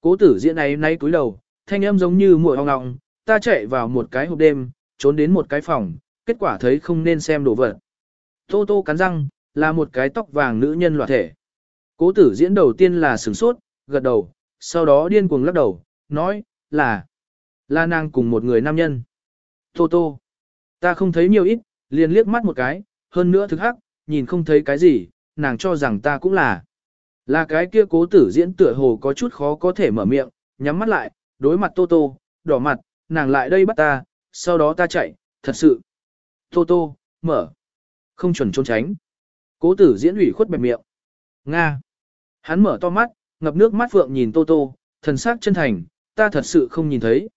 Cố tử diễn ấy nay cúi đầu, thanh âm giống như muội ong ong, ta chạy vào một cái hộp đêm, trốn đến một cái phòng, kết quả thấy không nên xem đồ vật. Tô tô cắn răng, là một cái tóc vàng nữ nhân loạt thể. Cố tử diễn đầu tiên là sửng sốt, gật đầu, sau đó điên cuồng lắc đầu, nói, là, là nàng cùng một người nam nhân. Tô tô, ta không thấy nhiều ít, liền liếc mắt một cái, hơn nữa thực hắc, nhìn không thấy cái gì, nàng cho rằng ta cũng là. Là cái kia cố tử diễn tựa hồ có chút khó có thể mở miệng, nhắm mắt lại, đối mặt Tô Tô, đỏ mặt, nàng lại đây bắt ta, sau đó ta chạy, thật sự. Tô Tô, mở. Không chuẩn trốn tránh. Cố tử diễn ủy khuất bẹp miệng. Nga. Hắn mở to mắt, ngập nước mắt phượng nhìn Tô Tô, thần sắc chân thành, ta thật sự không nhìn thấy.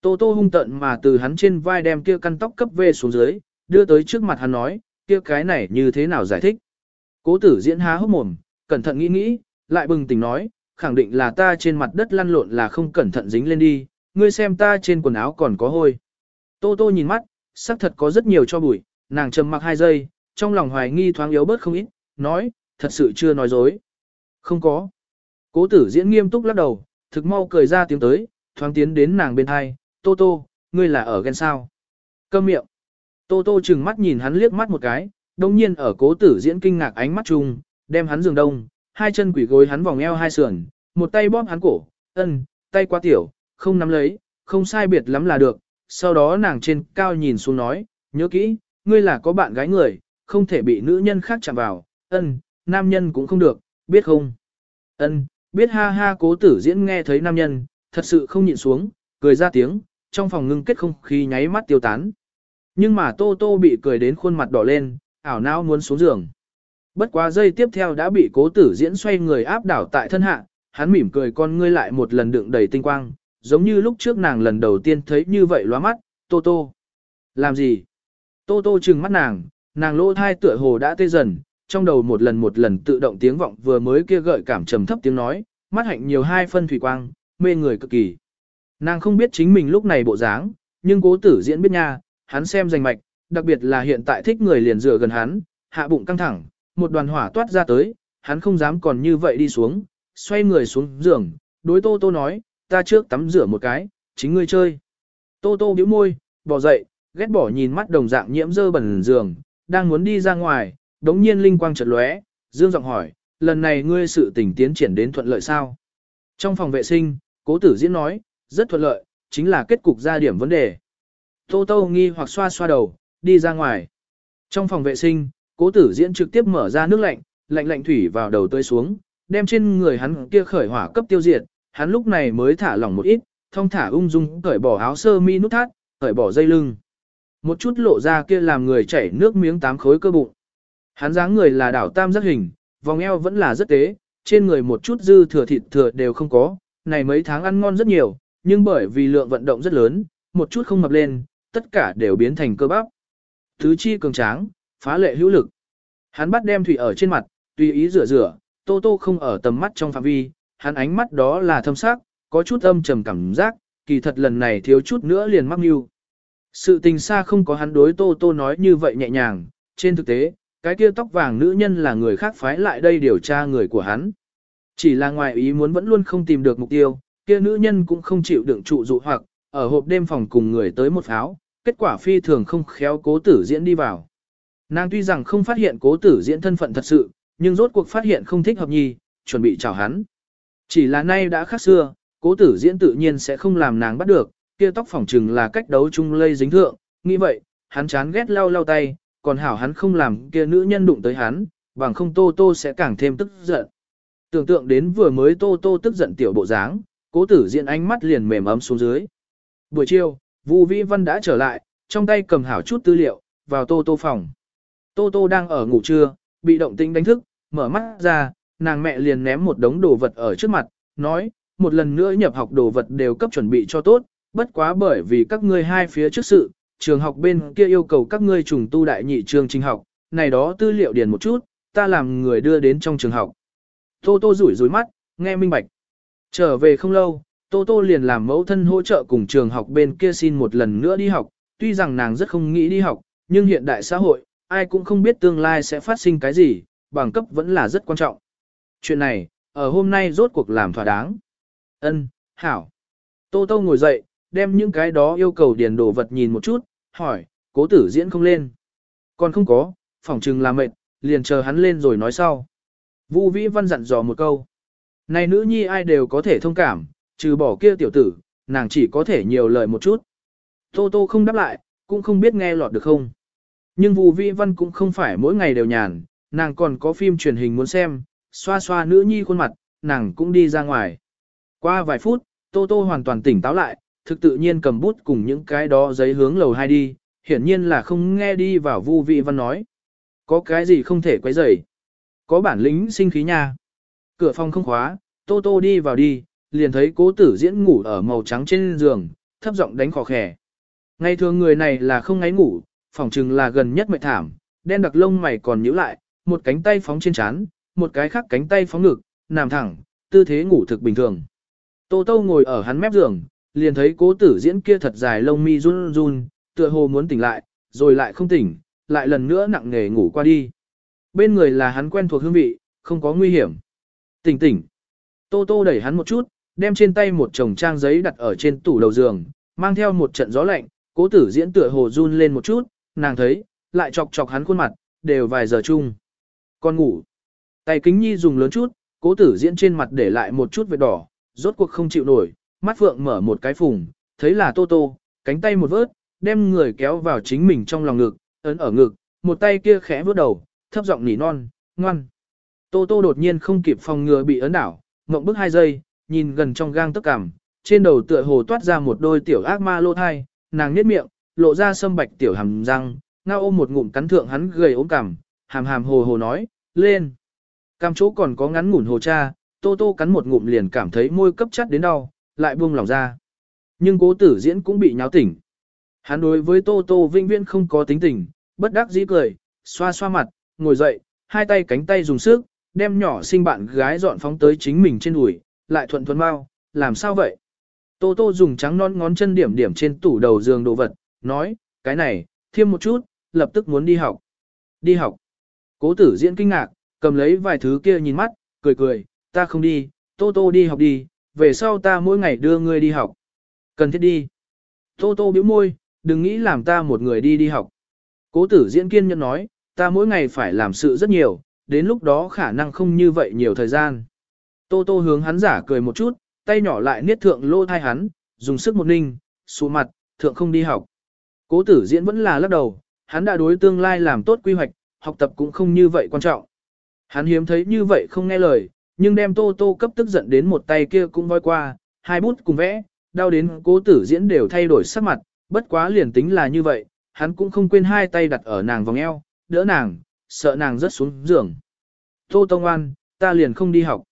Tô Tô hung tận mà từ hắn trên vai đem kia căn tóc cấp về xuống dưới, đưa tới trước mặt hắn nói, kia cái này như thế nào giải thích. Cố tử diễn há hốc mồm, cẩn thận nghĩ nghĩ, lại bừng tỉnh nói, khẳng định là ta trên mặt đất lăn lộn là không cẩn thận dính lên đi, ngươi xem ta trên quần áo còn có hôi. Tô tô nhìn mắt, xác thật có rất nhiều cho bụi, nàng trầm mặc hai giây, trong lòng hoài nghi thoáng yếu bớt không ít, nói, thật sự chưa nói dối. Không có. Cố tử diễn nghiêm túc lắc đầu, thực mau cười ra tiếng tới, thoáng tiến đến nàng bên hai, tô tô, ngươi là ở ghen sao. Câm miệng. Tô tô chừng mắt nhìn hắn liếc mắt một cái, đồng nhiên ở cố tử diễn kinh ngạc ánh mắt chung, đem hắn giường đông, hai chân quỷ gối hắn vòng eo hai sườn, một tay bóp hắn cổ, ân, tay quá tiểu, không nắm lấy, không sai biệt lắm là được. Sau đó nàng trên cao nhìn xuống nói, nhớ kỹ, ngươi là có bạn gái người, không thể bị nữ nhân khác chạm vào, ân, nam nhân cũng không được, biết không? Ân, biết ha ha cố tử diễn nghe thấy nam nhân, thật sự không nhịn xuống, cười ra tiếng, trong phòng ngưng kết không khí nháy mắt tiêu tán. Nhưng mà Tô Tô bị cười đến khuôn mặt đỏ lên, ảo não muốn xuống giường. Bất quá giây tiếp theo đã bị cố tử diễn xoay người áp đảo tại thân hạ, hắn mỉm cười con ngươi lại một lần đựng đầy tinh quang, giống như lúc trước nàng lần đầu tiên thấy như vậy lóa mắt, Tô Tô. Làm gì? Tô Tô trừng mắt nàng, nàng lỗ thai tựa hồ đã tê dần, trong đầu một lần một lần tự động tiếng vọng vừa mới kia gợi cảm trầm thấp tiếng nói, mắt hạnh nhiều hai phân thủy quang, mê người cực kỳ. Nàng không biết chính mình lúc này bộ dáng, nhưng cố tử diễn biết nha, hắn xem rành mạch, đặc biệt là hiện tại thích người liền dựa gần hắn, hạ bụng căng thẳng, một đoàn hỏa toát ra tới, hắn không dám còn như vậy đi xuống, xoay người xuống giường, đối Tô Tô nói, ta trước tắm rửa một cái, chính ngươi chơi. Tô Tô bĩu môi, bỏ dậy, ghét bỏ nhìn mắt đồng dạng nhiễm dơ bẩn giường, đang muốn đi ra ngoài, đống nhiên linh quang chợt lóe, dương giọng hỏi, lần này ngươi sự tình tiến triển đến thuận lợi sao? Trong phòng vệ sinh, cố tử diễn nói, rất thuận lợi, chính là kết cục ra điểm vấn đề. Tô Tô nghi hoặc xoa xoa đầu, đi ra ngoài. Trong phòng vệ sinh, cố tử diễn trực tiếp mở ra nước lạnh, lạnh lạnh thủy vào đầu tươi xuống, đem trên người hắn kia khởi hỏa cấp tiêu diệt, hắn lúc này mới thả lỏng một ít, thông thả ung dung cởi bỏ áo sơ mi nút thắt, cởi bỏ dây lưng. Một chút lộ ra kia làm người chảy nước miếng tám khối cơ bụng. Hắn dáng người là đảo tam giác hình, vòng eo vẫn là rất tế, trên người một chút dư thừa thịt thừa đều không có, này mấy tháng ăn ngon rất nhiều, nhưng bởi vì lượng vận động rất lớn, một chút không mập lên, tất cả đều biến thành cơ bắp. Thứ chi cường tráng, phá lệ hữu lực. Hắn bắt đem thủy ở trên mặt, tùy ý rửa rửa, tô tô không ở tầm mắt trong phạm vi, hắn ánh mắt đó là thâm sắc, có chút âm trầm cảm giác, kỳ thật lần này thiếu chút nữa liền mắc mưu. Sự tình xa không có hắn đối tô tô nói như vậy nhẹ nhàng, trên thực tế, cái kia tóc vàng nữ nhân là người khác phái lại đây điều tra người của hắn. Chỉ là ngoài ý muốn vẫn luôn không tìm được mục tiêu, kia nữ nhân cũng không chịu đựng trụ dụ hoặc, ở hộp đêm phòng cùng người tới một pháo, kết quả phi thường không khéo cố tử diễn đi vào. Nàng tuy rằng không phát hiện cố tử diễn thân phận thật sự, nhưng rốt cuộc phát hiện không thích hợp nhi, chuẩn bị chào hắn. Chỉ là nay đã khác xưa, cố tử diễn tự nhiên sẽ không làm nàng bắt được, kia tóc phỏng trừng là cách đấu chung lây dính thượng, nghĩ vậy, hắn chán ghét lau lau tay, còn hảo hắn không làm kia nữ nhân đụng tới hắn, bằng không tô tô sẽ càng thêm tức giận. Tưởng tượng đến vừa mới tô tô tức giận tiểu bộ dáng, cố tử diễn ánh mắt liền mềm ấm xuống dưới. Buổi chiều, Vu Vĩ Văn đã trở lại, trong tay cầm hảo chút tư liệu, vào tô tô phòng. Tô tô đang ở ngủ trưa, bị động tĩnh đánh thức, mở mắt ra, nàng mẹ liền ném một đống đồ vật ở trước mặt, nói, một lần nữa nhập học đồ vật đều cấp chuẩn bị cho tốt, bất quá bởi vì các ngươi hai phía trước sự, trường học bên kia yêu cầu các ngươi trùng tu đại nhị trường trình học, này đó tư liệu điền một chút, ta làm người đưa đến trong trường học. Tô Tô rủi rủi mắt, nghe minh bạch. Trở về không lâu, Tô Tô liền làm mẫu thân hỗ trợ cùng trường học bên kia xin một lần nữa đi học, tuy rằng nàng rất không nghĩ đi học, nhưng hiện đại xã hội, ai cũng không biết tương lai sẽ phát sinh cái gì, bằng cấp vẫn là rất quan trọng. Chuyện này, ở hôm nay rốt cuộc làm thỏa đáng. Ân, hảo. Tô Tô ngồi dậy, đem những cái đó yêu cầu điền đồ vật nhìn một chút, hỏi, cố tử diễn không lên. Còn không có, phỏng chừng là mệt, liền chờ hắn lên rồi nói sau. Vu Vĩ Văn dặn dò một câu. Này nữ nhi ai đều có thể thông cảm, trừ bỏ kia tiểu tử, nàng chỉ có thể nhiều lời một chút. Tô Tô không đáp lại, cũng không biết nghe lọt được không. Nhưng Vu Vĩ Văn cũng không phải mỗi ngày đều nhàn, nàng còn có phim truyền hình muốn xem, xoa xoa nữ nhi khuôn mặt, nàng cũng đi ra ngoài. Qua vài phút, Tô Tô hoàn toàn tỉnh táo lại, thực tự nhiên cầm bút cùng những cái đó giấy hướng lầu hai đi, hiển nhiên là không nghe đi vào Vu Vĩ Văn nói. Có cái gì không thể quấy rầy? Có bản lĩnh sinh khí nha. Cửa phòng không khóa, Tô Tô đi vào đi, liền thấy cố tử diễn ngủ ở màu trắng trên giường, thấp giọng đánh khò khè. Ngày thường người này là không ngáy ngủ, phòng chừng là gần nhất mệt thảm, đen đặc lông mày còn nhíu lại, một cánh tay phóng trên chán, một cái khác cánh tay phóng ngực, nằm thẳng, tư thế ngủ thực bình thường. Tô Tô ngồi ở hắn mép giường, liền thấy cố tử diễn kia thật dài lông mi run run, tựa hồ muốn tỉnh lại, rồi lại không tỉnh, lại lần nữa nặng nề ngủ qua đi. Bên người là hắn quen thuộc hương vị, không có nguy hiểm. Tỉnh tỉnh. Tô Tô đẩy hắn một chút, đem trên tay một chồng trang giấy đặt ở trên tủ đầu giường, mang theo một trận gió lạnh, cố tử diễn tựa hồ run lên một chút, nàng thấy, lại chọc chọc hắn khuôn mặt, đều vài giờ chung. Con ngủ. Tay kính nhi dùng lớn chút, cố tử diễn trên mặt để lại một chút vết đỏ, rốt cuộc không chịu nổi, mắt phượng mở một cái phùng, thấy là Tô Tô, cánh tay một vớt, đem người kéo vào chính mình trong lòng ngực, ấn ở ngực, một tay kia khẽ vớt đầu, thấp giọng nỉ non, ngoan. Tô Tô đột nhiên không kịp phòng ngừa bị ấn đảo, mộng bức hai giây, nhìn gần trong gang tức cảm, trên đầu tựa hồ toát ra một đôi tiểu ác ma lô thai, nàng nhếch miệng, lộ ra sâm bạch tiểu hàm răng, ngao ôm một ngụm cắn thượng hắn gầy ốm cằm, hàm hàm hồ hồ nói, lên. Cam chỗ còn có ngắn ngủn hồ cha, Tô Tô cắn một ngụm liền cảm thấy môi cấp chắt đến đau, lại buông lòng ra. Nhưng cố tử diễn cũng bị nháo tỉnh. Hắn đối với Tô Tô vinh viễn không có tính tình, bất đắc dĩ cười, xoa xoa mặt, ngồi dậy, hai tay cánh tay dùng sức, đem nhỏ sinh bạn gái dọn phóng tới chính mình trên đùi, lại thuận thuận mau, làm sao vậy? Tô Tô dùng trắng non ngón chân điểm điểm trên tủ đầu giường đồ vật, nói, cái này, thêm một chút, lập tức muốn đi học. Đi học. Cố tử diễn kinh ngạc, cầm lấy vài thứ kia nhìn mắt, cười cười, ta không đi, Tô Tô đi học đi, về sau ta mỗi ngày đưa ngươi đi học. Cần thiết đi. Tô Tô bĩu môi, đừng nghĩ làm ta một người đi đi học. Cố tử diễn kiên nhẫn nói, ta mỗi ngày phải làm sự rất nhiều, đến lúc đó khả năng không như vậy nhiều thời gian. Tô tô hướng hắn giả cười một chút, tay nhỏ lại niết thượng lô thai hắn, dùng sức một ninh, xuống mặt, thượng không đi học. Cố tử diễn vẫn là lắc đầu, hắn đã đối tương lai làm tốt quy hoạch, học tập cũng không như vậy quan trọng. Hắn hiếm thấy như vậy không nghe lời, nhưng đem tô tô cấp tức giận đến một tay kia cũng voi qua, hai bút cùng vẽ, đau đến cố tử diễn đều thay đổi sắc mặt, bất quá liền tính là như vậy, hắn cũng không quên hai tay đặt ở nàng vòng eo, đỡ nàng, sợ nàng rớt xuống giường. Tô Tông An, ta liền không đi học.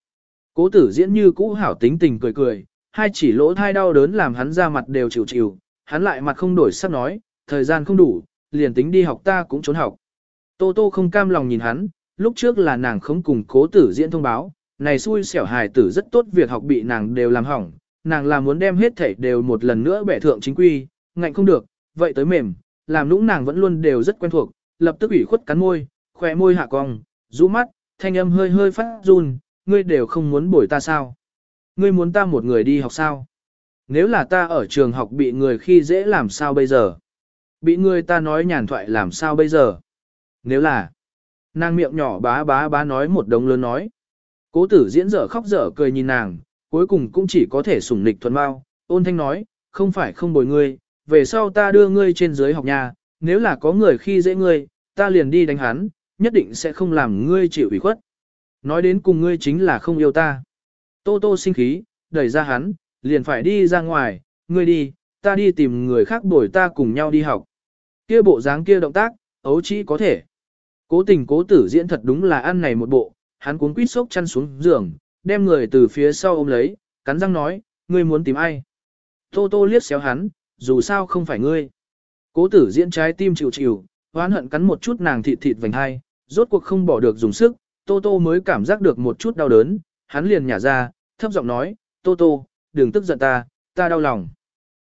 Cố tử diễn như cũ hảo tính tình cười cười, hai chỉ lỗ thai đau đớn làm hắn ra mặt đều chịu chịu, hắn lại mặt không đổi sắc nói, thời gian không đủ, liền tính đi học ta cũng trốn học. Tô Tô không cam lòng nhìn hắn, lúc trước là nàng không cùng cố tử diễn thông báo, này xui xẻo hài tử rất tốt việc học bị nàng đều làm hỏng, nàng là muốn đem hết thảy đều một lần nữa bẻ thượng chính quy, ngạnh không được, vậy tới mềm, làm nũng nàng vẫn luôn đều rất quen thuộc, lập tức ủy khuất cắn môi, khỏe môi hạ cong, rũ mắt, thanh âm hơi hơi phát run, ngươi đều không muốn bồi ta sao? Ngươi muốn ta một người đi học sao? Nếu là ta ở trường học bị người khi dễ làm sao bây giờ? Bị người ta nói nhàn thoại làm sao bây giờ? Nếu là, nàng miệng nhỏ bá bá bá nói một đống lớn nói. Cố tử diễn dở khóc dở cười nhìn nàng, cuối cùng cũng chỉ có thể sủng nịch thuần bao, ôn thanh nói, không phải không bồi ngươi, về sau ta đưa ngươi trên dưới học nhà, nếu là có người khi dễ ngươi, ta liền đi đánh hắn, nhất định sẽ không làm ngươi chịu ủy khuất. Nói đến cùng ngươi chính là không yêu ta. Tô tô sinh khí, đẩy ra hắn, liền phải đi ra ngoài, ngươi đi, ta đi tìm người khác bồi ta cùng nhau đi học. Kia bộ dáng kia động tác, ấu chỉ có thể. Cố tình cố tử diễn thật đúng là ăn này một bộ, hắn cuốn quýt sốc chăn xuống giường, đem người từ phía sau ôm lấy, cắn răng nói, ngươi muốn tìm ai. Tô tô liếc xéo hắn, dù sao không phải ngươi. Cố tử diễn trái tim chịu chịu, hoán hận cắn một chút nàng thịt thịt vành hai, rốt cuộc không bỏ được dùng sức, Tô Tô mới cảm giác được một chút đau đớn, hắn liền nhả ra, thấp giọng nói, Tô Tô, đừng tức giận ta, ta đau lòng.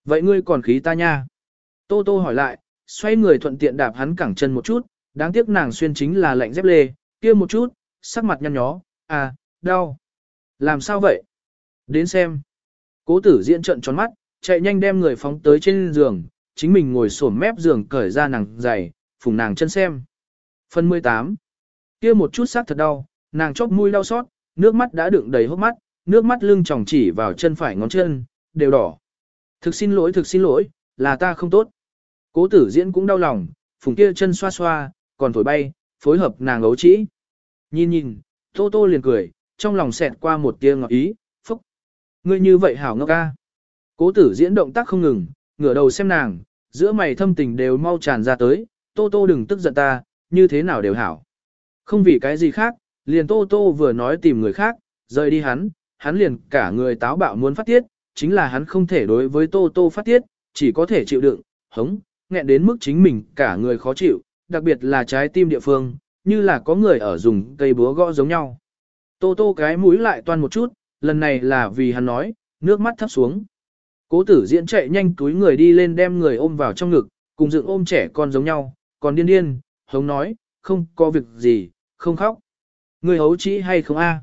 Vậy ngươi còn khí ta nha. Tô Tô hỏi lại, xoay người thuận tiện đạp hắn cẳng chân một chút, đáng tiếc nàng xuyên chính là lạnh dép lê, kia một chút, sắc mặt nhăn nhó, à, đau. Làm sao vậy? Đến xem. Cố tử diễn trận tròn mắt, chạy nhanh đem người phóng tới trên giường, chính mình ngồi xổm mép giường cởi ra nàng giày, phùng nàng chân xem. Phần 18 kia một chút sát thật đau, nàng chóp mũi đau xót, nước mắt đã đựng đầy hốc mắt, nước mắt lưng tròng chỉ vào chân phải ngón chân, đều đỏ. Thực xin lỗi thực xin lỗi, là ta không tốt. Cố tử diễn cũng đau lòng, phùng kia chân xoa xoa, còn thổi bay, phối hợp nàng ấu trĩ. Nhìn nhìn, tô tô liền cười, trong lòng xẹt qua một tia ngọt ý, phúc. Ngươi như vậy hảo ngốc ca. Cố tử diễn động tác không ngừng, ngửa đầu xem nàng, giữa mày thâm tình đều mau tràn ra tới, tô tô đừng tức giận ta, như thế nào đều hảo. Không vì cái gì khác, liền tô tô vừa nói tìm người khác, rời đi hắn, hắn liền cả người táo bạo muốn phát tiết, chính là hắn không thể đối với tô tô phát tiết, chỉ có thể chịu đựng, hống, nghẹn đến mức chính mình cả người khó chịu, đặc biệt là trái tim địa phương, như là có người ở dùng cây búa gõ giống nhau. Tô tô cái mũi lại toan một chút, lần này là vì hắn nói, nước mắt thấp xuống. Cố tử diễn chạy nhanh túi người đi lên đem người ôm vào trong ngực, cùng dựng ôm trẻ con giống nhau, còn điên điên, hống nói, không có việc gì, không khóc. Người hấu chỉ hay không a?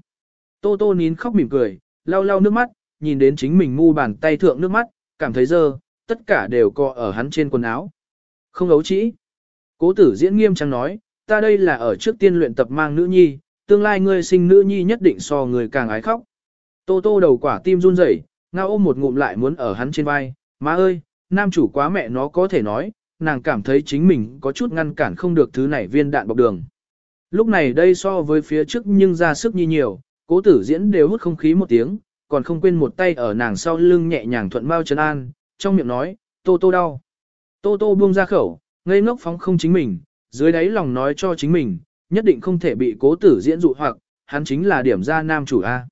Tô tô nín khóc mỉm cười, lau lau nước mắt, nhìn đến chính mình mu bàn tay thượng nước mắt, cảm thấy dơ, tất cả đều co ở hắn trên quần áo. Không ấu chỉ. Cố tử diễn nghiêm trang nói, ta đây là ở trước tiên luyện tập mang nữ nhi, tương lai ngươi sinh nữ nhi nhất định so người càng ái khóc. Tô tô đầu quả tim run rẩy, ngao ôm một ngụm lại muốn ở hắn trên vai, má ơi, nam chủ quá mẹ nó có thể nói, nàng cảm thấy chính mình có chút ngăn cản không được thứ này viên đạn bọc đường. Lúc này đây so với phía trước nhưng ra sức như nhiều, cố tử diễn đều hút không khí một tiếng, còn không quên một tay ở nàng sau lưng nhẹ nhàng thuận bao chân an, trong miệng nói, tô tô đau. Tô tô buông ra khẩu, ngây ngốc phóng không chính mình, dưới đáy lòng nói cho chính mình, nhất định không thể bị cố tử diễn dụ hoặc, hắn chính là điểm ra nam chủ A.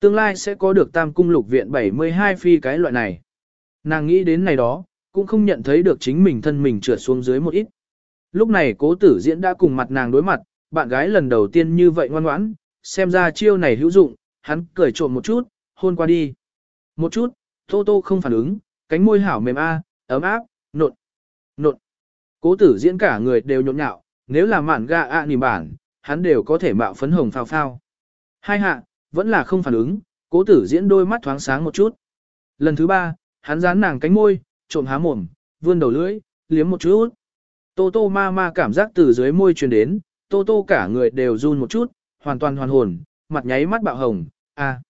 Tương lai sẽ có được tam cung lục viện 72 phi cái loại này. Nàng nghĩ đến này đó, cũng không nhận thấy được chính mình thân mình trượt xuống dưới một ít. Lúc này cố tử diễn đã cùng mặt nàng đối mặt, bạn gái lần đầu tiên như vậy ngoan ngoãn, xem ra chiêu này hữu dụng, hắn cười trộm một chút, hôn qua đi. Một chút, Tô Tô không phản ứng, cánh môi hảo mềm a, ấm áp, nộn, nộn. Cố tử diễn cả người đều nhộn nhạo, nếu là mạn gà ạ à bản, hắn đều có thể mạo phấn hồng phao phao. Hai hạ, vẫn là không phản ứng, cố tử diễn đôi mắt thoáng sáng một chút. Lần thứ ba, hắn dán nàng cánh môi, trộm há mồm, vươn đầu lưỡi, liếm một chút. Tô tô ma ma cảm giác từ dưới môi truyền đến, tô tô cả người đều run một chút, hoàn toàn hoàn hồn, mặt nháy mắt bạo hồng, à.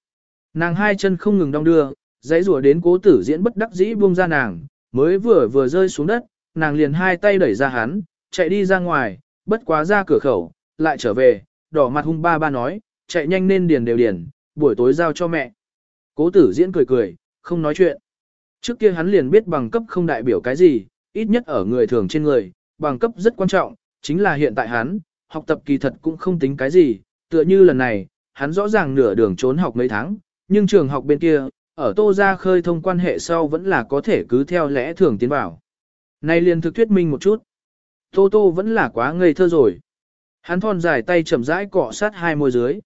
Nàng hai chân không ngừng đong đưa, dãy rùa đến cố tử diễn bất đắc dĩ buông ra nàng, mới vừa vừa rơi xuống đất, nàng liền hai tay đẩy ra hắn, chạy đi ra ngoài, bất quá ra cửa khẩu, lại trở về, đỏ mặt hung ba ba nói, chạy nhanh nên điền đều điền, buổi tối giao cho mẹ. Cố tử diễn cười cười, không nói chuyện. Trước kia hắn liền biết bằng cấp không đại biểu cái gì, ít nhất ở người thường trên người, bằng cấp rất quan trọng, chính là hiện tại hắn, học tập kỳ thật cũng không tính cái gì, tựa như lần này, hắn rõ ràng nửa đường trốn học mấy tháng, nhưng trường học bên kia, ở tô ra khơi thông quan hệ sau vẫn là có thể cứ theo lẽ thường tiến vào. Này liền thực thuyết minh một chút. Tô tô vẫn là quá ngây thơ rồi. Hắn thon dài tay chậm rãi cọ sát hai môi dưới.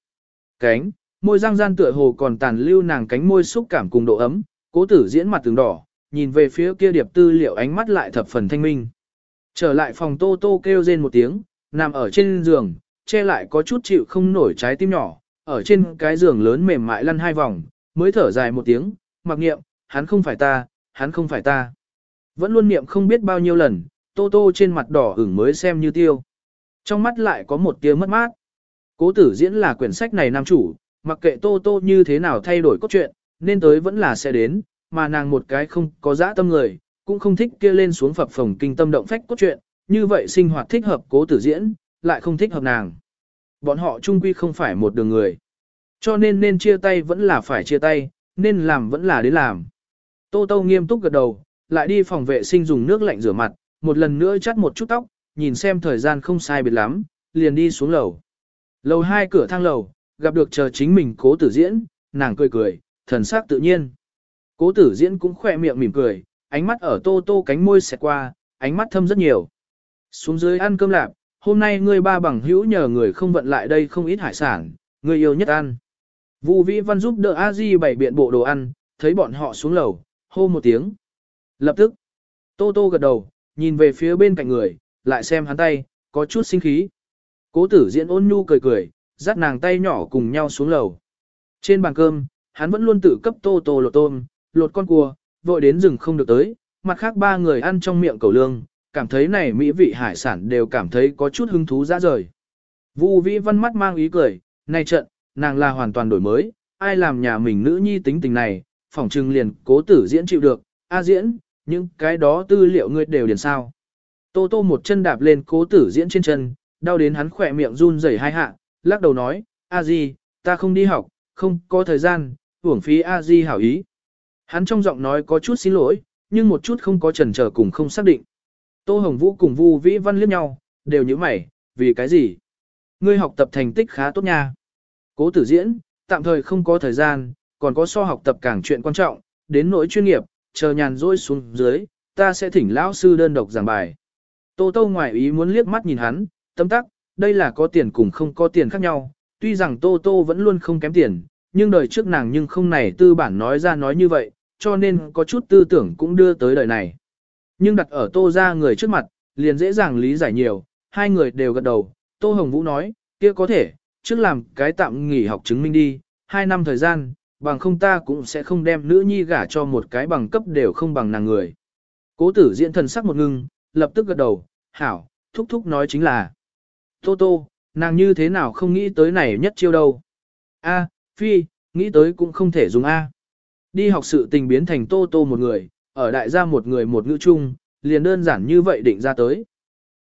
Cánh, môi răng gian tựa hồ còn tàn lưu nàng cánh môi xúc cảm cùng độ ấm, cố tử diễn mặt từng đỏ, nhìn về phía kia điệp tư liệu ánh mắt lại thập phần thanh minh. Trở lại phòng tô tô kêu rên một tiếng, nằm ở trên giường, che lại có chút chịu không nổi trái tim nhỏ, ở trên cái giường lớn mềm mại lăn hai vòng, mới thở dài một tiếng, mặc niệm, hắn không phải ta, hắn không phải ta. Vẫn luôn niệm không biết bao nhiêu lần, tô tô trên mặt đỏ ửng mới xem như tiêu. Trong mắt lại có một tia mất mát. Cố tử diễn là quyển sách này nam chủ, mặc kệ tô tô như thế nào thay đổi cốt truyện, nên tới vẫn là sẽ đến, mà nàng một cái không có dã tâm người, cũng không thích kia lên xuống phập phồng kinh tâm động phách cốt truyện, như vậy sinh hoạt thích hợp cố tử diễn, lại không thích hợp nàng. Bọn họ chung quy không phải một đường người. Cho nên nên chia tay vẫn là phải chia tay, nên làm vẫn là đến làm. Tô Tô nghiêm túc gật đầu, lại đi phòng vệ sinh dùng nước lạnh rửa mặt, một lần nữa chắt một chút tóc, nhìn xem thời gian không sai biệt lắm, liền đi xuống lầu. Lầu hai cửa thang lầu, gặp được chờ chính mình cố tử diễn, nàng cười cười, thần sắc tự nhiên. Cố tử diễn cũng khỏe miệng mỉm cười, ánh mắt ở tô tô cánh môi xẹt qua, ánh mắt thâm rất nhiều. Xuống dưới ăn cơm lạp, hôm nay ngươi ba bằng hữu nhờ người không vận lại đây không ít hải sản, ngươi yêu nhất ăn. Vu Vĩ Văn giúp đỡ A Di bày biện bộ đồ ăn, thấy bọn họ xuống lầu, hô một tiếng. Lập tức, Tô Tô gật đầu, nhìn về phía bên cạnh người, lại xem hắn tay, có chút sinh khí. Cố tử diễn ôn nhu cười cười, dắt nàng tay nhỏ cùng nhau xuống lầu. Trên bàn cơm, hắn vẫn luôn tự cấp Tô Tô lột tôm, lột con cua, vội đến rừng không được tới, mặt khác ba người ăn trong miệng cầu lương, cảm thấy này mỹ vị hải sản đều cảm thấy có chút hứng thú ra rời. Vu Vĩ Văn mắt mang ý cười, này trận, nàng là hoàn toàn đổi mới, ai làm nhà mình nữ nhi tính tình này, phỏng trưng liền cố tử diễn chịu được, a diễn, những cái đó tư liệu ngươi đều điền sao. Tô tô một chân đạp lên cố tử diễn trên chân, đau đến hắn khỏe miệng run rẩy hai hạ, lắc đầu nói, a di, ta không đi học, không có thời gian, uổng phí a di hảo ý. Hắn trong giọng nói có chút xin lỗi, nhưng một chút không có chần chờ cùng không xác định. Tô Hồng Vũ cùng Vu Vĩ Văn liếc nhau, đều như mày, vì cái gì? Ngươi học tập thành tích khá tốt nha. Cố tử diễn, tạm thời không có thời gian, còn có so học tập càng chuyện quan trọng, đến nỗi chuyên nghiệp, chờ nhàn rỗi xuống dưới, ta sẽ thỉnh lão sư đơn độc giảng bài. Tô Tô ngoài ý muốn liếc mắt nhìn hắn, tâm tắc, đây là có tiền cùng không có tiền khác nhau, tuy rằng Tô Tô vẫn luôn không kém tiền, nhưng đời trước nàng nhưng không này tư bản nói ra nói như vậy, cho nên có chút tư tưởng cũng đưa tới đời này. Nhưng đặt ở Tô ra người trước mặt, liền dễ dàng lý giải nhiều, hai người đều gật đầu, Tô Hồng Vũ nói, kia có thể, trước làm cái tạm nghỉ học chứng minh đi, hai năm thời gian, bằng không ta cũng sẽ không đem nữ nhi gả cho một cái bằng cấp đều không bằng nàng người. Cố tử diễn thần sắc một ngưng, lập tức gật đầu, hảo, thúc thúc nói chính là. Tô tô, nàng như thế nào không nghĩ tới này nhất chiêu đâu. A, phi, nghĩ tới cũng không thể dùng A. Đi học sự tình biến thành tô tô một người, ở đại gia một người một ngữ chung, liền đơn giản như vậy định ra tới.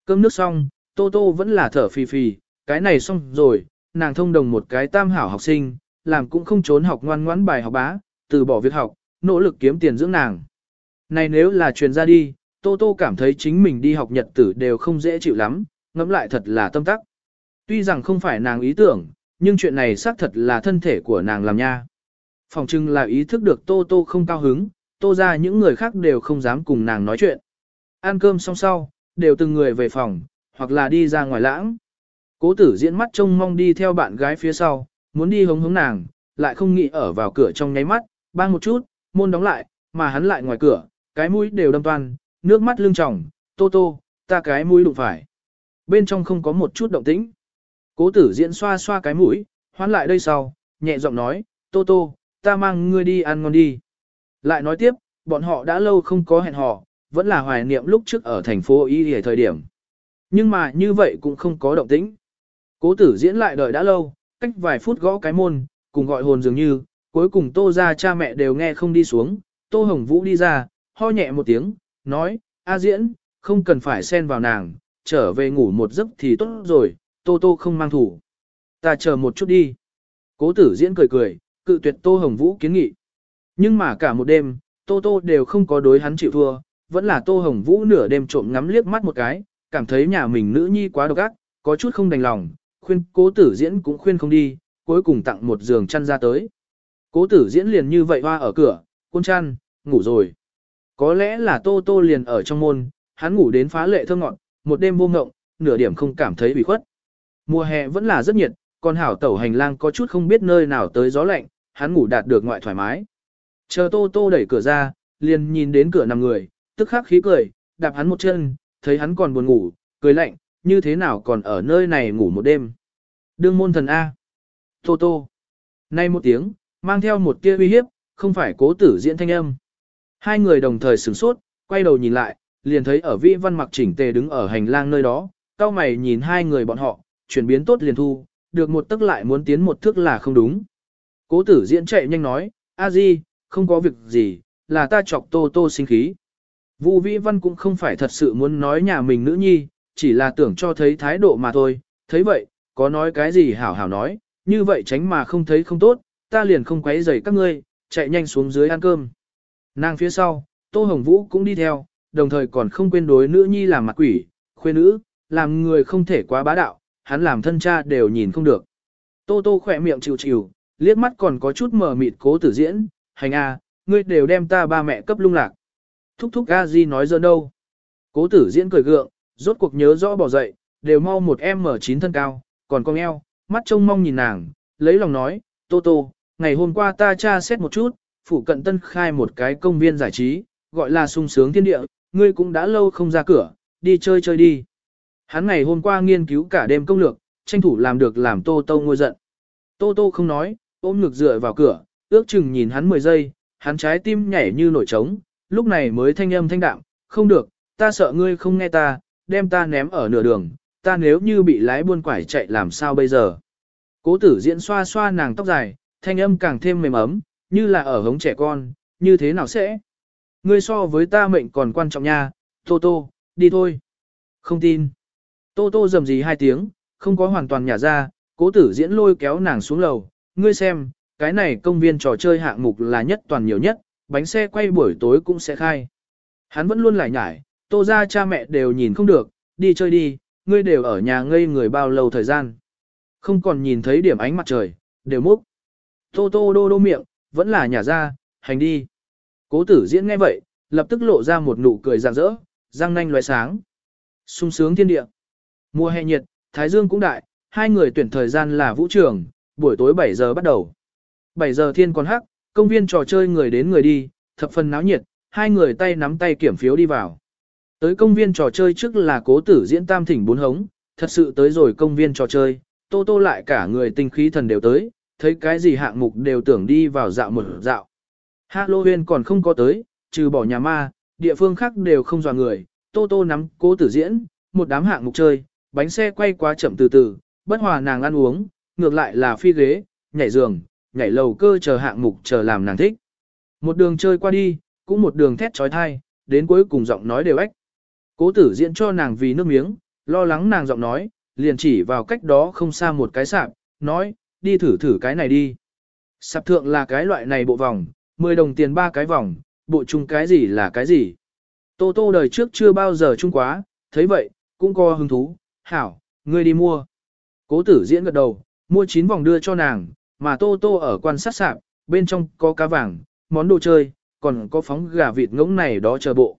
Cơm nước xong, tô tô vẫn là thở phì phì, cái này xong rồi, nàng thông đồng một cái tam hảo học sinh, làm cũng không trốn học ngoan ngoãn bài học bá, từ bỏ việc học, nỗ lực kiếm tiền dưỡng nàng. Này nếu là truyền ra đi, Tô Tô cảm thấy chính mình đi học nhật tử đều không dễ chịu lắm, ngẫm lại thật là tâm tắc. Tuy rằng không phải nàng ý tưởng, nhưng chuyện này xác thật là thân thể của nàng làm nha. Phòng trưng là ý thức được Tô Tô không cao hứng, Tô ra những người khác đều không dám cùng nàng nói chuyện. Ăn cơm xong sau, đều từng người về phòng, hoặc là đi ra ngoài lãng. Cố tử diễn mắt trông mong đi theo bạn gái phía sau, muốn đi hống hống nàng, lại không nghĩ ở vào cửa trong nháy mắt, bang một chút, môn đóng lại, mà hắn lại ngoài cửa, cái mũi đều đâm toan, nước mắt lưng tròng, tô tô, ta cái mũi đụng phải. Bên trong không có một chút động tĩnh. Cố tử diễn xoa xoa cái mũi, hoán lại đây sau, nhẹ giọng nói, tô tô, ta mang ngươi đi ăn ngon đi. Lại nói tiếp, bọn họ đã lâu không có hẹn hò, vẫn là hoài niệm lúc trước ở thành phố Y ở thời điểm. Nhưng mà như vậy cũng không có động tĩnh. Cố tử diễn lại đợi đã lâu, cách vài phút gõ cái môn, cùng gọi hồn dường như, cuối cùng tô ra cha mẹ đều nghe không đi xuống, tô hồng vũ đi ra, ho nhẹ một tiếng, nói, A diễn, không cần phải xen vào nàng, trở về ngủ một giấc thì tốt rồi, tô tô không mang thủ. Ta chờ một chút đi. Cố tử diễn cười cười, cự tuyệt tô hồng vũ kiến nghị. Nhưng mà cả một đêm, tô tô đều không có đối hắn chịu thua, vẫn là tô hồng vũ nửa đêm trộm ngắm liếc mắt một cái, cảm thấy nhà mình nữ nhi quá độc ác, có chút không đành lòng, khuyên cố tử diễn cũng khuyên không đi, cuối cùng tặng một giường chăn ra tới. Cố tử diễn liền như vậy hoa ở cửa, cuốn chăn, ngủ rồi. Có lẽ là tô tô liền ở trong môn, hắn ngủ đến phá lệ thơ ngọn, một đêm vô ngộng, nửa điểm không cảm thấy bị khuất. Mùa hè vẫn là rất nhiệt, còn hảo tẩu hành lang có chút không biết nơi nào tới gió lạnh, hắn ngủ đạt được ngoại thoải mái. Chờ tô tô đẩy cửa ra, liền nhìn đến cửa nằm người, tức khắc khí cười, đạp hắn một chân, thấy hắn còn buồn ngủ, cười lạnh, như thế nào còn ở nơi này ngủ một đêm. Đương môn thần A. Tô tô. Nay một tiếng, mang theo một tia uy hiếp, không phải cố tử diễn thanh âm. Hai người đồng thời sửng sốt, quay đầu nhìn lại, liền thấy ở vĩ văn mặc chỉnh tề đứng ở hành lang nơi đó, cao mày nhìn hai người bọn họ, chuyển biến tốt liền thu, được một tức lại muốn tiến một thước là không đúng. Cố tử diễn chạy nhanh nói, a di, không có việc gì, là ta chọc tô tô sinh khí. Vu vĩ văn cũng không phải thật sự muốn nói nhà mình nữ nhi, chỉ là tưởng cho thấy thái độ mà thôi, thấy vậy, có nói cái gì hảo hảo nói, như vậy tránh mà không thấy không tốt, ta liền không quấy rầy các ngươi, chạy nhanh xuống dưới ăn cơm. Nàng phía sau, Tô Hồng Vũ cũng đi theo, đồng thời còn không quên đối nữ nhi làm mặt quỷ, khuê nữ, làm người không thể quá bá đạo, hắn làm thân cha đều nhìn không được. Tô Tô khỏe miệng chịu chịu, liếc mắt còn có chút mờ mịt cố tử diễn, hành a, ngươi đều đem ta ba mẹ cấp lung lạc. Thúc thúc a di nói dơ đâu. Cố tử diễn cười gượng, rốt cuộc nhớ rõ bỏ dậy, đều mau một em mở chín thân cao, còn con eo, mắt trông mong nhìn nàng, lấy lòng nói, Tô Tô, ngày hôm qua ta tra xét một chút, phủ cận tân khai một cái công viên giải trí, gọi là sung sướng thiên địa, ngươi cũng đã lâu không ra cửa, đi chơi chơi đi. Hắn ngày hôm qua nghiên cứu cả đêm công lược, tranh thủ làm được làm Tô Tô ngôi giận. Tô Tô không nói, ôm ngực dựa vào cửa, ước chừng nhìn hắn 10 giây, hắn trái tim nhảy như nổi trống, lúc này mới thanh âm thanh đạm, không được, ta sợ ngươi không nghe ta, đem ta ném ở nửa đường, ta nếu như bị lái buôn quải chạy làm sao bây giờ. Cố tử diễn xoa xoa nàng tóc dài, thanh âm càng thêm mềm ấm, như là ở hống trẻ con, như thế nào sẽ? Ngươi so với ta mệnh còn quan trọng nha, Tô Tô, đi thôi. Không tin. Tô Tô dầm gì hai tiếng, không có hoàn toàn nhả ra, cố tử diễn lôi kéo nàng xuống lầu. Ngươi xem, cái này công viên trò chơi hạng mục là nhất toàn nhiều nhất, bánh xe quay buổi tối cũng sẽ khai. Hắn vẫn luôn lại nhải, tô ra cha mẹ đều nhìn không được, đi chơi đi, ngươi đều ở nhà ngây người bao lâu thời gian. Không còn nhìn thấy điểm ánh mặt trời, đều múc. Tô tô đô đô miệng, vẫn là nhà ra, hành đi. Cố tử diễn nghe vậy, lập tức lộ ra một nụ cười rạng rỡ, răng nanh loé sáng. sung sướng thiên địa. Mùa hè nhiệt, Thái Dương cũng đại, hai người tuyển thời gian là vũ trường, buổi tối 7 giờ bắt đầu. 7 giờ thiên còn hắc, công viên trò chơi người đến người đi, thập phần náo nhiệt, hai người tay nắm tay kiểm phiếu đi vào. Tới công viên trò chơi trước là cố tử diễn tam thỉnh bốn hống, thật sự tới rồi công viên trò chơi, tô tô lại cả người tinh khí thần đều tới, thấy cái gì hạng mục đều tưởng đi vào dạo một dạo. Halloween còn không có tới, trừ bỏ nhà ma, địa phương khác đều không dò người, tô tô nắm cố tử diễn, một đám hạng mục chơi, bánh xe quay quá chậm từ từ, bất hòa nàng ăn uống, ngược lại là phi ghế, nhảy giường, nhảy lầu cơ chờ hạng mục chờ làm nàng thích. Một đường chơi qua đi, cũng một đường thét trói thai, đến cuối cùng giọng nói đều ếch. Cố tử diễn cho nàng vì nước miếng, lo lắng nàng giọng nói, liền chỉ vào cách đó không xa một cái sạp, nói, đi thử thử cái này đi. Sạp thượng là cái loại này bộ vòng, 10 đồng tiền ba cái vòng, bộ chung cái gì là cái gì. Tô tô đời trước chưa bao giờ chung quá, thấy vậy, cũng có hứng thú, hảo, ngươi đi mua. Cố tử diễn gật đầu, mua 9 vòng đưa cho nàng, mà tô tô ở quan sát sạp, bên trong có cá vàng, món đồ chơi, còn có phóng gà vịt ngỗng này đó chờ bộ.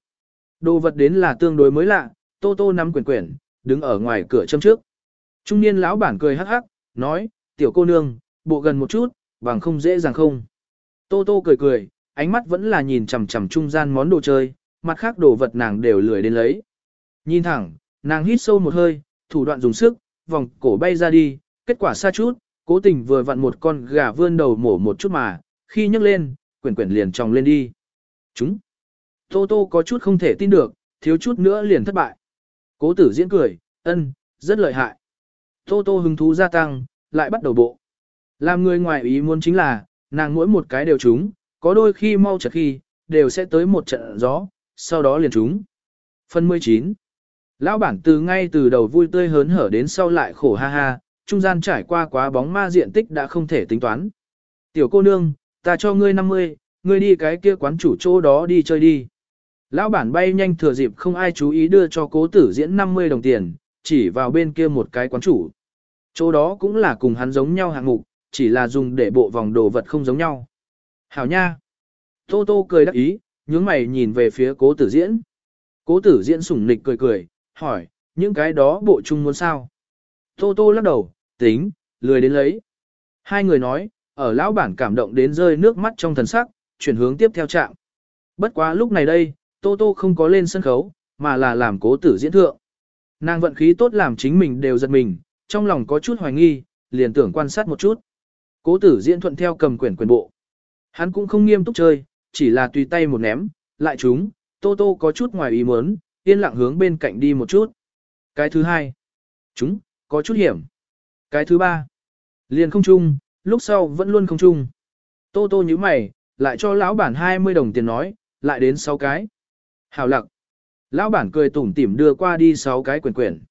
Đồ vật đến là tương đối mới lạ, tô tô nắm quyển quyển, đứng ở ngoài cửa châm trước. Trung niên lão bản cười hắc hắc, nói, tiểu cô nương, bộ gần một chút, bằng không dễ dàng không. Tô tô cười cười, ánh mắt vẫn là nhìn chằm chằm trung gian món đồ chơi, mặt khác đồ vật nàng đều lười đến lấy. Nhìn thẳng, nàng hít sâu một hơi, thủ đoạn dùng sức, vòng cổ bay ra đi, kết quả xa chút, cố tình vừa vặn một con gà vươn đầu mổ một chút mà, khi nhấc lên, quyển quyển liền tròng lên đi. Chúng! Tô Tô có chút không thể tin được, thiếu chút nữa liền thất bại. Cố tử diễn cười, ân, rất lợi hại. Tô Tô hứng thú gia tăng, lại bắt đầu bộ. Làm người ngoài ý muốn chính là, nàng mỗi một cái đều trúng, có đôi khi mau chật khi, đều sẽ tới một trận gió, sau đó liền trúng. Phần 19 Lão bản từ ngay từ đầu vui tươi hớn hở đến sau lại khổ ha ha, trung gian trải qua quá bóng ma diện tích đã không thể tính toán. Tiểu cô nương, ta cho ngươi 50, ngươi đi cái kia quán chủ chỗ đó đi chơi đi. Lão bản bay nhanh thừa dịp không ai chú ý đưa cho cố tử diễn 50 đồng tiền, chỉ vào bên kia một cái quán chủ. Chỗ đó cũng là cùng hắn giống nhau hạng mục, chỉ là dùng để bộ vòng đồ vật không giống nhau. Hảo nha! Tô Tô cười đắc ý, nhướng mày nhìn về phía cố tử diễn. Cố tử diễn sủng nịch cười cười, hỏi, những cái đó bộ chung muốn sao? Tô Tô lắc đầu, tính, lười đến lấy. Hai người nói, ở lão bản cảm động đến rơi nước mắt trong thần sắc, chuyển hướng tiếp theo trạm. Bất quá lúc này đây, Tô Tô không có lên sân khấu, mà là làm cố tử diễn thượng. Nàng vận khí tốt làm chính mình đều giật mình, trong lòng có chút hoài nghi, liền tưởng quan sát một chút. Cố tử diễn thuận theo cầm quyển quyền bộ. Hắn cũng không nghiêm túc chơi, chỉ là tùy tay một ném, lại chúng, Tô Tô có chút ngoài ý muốn, yên lặng hướng bên cạnh đi một chút. Cái thứ hai, chúng, có chút hiểm. Cái thứ ba, liền không chung, lúc sau vẫn luôn không chung. Tô Tô như mày, lại cho lão bản 20 đồng tiền nói, lại đến 6 cái. Hào lặc. Lão bản cười tủm tỉm đưa qua đi 6 cái quyển quyển.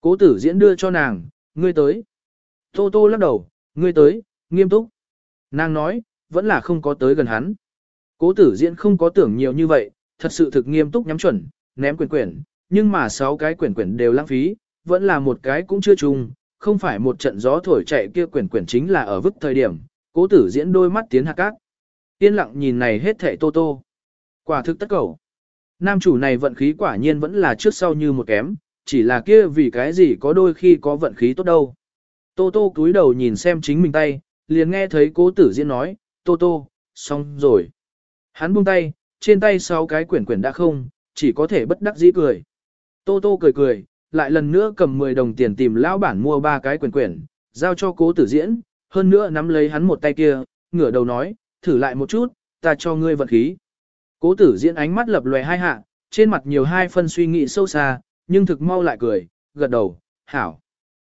Cố tử diễn đưa cho nàng, ngươi tới. Tô Tô lắc đầu, ngươi tới, nghiêm túc. Nàng nói, vẫn là không có tới gần hắn. Cố tử diễn không có tưởng nhiều như vậy, thật sự thực nghiêm túc nhắm chuẩn, ném quyển quyển, nhưng mà 6 cái quyển quyển đều lãng phí, vẫn là một cái cũng chưa trùng, không phải một trận gió thổi chạy kia quyển quyển chính là ở vứt thời điểm, cố tử diễn đôi mắt tiến hạ cát. Yên lặng nhìn này hết thảy tô tô. Quả thực tất cầu. Nam chủ này vận khí quả nhiên vẫn là trước sau như một kém, chỉ là kia vì cái gì có đôi khi có vận khí tốt đâu. Tô tô cúi đầu nhìn xem chính mình tay, liền nghe thấy cố tử diễn nói, tô tô, xong rồi. Hắn buông tay, trên tay sáu cái quyển quyển đã không, chỉ có thể bất đắc dĩ cười. Tô tô cười cười, lại lần nữa cầm 10 đồng tiền tìm lão bản mua ba cái quyển quyển, giao cho cố tử diễn, hơn nữa nắm lấy hắn một tay kia, ngửa đầu nói, thử lại một chút, ta cho ngươi vận khí. Cố tử diễn ánh mắt lập lòe hai hạ, trên mặt nhiều hai phân suy nghĩ sâu xa, nhưng thực mau lại cười, gật đầu, hảo.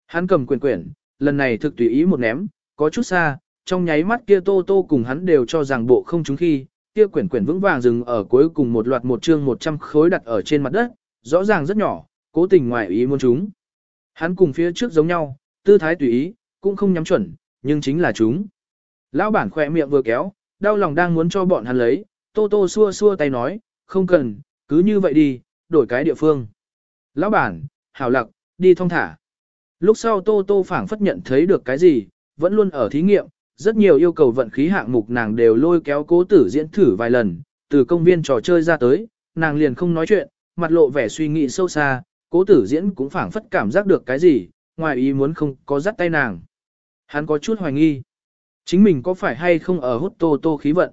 Hắn cầm quyền quyển, lần này thực tùy ý một ném, có chút xa, trong nháy mắt kia tô tô cùng hắn đều cho rằng bộ không chúng khi, kia quyển quyển vững vàng dừng ở cuối cùng một loạt một chương 100 khối đặt ở trên mặt đất, rõ ràng rất nhỏ, cố tình ngoài ý muốn chúng. Hắn cùng phía trước giống nhau, tư thái tùy ý, cũng không nhắm chuẩn, nhưng chính là chúng. Lão bản khỏe miệng vừa kéo, đau lòng đang muốn cho bọn hắn lấy, tô tô xua xua tay nói, không cần, cứ như vậy đi, đổi cái địa phương. Lão bản, hảo lặc, đi thong thả. Lúc sau tô tô phảng phất nhận thấy được cái gì, vẫn luôn ở thí nghiệm, rất nhiều yêu cầu vận khí hạng mục nàng đều lôi kéo cố tử diễn thử vài lần, từ công viên trò chơi ra tới, nàng liền không nói chuyện, mặt lộ vẻ suy nghĩ sâu xa, cố tử diễn cũng phảng phất cảm giác được cái gì, ngoài ý muốn không có dắt tay nàng. Hắn có chút hoài nghi, chính mình có phải hay không ở hút tô tô khí vận.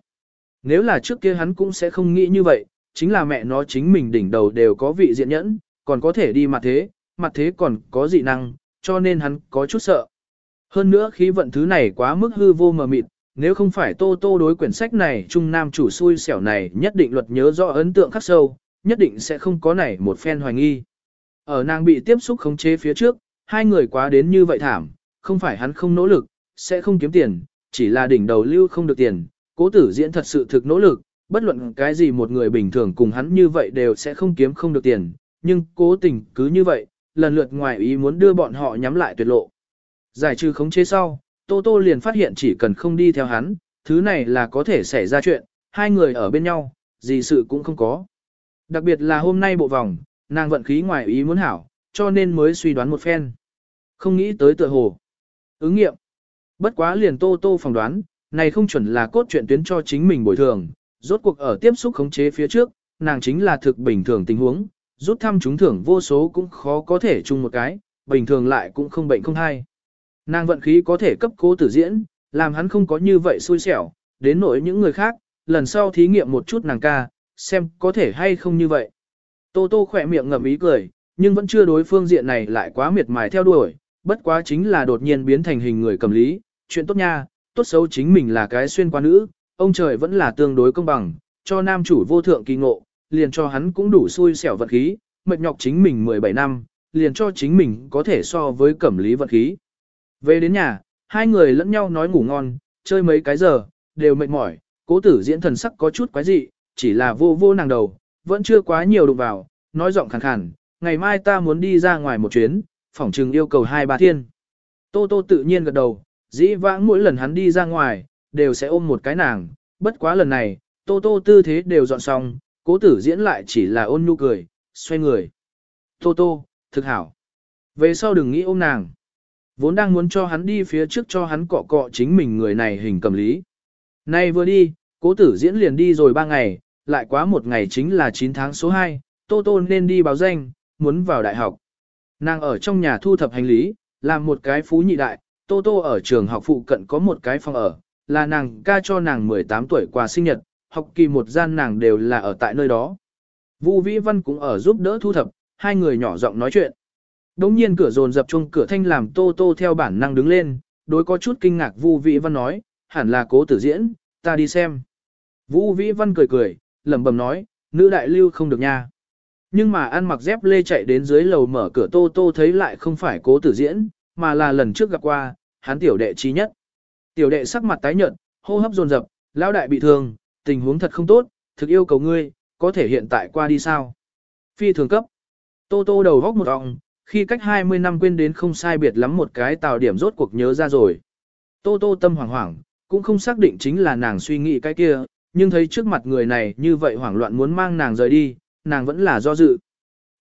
Nếu là trước kia hắn cũng sẽ không nghĩ như vậy, chính là mẹ nó chính mình đỉnh đầu đều có vị diện nhẫn, còn có thể đi mặt thế, mặt thế còn có dị năng, cho nên hắn có chút sợ. Hơn nữa khí vận thứ này quá mức hư vô mờ mịt, nếu không phải tô tô đối quyển sách này trung nam chủ xui xẻo này nhất định luật nhớ rõ ấn tượng khắc sâu, nhất định sẽ không có này một phen hoài nghi. Ở nàng bị tiếp xúc khống chế phía trước, hai người quá đến như vậy thảm, không phải hắn không nỗ lực, sẽ không kiếm tiền, chỉ là đỉnh đầu lưu không được tiền, cố tử diễn thật sự thực nỗ lực, bất luận cái gì một người bình thường cùng hắn như vậy đều sẽ không kiếm không được tiền, nhưng cố tình cứ như vậy, lần lượt ngoài ý muốn đưa bọn họ nhắm lại tuyệt lộ. Giải trừ khống chế sau, Tô Tô liền phát hiện chỉ cần không đi theo hắn, thứ này là có thể xảy ra chuyện, hai người ở bên nhau, gì sự cũng không có. Đặc biệt là hôm nay bộ vòng, nàng vận khí ngoài ý muốn hảo, cho nên mới suy đoán một phen. Không nghĩ tới tựa hồ. Ứng nghiệm. Bất quá liền Tô Tô phỏng đoán, này không chuẩn là cốt truyện tuyến cho chính mình bồi thường, rốt cuộc ở tiếp xúc khống chế phía trước, nàng chính là thực bình thường tình huống, rút thăm trúng thưởng vô số cũng khó có thể chung một cái, bình thường lại cũng không bệnh không hay. Nàng vận khí có thể cấp cố tử diễn, làm hắn không có như vậy xui xẻo, đến nỗi những người khác, lần sau thí nghiệm một chút nàng ca, xem có thể hay không như vậy. Tô tô khỏe miệng ngậm ý cười, nhưng vẫn chưa đối phương diện này lại quá miệt mài theo đuổi, bất quá chính là đột nhiên biến thành hình người cầm lý, chuyện tốt nha, tốt xấu chính mình là cái xuyên qua nữ, ông trời vẫn là tương đối công bằng, cho nam chủ vô thượng kỳ ngộ, liền cho hắn cũng đủ xui xẻo vật khí, mệt nhọc chính mình 17 năm, liền cho chính mình có thể so với cẩm lý vật khí. Về đến nhà, hai người lẫn nhau nói ngủ ngon, chơi mấy cái giờ, đều mệt mỏi, cố tử diễn thần sắc có chút quái dị, chỉ là vô vô nàng đầu, vẫn chưa quá nhiều đụng vào, nói giọng khàn khàn, ngày mai ta muốn đi ra ngoài một chuyến, phỏng trừng yêu cầu hai ba thiên. Tô tô tự nhiên gật đầu, dĩ vãng mỗi lần hắn đi ra ngoài, đều sẽ ôm một cái nàng, bất quá lần này, tô tô tư thế đều dọn xong, cố tử diễn lại chỉ là ôn nhu cười, xoay người. Tô tô, thực hảo. Về sau đừng nghĩ ôm nàng. Vốn đang muốn cho hắn đi phía trước cho hắn cọ cọ chính mình người này hình cầm lý. Nay vừa đi, cố tử diễn liền đi rồi ba ngày, lại quá một ngày chính là 9 tháng số 2, Tô Tô nên đi báo danh, muốn vào đại học. Nàng ở trong nhà thu thập hành lý, làm một cái phú nhị đại, Tô Tô ở trường học phụ cận có một cái phòng ở, là nàng ca cho nàng 18 tuổi quà sinh nhật, học kỳ một gian nàng đều là ở tại nơi đó. Vu Vĩ Văn cũng ở giúp đỡ thu thập, hai người nhỏ giọng nói chuyện. Đống nhiên cửa rồn dập chung cửa thanh làm Tô Tô theo bản năng đứng lên, đối có chút kinh ngạc Vu Vĩ Văn nói, hẳn là cố tử diễn, ta đi xem. Vu Vĩ Văn cười cười, lẩm bẩm nói, nữ đại lưu không được nha. Nhưng mà ăn mặc dép lê chạy đến dưới lầu mở cửa Tô Tô thấy lại không phải cố tử diễn, mà là lần trước gặp qua, hắn tiểu đệ trí nhất. Tiểu đệ sắc mặt tái nhợt, hô hấp dồn dập, lão đại bị thương, tình huống thật không tốt, thực yêu cầu ngươi, có thể hiện tại qua đi sao? Phi thường cấp. Tô Tô đầu góc một ong, khi cách 20 năm quên đến không sai biệt lắm một cái tào điểm rốt cuộc nhớ ra rồi. Tô Tô tâm hoảng hoảng, cũng không xác định chính là nàng suy nghĩ cái kia, nhưng thấy trước mặt người này như vậy hoảng loạn muốn mang nàng rời đi, nàng vẫn là do dự.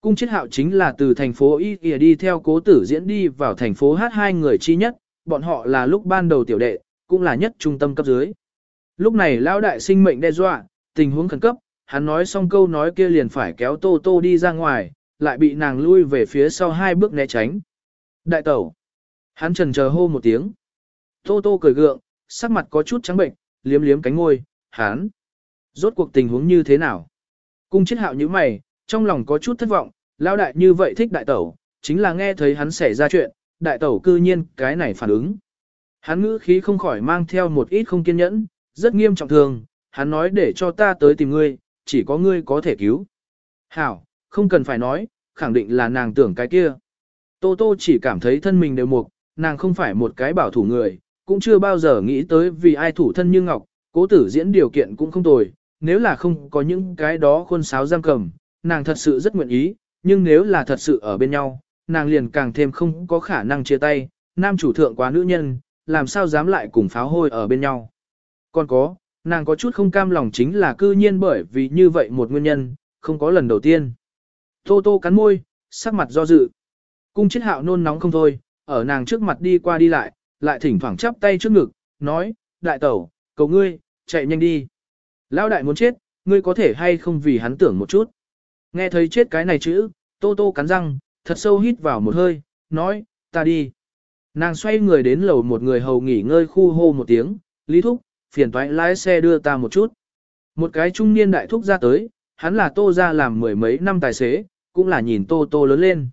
Cung chiết hạo chính là từ thành phố Y kìa đi theo cố tử diễn đi vào thành phố hát hai người chi nhất, bọn họ là lúc ban đầu tiểu đệ, cũng là nhất trung tâm cấp dưới. Lúc này lão đại sinh mệnh đe dọa, tình huống khẩn cấp, hắn nói xong câu nói kia liền phải kéo Tô Tô đi ra ngoài, lại bị nàng lui về phía sau hai bước né tránh. Đại tẩu. Hắn trần chờ hô một tiếng. Tô Tô cười gượng, sắc mặt có chút trắng bệnh, liếm liếm cánh môi, hắn. Rốt cuộc tình huống như thế nào? Cung chết hạo như mày, trong lòng có chút thất vọng, lão đại như vậy thích đại tẩu, chính là nghe thấy hắn xảy ra chuyện, đại tẩu cư nhiên cái này phản ứng. Hắn ngữ khí không khỏi mang theo một ít không kiên nhẫn, rất nghiêm trọng thường, hắn nói để cho ta tới tìm ngươi, chỉ có ngươi có thể cứu. Hảo, không cần phải nói, khẳng định là nàng tưởng cái kia. Tô Tô chỉ cảm thấy thân mình đều mục, nàng không phải một cái bảo thủ người, cũng chưa bao giờ nghĩ tới vì ai thủ thân như ngọc, cố tử diễn điều kiện cũng không tồi, nếu là không có những cái đó khuôn sáo giam cầm, nàng thật sự rất nguyện ý, nhưng nếu là thật sự ở bên nhau, nàng liền càng thêm không có khả năng chia tay, nam chủ thượng quá nữ nhân, làm sao dám lại cùng pháo hôi ở bên nhau. Còn có, nàng có chút không cam lòng chính là cư nhiên bởi vì như vậy một nguyên nhân, không có lần đầu tiên. Tô tô cắn môi, sắc mặt do dự. Cung chết hạo nôn nóng không thôi, ở nàng trước mặt đi qua đi lại, lại thỉnh thoảng chắp tay trước ngực, nói, đại tẩu, cầu ngươi, chạy nhanh đi. Lão đại muốn chết, ngươi có thể hay không vì hắn tưởng một chút. Nghe thấy chết cái này chữ, tô tô cắn răng, thật sâu hít vào một hơi, nói, ta đi. Nàng xoay người đến lầu một người hầu nghỉ ngơi khu hô một tiếng, lý thúc, phiền toái lái xe đưa ta một chút. Một cái trung niên đại thúc ra tới, hắn là tô ra làm mười mấy năm tài xế, cũng là nhìn tô tô lớn lên.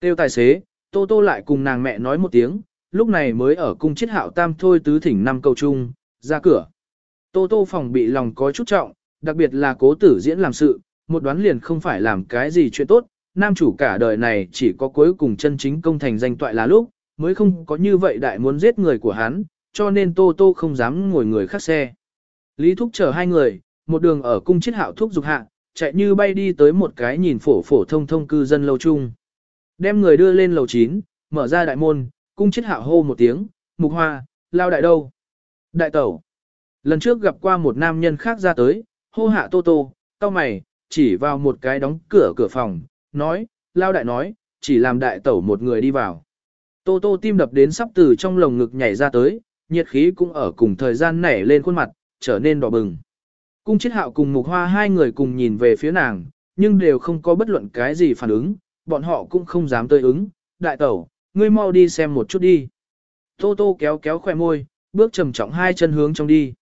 Tiêu tài xế, tô tô lại cùng nàng mẹ nói một tiếng, lúc này mới ở cung chiết hạo tam thôi tứ thỉnh năm cầu chung, ra cửa. Tô tô phòng bị lòng có chút trọng, đặc biệt là cố tử diễn làm sự, một đoán liền không phải làm cái gì chuyện tốt, nam chủ cả đời này chỉ có cuối cùng chân chính công thành danh toại là lúc, mới không có như vậy đại muốn giết người của hắn, cho nên Tô Tô không dám ngồi người khác xe. Lý Thúc chở hai người, một đường ở cung chiết hạo thúc dục hạ, chạy như bay đi tới một cái nhìn phổ phổ thông thông cư dân lâu chung. Đem người đưa lên lầu 9, mở ra đại môn, cung chiết hạo hô một tiếng, mục hoa, lao đại đâu? Đại tẩu. Lần trước gặp qua một nam nhân khác ra tới, hô hạ tô tô, cao mày, chỉ vào một cái đóng cửa cửa phòng, nói, lao đại nói, chỉ làm đại tẩu một người đi vào. Tô tô tim đập đến sắp từ trong lồng ngực nhảy ra tới, nhiệt khí cũng ở cùng thời gian nảy lên khuôn mặt, trở nên đỏ bừng. Cung chết hạo cùng mục hoa hai người cùng nhìn về phía nàng, nhưng đều không có bất luận cái gì phản ứng, bọn họ cũng không dám tơi ứng. Đại tẩu, ngươi mau đi xem một chút đi. Tô tô kéo kéo khoe môi, bước trầm trọng hai chân hướng trong đi.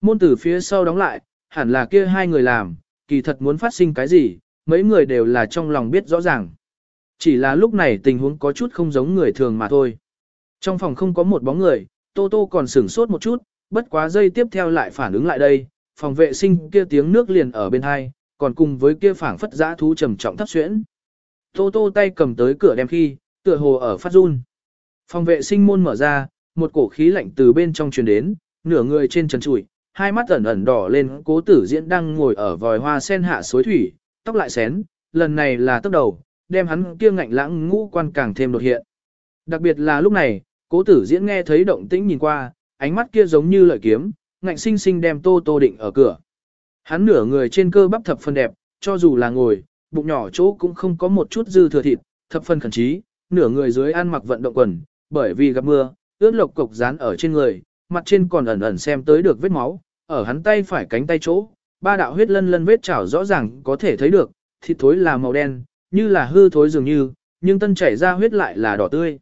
Môn tử phía sau đóng lại, hẳn là kia hai người làm, kỳ thật muốn phát sinh cái gì, mấy người đều là trong lòng biết rõ ràng. Chỉ là lúc này tình huống có chút không giống người thường mà thôi. Trong phòng không có một bóng người, Tô Tô còn sửng sốt một chút, bất quá giây tiếp theo lại phản ứng lại đây, phòng vệ sinh kia tiếng nước liền ở bên hai, còn cùng với kia phảng phất giã thú trầm trọng thấp xuyễn. Tô Tô tay cầm tới cửa đem khi, tựa hồ ở phát run. Phòng vệ sinh môn mở ra, một cổ khí lạnh từ bên trong truyền đến, nửa người trên trần trụi, hai mắt ẩn ẩn đỏ lên, cố tử diễn đang ngồi ở vòi hoa sen hạ suối thủy, tóc lại xén, lần này là tóc đầu, đem hắn kia ngạnh lãng ngũ quan càng thêm đột hiện. Đặc biệt là lúc này, cố tử diễn nghe thấy động tĩnh nhìn qua, ánh mắt kia giống như lợi kiếm, ngạnh sinh sinh đem tô tô định ở cửa. Hắn nửa người trên cơ bắp thập phần đẹp, cho dù là ngồi, bụng nhỏ chỗ cũng không có một chút dư thừa thịt, thập phần khẩn trí, nửa người dưới ăn mặc vận động quần, bởi vì gặp mưa, ướt lộc cục dán ở trên người, mặt trên còn ẩn ẩn xem tới được vết máu, ở hắn tay phải cánh tay chỗ, ba đạo huyết lân lân vết chảo rõ ràng có thể thấy được, thịt thối là màu đen, như là hư thối dường như, nhưng tân chảy ra huyết lại là đỏ tươi.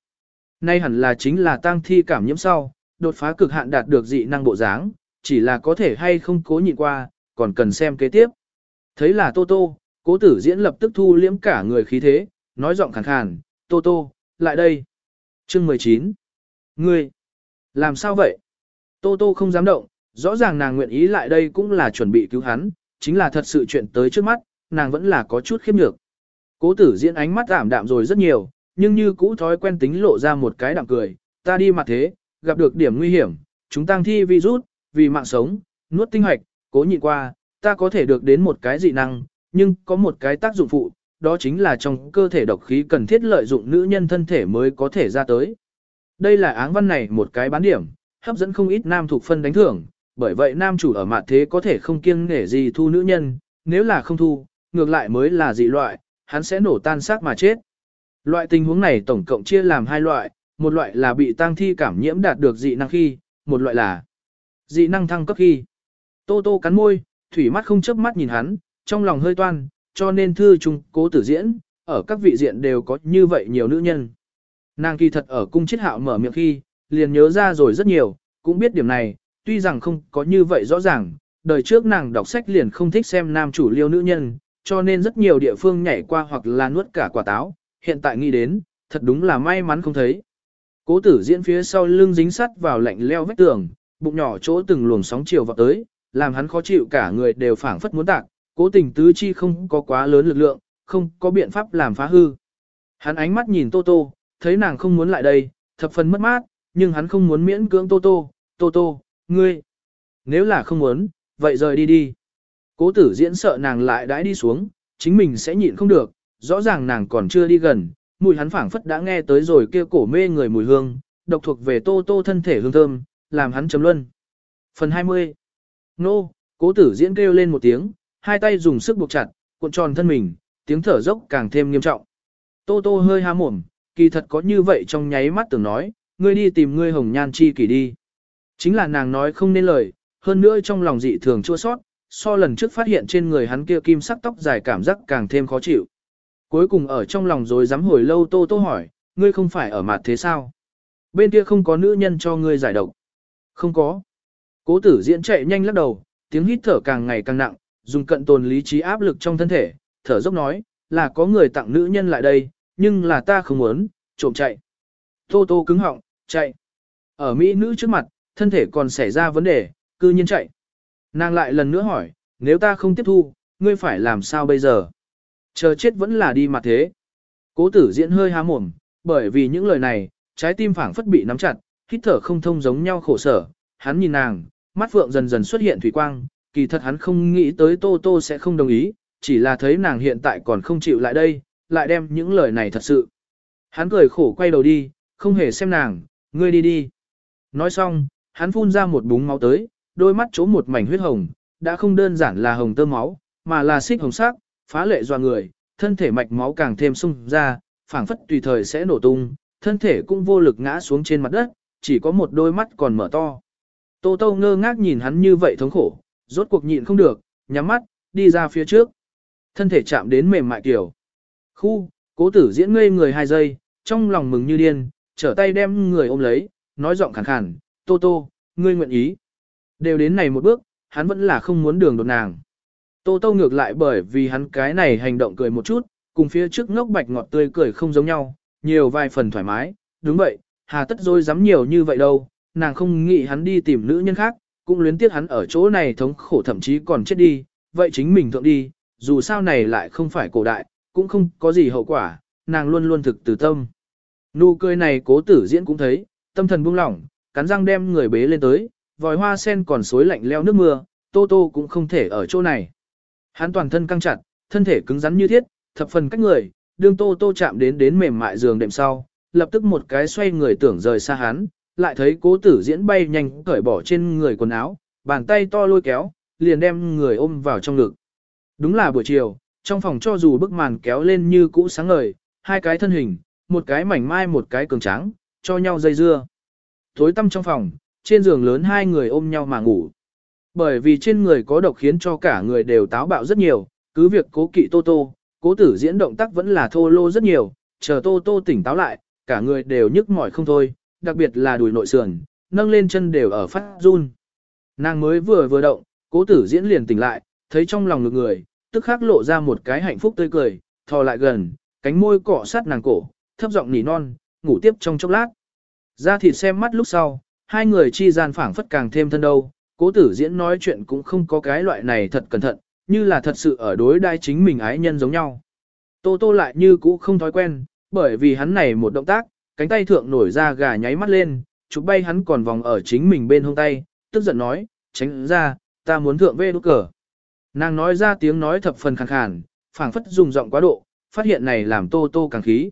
Nay hẳn là chính là tang thi cảm nhiễm sau, đột phá cực hạn đạt được dị năng bộ dáng, chỉ là có thể hay không cố nhịn qua, còn cần xem kế tiếp. Thấy là Tô Tô, cố tử diễn lập tức thu liễm cả người khí thế, nói giọng khàn khàn, Tô Tô, lại đây. Chương 19. Ngươi, làm sao vậy? Tô Tô không dám động, rõ ràng nàng nguyện ý lại đây cũng là chuẩn bị cứu hắn, chính là thật sự chuyện tới trước mắt, nàng vẫn là có chút khiếp nhược. Cố tử diễn ánh mắt ảm đạm rồi rất nhiều, nhưng như cũ thói quen tính lộ ra một cái đạm cười, ta đi mặt thế, gặp được điểm nguy hiểm, chúng tăng thi virus, vì mạng sống, nuốt tinh hoạch, cố nhịn qua, ta có thể được đến một cái dị năng, nhưng có một cái tác dụng phụ, đó chính là trong cơ thể độc khí cần thiết lợi dụng nữ nhân thân thể mới có thể ra tới. Đây là áng văn này một cái bán điểm, hấp dẫn không ít nam thuộc phân đánh thưởng, bởi vậy nam chủ ở mặt thế có thể không kiêng nể gì thu nữ nhân, nếu là không thu, ngược lại mới là dị loại, hắn sẽ nổ tan xác mà chết. Loại tình huống này tổng cộng chia làm hai loại, một loại là bị tang thi cảm nhiễm đạt được dị năng khi, một loại là dị năng thăng cấp khi. Tô tô cắn môi, thủy mắt không chớp mắt nhìn hắn, trong lòng hơi toan, cho nên thư trung cố tử diễn, ở các vị diện đều có như vậy nhiều nữ nhân. Nàng kỳ thật ở cung chiết hạo mở miệng khi, liền nhớ ra rồi rất nhiều, cũng biết điểm này, tuy rằng không có như vậy rõ ràng, đời trước nàng đọc sách liền không thích xem nam chủ liêu nữ nhân, cho nên rất nhiều địa phương nhảy qua hoặc là nuốt cả quả táo, hiện tại nghĩ đến, thật đúng là may mắn không thấy. Cố tử diễn phía sau lưng dính sắt vào lạnh leo vách tường, bụng nhỏ chỗ từng luồng sóng chiều vào tới, làm hắn khó chịu cả người đều phảng phất muốn tạc, cố tình tứ chi không có quá lớn lực lượng, không có biện pháp làm phá hư. Hắn ánh mắt nhìn Tô Tô, thấy nàng không muốn lại đây, thập phần mất mát, nhưng hắn không muốn miễn cưỡng Tô Tô, Tô Tô, ngươi. Nếu là không muốn, vậy rời đi đi. Cố tử diễn sợ nàng lại đãi đi xuống, chính mình sẽ nhịn không được, rõ ràng nàng còn chưa đi gần, mùi hắn phảng phất đã nghe tới rồi kia cổ mê người mùi hương, độc thuộc về Tô Tô thân thể hương thơm, làm hắn chấm luân. Phần 20 Nô, cố tử diễn kêu lên một tiếng, hai tay dùng sức buộc chặt, cuộn tròn thân mình, tiếng thở dốc càng thêm nghiêm trọng. Tô Tô hơi há mồm, kỳ thật có như vậy trong nháy mắt tưởng nói, ngươi đi tìm ngươi hồng nhan chi kỷ đi. Chính là nàng nói không nên lời, hơn nữa trong lòng dị thường chua sót, so lần trước phát hiện trên người hắn kia kim sắc tóc dài cảm giác càng thêm khó chịu. Cuối cùng ở trong lòng rồi dám hồi lâu Tô Tô hỏi, ngươi không phải ở mặt thế sao? Bên kia không có nữ nhân cho ngươi giải độc. Không có. Cố tử diễn chạy nhanh lắc đầu, tiếng hít thở càng ngày càng nặng, dùng cận tồn lý trí áp lực trong thân thể, thở dốc nói, là có người tặng nữ nhân lại đây, nhưng là ta không muốn, trộm chạy. Tô tô cứng họng, chạy. Ở Mỹ nữ trước mặt, thân thể còn xảy ra vấn đề, cư nhiên chạy. Nàng lại lần nữa hỏi, nếu ta không tiếp thu, ngươi phải làm sao bây giờ? Chờ chết vẫn là đi mặt thế. Cố tử diễn hơi há mồm, bởi vì những lời này, trái tim phảng phất bị nắm chặt, hít thở không thông giống nhau khổ sở. Hắn nhìn nàng, mắt phượng dần dần xuất hiện thủy quang, kỳ thật hắn không nghĩ tới Tô Tô sẽ không đồng ý, chỉ là thấy nàng hiện tại còn không chịu lại đây, lại đem những lời này thật sự. Hắn cười khổ quay đầu đi, không hề xem nàng, ngươi đi đi. Nói xong, hắn phun ra một búng máu tới, đôi mắt chỗ một mảnh huyết hồng, đã không đơn giản là hồng tơ máu, mà là xích hồng sắc, phá lệ doa người, thân thể mạch máu càng thêm sung ra, phảng phất tùy thời sẽ nổ tung, thân thể cũng vô lực ngã xuống trên mặt đất, chỉ có một đôi mắt còn mở to. Tô Tô ngơ ngác nhìn hắn như vậy thống khổ, rốt cuộc nhịn không được, nhắm mắt, đi ra phía trước. Thân thể chạm đến mềm mại kiểu. Khu, cố tử diễn ngây người hai giây, trong lòng mừng như điên, trở tay đem người ôm lấy, nói giọng khàn khàn, Tô Tô, ngươi nguyện ý. Đều đến này một bước, hắn vẫn là không muốn đường đột nàng. Tô Tô ngược lại bởi vì hắn cái này hành động cười một chút, cùng phía trước ngốc bạch ngọt tươi cười không giống nhau, nhiều vài phần thoải mái, đúng vậy, hà tất dối dám nhiều như vậy đâu, nàng không nghĩ hắn đi tìm nữ nhân khác, cũng luyến tiếc hắn ở chỗ này thống khổ thậm chí còn chết đi, vậy chính mình thượng đi, dù sao này lại không phải cổ đại, cũng không có gì hậu quả, nàng luôn luôn thực từ tâm. Nụ cười này cố tử diễn cũng thấy, tâm thần buông lỏng, cắn răng đem người bế lên tới, vòi hoa sen còn suối lạnh leo nước mưa, tô tô cũng không thể ở chỗ này. Hắn toàn thân căng chặt, thân thể cứng rắn như thiết, thập phần cách người, đương tô tô chạm đến đến mềm mại giường đệm sau, lập tức một cái xoay người tưởng rời xa hắn, lại thấy cố tử diễn bay nhanh cởi bỏ trên người quần áo, bàn tay to lôi kéo, liền đem người ôm vào trong ngực. Đúng là buổi chiều, trong phòng cho dù bức màn kéo lên như cũ sáng ngời, hai cái thân hình, một cái mảnh mai một cái cường tráng, cho nhau dây dưa. Tối tăm trong phòng, trên giường lớn hai người ôm nhau mà ngủ. Bởi vì trên người có độc khiến cho cả người đều táo bạo rất nhiều, cứ việc cố kỵ tô tô, cố tử diễn động tác vẫn là thô lô rất nhiều, chờ tô tô tỉnh táo lại, cả người đều nhức mỏi không thôi, đặc biệt là đùi nội sườn, nâng lên chân đều ở phát run. Nàng mới vừa vừa động, cố tử diễn liền tỉnh lại, thấy trong lòng ngực người, tức khắc lộ ra một cái hạnh phúc tươi cười, thò lại gần, cánh môi cọ sát nàng cổ, thấp giọng nỉ non, ngủ tiếp trong chốc lát. Ra thịt xem mắt lúc sau, hai người chi gian phảng phất càng thêm thân đâu, cố tử diễn nói chuyện cũng không có cái loại này thật cẩn thận, như là thật sự ở đối đai chính mình ái nhân giống nhau. Tô tô lại như cũ không thói quen, bởi vì hắn này một động tác, cánh tay thượng nổi ra gà nháy mắt lên, chụp bay hắn còn vòng ở chính mình bên hông tay, tức giận nói, tránh ra, ta muốn thượng về đốt cờ. Nàng nói ra tiếng nói thập phần khàn khàn, phảng phất dùng giọng quá độ, phát hiện này làm tô tô càng khí.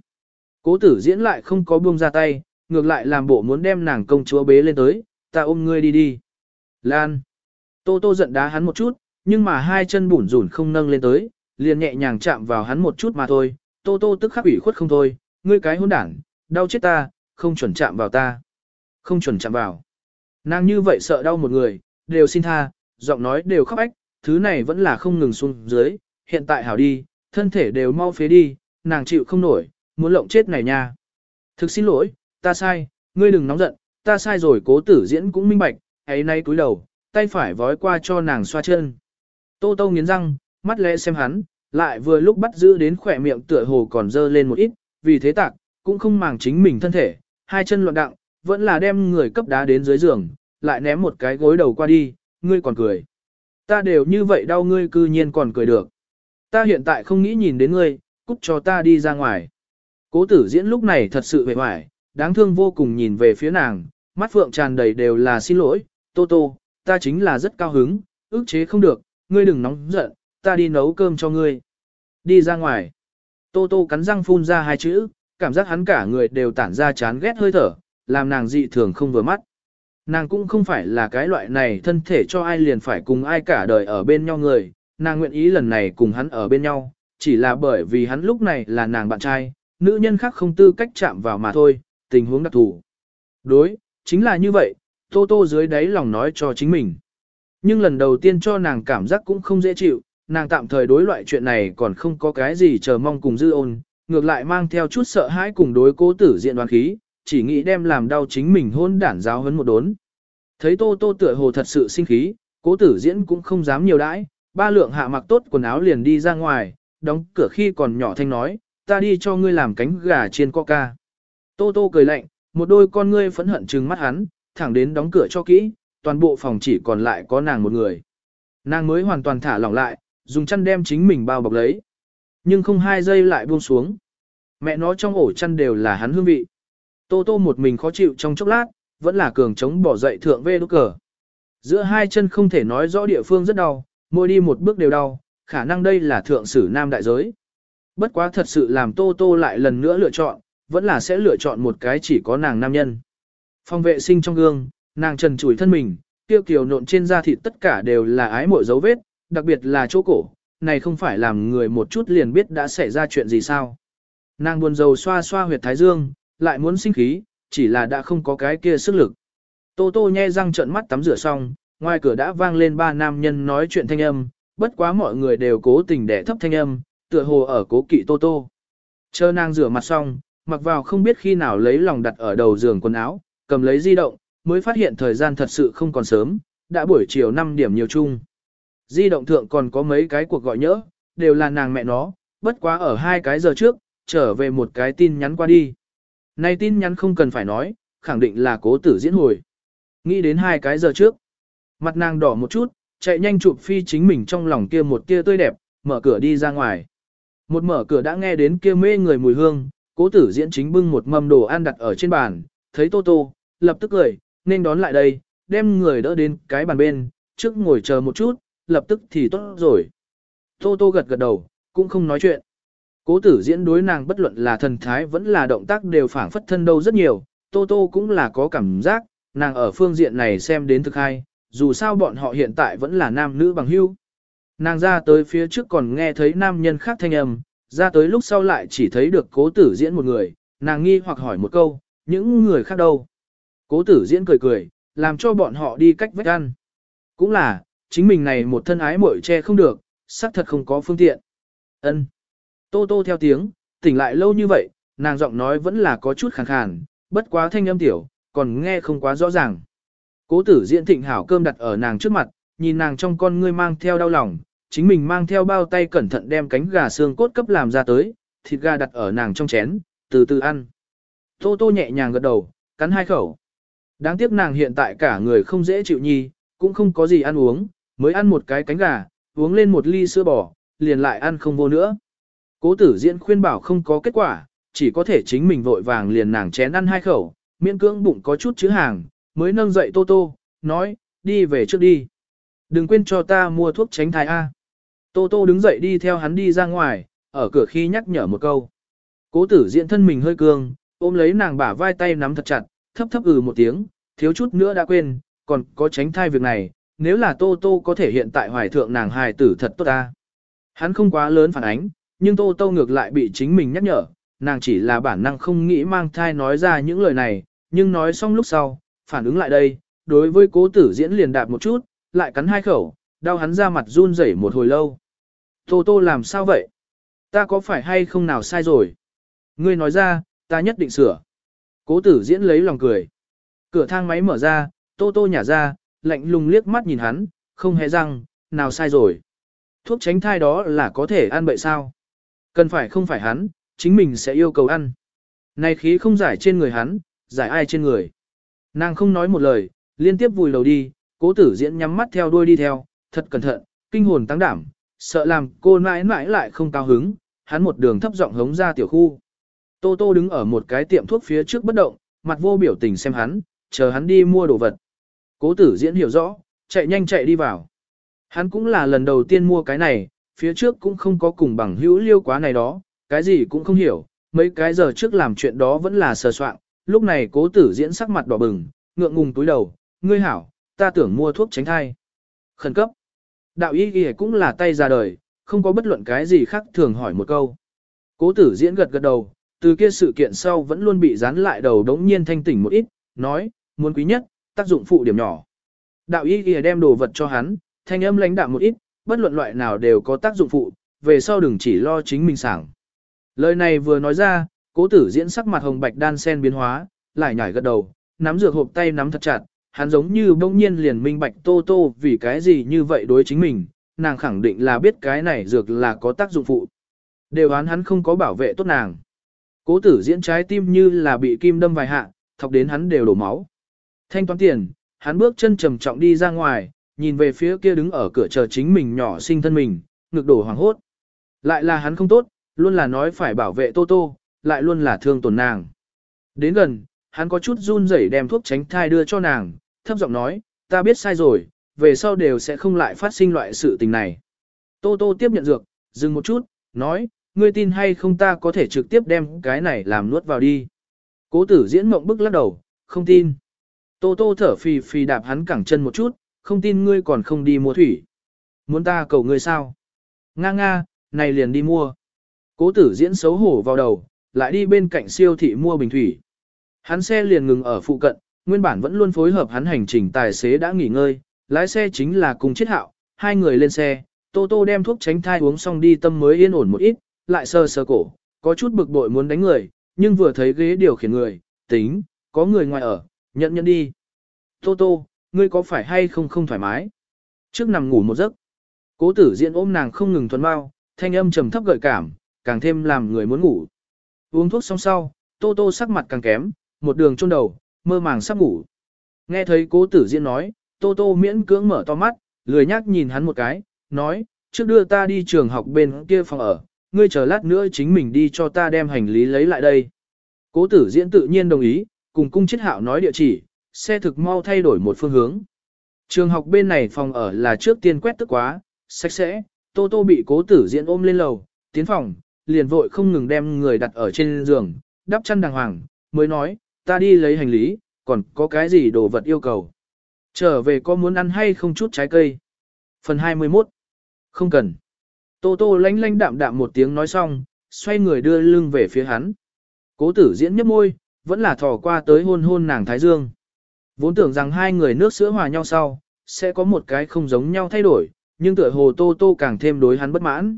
Cố tử diễn lại không có buông ra tay, ngược lại làm bộ muốn đem nàng công chúa bế lên tới, ta ôm ngươi đi đi. Lan. Tô tô giận đá hắn một chút, nhưng mà hai chân bủn rủn không nâng lên tới, liền nhẹ nhàng chạm vào hắn một chút mà thôi. Tô tô tức khắc ủy khuất không thôi, ngươi cái hôn đảng, đau chết ta, không chuẩn chạm vào ta. Không chuẩn chạm vào. Nàng như vậy sợ đau một người, đều xin tha, giọng nói đều khóc ách, thứ này vẫn là không ngừng xuống dưới, hiện tại hảo đi, thân thể đều mau phế đi, nàng chịu không nổi, muốn lộng chết này nha. Thực xin lỗi, ta sai, ngươi đừng nóng giận, ta sai rồi cố tử diễn cũng minh bạch, ấy nay cúi đầu, tay phải vói qua cho nàng xoa chân. Tô tô nghiến răng, mắt lẽ xem hắn, lại vừa lúc bắt giữ đến khỏe miệng tựa hồ còn dơ lên một ít, vì thế tạc, cũng không màng chính mình thân thể, hai chân loạn đặng, vẫn là đem người cấp đá đến dưới giường, lại ném một cái gối đầu qua đi, ngươi còn cười. Ta đều như vậy đau ngươi cư nhiên còn cười được. Ta hiện tại không nghĩ nhìn đến ngươi, cút cho ta đi ra ngoài. Cố tử diễn lúc này thật sự vẻ hoài, đáng thương vô cùng nhìn về phía nàng, mắt phượng tràn đầy đều là xin lỗi, Tô Tô, ta chính là rất cao hứng, ức chế không được, ngươi đừng nóng giận, ta đi nấu cơm cho ngươi. Đi ra ngoài. Tô Tô cắn răng phun ra hai chữ, cảm giác hắn cả người đều tản ra chán ghét hơi thở, làm nàng dị thường không vừa mắt. Nàng cũng không phải là cái loại này thân thể cho ai liền phải cùng ai cả đời ở bên nhau người, nàng nguyện ý lần này cùng hắn ở bên nhau, chỉ là bởi vì hắn lúc này là nàng bạn trai, nữ nhân khác không tư cách chạm vào mà thôi, tình huống đặc thù. Đối, chính là như vậy, Tô Tô dưới đáy lòng nói cho chính mình. Nhưng lần đầu tiên cho nàng cảm giác cũng không dễ chịu, nàng tạm thời đối loại chuyện này còn không có cái gì chờ mong cùng dư ôn, ngược lại mang theo chút sợ hãi cùng đối cố tử diện đoán khí, chỉ nghĩ đem làm đau chính mình hôn đản giáo hấn một đốn. Thấy Tô Tô tựa hồ thật sự sinh khí, cố tử diễn cũng không dám nhiều đãi, ba lượng hạ mặc tốt quần áo liền đi ra ngoài, đóng cửa khi còn nhỏ thanh nói, ta đi cho ngươi làm cánh gà chiên coca. Tô Tô cười lạnh, một đôi con ngươi phẫn hận trừng mắt hắn, thẳng đến đóng cửa cho kỹ, toàn bộ phòng chỉ còn lại có nàng một người. Nàng mới hoàn toàn thả lỏng lại, dùng chăn đem chính mình bao bọc lấy. Nhưng không hai giây lại buông xuống. Mẹ nó trong ổ chăn đều là hắn hương vị. Tô Tô một mình khó chịu trong chốc lát, vẫn là cường chống bỏ dậy thượng vê đốt cờ. Giữa hai chân không thể nói rõ địa phương rất đau, môi đi một bước đều đau, khả năng đây là thượng sử nam đại giới. Bất quá thật sự làm Tô Tô lại lần nữa lựa chọn, vẫn là sẽ lựa chọn một cái chỉ có nàng nam nhân. Phòng vệ sinh trong gương, nàng trần trụi thân mình, tiêu kiều nộn trên da thịt tất cả đều là ái mộ dấu vết, đặc biệt là chỗ cổ, này không phải làm người một chút liền biết đã xảy ra chuyện gì sao. Nàng buồn rầu xoa xoa huyệt thái dương, lại muốn sinh khí, chỉ là đã không có cái kia sức lực. Tô tô nhe răng trợn mắt tắm rửa xong, ngoài cửa đã vang lên ba nam nhân nói chuyện thanh âm, bất quá mọi người đều cố tình để thấp thanh âm, tựa hồ ở cố kỵ tô tô. Chờ nàng rửa mặt xong, mặc vào không biết khi nào lấy lòng đặt ở đầu giường quần áo, cầm lấy di động, mới phát hiện thời gian thật sự không còn sớm, đã buổi chiều 5 điểm nhiều chung. Di động thượng còn có mấy cái cuộc gọi nhỡ, đều là nàng mẹ nó, bất quá ở hai cái giờ trước, trở về một cái tin nhắn qua đi. Này tin nhắn không cần phải nói, khẳng định là cố tử diễn hồi. Nghĩ đến hai cái giờ trước. Mặt nàng đỏ một chút, chạy nhanh chụp phi chính mình trong lòng kia một kia tươi đẹp, mở cửa đi ra ngoài. Một mở cửa đã nghe đến kia mê người mùi hương, cố tử diễn chính bưng một mâm đồ ăn đặt ở trên bàn, thấy Tô Tô, lập tức cười, nên đón lại đây, đem người đỡ đến cái bàn bên, trước ngồi chờ một chút, lập tức thì tốt rồi. Tô Tô gật gật đầu, cũng không nói chuyện. Cố tử diễn đối nàng bất luận là thần thái vẫn là động tác đều phản phất thân đâu rất nhiều, Tô Tô cũng là có cảm giác, nàng ở phương diện này xem đến thực hay, dù sao bọn họ hiện tại vẫn là nam nữ bằng hữu. Nàng ra tới phía trước còn nghe thấy nam nhân khác thanh âm, ra tới lúc sau lại chỉ thấy được cố tử diễn một người, nàng nghi hoặc hỏi một câu, những người khác đâu? Cố tử diễn cười cười, làm cho bọn họ đi cách vách ăn. Cũng là, chính mình này một thân ái mội che không được, xác thật không có phương tiện. ân Tô tô theo tiếng, tỉnh lại lâu như vậy, nàng giọng nói vẫn là có chút khàn khàn, bất quá thanh âm tiểu, còn nghe không quá rõ ràng. Cố tử diễn thịnh hảo cơm đặt ở nàng trước mặt, nhìn nàng trong con ngươi mang theo đau lòng, chính mình mang theo bao tay cẩn thận đem cánh gà xương cốt cấp làm ra tới, thịt gà đặt ở nàng trong chén, từ từ ăn. Tô tô nhẹ nhàng gật đầu, cắn hai khẩu. Đáng tiếc nàng hiện tại cả người không dễ chịu nhi, cũng không có gì ăn uống, mới ăn một cái cánh gà, uống lên một ly sữa bò, liền lại ăn không vô nữa. Cố tử diễn khuyên bảo không có kết quả, chỉ có thể chính mình vội vàng liền nàng chén ăn hai khẩu, miễn cưỡng bụng có chút chữ hàng, mới nâng dậy Tô Tô, nói, đi về trước đi. Đừng quên cho ta mua thuốc tránh thai A. Tô Tô đứng dậy đi theo hắn đi ra ngoài, ở cửa khi nhắc nhở một câu. Cố tử diện thân mình hơi cương, ôm lấy nàng bả vai tay nắm thật chặt, thấp thấp ừ một tiếng, thiếu chút nữa đã quên, còn có tránh thai việc này, nếu là Tô Tô có thể hiện tại hoài thượng nàng hài tử thật tốt ta. Hắn không quá lớn phản ánh, nhưng Tô Tô ngược lại bị chính mình nhắc nhở, nàng chỉ là bản năng không nghĩ mang thai nói ra những lời này, nhưng nói xong lúc sau, phản ứng lại đây, đối với cố tử diễn liền đạp một chút, lại cắn hai khẩu, đau hắn ra mặt run rẩy một hồi lâu. Tô Tô làm sao vậy? Ta có phải hay không nào sai rồi? Ngươi nói ra, ta nhất định sửa. Cố tử diễn lấy lòng cười. Cửa thang máy mở ra, Tô Tô nhả ra, lạnh lùng liếc mắt nhìn hắn, không hề răng, nào sai rồi. Thuốc tránh thai đó là có thể ăn bậy sao? Cần phải không phải hắn, chính mình sẽ yêu cầu ăn. Này khí không giải trên người hắn, giải ai trên người. Nàng không nói một lời, liên tiếp vùi đầu đi, cố tử diễn nhắm mắt theo đuôi đi theo, thật cẩn thận, kinh hồn tăng đảm, sợ làm cô mãi mãi lại không cao hứng, hắn một đường thấp giọng hống ra tiểu khu. Tô Tô đứng ở một cái tiệm thuốc phía trước bất động, mặt vô biểu tình xem hắn, chờ hắn đi mua đồ vật. Cố tử diễn hiểu rõ, chạy nhanh chạy đi vào. Hắn cũng là lần đầu tiên mua cái này, phía trước cũng không có cùng bằng hữu liêu quá này đó, cái gì cũng không hiểu, mấy cái giờ trước làm chuyện đó vẫn là sờ soạn, lúc này cố tử diễn sắc mặt đỏ bừng, ngượng ngùng túi đầu, ngươi hảo, ta tưởng mua thuốc tránh thai. Khẩn cấp. Đạo y ghi cũng là tay ra đời, không có bất luận cái gì khác thường hỏi một câu. Cố tử diễn gật gật đầu, từ kia sự kiện sau vẫn luôn bị dán lại đầu đống nhiên thanh tỉnh một ít, nói, muốn quý nhất, tác dụng phụ điểm nhỏ. Đạo y ghi đem đồ vật cho hắn, thanh âm lãnh đạm một ít, bất luận loại nào đều có tác dụng phụ, về sau đừng chỉ lo chính mình sảng. Lời này vừa nói ra, cố tử diễn sắc mặt hồng bạch đan sen biến hóa, lại nhảy gật đầu, nắm dược hộp tay nắm thật chặt, hắn giống như bỗng nhiên liền minh bạch tô tô vì cái gì như vậy đối chính mình, nàng khẳng định là biết cái này dược là có tác dụng phụ. Đều án hắn không có bảo vệ tốt nàng. Cố tử diễn trái tim như là bị kim đâm vài hạ, thọc đến hắn đều đổ máu. Thanh toán tiền, hắn bước chân trầm trọng đi ra ngoài, nhìn về phía kia đứng ở cửa chờ chính mình nhỏ sinh thân mình, ngực đổ hoàng hốt. Lại là hắn không tốt, luôn là nói phải bảo vệ Tô Tô, lại luôn là thương tổn nàng. Đến gần, hắn có chút run rẩy đem thuốc tránh thai đưa cho nàng, thấp giọng nói, ta biết sai rồi, về sau đều sẽ không lại phát sinh loại sự tình này. Tô Tô tiếp nhận dược, dừng một chút, nói, ngươi tin hay không ta có thể trực tiếp đem cái này làm nuốt vào đi. Cố tử diễn mộng bức lắc đầu, không tin. Tô Tô thở phì phì đạp hắn cẳng chân một chút, không tin ngươi còn không đi mua thủy. Muốn ta cầu ngươi sao? Nga nga, này liền đi mua. Cố tử diễn xấu hổ vào đầu, lại đi bên cạnh siêu thị mua bình thủy. Hắn xe liền ngừng ở phụ cận, nguyên bản vẫn luôn phối hợp hắn hành trình tài xế đã nghỉ ngơi, lái xe chính là cùng chiết hạo, hai người lên xe, Tô Tô đem thuốc tránh thai uống xong đi tâm mới yên ổn một ít, lại sờ sờ cổ, có chút bực bội muốn đánh người, nhưng vừa thấy ghế điều khiển người, tính, có người ngoài ở, nhận nhận đi. Tô Tô, ngươi có phải hay không không thoải mái? Trước nằm ngủ một giấc, cố tử diễn ôm nàng không ngừng thuần bao, thanh âm trầm thấp gợi cảm, càng thêm làm người muốn ngủ. Uống thuốc xong sau, Tô Tô sắc mặt càng kém, một đường chôn đầu, mơ màng sắp ngủ. Nghe thấy cố tử diễn nói, Tô Tô miễn cưỡng mở to mắt, lười nhắc nhìn hắn một cái, nói, trước đưa ta đi trường học bên kia phòng ở, ngươi chờ lát nữa chính mình đi cho ta đem hành lý lấy lại đây. Cố tử diễn tự nhiên đồng ý, cùng cung chết hạo nói địa chỉ, xe thực mau thay đổi một phương hướng. Trường học bên này phòng ở là trước tiên quét tức quá, sạch sẽ, Tô Tô bị cố tử diễn ôm lên lầu, tiến phòng, liền vội không ngừng đem người đặt ở trên giường, đắp chăn đàng hoàng, mới nói, ta đi lấy hành lý, còn có cái gì đồ vật yêu cầu. Trở về có muốn ăn hay không chút trái cây. Phần 21. Không cần. Tô Tô lánh lánh đạm đạm một tiếng nói xong, xoay người đưa lưng về phía hắn. Cố tử diễn nhấp môi, vẫn là thò qua tới hôn hôn nàng Thái Dương. Vốn tưởng rằng hai người nước sữa hòa nhau sau, sẽ có một cái không giống nhau thay đổi, nhưng tựa hồ Tô Tô càng thêm đối hắn bất mãn.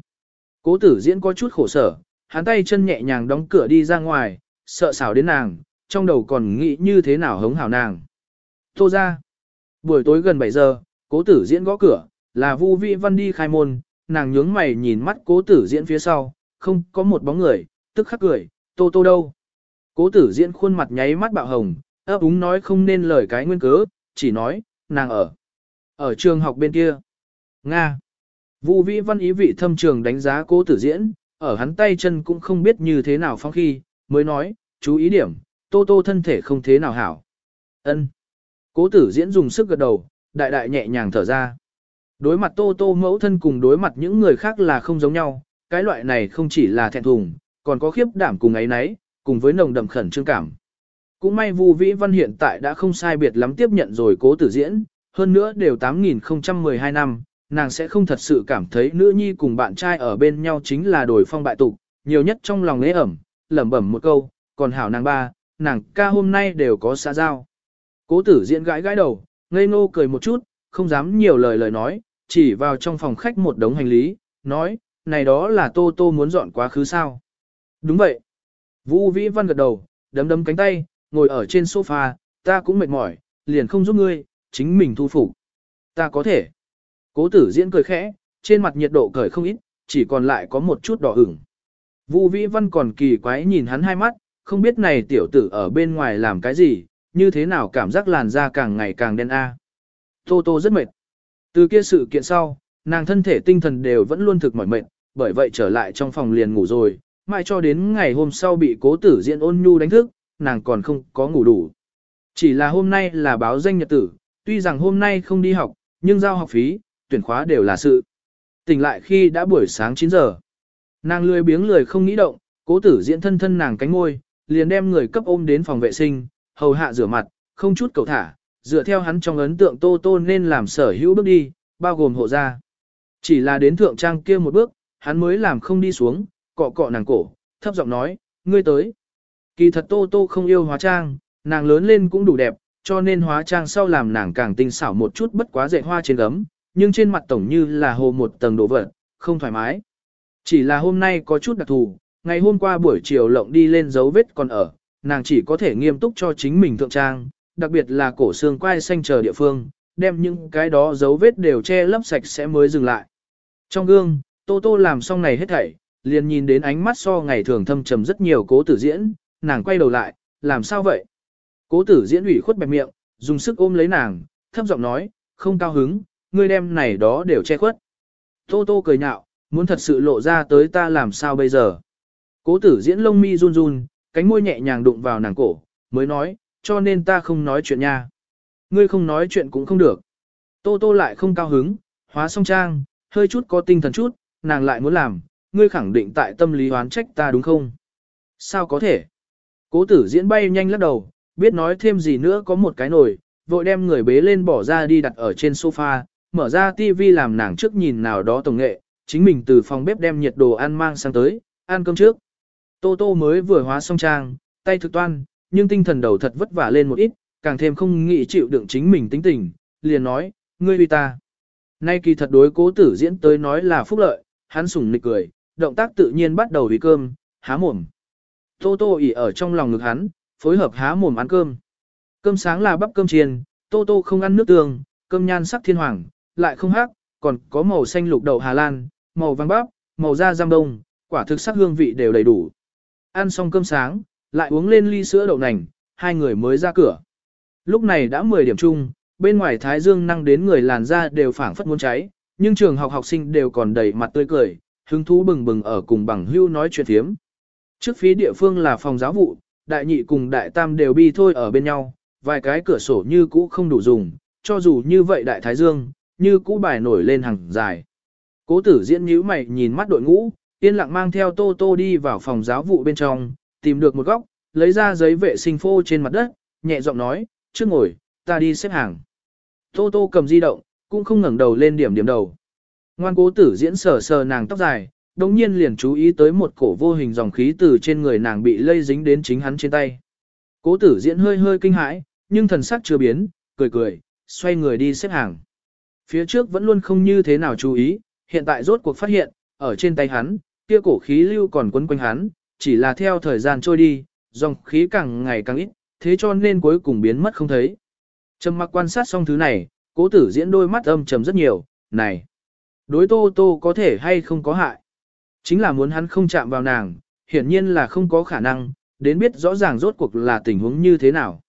Cố tử diễn có chút khổ sở, hắn tay chân nhẹ nhàng đóng cửa đi ra ngoài, sợ xảo đến nàng, trong đầu còn nghĩ như thế nào hống hảo nàng. Tô ra. Buổi tối gần 7 giờ, cố tử diễn gõ cửa, là Vu Vi Văn đi khai môn, nàng nhướng mày nhìn mắt cố tử diễn phía sau, không có một bóng người, tức khắc cười, tô tô đâu. Cố tử diễn khuôn mặt nháy mắt bạo hồng, ấp úng nói không nên lời cái nguyên cớ, chỉ nói, nàng ở. Ở trường học bên kia. Nga. Vu Vi Văn ý vị thâm trường đánh giá cố tử diễn, ở hắn tay chân cũng không biết như thế nào phong khi, mới nói, chú ý điểm, tô tô thân thể không thế nào hảo. ân Cố tử diễn dùng sức gật đầu, đại đại nhẹ nhàng thở ra. Đối mặt tô tô mẫu thân cùng đối mặt những người khác là không giống nhau, cái loại này không chỉ là thẹn thùng, còn có khiếp đảm cùng ấy nấy, cùng với nồng đậm khẩn trương cảm. Cũng may Vu Vĩ Văn hiện tại đã không sai biệt lắm tiếp nhận rồi cố tử diễn, hơn nữa đều 8012 năm, nàng sẽ không thật sự cảm thấy nữ nhi cùng bạn trai ở bên nhau chính là đổi phong bại tục, nhiều nhất trong lòng lễ ẩm, lẩm bẩm một câu, còn hảo nàng ba, nàng ca hôm nay đều có xã giao. Cố tử diễn gãi gãi đầu, ngây ngô cười một chút, không dám nhiều lời lời nói, chỉ vào trong phòng khách một đống hành lý, nói, này đó là tô tô muốn dọn quá khứ sao. Đúng vậy. Vũ Vĩ Văn gật đầu, đấm đấm cánh tay, ngồi ở trên sofa, ta cũng mệt mỏi, liền không giúp ngươi, chính mình thu phục. Ta có thể. Cố tử diễn cười khẽ, trên mặt nhiệt độ cởi không ít, chỉ còn lại có một chút đỏ ửng. Vu Vĩ Văn còn kỳ quái nhìn hắn hai mắt, không biết này tiểu tử ở bên ngoài làm cái gì, như thế nào cảm giác làn da càng ngày càng đen a. Tô Tô rất mệt. Từ kia sự kiện sau, nàng thân thể tinh thần đều vẫn luôn thực mỏi mệt, bởi vậy trở lại trong phòng liền ngủ rồi, mãi cho đến ngày hôm sau bị cố tử diễn ôn nhu đánh thức, nàng còn không có ngủ đủ. Chỉ là hôm nay là báo danh nhật tử, tuy rằng hôm nay không đi học, nhưng giao học phí, tuyển khóa đều là sự. Tỉnh lại khi đã buổi sáng 9 giờ. Nàng lười biếng lười không nghĩ động, cố tử diễn thân thân nàng cánh môi, liền đem người cấp ôm đến phòng vệ sinh, hầu hạ rửa mặt, không chút cầu thả, dựa theo hắn trong ấn tượng tô tô nên làm sở hữu bước đi, bao gồm hộ ra. Chỉ là đến thượng trang kia một bước, hắn mới làm không đi xuống, cọ cọ nàng cổ, thấp giọng nói, ngươi tới. Kỳ thật tô tô không yêu hóa trang, nàng lớn lên cũng đủ đẹp, cho nên hóa trang sau làm nàng càng tinh xảo một chút bất quá dạy hoa trên gấm, nhưng trên mặt tổng như là hồ một tầng đổ vật, không thoải mái. Chỉ là hôm nay có chút đặc thù, ngày hôm qua buổi chiều lộng đi lên dấu vết còn ở, nàng chỉ có thể nghiêm túc cho chính mình thượng trang, đặc biệt là cổ xương quai xanh chờ địa phương, đem những cái đó dấu vết đều che lấp sạch sẽ mới dừng lại. Trong gương, Tô Tô làm xong này hết thảy, liền nhìn đến ánh mắt so ngày thường thâm trầm rất nhiều cố tử diễn, nàng quay đầu lại, làm sao vậy? Cố tử diễn ủy khuất bẹp miệng, dùng sức ôm lấy nàng, thấp giọng nói, không cao hứng, ngươi đem này đó đều che khuất. Tô Tô cười nhạo, muốn thật sự lộ ra tới ta làm sao bây giờ? Cố tử diễn lông mi run run, cánh môi nhẹ nhàng đụng vào nàng cổ, mới nói, cho nên ta không nói chuyện nha. Ngươi không nói chuyện cũng không được. Tô tô lại không cao hứng, hóa song trang, hơi chút có tinh thần chút, nàng lại muốn làm, ngươi khẳng định tại tâm lý hoán trách ta đúng không? Sao có thể? Cố tử diễn bay nhanh lắc đầu, biết nói thêm gì nữa có một cái nồi, vội đem người bế lên bỏ ra đi đặt ở trên sofa, mở ra tivi làm nàng trước nhìn nào đó tổng nghệ, chính mình từ phòng bếp đem nhiệt đồ ăn mang sang tới, ăn cơm trước. Tô Tô mới vừa hóa xong trang, tay thực toan, nhưng tinh thần đầu thật vất vả lên một ít, càng thêm không nghĩ chịu đựng chính mình tính tình, liền nói, ngươi vì ta. Nay kỳ thật đối cố tử diễn tới nói là phúc lợi, hắn sủng nịch cười, động tác tự nhiên bắt đầu vì cơm, há mồm. Tô Tô ỉ ở trong lòng ngực hắn, phối hợp há mồm ăn cơm. Cơm sáng là bắp cơm chiên, Tô Tô không ăn nước tương, cơm nhan sắc thiên hoàng, lại không hắc, còn có màu xanh lục đậu Hà Lan, màu vàng bắp, màu da giam đông, quả thực sắc hương vị đều đầy đủ. Ăn xong cơm sáng, lại uống lên ly sữa đậu nành, hai người mới ra cửa. Lúc này đã 10 điểm chung, bên ngoài thái dương năng đến người làn da đều phảng phất muốn cháy, nhưng trường học học sinh đều còn đầy mặt tươi cười, hứng thú bừng bừng ở cùng bằng hưu nói chuyện thiếm. Trước phía địa phương là phòng giáo vụ, đại nhị cùng đại tam đều bi thôi ở bên nhau, vài cái cửa sổ như cũ không đủ dùng, cho dù như vậy đại thái dương, như cũ bài nổi lên hàng dài. Cố tử diễn nhíu mày nhìn mắt đội ngũ, yên lặng mang theo Tô Tô đi vào phòng giáo vụ bên trong, tìm được một góc, lấy ra giấy vệ sinh phô trên mặt đất, nhẹ giọng nói, trước ngồi, ta đi xếp hàng. Tô Tô cầm di động, cũng không ngẩng đầu lên điểm điểm đầu. Ngoan cố tử diễn sờ sờ nàng tóc dài, đồng nhiên liền chú ý tới một cổ vô hình dòng khí từ trên người nàng bị lây dính đến chính hắn trên tay. Cố tử diễn hơi hơi kinh hãi, nhưng thần sắc chưa biến, cười cười, xoay người đi xếp hàng. Phía trước vẫn luôn không như thế nào chú ý, hiện tại rốt cuộc phát hiện, ở trên tay hắn, kia cổ khí lưu còn quấn quanh hắn, chỉ là theo thời gian trôi đi, dòng khí càng ngày càng ít, thế cho nên cuối cùng biến mất không thấy. Trầm mặc quan sát xong thứ này, cố tử diễn đôi mắt âm trầm rất nhiều, này, đối tô tô có thể hay không có hại. Chính là muốn hắn không chạm vào nàng, hiển nhiên là không có khả năng, đến biết rõ ràng rốt cuộc là tình huống như thế nào.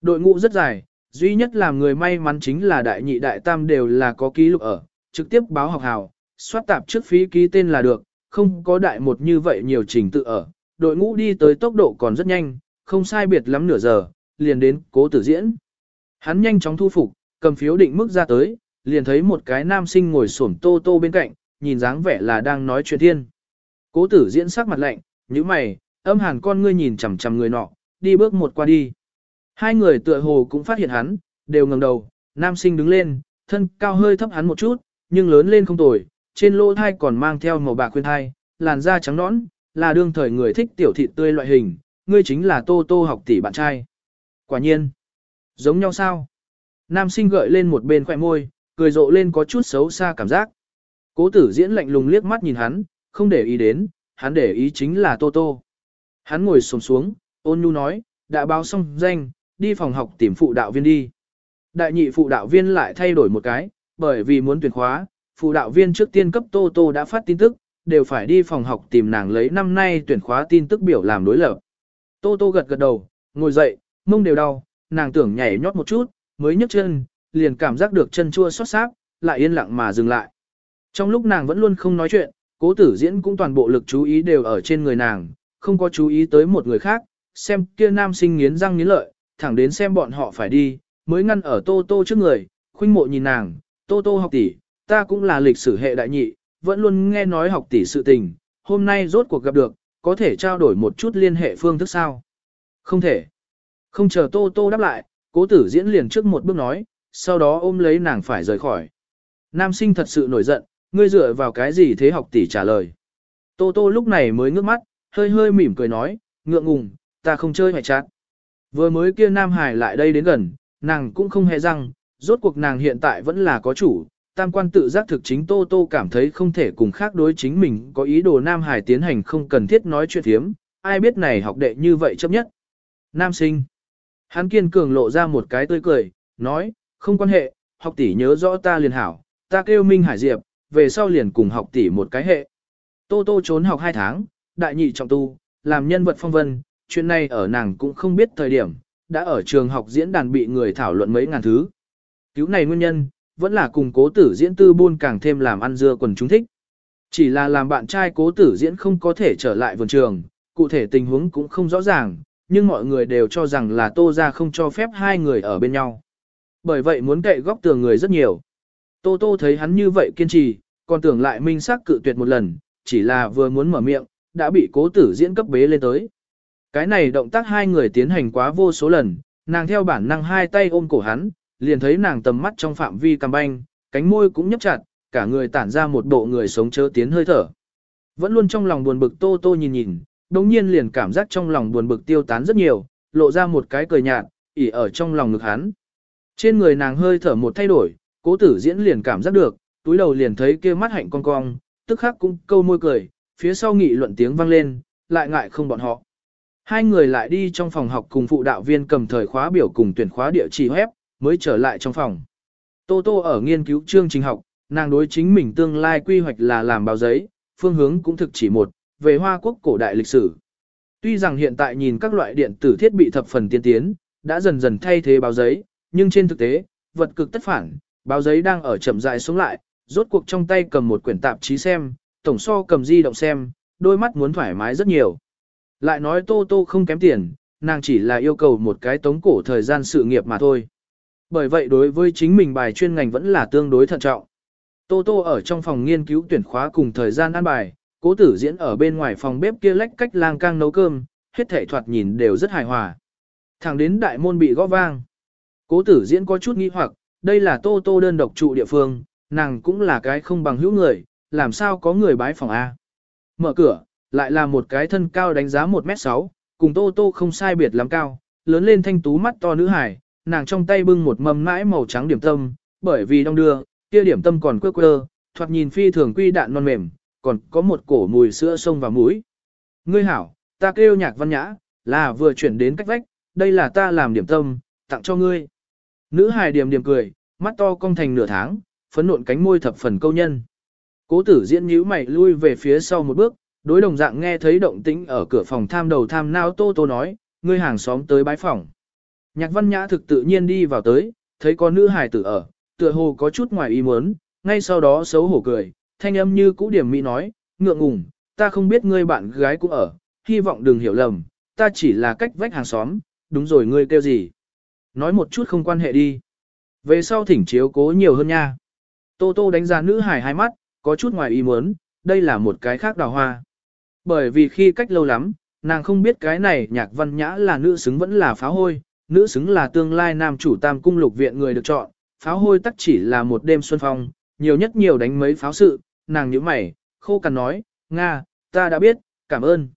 Đội ngũ rất dài, duy nhất làm người may mắn chính là đại nhị đại tam đều là có ký lục ở, trực tiếp báo học hào, soát tạp trước phí ký tên là được, không có đại một như vậy nhiều trình tự ở. Đội ngũ đi tới tốc độ còn rất nhanh, không sai biệt lắm nửa giờ, liền đến cố tử diễn. Hắn nhanh chóng thu phục, cầm phiếu định mức ra tới, liền thấy một cái nam sinh ngồi xổm tô tô bên cạnh, nhìn dáng vẻ là đang nói chuyện thiên. Cố tử diễn sắc mặt lạnh, như mày, âm hàn con ngươi nhìn chằm chằm người nọ, đi bước một qua đi. Hai người tựa hồ cũng phát hiện hắn, đều ngẩng đầu, nam sinh đứng lên, thân cao hơi thấp hắn một chút, nhưng lớn lên không tồi, trên lỗ thai còn mang theo màu bạc khuyên thai, làn da trắng nõn, là đương thời người thích tiểu thịt tươi loại hình, ngươi chính là Tô Tô học tỷ bạn trai. Quả nhiên, giống nhau sao? Nam sinh gợi lên một bên khỏe môi, cười rộ lên có chút xấu xa cảm giác. Cố tử diễn lạnh lùng liếc mắt nhìn hắn, không để ý đến, hắn để ý chính là Tô Tô. Hắn ngồi xổm xuống, ôn nhu nói, đã báo xong danh, đi phòng học tìm phụ đạo viên đi. Đại nhị phụ đạo viên lại thay đổi một cái, bởi vì muốn tuyển khóa, phụ đạo viên trước tiên cấp Tô Tô đã phát tin tức, đều phải đi phòng học tìm nàng lấy năm nay tuyển khóa tin tức biểu làm đối lập. Tô Tô gật gật đầu, ngồi dậy, mông đều đau, nàng tưởng nhảy nhót một chút, mới nhấc chân, liền cảm giác được chân chua xót xác, lại yên lặng mà dừng lại. Trong lúc nàng vẫn luôn không nói chuyện, cố tử diễn cũng toàn bộ lực chú ý đều ở trên người nàng, không có chú ý tới một người khác, xem kia nam sinh nghiến răng nghiến lợi, thẳng đến xem bọn họ phải đi, mới ngăn ở tô tô trước người, khuynh mộ nhìn nàng, tô tô học tỷ, ta cũng là lịch sử hệ đại nhị, vẫn luôn nghe nói học tỷ sự tình, hôm nay rốt cuộc gặp được, có thể trao đổi một chút liên hệ phương thức sao? Không thể. Không chờ tô tô đáp lại, cố tử diễn liền trước một bước nói, sau đó ôm lấy nàng phải rời khỏi. Nam sinh thật sự nổi giận, ngươi dựa vào cái gì thế học tỷ trả lời. Tô tô lúc này mới ngước mắt, hơi hơi mỉm cười nói, ngượng ngùng, ta không chơi hoài chát. Vừa mới kia Nam Hải lại đây đến gần, nàng cũng không hề răng, rốt cuộc nàng hiện tại vẫn là có chủ, tam quan tự giác thực chính Tô Tô cảm thấy không thể cùng khác đối chính mình có ý đồ Nam Hải tiến hành không cần thiết nói chuyện thiếm, ai biết này học đệ như vậy chấp nhất. Nam sinh. Hắn kiên cường lộ ra một cái tươi cười, nói, không quan hệ, học tỷ nhớ rõ ta liền hảo, ta kêu Minh Hải Diệp, về sau liền cùng học tỷ một cái hệ. Tô Tô trốn học hai tháng, đại nhị trọng tu, làm nhân vật phong vân, chuyện này ở nàng cũng không biết thời điểm, đã ở trường học diễn đàn bị người thảo luận mấy ngàn thứ. Cứu này nguyên nhân, vẫn là cùng cố tử diễn tư buôn càng thêm làm ăn dưa quần chúng thích. Chỉ là làm bạn trai cố tử diễn không có thể trở lại vườn trường, cụ thể tình huống cũng không rõ ràng, nhưng mọi người đều cho rằng là tô ra không cho phép hai người ở bên nhau. Bởi vậy muốn cậy góc tường người rất nhiều. Tô tô thấy hắn như vậy kiên trì, còn tưởng lại minh xác cự tuyệt một lần, chỉ là vừa muốn mở miệng, đã bị cố tử diễn cấp bế lên tới. Cái này động tác hai người tiến hành quá vô số lần, nàng theo bản năng hai tay ôm cổ hắn, liền thấy nàng tầm mắt trong phạm vi cam banh, cánh môi cũng nhấp chặt, cả người tản ra một bộ người sống chớ tiến hơi thở. Vẫn luôn trong lòng buồn bực tô tô nhìn nhìn, đồng nhiên liền cảm giác trong lòng buồn bực tiêu tán rất nhiều, lộ ra một cái cười nhạt, ỉ ở trong lòng ngực hắn. Trên người nàng hơi thở một thay đổi, cố tử diễn liền cảm giác được, túi đầu liền thấy kia mắt hạnh cong cong, tức khắc cũng câu môi cười, phía sau nghị luận tiếng vang lên, lại ngại không bọn họ. Hai người lại đi trong phòng học cùng phụ đạo viên cầm thời khóa biểu cùng tuyển khóa địa chỉ web, mới trở lại trong phòng. Tô Tô ở nghiên cứu chương trình học, nàng đối chính mình tương lai quy hoạch là làm báo giấy, phương hướng cũng thực chỉ một, về Hoa Quốc cổ đại lịch sử. Tuy rằng hiện tại nhìn các loại điện tử thiết bị thập phần tiên tiến, đã dần dần thay thế báo giấy, nhưng trên thực tế, vật cực tất phản, báo giấy đang ở chậm rãi xuống lại, rốt cuộc trong tay cầm một quyển tạp chí xem, tổng so cầm di động xem, đôi mắt muốn thoải mái rất nhiều. Lại nói Tô Tô không kém tiền, nàng chỉ là yêu cầu một cái tống cổ thời gian sự nghiệp mà thôi. Bởi vậy đối với chính mình bài chuyên ngành vẫn là tương đối thận trọng. Tô Tô ở trong phòng nghiên cứu tuyển khóa cùng thời gian ăn bài, cố tử diễn ở bên ngoài phòng bếp kia lách cách lang cang nấu cơm, hết thể thoạt nhìn đều rất hài hòa. Thẳng đến đại môn bị gõ vang. Cố tử diễn có chút nghi hoặc, đây là Tô Tô đơn độc trụ địa phương, nàng cũng là cái không bằng hữu người, làm sao có người bái phòng A. Mở cửa, lại là một cái thân cao đánh giá 1m6, cùng Tô Tô không sai biệt lắm cao, lớn lên thanh tú mắt to nữ hải, nàng trong tay bưng một mâm mãi màu trắng điểm tâm, bởi vì đông đưa, kia điểm tâm còn quơ quơ, thoạt nhìn phi thường quy đạn non mềm, còn có một cổ mùi sữa sông vào mũi. Ngươi hảo, ta kêu nhạc văn nhã, là vừa chuyển đến cách vách, đây là ta làm điểm tâm, tặng cho ngươi. Nữ hài điểm điểm cười, mắt to cong thành nửa tháng, phấn nộn cánh môi thập phần câu nhân. Cố tử diễn nhíu mày lui về phía sau một bước, đối đồng dạng nghe thấy động tĩnh ở cửa phòng tham đầu tham nao tô tô nói, ngươi hàng xóm tới bái phòng. Nhạc văn nhã thực tự nhiên đi vào tới, thấy có nữ hài tử ở, tựa hồ có chút ngoài ý muốn, ngay sau đó xấu hổ cười, thanh âm như cũ điểm mỹ nói, ngượng ngùng, ta không biết ngươi bạn gái cũng ở, hy vọng đừng hiểu lầm, ta chỉ là cách vách hàng xóm, đúng rồi ngươi kêu gì. Nói một chút không quan hệ đi. Về sau thỉnh chiếu cố nhiều hơn nha. Tô Tô đánh giá nữ hài hai mắt, có chút ngoài ý muốn, đây là một cái khác đào hoa. Bởi vì khi cách lâu lắm, nàng không biết cái này nhạc văn nhã là nữ xứng vẫn là pháo hôi, nữ xứng là tương lai nam chủ tam cung lục viện người được chọn, pháo hôi tắc chỉ là một đêm xuân phong, nhiều nhất nhiều đánh mấy pháo sự, nàng nhíu mày, khô cằn nói, Nga, ta đã biết, cảm ơn.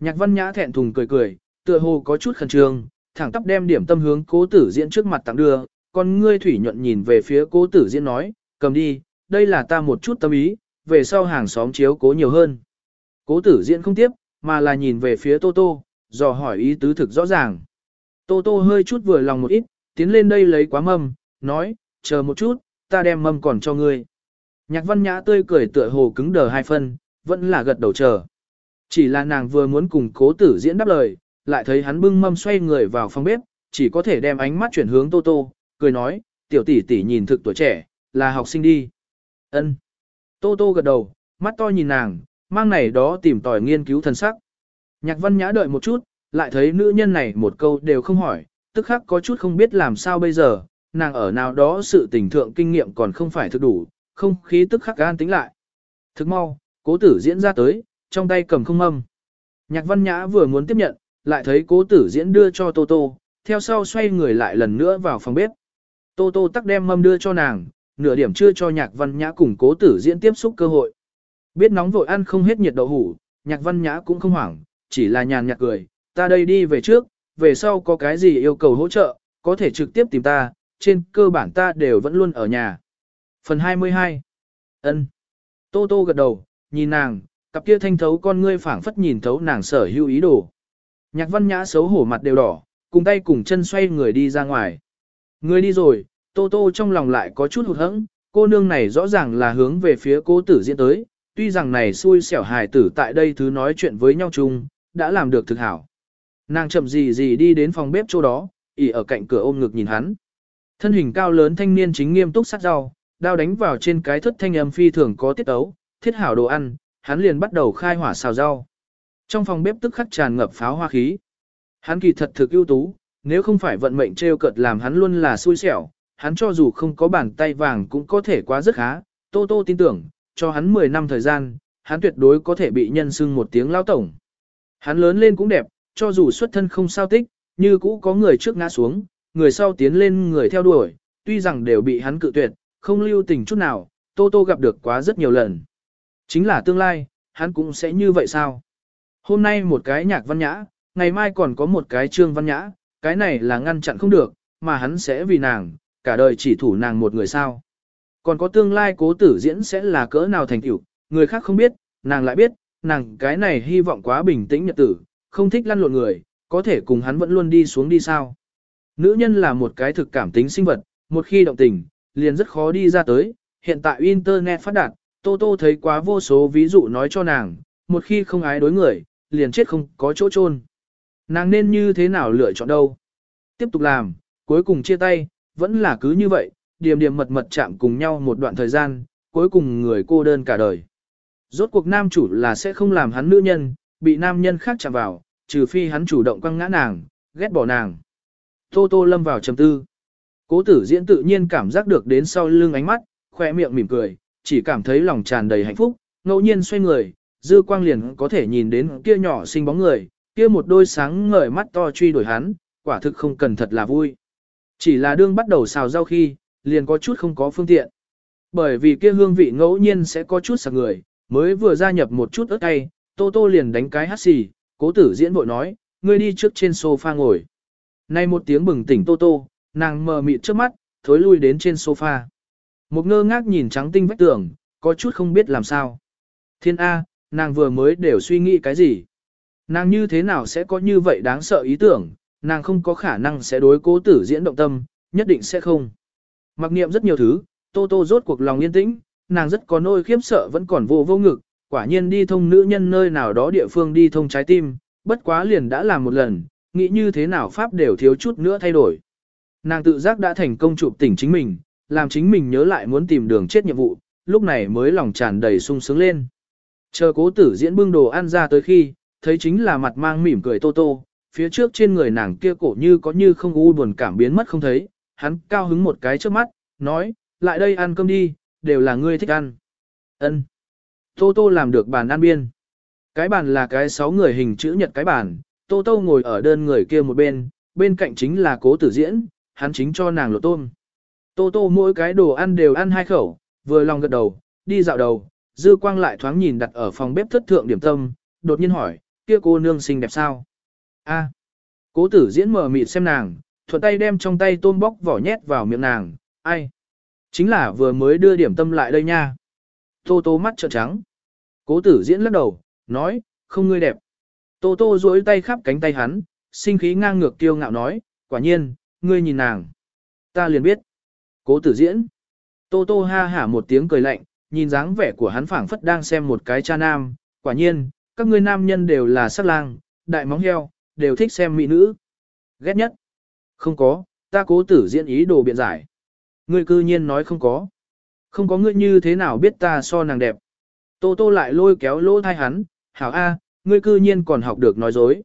Nhạc văn nhã thẹn thùng cười cười, tựa hồ có chút khẩn trương, thẳng tắp đem điểm tâm hướng cố tử diễn trước mặt tặng đưa, còn ngươi thủy nhuận nhìn về phía cố tử diễn nói, cầm đi, đây là ta một chút tâm ý, về sau hàng xóm chiếu cố nhiều hơn. Cố tử diễn không tiếp, mà là nhìn về phía Tô Tô, dò hỏi ý tứ thực rõ ràng. Tô Tô hơi chút vừa lòng một ít, tiến lên đây lấy quá mâm, nói, chờ một chút, ta đem mâm còn cho ngươi. Nhạc văn nhã tươi cười tựa hồ cứng đờ hai phân, vẫn là gật đầu chờ. Chỉ là nàng vừa muốn cùng cố tử diễn đáp lời, lại thấy hắn bưng mâm xoay người vào phòng bếp, chỉ có thể đem ánh mắt chuyển hướng Tô Tô, cười nói, tiểu tỷ tỷ nhìn thực tuổi trẻ, là học sinh đi. Ân. Tô Tô gật đầu, mắt to nhìn nàng, mang này đó tìm tòi nghiên cứu thần sắc. Nhạc văn nhã đợi một chút, lại thấy nữ nhân này một câu đều không hỏi, tức khắc có chút không biết làm sao bây giờ, nàng ở nào đó sự tình thượng kinh nghiệm còn không phải thực đủ, không khí tức khắc gan tính lại. Thức mau, cố tử diễn ra tới, trong tay cầm không âm. Nhạc văn nhã vừa muốn tiếp nhận, lại thấy cố tử diễn đưa cho Tô Tô, theo sau xoay người lại lần nữa vào phòng bếp. Tô Tô tắc đem mâm đưa cho nàng, nửa điểm chưa cho nhạc văn nhã cùng cố tử diễn tiếp xúc cơ hội. Biết nóng vội ăn không hết nhiệt đậu hủ, nhạc văn nhã cũng không hoảng, chỉ là nhàn nhạt cười, ta đây đi về trước, về sau có cái gì yêu cầu hỗ trợ, có thể trực tiếp tìm ta, trên cơ bản ta đều vẫn luôn ở nhà. Phần 22 ân Tô Tô gật đầu, nhìn nàng, cặp kia thanh thấu con ngươi phảng phất nhìn thấu nàng sở hữu ý đồ. Nhạc văn nhã xấu hổ mặt đều đỏ, cùng tay cùng chân xoay người đi ra ngoài. Người đi rồi, Tô Tô trong lòng lại có chút hụt hẫng, cô nương này rõ ràng là hướng về phía cố tử diễn tới, tuy rằng này xui xẻo hài tử tại đây thứ nói chuyện với nhau chung, đã làm được thực hảo. Nàng chậm gì gì đi đến phòng bếp chỗ đó, ỉ ở cạnh cửa ôm ngực nhìn hắn. Thân hình cao lớn thanh niên chính nghiêm túc sát rau, đao đánh vào trên cái thất thanh âm phi thường có tiết ấu, thiết hảo đồ ăn, hắn liền bắt đầu khai hỏa xào rau. Trong phòng bếp tức khắc tràn ngập pháo hoa khí. Hắn kỳ thật thực ưu tú, nếu không phải vận mệnh trêu cợt làm hắn luôn là xui xẻo, hắn cho dù không có bàn tay vàng cũng có thể quá rất khá. Tô Tô tin tưởng, cho hắn 10 năm thời gian, hắn tuyệt đối có thể bị nhân xưng một tiếng lao tổng. Hắn lớn lên cũng đẹp, cho dù xuất thân không sao tích, như cũ có người trước ngã xuống, người sau tiến lên người theo đuổi, tuy rằng đều bị hắn cự tuyệt, không lưu tình chút nào, Tô Tô gặp được quá rất nhiều lần. Chính là tương lai, hắn cũng sẽ như vậy sao? Hôm nay một cái nhạc văn nhã, ngày mai còn có một cái trương văn nhã, cái này là ngăn chặn không được, mà hắn sẽ vì nàng, cả đời chỉ thủ nàng một người sao. Còn có tương lai cố tử diễn sẽ là cỡ nào thành tựu, người khác không biết, nàng lại biết, nàng cái này hy vọng quá bình tĩnh nhật tử, không thích lăn lộn người, có thể cùng hắn vẫn luôn đi xuống đi sao. Nữ nhân là một cái thực cảm tính sinh vật, một khi động tình, liền rất khó đi ra tới, hiện tại Internet phát đạt, Tô Tô thấy quá vô số ví dụ nói cho nàng, một khi không ái đối người, liền chết không có chỗ chôn. Nàng nên như thế nào lựa chọn đâu? Tiếp tục làm, cuối cùng chia tay, vẫn là cứ như vậy, điểm điểm mật mật chạm cùng nhau một đoạn thời gian, cuối cùng người cô đơn cả đời. Rốt cuộc nam chủ là sẽ không làm hắn nữ nhân, bị nam nhân khác chạm vào, trừ phi hắn chủ động quăng ngã nàng, ghét bỏ nàng. Tô Tô lâm vào trầm tư. Cố tử diễn tự nhiên cảm giác được đến sau lưng ánh mắt, khoe miệng mỉm cười, chỉ cảm thấy lòng tràn đầy hạnh phúc, ngẫu nhiên xoay người, dư quang liền có thể nhìn đến kia nhỏ xinh bóng người, kia một đôi sáng ngời mắt to truy đuổi hắn, quả thực không cần thật là vui. Chỉ là đương bắt đầu xào rau khi, liền có chút không có phương tiện. Bởi vì kia hương vị ngẫu nhiên sẽ có chút sạc người, mới vừa gia nhập một chút ớt cay, Tô Tô liền đánh cái hát xì, cố tử diễn vội nói, ngươi đi trước trên sofa ngồi. Nay một tiếng bừng tỉnh Tô Tô, nàng mờ mịt trước mắt, thối lui đến trên sofa. Một ngơ ngác nhìn trắng tinh vách tường, có chút không biết làm sao. Thiên A, nàng vừa mới đều suy nghĩ cái gì? Nàng như thế nào sẽ có như vậy đáng sợ ý tưởng, nàng không có khả năng sẽ đối cố tử diễn động tâm, nhất định sẽ không. Mặc niệm rất nhiều thứ, Tô Tô rốt cuộc lòng yên tĩnh, nàng rất có nỗi khiếp sợ vẫn còn vô vô ngực, quả nhiên đi thông nữ nhân nơi nào đó địa phương đi thông trái tim, bất quá liền đã làm một lần, nghĩ như thế nào pháp đều thiếu chút nữa thay đổi. Nàng tự giác đã thành công chụp tỉnh chính mình, làm chính mình nhớ lại muốn tìm đường chết nhiệm vụ, lúc này mới lòng tràn đầy sung sướng lên. Chờ cố tử diễn bưng đồ ăn ra tới khi, thấy chính là mặt mang mỉm cười tô tô, phía trước trên người nàng kia cổ như có như không u buồn cảm biến mất không thấy, hắn cao hứng một cái trước mắt, nói, lại đây ăn cơm đi, đều là ngươi thích ăn. Ân. Tô tô làm được bàn ăn biên. Cái bàn là cái sáu người hình chữ nhật cái bàn, tô tô ngồi ở đơn người kia một bên, bên cạnh chính là cố tử diễn, hắn chính cho nàng lột tôm. Tô tô mỗi cái đồ ăn đều ăn hai khẩu, vừa lòng gật đầu, đi dạo đầu, dư quang lại thoáng nhìn đặt ở phòng bếp thất thượng điểm tâm, đột nhiên hỏi, kia cô nương xinh đẹp sao? A. Cố tử diễn mở mịt xem nàng, thuận tay đem trong tay tôm bóc vỏ nhét vào miệng nàng, ai? Chính là vừa mới đưa điểm tâm lại đây nha. Tô tô mắt trợn trắng. Cố tử diễn lắc đầu, nói, không ngươi đẹp. Tô tô duỗi tay khắp cánh tay hắn, sinh khí ngang ngược kiêu ngạo nói, quả nhiên, ngươi nhìn nàng. Ta liền biết. Cố tử diễn. Tô tô ha hả một tiếng cười lạnh, nhìn dáng vẻ của hắn phảng phất đang xem một cái cha nam. Quả nhiên, các ngươi nam nhân đều là sắc lang, đại móng heo, đều thích xem mỹ nữ. Ghét nhất. Không có, ta cố tử diễn ý đồ biện giải. Ngươi cư nhiên nói không có. Không có ngươi như thế nào biết ta so nàng đẹp. Tô tô lại lôi kéo lỗ thai hắn, hảo A, ngươi cư nhiên còn học được nói dối.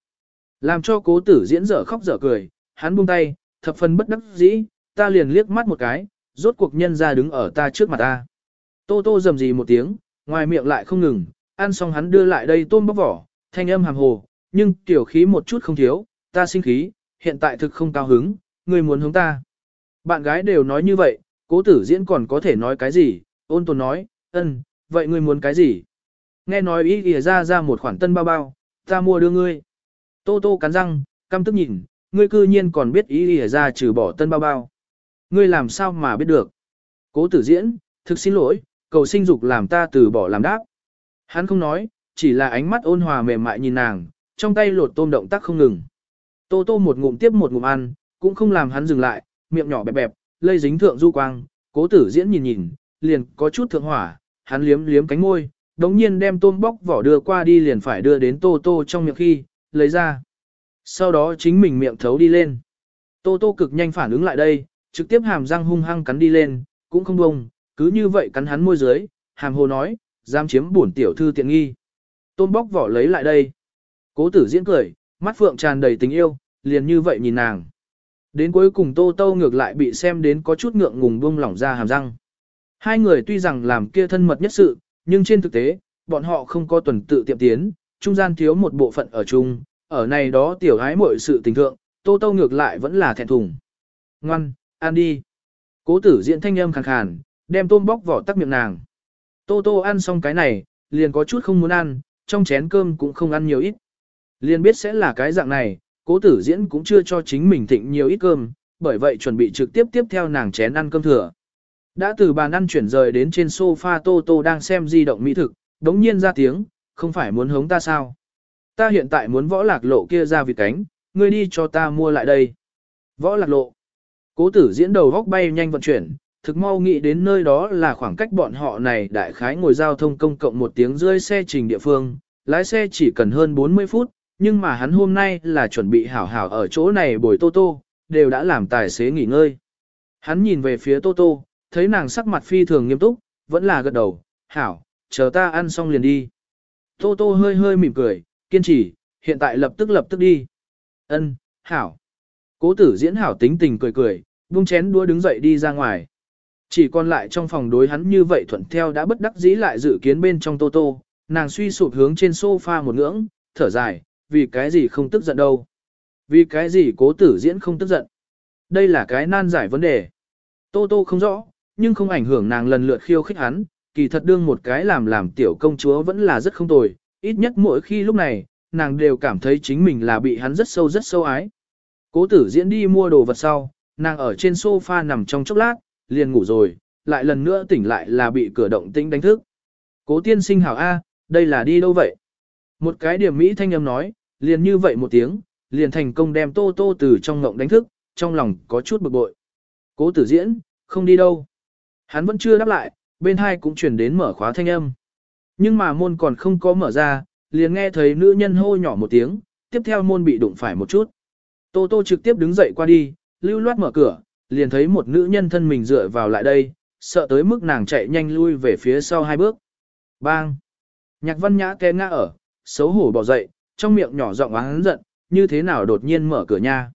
Làm cho cố tử diễn dở khóc dở cười, hắn buông tay, thập phần bất đắc dĩ, ta liền liếc mắt một cái, rốt cuộc nhân ra đứng ở ta trước mặt ta. Tô tô dầm gì một tiếng, ngoài miệng lại không ngừng, ăn xong hắn đưa lại đây tôm bóc vỏ, thanh âm hàm hồ, nhưng tiểu khí một chút không thiếu, ta sinh khí, hiện tại thực không cao hứng, ngươi muốn hướng ta. Bạn gái đều nói như vậy, cố tử diễn còn có thể nói cái gì, ôn tồn nói, ân, vậy ngươi muốn cái gì? Nghe nói ý ỉa ra ra một khoản tân bao bao, ta mua đưa ngươi. Tô tô cắn răng, căm tức nhìn, ngươi cư nhiên còn biết ý ỉa ra trừ bỏ tân bao bao. Ngươi làm sao mà biết được? Cố tử diễn, thực xin lỗi, cầu sinh dục làm ta từ bỏ làm đáp. Hắn không nói, chỉ là ánh mắt ôn hòa mềm mại nhìn nàng, trong tay lột tôm động tác không ngừng. Tô tô một ngụm tiếp một ngụm ăn, cũng không làm hắn dừng lại, miệng nhỏ bẹp bẹp, lây dính thượng du quang, cố tử diễn nhìn nhìn, liền có chút thượng hỏa, hắn liếm liếm cánh môi, đống nhiên đem tôm bóc vỏ đưa qua đi liền phải đưa đến tô tô trong miệng khi, lấy ra. Sau đó chính mình miệng thấu đi lên. Tô tô cực nhanh phản ứng lại đây, trực tiếp hàm răng hung hăng cắn đi lên, cũng không bông, cứ như vậy cắn hắn môi dưới, hàm hồ nói, dám chiếm bổn tiểu thư tiện nghi. Tôm bóc vỏ lấy lại đây. Cố tử diễn cười, mắt phượng tràn đầy tình yêu, liền như vậy nhìn nàng. Đến cuối cùng tô tô ngược lại bị xem đến có chút ngượng ngùng buông lỏng ra hàm răng. Hai người tuy rằng làm kia thân mật nhất sự, nhưng trên thực tế, bọn họ không có tuần tự tiệm tiến, trung gian thiếu một bộ phận ở chung, ở này đó tiểu hái mọi sự tình thượng, tô tô ngược lại vẫn là thẹn thùng. Ngoan, ăn đi. Cố tử diễn thanh âm khàn khàn, đem tôm bóc vỏ tắc miệng nàng. Tô tô ăn xong cái này, liền có chút không muốn ăn, trong chén cơm cũng không ăn nhiều ít. Liền biết sẽ là cái dạng này, cố tử diễn cũng chưa cho chính mình thịnh nhiều ít cơm, bởi vậy chuẩn bị trực tiếp tiếp theo nàng chén ăn cơm thừa. Đã từ bàn ăn chuyển rời đến trên sofa Tô Tô đang xem di động mỹ thực, đống nhiên ra tiếng, không phải muốn hống ta sao? Ta hiện tại muốn võ lạc lộ kia ra vịt cánh, ngươi đi cho ta mua lại đây. Võ lạc lộ. Cố tử diễn đầu góc bay nhanh vận chuyển, thực mau nghĩ đến nơi đó là khoảng cách bọn họ này đại khái ngồi giao thông công cộng một tiếng rơi xe trình địa phương, lái xe chỉ cần hơn 40 phút, nhưng mà hắn hôm nay là chuẩn bị hảo hảo ở chỗ này bồi Tô Tô, đều đã làm tài xế nghỉ ngơi. Hắn nhìn về phía Tô Tô, thấy nàng sắc mặt phi thường nghiêm túc, vẫn là gật đầu, hảo, chờ ta ăn xong liền đi. Tô Tô hơi hơi mỉm cười, kiên trì, hiện tại lập tức lập tức đi. Ân, hảo. Cố tử diễn hảo tính tình cười cười, buông chén đua đứng dậy đi ra ngoài. Chỉ còn lại trong phòng đối hắn như vậy thuận theo đã bất đắc dĩ lại dự kiến bên trong Tô Tô, nàng suy sụp hướng trên sofa một ngưỡng, thở dài, vì cái gì không tức giận đâu. Vì cái gì cố tử diễn không tức giận. Đây là cái nan giải vấn đề. Tô Tô không rõ, nhưng không ảnh hưởng nàng lần lượt khiêu khích hắn, kỳ thật đương một cái làm làm tiểu công chúa vẫn là rất không tồi, ít nhất mỗi khi lúc này, nàng đều cảm thấy chính mình là bị hắn rất sâu rất sâu ái. Cố tử diễn đi mua đồ vật sau, nàng ở trên sofa nằm trong chốc lát, liền ngủ rồi, lại lần nữa tỉnh lại là bị cửa động tĩnh đánh thức. Cố tiên sinh hảo A, đây là đi đâu vậy? Một cái điểm Mỹ thanh âm nói, liền như vậy một tiếng, liền thành công đem tô tô từ trong ngộng đánh thức, trong lòng có chút bực bội. Cố tử diễn, không đi đâu. Hắn vẫn chưa đáp lại, bên hai cũng chuyển đến mở khóa thanh âm. Nhưng mà môn còn không có mở ra, liền nghe thấy nữ nhân hô nhỏ một tiếng, tiếp theo môn bị đụng phải một chút. Tô Tô trực tiếp đứng dậy qua đi, lưu loát mở cửa, liền thấy một nữ nhân thân mình dựa vào lại đây, sợ tới mức nàng chạy nhanh lui về phía sau hai bước. Bang! Nhạc văn nhã té ngã ở, xấu hổ bỏ dậy, trong miệng nhỏ giọng oán giận, như thế nào đột nhiên mở cửa nha.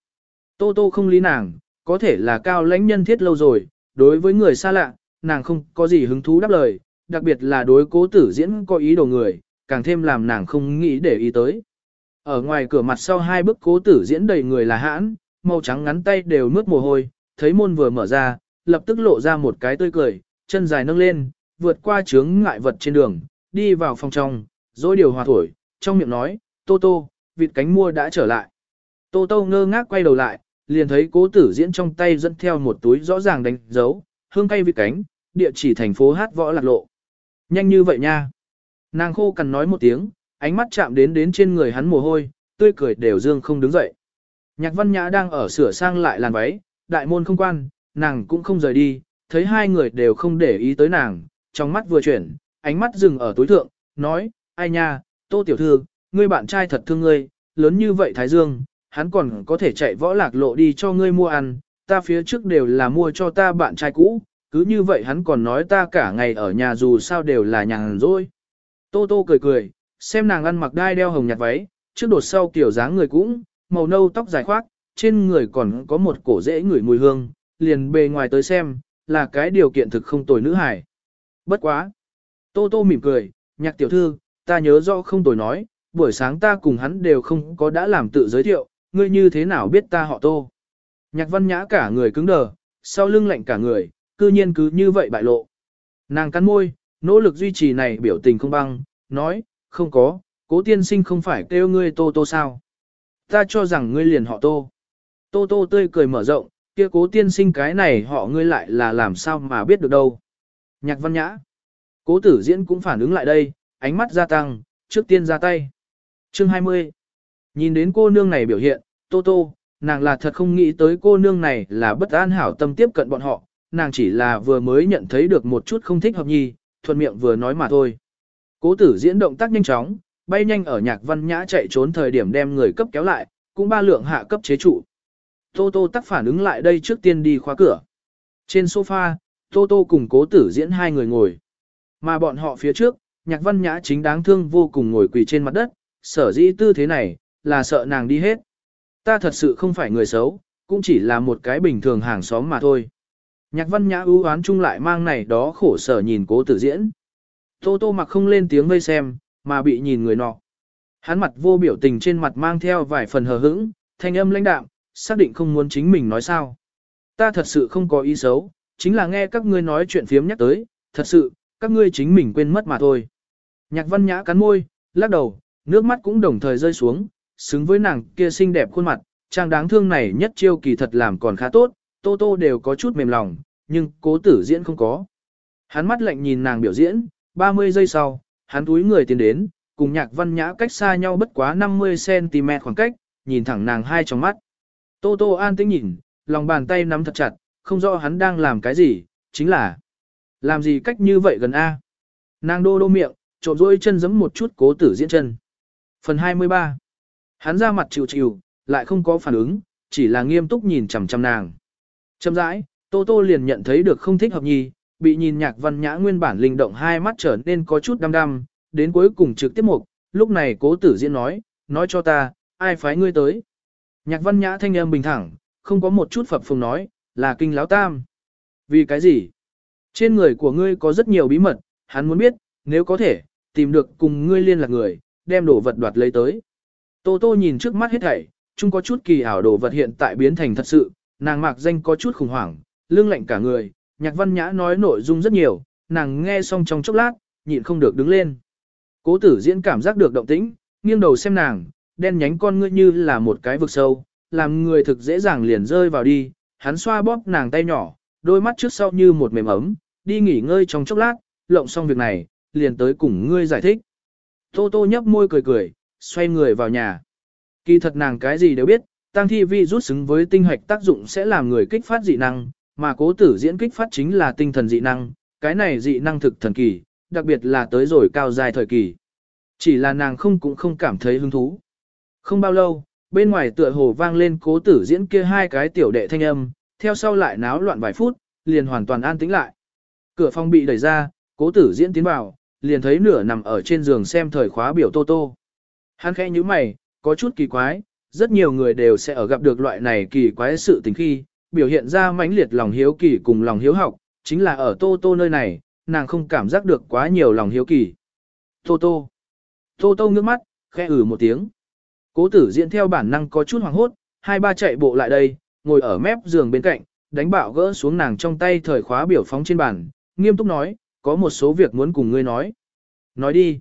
Tô Tô không lý nàng, có thể là cao lãnh nhân thiết lâu rồi, đối với người xa lạ, nàng không có gì hứng thú đáp lời, đặc biệt là đối cố tử diễn có ý đồ người, càng thêm làm nàng không nghĩ để ý tới. Ở ngoài cửa mặt sau hai bức cố tử diễn đầy người là hãn, màu trắng ngắn tay đều mướt mồ hôi, thấy môn vừa mở ra, lập tức lộ ra một cái tươi cười, chân dài nâng lên, vượt qua chướng ngại vật trên đường, đi vào phòng trong, rồi điều hòa thổi, trong miệng nói, Tô Tô, vịt cánh mua đã trở lại. Tô Tô ngơ ngác quay đầu lại, liền thấy cố tử diễn trong tay dẫn theo một túi rõ ràng đánh dấu, hương cây vịt cánh, địa chỉ thành phố hát võ lạc lộ. Nhanh như vậy nha. Nàng khô cằn nói một tiếng, ánh mắt chạm đến đến trên người hắn mồ hôi, tươi cười đều dương không đứng dậy. Nhạc văn nhã đang ở sửa sang lại làn váy, đại môn không quan, nàng cũng không rời đi, thấy hai người đều không để ý tới nàng, trong mắt vừa chuyển, ánh mắt dừng ở túi thượng, nói, ai nha, tô tiểu thư, ngươi bạn trai thật thương ngươi, lớn như vậy Thái Dương, hắn còn có thể chạy võ lạc lộ đi cho ngươi mua ăn, ta phía trước đều là mua cho ta bạn trai cũ, cứ như vậy hắn còn nói ta cả ngày ở nhà dù sao đều là nhàn rỗi. Tô Tô cười cười, xem nàng ăn mặc đai đeo hồng nhạt váy, trước đột sau kiểu dáng người cũng, màu nâu tóc dài khoác, trên người còn có một cổ rễ ngửi mùi hương, liền bề ngoài tới xem, là cái điều kiện thực không tồi nữ hải. Bất quá. Tô Tô mỉm cười, nhạc tiểu thư, ta nhớ rõ không tồi nói, buổi sáng ta cùng hắn đều không có đã làm tự giới thiệu, ngươi như thế nào biết ta họ Tô. Nhạc văn nhã cả người cứng đờ, sau lưng lạnh cả người, cư nhiên cứ như vậy bại lộ. Nàng cắn môi, nỗ lực duy trì này biểu tình không băng, nói, không có, cố tiên sinh không phải kêu ngươi Tô Tô sao. Ta cho rằng ngươi liền họ Tô. Tô Tô tươi cười mở rộng, kia cố tiên sinh cái này họ ngươi lại là làm sao mà biết được đâu. Nhạc văn nhã. Cố tử diễn cũng phản ứng lại đây, ánh mắt gia tăng, trước tiên ra tay. Chương 20. Nhìn đến cô nương này biểu hiện, Tô Tô, nàng là thật không nghĩ tới cô nương này là bất an hảo tâm tiếp cận bọn họ, nàng chỉ là vừa mới nhận thấy được một chút không thích hợp nhi, thuận miệng vừa nói mà thôi. Cố tử diễn động tác nhanh chóng, bay nhanh ở nhạc văn nhã chạy trốn thời điểm đem người cấp kéo lại, cũng ba lượng hạ cấp chế trụ. Tô Tô tắc phản ứng lại đây trước tiên đi khóa cửa. Trên sofa, Tô Tô cùng cố tử diễn hai người ngồi. Mà bọn họ phía trước, nhạc văn nhã chính đáng thương vô cùng ngồi quỳ trên mặt đất, sở dĩ tư thế này, là sợ nàng đi hết. Ta thật sự không phải người xấu, cũng chỉ là một cái bình thường hàng xóm mà thôi. Nhạc văn nhã ưu oán chung lại mang này đó khổ sở nhìn cố tử diễn. Tô tô mặc không lên tiếng vây xem, mà bị nhìn người nọ. Hắn mặt vô biểu tình trên mặt mang theo vài phần hờ hững, thanh âm lãnh đạm, xác định không muốn chính mình nói sao. Ta thật sự không có ý xấu, chính là nghe các ngươi nói chuyện phiếm nhắc tới, thật sự, các ngươi chính mình quên mất mà thôi. Nhạc văn nhã cắn môi, lắc đầu, nước mắt cũng đồng thời rơi xuống, xứng với nàng kia xinh đẹp khuôn mặt, trang đáng thương này nhất chiêu kỳ thật làm còn khá tốt, tô tô đều có chút mềm lòng, nhưng cố tử diễn không có. Hắn mắt lạnh nhìn nàng biểu diễn, 30 giây sau, hắn túi người tiến đến, cùng nhạc văn nhã cách xa nhau bất quá 50cm khoảng cách, nhìn thẳng nàng hai trong mắt. Tô tô an tĩnh nhìn, lòng bàn tay nắm thật chặt, không rõ hắn đang làm cái gì, chính là làm gì cách như vậy gần A. Nàng đô đô miệng, trộm rôi chân giấm một chút cố tử diễn chân. Phần 23 Hắn ra mặt chịu chịu, lại không có phản ứng, chỉ là nghiêm túc nhìn chằm chằm nàng. Chậm rãi, Tô Tô liền nhận thấy được không thích hợp nhi, bị nhìn nhạc văn nhã nguyên bản linh động hai mắt trở nên có chút đăm đăm, đến cuối cùng trực tiếp mục, lúc này cố tử diễn nói, nói cho ta, ai phái ngươi tới. Nhạc văn nhã thanh âm bình thẳng, không có một chút phập phồng nói, là kinh láo tam. Vì cái gì? Trên người của ngươi có rất nhiều bí mật, hắn muốn biết, nếu có thể, tìm được cùng ngươi liên lạc người, đem đồ vật đoạt lấy tới. Tô Tô nhìn trước mắt hết thảy, chung có chút kỳ ảo đồ vật hiện tại biến thành thật sự, nàng mạc danh có chút khủng hoảng, lưng lạnh cả người, nhạc văn nhã nói nội dung rất nhiều, nàng nghe xong trong chốc lát, nhịn không được đứng lên. Cố tử diễn cảm giác được động tĩnh, nghiêng đầu xem nàng, đen nhánh con ngươi như là một cái vực sâu, làm người thực dễ dàng liền rơi vào đi, hắn xoa bóp nàng tay nhỏ, đôi mắt trước sau như một mềm ấm, đi nghỉ ngơi trong chốc lát, lộng xong việc này, liền tới cùng ngươi giải thích. Tô tô nhấp môi cười cười, xoay người vào nhà. Kỳ thật nàng cái gì đều biết, tăng thi vi rút xứng với tinh hoạch tác dụng sẽ làm người kích phát dị năng, mà cố tử diễn kích phát chính là tinh thần dị năng, cái này dị năng thực thần kỳ, đặc biệt là tới rồi cao dài thời kỳ. Chỉ là nàng không cũng không cảm thấy hứng thú. Không bao lâu, bên ngoài tựa hồ vang lên cố tử diễn kia hai cái tiểu đệ thanh âm, theo sau lại náo loạn vài phút, liền hoàn toàn an tĩnh lại. Cửa phòng bị đẩy ra, cố tử diễn tiến vào, liền thấy nửa nằm ở trên giường xem thời khóa biểu tô tô. Hắn khẽ như mày, có chút kỳ quái, rất nhiều người đều sẽ ở gặp được loại này kỳ quái sự tình khi, biểu hiện ra mãnh liệt lòng hiếu kỳ cùng lòng hiếu học, chính là ở tô tô nơi này, nàng không cảm giác được quá nhiều lòng hiếu kỳ. Tô tô. Tô tô ngước mắt, khẽ ử một tiếng. Cố tử diễn theo bản năng có chút hoảng hốt, hai ba chạy bộ lại đây, ngồi ở mép giường bên cạnh, đánh bạo gỡ xuống nàng trong tay thời khóa biểu phóng trên bàn, nghiêm túc nói, có một số việc muốn cùng ngươi nói. Nói đi.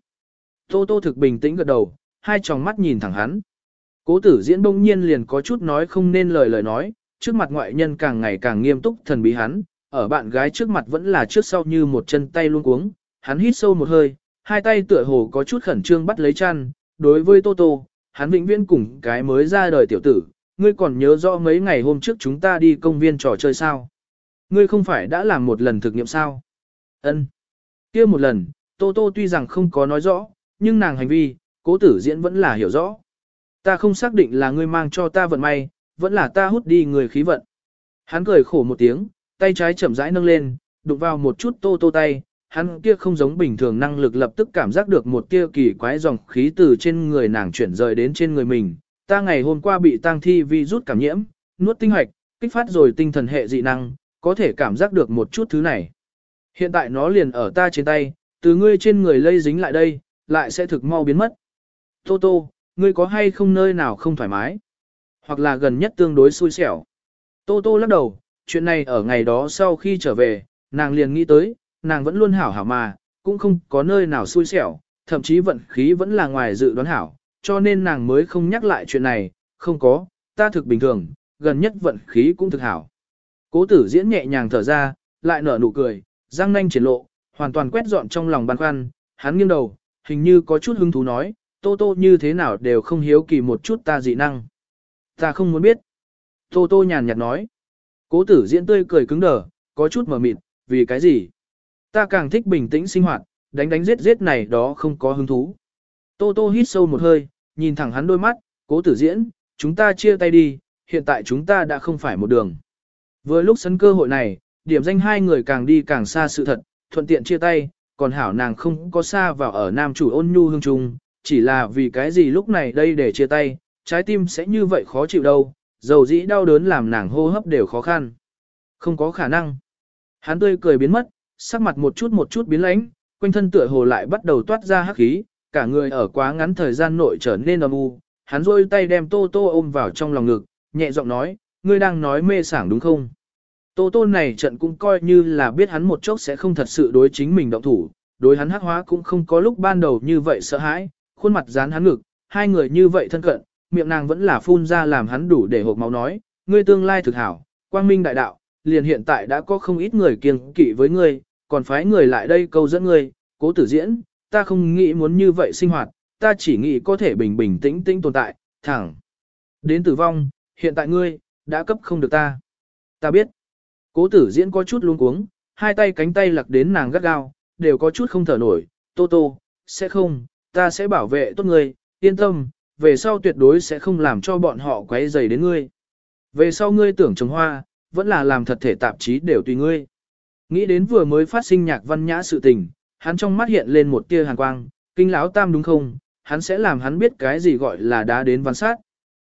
Tô tô thực bình tĩnh gật đầu, hai tròng mắt nhìn thẳng hắn. Cố tử diễn bỗng nhiên liền có chút nói không nên lời lời nói, trước mặt ngoại nhân càng ngày càng nghiêm túc thần bí hắn, ở bạn gái trước mặt vẫn là trước sau như một chân tay luôn cuống, hắn hít sâu một hơi, hai tay tựa hồ có chút khẩn trương bắt lấy chăn, đối với Tô Tô, hắn vĩnh viễn cùng cái mới ra đời tiểu tử, ngươi còn nhớ rõ mấy ngày hôm trước chúng ta đi công viên trò chơi sao? Ngươi không phải đã làm một lần thực nghiệm sao? Ân. kia một lần, Tô Tô tuy rằng không có nói rõ, nhưng nàng hành vi, cố tử diễn vẫn là hiểu rõ. Ta không xác định là ngươi mang cho ta vận may, vẫn là ta hút đi người khí vận. Hắn cười khổ một tiếng, tay trái chậm rãi nâng lên, đụng vào một chút tô tô tay, hắn kia không giống bình thường năng lực lập tức cảm giác được một tia kỳ quái dòng khí từ trên người nàng chuyển rời đến trên người mình. Ta ngày hôm qua bị tang thi vi rút cảm nhiễm, nuốt tinh hoạch, kích phát rồi tinh thần hệ dị năng, có thể cảm giác được một chút thứ này. Hiện tại nó liền ở ta trên tay, từ ngươi trên người lây dính lại đây, lại sẽ thực mau biến mất. Tô tô, ngươi có hay không nơi nào không thoải mái? Hoặc là gần nhất tương đối xui xẻo. Tô tô lắc đầu, chuyện này ở ngày đó sau khi trở về, nàng liền nghĩ tới, nàng vẫn luôn hảo hảo mà, cũng không có nơi nào xui xẻo, thậm chí vận khí vẫn là ngoài dự đoán hảo, cho nên nàng mới không nhắc lại chuyện này, không có, ta thực bình thường, gần nhất vận khí cũng thực hảo. Cố tử diễn nhẹ nhàng thở ra, lại nở nụ cười, răng nanh triển lộ, hoàn toàn quét dọn trong lòng băn khoăn, hắn nghiêng đầu, hình như có chút hứng thú nói, Tô Tô như thế nào đều không hiếu kỳ một chút ta dị năng. Ta không muốn biết. Tô Tô nhàn nhạt nói. Cố tử diễn tươi cười cứng đờ, có chút mở mịt, vì cái gì? Ta càng thích bình tĩnh sinh hoạt, đánh đánh giết giết này đó không có hứng thú. Tô Tô hít sâu một hơi, nhìn thẳng hắn đôi mắt, cố tử diễn, chúng ta chia tay đi, hiện tại chúng ta đã không phải một đường. Vừa lúc sân cơ hội này, điểm danh hai người càng đi càng xa sự thật, thuận tiện chia tay, còn hảo nàng không có xa vào ở nam chủ ôn nhu hương trung, chỉ là vì cái gì lúc này đây để chia tay, trái tim sẽ như vậy khó chịu đâu, dầu dĩ đau đớn làm nàng hô hấp đều khó khăn. Không có khả năng. Hắn tươi cười biến mất, sắc mặt một chút một chút biến lãnh, quanh thân tựa hồ lại bắt đầu toát ra hắc khí, cả người ở quá ngắn thời gian nội trở nên âm u. Hắn rôi tay đem Tô Tô ôm vào trong lòng ngực, nhẹ giọng nói, ngươi đang nói mê sảng đúng không? Tô Tô này trận cũng coi như là biết hắn một chốc sẽ không thật sự đối chính mình động thủ, đối hắn hắc hóa cũng không có lúc ban đầu như vậy sợ hãi, khuôn mặt dán hắn ngực, hai người như vậy thân cận, miệng nàng vẫn là phun ra làm hắn đủ để hộp máu nói, ngươi tương lai thực hảo, quang minh đại đạo, liền hiện tại đã có không ít người kiêng kỵ với ngươi, còn phái người lại đây câu dẫn ngươi, cố tử diễn, ta không nghĩ muốn như vậy sinh hoạt, ta chỉ nghĩ có thể bình bình tĩnh tĩnh tồn tại, thẳng. Đến tử vong, hiện tại ngươi, đã cấp không được ta. Ta biết. Cố tử diễn có chút luống cuống, hai tay cánh tay lặc đến nàng gắt gao, đều có chút không thở nổi, tô tô, sẽ không, ta sẽ bảo vệ tốt ngươi, yên tâm, về sau tuyệt đối sẽ không làm cho bọn họ quấy dày đến ngươi. Về sau ngươi tưởng trồng hoa, vẫn là làm thật thể tạp chí đều tùy ngươi. Nghĩ đến vừa mới phát sinh nhạc văn nhã sự tình, hắn trong mắt hiện lên một tia hàn quang, kinh lão tam đúng không, hắn sẽ làm hắn biết cái gì gọi là đá đến văn sát.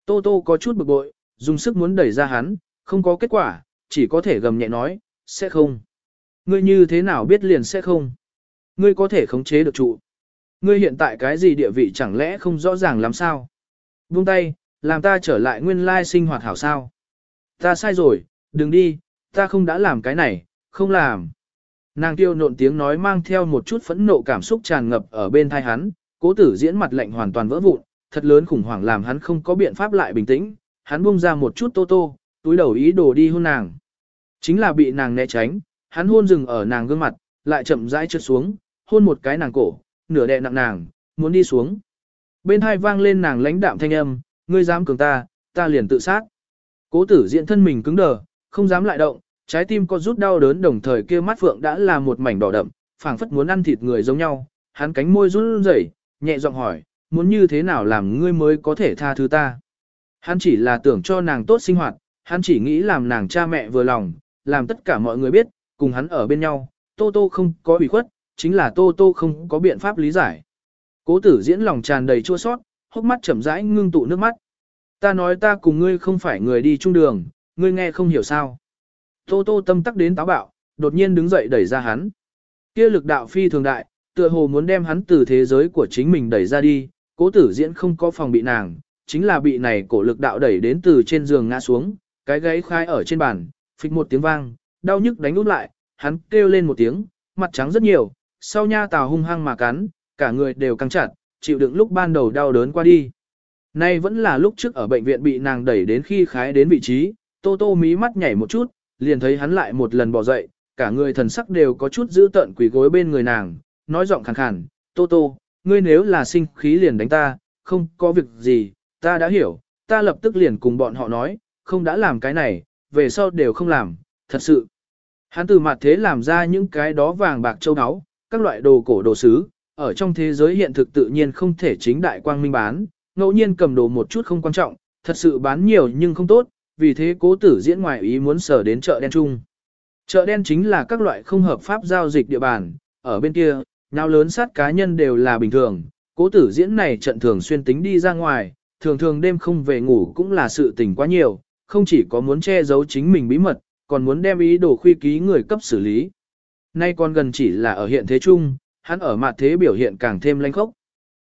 Tô Tô có chút bực bội, dùng sức muốn đẩy ra hắn, không có kết quả, chỉ có thể gầm nhẹ nói, sẽ không. Ngươi như thế nào biết liền sẽ không? Ngươi có thể khống chế được trụ. Ngươi hiện tại cái gì địa vị chẳng lẽ không rõ ràng làm sao? Buông tay, làm ta trở lại nguyên lai sinh hoạt hảo sao. Ta sai rồi, đừng đi, ta không đã làm cái này, không làm. Nàng tiêu nộn tiếng nói mang theo một chút phẫn nộ cảm xúc tràn ngập ở bên thai hắn, cố tử diễn mặt lạnh hoàn toàn vỡ vụn, thật lớn khủng hoảng làm hắn không có biện pháp lại bình tĩnh, hắn buông ra một chút tô tô, túi đầu ý đồ đi hôn nàng. Chính là bị nàng né tránh, hắn hôn dừng ở nàng gương mặt, lại chậm rãi trượt xuống, hôn một cái nàng cổ, nửa đè nặng nàng, muốn đi xuống. Bên hai vang lên nàng lãnh đạm thanh âm, ngươi dám cường ta, ta liền tự sát. Cố tử diện thân mình cứng đờ, không dám lại động, trái tim có rút đau đớn đồng thời kia mắt phượng đã là một mảnh đỏ đậm, phảng phất muốn ăn thịt người giống nhau, hắn cánh môi run rẩy, nhẹ giọng hỏi, muốn như thế nào làm ngươi mới có thể tha thứ ta. Hắn chỉ là tưởng cho nàng tốt sinh hoạt, hắn chỉ nghĩ làm nàng cha mẹ vừa lòng, làm tất cả mọi người biết, cùng hắn ở bên nhau, Tô Tô không có ủy khuất, chính là Tô Tô không có biện pháp lý giải. Cố tử diễn lòng tràn đầy chua sót, hốc mắt chậm rãi ngưng tụ nước mắt. Ta nói ta cùng ngươi không phải người đi chung đường, ngươi nghe không hiểu sao. Tô Tô tâm tắc đến táo bạo, đột nhiên đứng dậy đẩy ra hắn. Kia lực đạo phi thường đại, tựa hồ muốn đem hắn từ thế giới của chính mình đẩy ra đi, cố tử diễn không có phòng bị nàng, chính là bị này cổ lực đạo đẩy đến từ trên giường ngã xuống, cái gáy khai ở trên bàn, phịch một tiếng vang, đau nhức đánh út lại, hắn kêu lên một tiếng, mặt trắng rất nhiều, sau nha tào hung hăng mà cắn, cả người đều căng chặt, chịu đựng lúc ban đầu đau đớn qua đi. Nay vẫn là lúc trước ở bệnh viện bị nàng đẩy đến khi khái đến vị trí, tô tô mí mắt nhảy một chút, liền thấy hắn lại một lần bỏ dậy, cả người thần sắc đều có chút giữ tận quỷ gối bên người nàng, nói giọng khàn khàn, tô tô, ngươi nếu là sinh khí liền đánh ta, không có việc gì, ta đã hiểu, ta lập tức liền cùng bọn họ nói, không đã làm cái này, về sau đều không làm, thật sự. Hắn từ mặt thế làm ra những cái đó vàng bạc châu áo, các loại đồ cổ đồ sứ, ở trong thế giới hiện thực tự nhiên không thể chính đại quang minh bán, ngẫu nhiên cầm đồ một chút không quan trọng, thật sự bán nhiều nhưng không tốt, vì thế cố tử diễn ngoài ý muốn sở đến chợ đen chung. Chợ đen chính là các loại không hợp pháp giao dịch địa bàn, ở bên kia, nhau lớn sát cá nhân đều là bình thường, cố tử diễn này trận thường xuyên tính đi ra ngoài, thường thường đêm không về ngủ cũng là sự tình quá nhiều, không chỉ có muốn che giấu chính mình bí mật, còn muốn đem ý đồ khuy ký người cấp xử lý. Nay còn gần chỉ là ở hiện thế chung, hắn ở mặt thế biểu hiện càng thêm lanh khốc.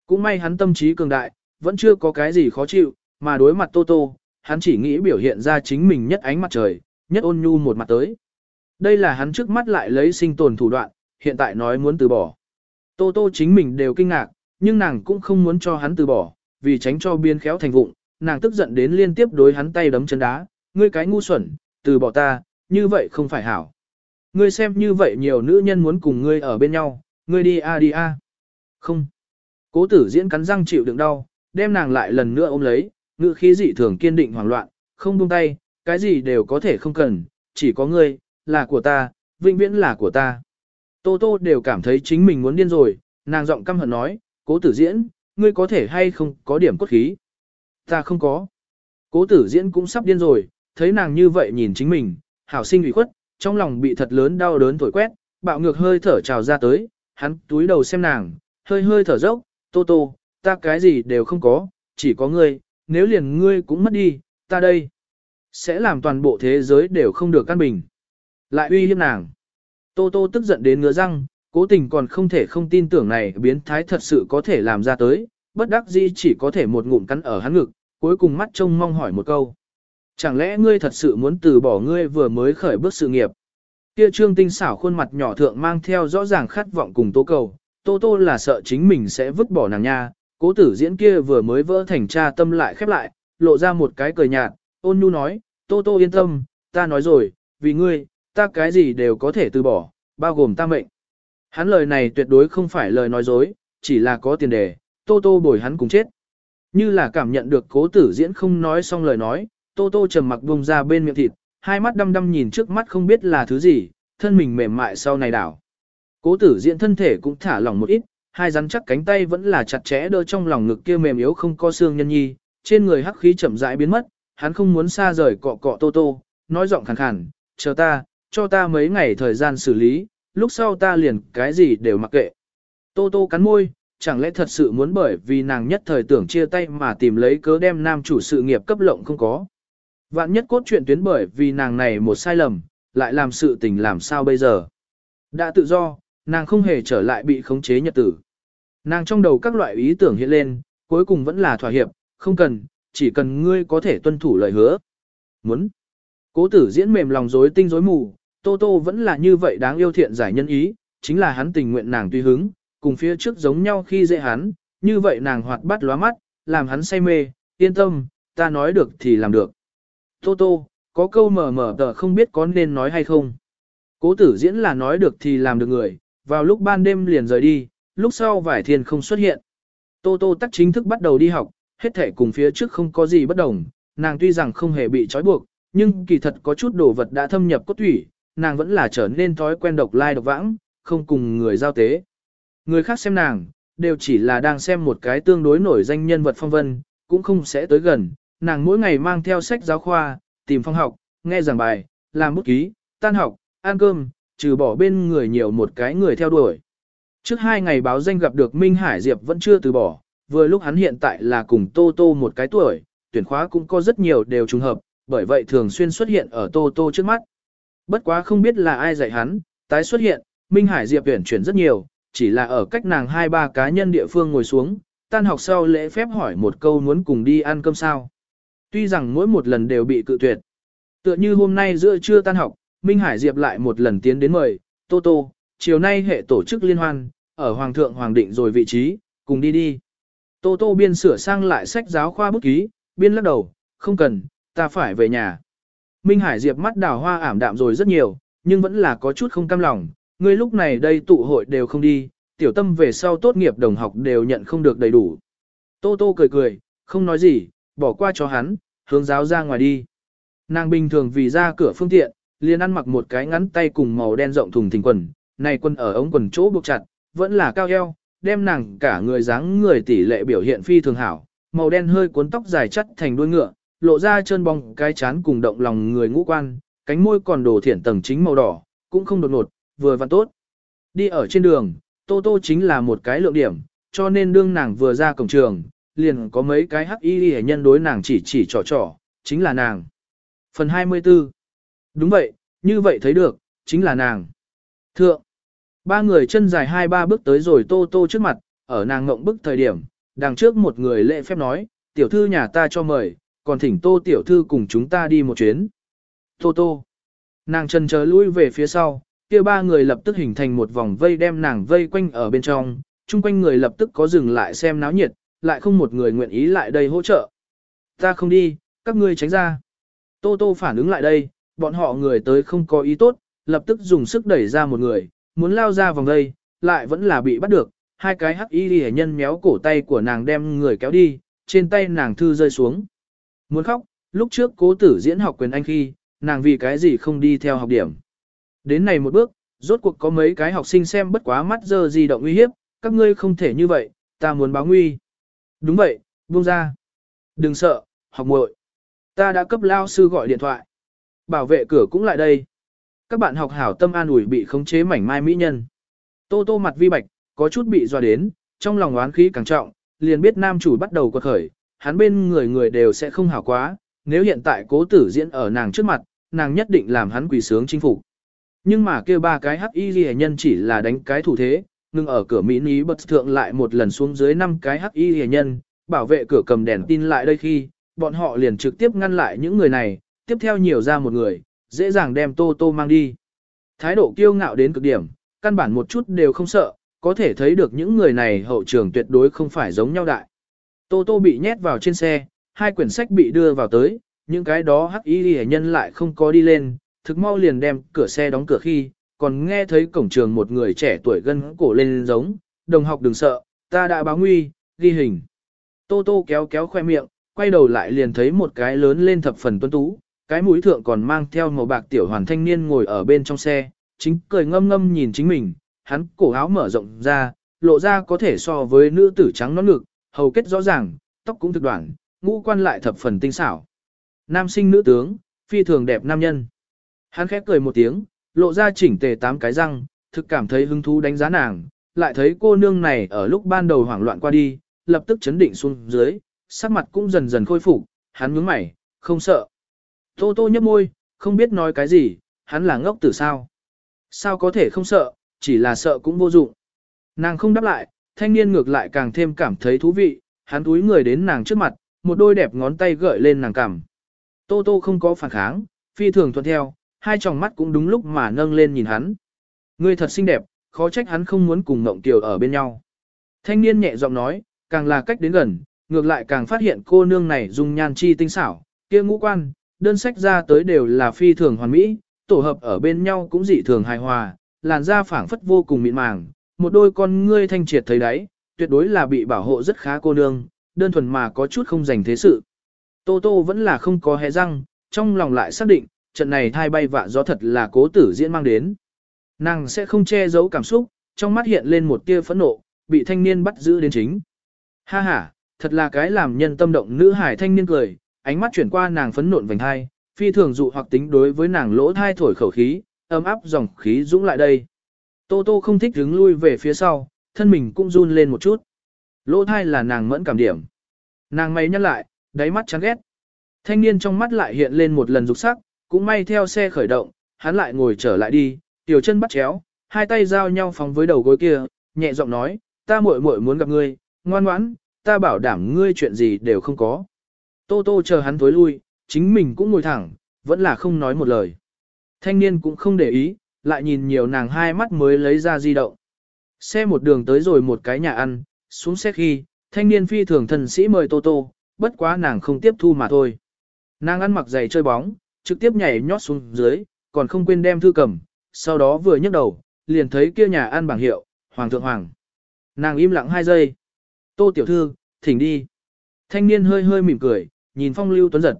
Cũng may hắn tâm trí cường đại, vẫn chưa có cái gì khó chịu, mà đối mặt Tô Tô, hắn chỉ nghĩ biểu hiện ra chính mình nhất ánh mặt trời, nhất ôn nhu một mặt tới. Đây là hắn trước mắt lại lấy sinh tồn thủ đoạn, hiện tại nói muốn từ bỏ. Tô Tô chính mình đều kinh ngạc, nhưng nàng cũng không muốn cho hắn từ bỏ, vì tránh cho biên khéo thành vụng, nàng tức giận đến liên tiếp đối hắn tay đấm chân đá, ngươi cái ngu xuẩn, từ bỏ ta, như vậy không phải hảo. Ngươi xem như vậy nhiều nữ nhân muốn cùng ngươi ở bên nhau, ngươi đi a đi a. Không. Cố tử diễn cắn răng chịu đựng đau, đem nàng lại lần nữa ôm lấy, ngữ khí dị thường kiên định hoảng loạn, không buông tay, cái gì đều có thể không cần, chỉ có ngươi, là của ta, vĩnh viễn là của ta. Tô Tô đều cảm thấy chính mình muốn điên rồi, nàng giọng căm hận nói, cố tử diễn, ngươi có thể hay không có điểm cốt khí. Ta không có. Cố tử diễn cũng sắp điên rồi, thấy nàng như vậy nhìn chính mình, hảo sinh ủy khuất, trong lòng bị thật lớn đau đớn thổi quét, bạo ngược hơi thở trào ra tới, hắn túi đầu xem nàng, hơi hơi thở dốc, tô tô, ta cái gì đều không có, chỉ có ngươi, nếu liền ngươi cũng mất đi, ta đây, sẽ làm toàn bộ thế giới đều không được căn bình. Lại uy hiếp nàng. Tô tô tức giận đến ngứa răng, cố tình còn không thể không tin tưởng này biến thái thật sự có thể làm ra tới, bất đắc dĩ chỉ có thể một ngụm cắn ở hắn ngực, cuối cùng mắt trông mong hỏi một câu. Chẳng lẽ ngươi thật sự muốn từ bỏ ngươi vừa mới khởi bước sự nghiệp? Kia trương tinh xảo khuôn mặt nhỏ thượng mang theo rõ ràng khát vọng cùng tố cầu, tô tô là sợ chính mình sẽ vứt bỏ nàng nha, cố tử diễn kia vừa mới vỡ thành cha tâm lại khép lại, lộ ra một cái cười nhạt, ôn nhu nói, tô tô yên tâm, ta nói rồi, vì ngươi, ta cái gì đều có thể từ bỏ, bao gồm ta mệnh. Hắn lời này tuyệt đối không phải lời nói dối, chỉ là có tiền đề, tô tô bồi hắn cùng chết. Như là cảm nhận được cố tử diễn không nói xong lời nói, tô tô trầm mặc bông ra bên miệng thịt, hai mắt đăm đăm nhìn trước mắt không biết là thứ gì, thân mình mềm mại sau này đảo. Cố tử diễn thân thể cũng thả lỏng một ít, hai rắn chắc cánh tay vẫn là chặt chẽ đỡ trong lòng ngực kia mềm yếu không có xương nhân nhi, trên người hắc khí chậm rãi biến mất, hắn không muốn xa rời cọ cọ tô tô, nói giọng khàn khàn, chờ ta, cho ta mấy ngày thời gian xử lý, lúc sau ta liền cái gì đều mặc kệ. Tô tô cắn môi, chẳng lẽ thật sự muốn bởi vì nàng nhất thời tưởng chia tay mà tìm lấy cớ đem nam chủ sự nghiệp cấp lộng không có. Vạn nhất cốt truyện tuyến bởi vì nàng này một sai lầm, lại làm sự tình làm sao bây giờ. Đã tự do, nàng không hề trở lại bị khống chế nhật tử. Nàng trong đầu các loại ý tưởng hiện lên, cuối cùng vẫn là thỏa hiệp, không cần, chỉ cần ngươi có thể tuân thủ lời hứa. Muốn. Cố tử diễn mềm lòng rối tinh rối mù, Tô Tô vẫn là như vậy đáng yêu thiện giải nhân ý, chính là hắn tình nguyện nàng tùy hứng, cùng phía trước giống nhau khi dễ hắn, như vậy nàng hoạt bát lóa mắt, làm hắn say mê, yên tâm, ta nói được thì làm được. Tô Tô, có câu mở mở tờ không biết có nên nói hay không. Cố tử diễn là nói được thì làm được người, vào lúc ban đêm liền rời đi, lúc sau vải thiên không xuất hiện. Tô Tô tắc chính thức bắt đầu đi học, hết thể cùng phía trước không có gì bất đồng, nàng tuy rằng không hề bị trói buộc, nhưng kỳ thật có chút đồ vật đã thâm nhập cốt thủy, nàng vẫn là trở nên thói quen độc lai độc vãng, không cùng người giao tế. Người khác xem nàng, đều chỉ là đang xem một cái tương đối nổi danh nhân vật phong vân, cũng không sẽ tới gần, nàng mỗi ngày mang theo sách giáo khoa, tìm phong học, nghe giảng bài, làm bút ký, tan học, ăn cơm, trừ bỏ bên người nhiều một cái người theo đuổi. Trước hai ngày báo danh gặp được Minh Hải Diệp vẫn chưa từ bỏ, vừa lúc hắn hiện tại là cùng Tô Tô một cái tuổi, tuyển khóa cũng có rất nhiều đều trùng hợp, bởi vậy thường xuyên xuất hiện ở Tô Tô trước mắt. Bất quá không biết là ai dạy hắn, tái xuất hiện, Minh Hải Diệp tuyển chuyển rất nhiều, chỉ là ở cách nàng hai ba cá nhân địa phương ngồi xuống, tan học sau lễ phép hỏi một câu muốn cùng đi ăn cơm sao. Tuy rằng mỗi một lần đều bị cự tuyệt. Tựa như hôm nay giữa trưa tan học, Minh Hải Diệp lại một lần tiến đến mời, Tô Tô, chiều nay hệ tổ chức liên hoan, ở Hoàng thượng Hoàng định rồi vị trí, cùng đi đi. Tô Tô biên sửa sang lại sách giáo khoa bút ký, biên lắc đầu, không cần, ta phải về nhà. Minh Hải Diệp mắt đào hoa ảm đạm rồi rất nhiều, nhưng vẫn là có chút không cam lòng, ngươi lúc này đây tụ hội đều không đi, tiểu tâm về sau tốt nghiệp đồng học đều nhận không được đầy đủ. Tô Tô cười cười, không nói gì, bỏ qua cho hắn, hướng giáo ra ngoài đi. Nàng bình thường vì ra cửa phương tiện, liền ăn mặc một cái ngắn tay cùng màu đen rộng thùng thình quần, này quần ở ống quần chỗ buộc chặt, vẫn là cao eo, đem nàng cả người dáng người tỷ lệ biểu hiện phi thường hảo, màu đen hơi cuốn tóc dài chất thành đuôi ngựa, lộ ra chân bong cái chán cùng động lòng người ngũ quan, cánh môi còn đổ thiển tầng chính màu đỏ, cũng không đột ngột, vừa vặn tốt. Đi ở trên đường, Tô Tô chính là một cái lượng điểm, cho nên đương nàng vừa ra cổng trường, liền có mấy cái hắc y hệ nhân đối nàng chỉ chỉ trò trò, chính là nàng. Phần 24 Đúng vậy, như vậy thấy được, chính là nàng. Thượng Ba người chân dài hai ba bước tới rồi Tô Tô trước mặt, ở nàng ngộng bức thời điểm, đằng trước một người lễ phép nói, tiểu thư nhà ta cho mời, còn thỉnh Tô tiểu thư cùng chúng ta đi một chuyến. Tô Tô Nàng chân chờ lui về phía sau, kia ba người lập tức hình thành một vòng vây đem nàng vây quanh ở bên trong, chung quanh người lập tức có dừng lại xem náo nhiệt, lại không một người nguyện ý lại đây hỗ trợ. Ta không đi, các ngươi tránh ra. Tô Tô phản ứng lại đây, bọn họ người tới không có ý tốt, lập tức dùng sức đẩy ra một người, muốn lao ra vòng đây, lại vẫn là bị bắt được, hai cái hắc y hệ nhân méo cổ tay của nàng đem người kéo đi, trên tay nàng thư rơi xuống. Muốn khóc, lúc trước cố tử diễn học quyền anh khi, nàng vì cái gì không đi theo học điểm. Đến này một bước, rốt cuộc có mấy cái học sinh xem bất quá mắt giờ gì động uy hiếp, các ngươi không thể như vậy, ta muốn báo nguy. Đúng vậy, buông ra. Đừng sợ, học muội. Ta đã cấp lao sư gọi điện thoại. Bảo vệ cửa cũng lại đây. Các bạn học hảo tâm an ủi bị khống chế mảnh mai mỹ nhân. Tô tô mặt vi bạch, có chút bị dọa đến, trong lòng oán khí càng trọng, liền biết nam chủ bắt đầu quật khởi, hắn bên người người đều sẽ không hảo quá, nếu hiện tại cố tử diễn ở nàng trước mặt, nàng nhất định làm hắn quỳ sướng chinh phục. Nhưng mà kêu ba cái hắc y ghi nhân chỉ là đánh cái thủ thế, ngừng ở cửa Mỹ Ní bật thượng lại một lần xuống dưới năm cái hắc y ghi nhân, bảo vệ cửa cầm đèn tin lại đây khi, bọn họ liền trực tiếp ngăn lại những người này, tiếp theo nhiều ra một người, dễ dàng đem Tô Tô mang đi. Thái độ kiêu ngạo đến cực điểm, căn bản một chút đều không sợ, có thể thấy được những người này hậu trường tuyệt đối không phải giống nhau đại. Tô Tô bị nhét vào trên xe, hai quyển sách bị đưa vào tới, những cái đó hắc y hệ nhân lại không có đi lên, thực mau liền đem cửa xe đóng cửa khi, còn nghe thấy cổng trường một người trẻ tuổi gân cổ lên giống, đồng học đừng sợ, ta đã báo nguy, ghi hình. Tô Tô kéo kéo khoe miệng, quay đầu lại liền thấy một cái lớn lên thập phần tuấn tú, cái mũi thượng còn mang theo màu bạc tiểu hoàn thanh niên ngồi ở bên trong xe, chính cười ngâm ngâm nhìn chính mình, hắn cổ áo mở rộng ra, lộ ra có thể so với nữ tử trắng nón ngực, hầu kết rõ ràng, tóc cũng thực đoạn, ngũ quan lại thập phần tinh xảo. Nam sinh nữ tướng, phi thường đẹp nam nhân. Hắn khép cười một tiếng, lộ ra chỉnh tề tám cái răng, thực cảm thấy hứng thú đánh giá nàng, lại thấy cô nương này ở lúc ban đầu hoảng loạn qua đi, lập tức chấn định xuống dưới, sắc mặt cũng dần dần khôi phục, hắn nhướng mày, không sợ. Tô tô nhấp môi, không biết nói cái gì, hắn là ngốc tử sao. Sao có thể không sợ, chỉ là sợ cũng vô dụng. Nàng không đáp lại, thanh niên ngược lại càng thêm cảm thấy thú vị, hắn túi người đến nàng trước mặt, một đôi đẹp ngón tay gợi lên nàng cằm. Tô tô không có phản kháng, phi thường thuận theo, hai tròng mắt cũng đúng lúc mà nâng lên nhìn hắn. Ngươi thật xinh đẹp, khó trách hắn không muốn cùng Ngộng Kiều ở bên nhau. Thanh niên nhẹ giọng nói, càng là cách đến gần, ngược lại càng phát hiện cô nương này dung nhan chi tinh xảo, kia ngũ quan, đơn sách ra tới đều là phi thường hoàn mỹ, tổ hợp ở bên nhau cũng dị thường hài hòa, làn da phảng phất vô cùng mịn màng, một đôi con ngươi thanh triệt thấy đấy, tuyệt đối là bị bảo hộ rất khá cô nương, đơn thuần mà có chút không dành thế sự. Tô Tô vẫn là không có hé răng, trong lòng lại xác định, trận này thai bay vạ gió thật là cố tử diễn mang đến. Nàng sẽ không che giấu cảm xúc, trong mắt hiện lên một tia phẫn nộ, bị thanh niên bắt giữ đến chính. Ha ha, thật là cái làm nhân tâm động nữ hải thanh niên cười, ánh mắt chuyển qua nàng phấn nộn vành hai, phi thường dụ hoặc tính đối với nàng lỗ thai thổi khẩu khí, ấm áp dòng khí dũng lại đây. Tô tô không thích đứng lui về phía sau, thân mình cũng run lên một chút. Lỗ thai là nàng mẫn cảm điểm. Nàng mày nhăn lại, đáy mắt chán ghét. Thanh niên trong mắt lại hiện lên một lần dục sắc, cũng may theo xe khởi động, hắn lại ngồi trở lại đi, tiểu chân bắt chéo, hai tay giao nhau phóng với đầu gối kia, nhẹ giọng nói, ta muội muội muốn gặp ngươi, ngoan ngoãn, ta bảo đảm ngươi chuyện gì đều không có. Tô tô chờ hắn tối lui, chính mình cũng ngồi thẳng, vẫn là không nói một lời. Thanh niên cũng không để ý, lại nhìn nhiều nàng hai mắt mới lấy ra di động. Xe một đường tới rồi một cái nhà ăn, xuống xe khi, thanh niên phi thường thần sĩ mời Tô Tô, bất quá nàng không tiếp thu mà thôi. Nàng ăn mặc giày chơi bóng, trực tiếp nhảy nhót xuống dưới, còn không quên đem thư cầm, sau đó vừa nhấc đầu, liền thấy kia nhà ăn bảng hiệu, Hoàng thượng Hoàng. Nàng im lặng hai giây. Tô tiểu thư, thỉnh đi. Thanh niên hơi hơi mỉm cười, nhìn phong lưu tuấn giật.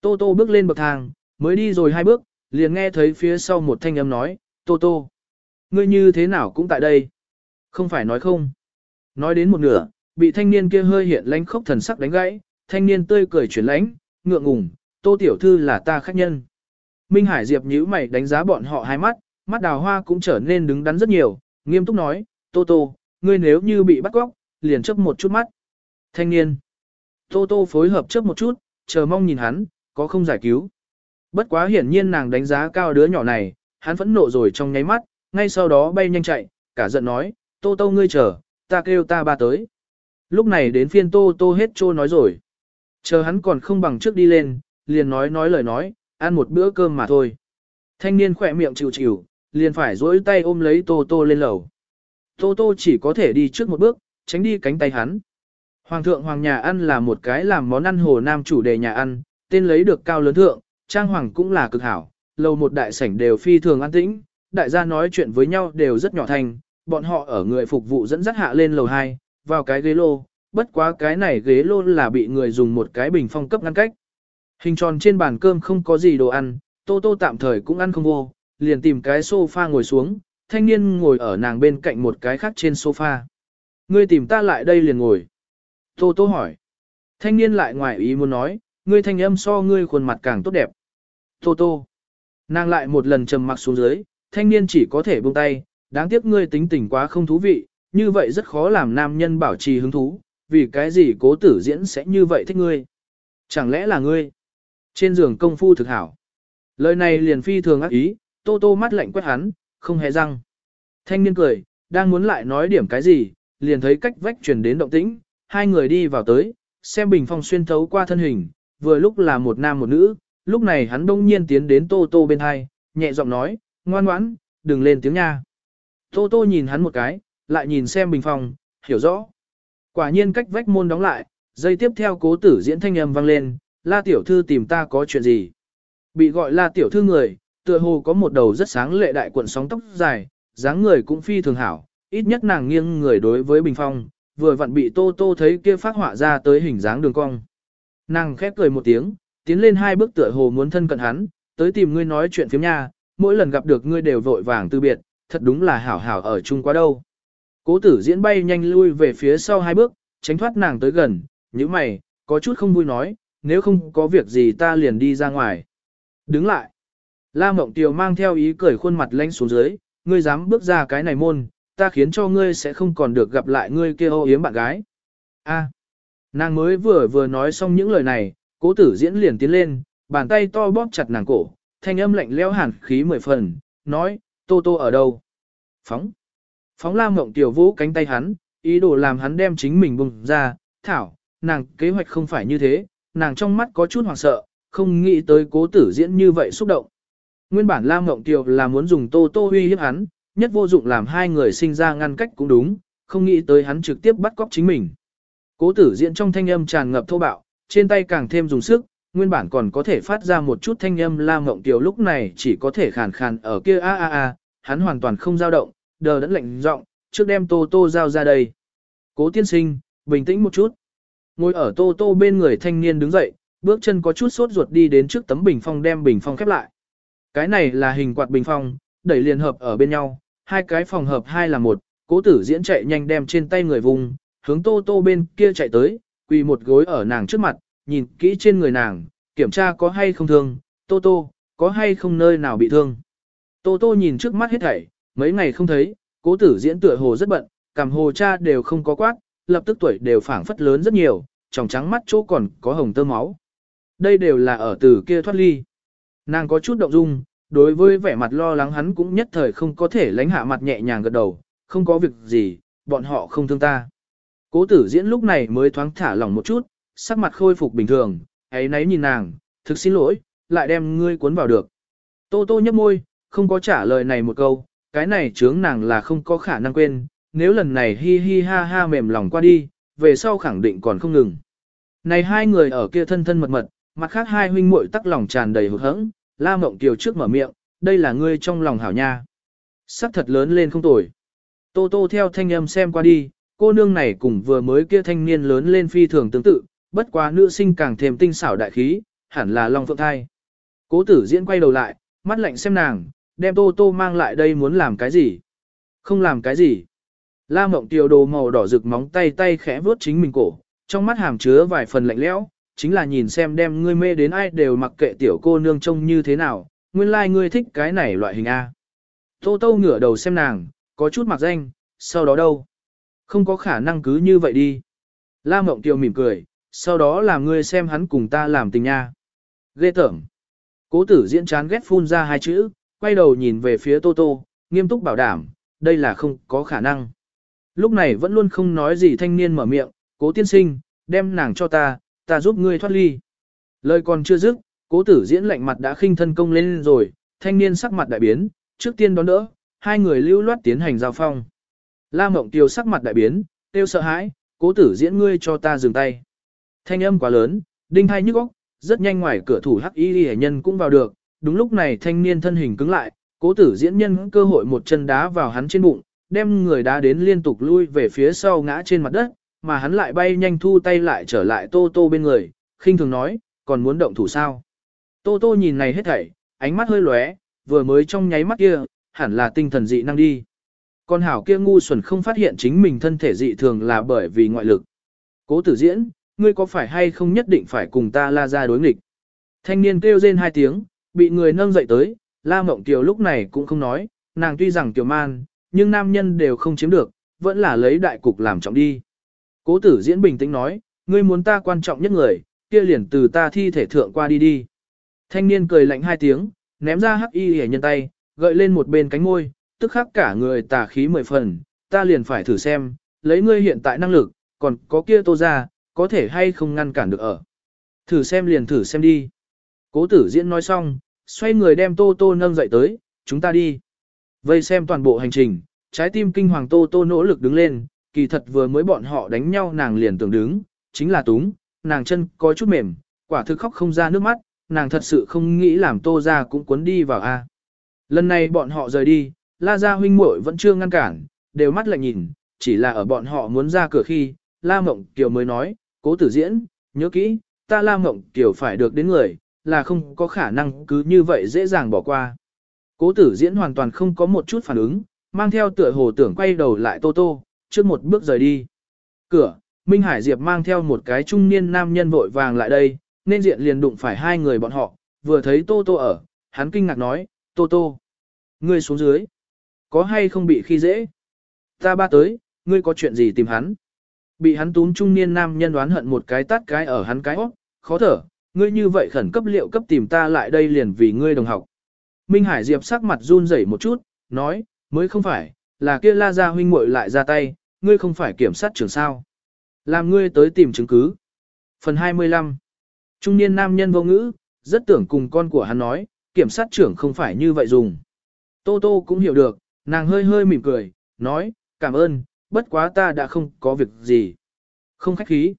Tô tô bước lên bậc thang, mới đi rồi hai bước, liền nghe thấy phía sau một thanh âm nói, Tô tô. Ngươi như thế nào cũng tại đây. Không phải nói không. Nói đến một nửa, bị thanh niên kia hơi hiện lánh khốc thần sắc đánh gãy, thanh niên tươi cười chuyển lãnh, ngượng ngùng, tô tiểu thư là ta khách nhân. Minh Hải Diệp nhíu mày đánh giá bọn họ hai mắt, mắt đào hoa cũng trở nên đứng đắn rất nhiều, nghiêm túc nói, Tô Tô, ngươi nếu như bị bắt cóc, liền chấp một chút mắt. Thanh niên. Tô Tô phối hợp chấp một chút, chờ mong nhìn hắn, có không giải cứu. Bất quá hiển nhiên nàng đánh giá cao đứa nhỏ này, hắn phẫn nộ rồi trong nháy mắt, ngay sau đó bay nhanh chạy, cả giận nói, Tô Tô ngươi chờ, ta kêu ta ba tới. Lúc này đến phiên Tô Tô hết trô nói rồi. Chờ hắn còn không bằng trước đi lên, liền nói nói lời nói, ăn một bữa cơm mà thôi. Thanh niên khỏe miệng chịu chịu, liền phải dỗi tay ôm lấy Tô Tô lên lầu. Tô Tô chỉ có thể đi trước một bước, tránh đi cánh tay hắn. Hoàng thượng hoàng nhà ăn là một cái làm món ăn hồ nam chủ đề nhà ăn, tên lấy được cao lớn thượng, trang hoàng cũng là cực hảo, lầu một đại sảnh đều phi thường an tĩnh, đại gia nói chuyện với nhau đều rất nhỏ thành, bọn họ ở người phục vụ dẫn dắt hạ lên lầu 2, vào cái ghế lô, bất quá cái này ghế lô là bị người dùng một cái bình phong cấp ngăn cách. Hình tròn trên bàn cơm không có gì đồ ăn, Tô Tô tạm thời cũng ăn không vô, liền tìm cái sofa ngồi xuống, thanh niên ngồi ở nàng bên cạnh một cái khác trên sofa. Ngươi tìm ta lại đây liền ngồi. Tô Tô hỏi. Thanh niên lại ngoài ý muốn nói, ngươi thanh âm so ngươi khuôn mặt càng tốt đẹp. Tô Tô. Nàng lại một lần trầm mặc xuống dưới, thanh niên chỉ có thể buông tay, đáng tiếc ngươi tính tình quá không thú vị, như vậy rất khó làm nam nhân bảo trì hứng thú, vì cái gì cố tử diễn sẽ như vậy thích ngươi. Chẳng lẽ là ngươi? Trên giường công phu thực hảo. Lời này liền phi thường ác ý, tô tô mắt lạnh quét hắn, không hề răng. Thanh niên cười, đang muốn lại nói điểm cái gì, liền thấy cách vách truyền đến động tĩnh, hai người đi vào tới, xem bình phong xuyên thấu qua thân hình, vừa lúc là một nam một nữ, lúc này hắn đông nhiên tiến đến tô tô bên hai, nhẹ giọng nói, ngoan ngoãn, đừng lên tiếng nha. Tô tô nhìn hắn một cái, lại nhìn xem bình phong, hiểu rõ. Quả nhiên cách vách môn đóng lại, dây tiếp theo cố tử diễn thanh âm vang lên, la tiểu thư tìm ta có chuyện gì. Bị gọi la tiểu thư người, tựa hồ có một đầu rất sáng lệ đại cuộn sóng tóc dài, dáng người cũng phi thường hảo, ít nhất nàng nghiêng người đối với bình phong, vừa vặn bị tô tô thấy kia phát họa ra tới hình dáng đường cong. Nàng khép cười một tiếng, tiến lên hai bước tựa hồ muốn thân cận hắn, tới tìm ngươi nói chuyện phiếm nha, mỗi lần gặp được ngươi đều vội vàng từ biệt, thật đúng là hảo hảo ở chung quá đâu. Cố tử diễn bay nhanh lui về phía sau hai bước, tránh thoát nàng tới gần, như mày, có chút không vui nói, nếu không có việc gì ta liền đi ra ngoài. Đứng lại. La Mộng Tiều mang theo ý cười khuôn mặt lanh xuống dưới, ngươi dám bước ra cái này môn, ta khiến cho ngươi sẽ không còn được gặp lại ngươi kia ô yếm bạn gái. A. nàng mới vừa vừa nói xong những lời này, cố tử diễn liền tiến lên, bàn tay to bóp chặt nàng cổ, thanh âm lạnh lẽo hàn khí mười phần, nói, tô tô ở đâu? Phóng. Phóng la mộng tiểu vũ cánh tay hắn, ý đồ làm hắn đem chính mình bùng ra, thảo, nàng kế hoạch không phải như thế, nàng trong mắt có chút hoảng sợ, không nghĩ tới cố tử diễn như vậy xúc động. Nguyên bản Lam Ngộng Tiều là muốn dùng tô tô huy hiếp hắn, nhất vô dụng làm hai người sinh ra ngăn cách cũng đúng, không nghĩ tới hắn trực tiếp bắt cóc chính mình. Cố tử diễn trong thanh âm tràn ngập thô bạo, trên tay càng thêm dùng sức, nguyên bản còn có thể phát ra một chút thanh âm Lam Ngộng Tiều lúc này chỉ có thể khàn khàn ở kia a a a, hắn hoàn toàn không dao động, đờ đẫn lạnh giọng, trước đem tô tô giao ra đây. Cố tiên sinh, bình tĩnh một chút. Ngồi ở tô tô bên người thanh niên đứng dậy, bước chân có chút sốt ruột đi đến trước tấm bình phong đem bình phong khép lại. Cái này là hình quạt bình phong, đẩy liền hợp ở bên nhau, hai cái phòng hợp hai là một, cố tử diễn chạy nhanh đem trên tay người vùng, hướng tô tô bên kia chạy tới, quỳ một gối ở nàng trước mặt, nhìn kỹ trên người nàng, kiểm tra có hay không thương, tô tô, có hay không nơi nào bị thương. Tô tô nhìn trước mắt hết thảy, mấy ngày không thấy, cố tử diễn tựa hồ rất bận, cảm hồ cha đều không có quát, lập tức tuổi đều phảng phất lớn rất nhiều, tròng trắng mắt chỗ còn có hồng tơ máu. Đây đều là ở từ kia thoát ly. Nàng có chút động dung, đối với vẻ mặt lo lắng hắn cũng nhất thời không có thể lánh hạ mặt nhẹ nhàng gật đầu, không có việc gì, bọn họ không thương ta. Cố tử diễn lúc này mới thoáng thả lỏng một chút, sắc mặt khôi phục bình thường, ấy nấy nhìn nàng, thực xin lỗi, lại đem ngươi cuốn vào được. Tô tô nhấp môi, không có trả lời này một câu, cái này chướng nàng là không có khả năng quên, nếu lần này hi hi ha ha mềm lòng qua đi, về sau khẳng định còn không ngừng. Này hai người ở kia thân thân mật mật, mặt khác hai huynh muội tắc lòng tràn đầy hụt hẫng, La Mộng Kiều trước mở miệng, đây là ngươi trong lòng hảo nha. Sắc thật lớn lên không tồi. Tô Tô theo thanh âm xem qua đi, cô nương này cùng vừa mới kia thanh niên lớn lên phi thường tương tự, bất quá nữ sinh càng thêm tinh xảo đại khí, hẳn là Long Phượng Thai. Cố tử diễn quay đầu lại, mắt lạnh xem nàng, đem Tô Tô mang lại đây muốn làm cái gì? Không làm cái gì. La Mộng Tiêu đồ màu đỏ rực móng tay tay khẽ vuốt chính mình cổ, trong mắt hàm chứa vài phần lạnh lẽo, chính là nhìn xem đem ngươi mê đến ai đều mặc kệ tiểu cô nương trông như thế nào, nguyên lai like ngươi thích cái này loại hình A. Tô Tô ngửa đầu xem nàng, có chút mặc danh, sau đó đâu? Không có khả năng cứ như vậy đi. La Mộng Tiêu mỉm cười, sau đó làm ngươi xem hắn cùng ta làm tình nha. Ghê tởm. Cố tử diễn chán ghét phun ra hai chữ, quay đầu nhìn về phía Tô Tô, nghiêm túc bảo đảm, đây là không có khả năng. Lúc này vẫn luôn không nói gì thanh niên mở miệng, cố tiên sinh, đem nàng cho ta, ta giúp ngươi thoát ly. Lời còn chưa dứt, cố tử diễn lạnh mặt đã khinh thân công lên rồi, thanh niên sắc mặt đại biến, trước tiên đón đỡ, hai người lưu loát tiến hành giao phong. La Mộng Tiêu sắc mặt đại biến, tiêu sợ hãi, cố tử diễn ngươi cho ta dừng tay. Thanh âm quá lớn, đinh hai nhức óc, rất nhanh ngoài cửa thủ hắc y hệ nhân cũng vào được, đúng lúc này thanh niên thân hình cứng lại, cố tử diễn nhân cơ hội một chân đá vào hắn trên bụng, đem người đá đến liên tục lui về phía sau ngã trên mặt đất, mà hắn lại bay nhanh thu tay lại trở lại tô tô bên người, khinh thường nói, còn muốn động thủ sao. Tô tô nhìn này hết thảy, ánh mắt hơi lóe, vừa mới trong nháy mắt kia, hẳn là tinh thần dị năng đi. Con hảo kia ngu xuẩn không phát hiện chính mình thân thể dị thường là bởi vì ngoại lực. Cố tử diễn, ngươi có phải hay không nhất định phải cùng ta la ra đối nghịch. Thanh niên kêu rên hai tiếng, bị người nâng dậy tới, la mộng tiểu lúc này cũng không nói, nàng tuy rằng tiểu man, nhưng nam nhân đều không chiếm được, vẫn là lấy đại cục làm trọng đi. Cố tử diễn bình tĩnh nói, ngươi muốn ta quan trọng nhất người, kia liền từ ta thi thể thượng qua đi đi. Thanh niên cười lạnh hai tiếng, ném ra hắc y hề nhân tay, gợi lên một bên cánh môi, tức khắc cả người tà khí mười phần, ta liền phải thử xem, lấy ngươi hiện tại năng lực, còn có kia tô ra, có thể hay không ngăn cản được ở. Thử xem liền thử xem đi. Cố tử diễn nói xong, xoay người đem tô tô nâng dậy tới, chúng ta đi. Vây xem toàn bộ hành trình, trái tim kinh hoàng tô tô nỗ lực đứng lên, kỳ thật vừa mới bọn họ đánh nhau nàng liền tưởng đứng, chính là túng, nàng chân có chút mềm, quả thực khóc không ra nước mắt, nàng thật sự không nghĩ làm tô ra cũng cuốn đi vào a. Lần này bọn họ rời đi, la gia huynh muội vẫn chưa ngăn cản, đều mắt lại nhìn, chỉ là ở bọn họ muốn ra cửa khi, la mộng kiều mới nói, cố tử diễn, nhớ kỹ, ta la mộng kiều phải được đến người, là không có khả năng cứ như vậy dễ dàng bỏ qua. Cố tử diễn hoàn toàn không có một chút phản ứng, mang theo tựa hồ tưởng quay đầu lại tô tô, trước một bước rời đi. Cửa, Minh Hải Diệp mang theo một cái trung niên nam nhân vội vàng lại đây, nên diện liền đụng phải hai người bọn họ, vừa thấy Tô Tô ở, hắn kinh ngạc nói, Tô Tô, ngươi xuống dưới, có hay không bị khi dễ? Ta ba tới, ngươi có chuyện gì tìm hắn? Bị hắn túm trung niên nam nhân đoán hận một cái tát cái ở hắn cái óc, khó thở, ngươi như vậy khẩn cấp liệu cấp tìm ta lại đây liền vì ngươi đồng học. Minh Hải Diệp sắc mặt run rẩy một chút, nói, mới không phải, là kia la gia huynh muội lại ra tay, ngươi không phải kiểm sát trưởng sao. Làm ngươi tới tìm chứng cứ. Phần 25 Trung niên nam nhân vô ngữ, rất tưởng cùng con của hắn nói, kiểm sát trưởng không phải như vậy dùng. Tô Tô cũng hiểu được, nàng hơi hơi mỉm cười, nói, cảm ơn, bất quá ta đã không có việc gì. Không khách khí.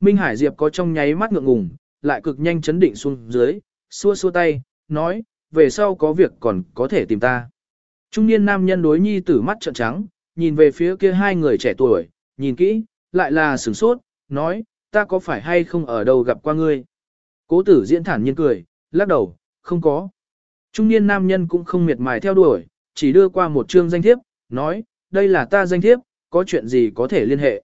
Minh Hải Diệp có trong nháy mắt ngượng ngùng, lại cực nhanh chấn định xuống dưới, xua xua tay, nói, về sau có việc còn có thể tìm ta. Trung niên nam nhân đối nhi tử mắt trợn trắng, nhìn về phía kia hai người trẻ tuổi, nhìn kỹ, lại là sửng sốt, nói, ta có phải hay không ở đâu gặp qua ngươi? Cố tử diễn thản nhiên cười, lắc đầu, không có. Trung niên nam nhân cũng không miệt mài theo đuổi, chỉ đưa qua một chương danh thiếp, nói, đây là ta danh thiếp, có chuyện gì có thể liên hệ.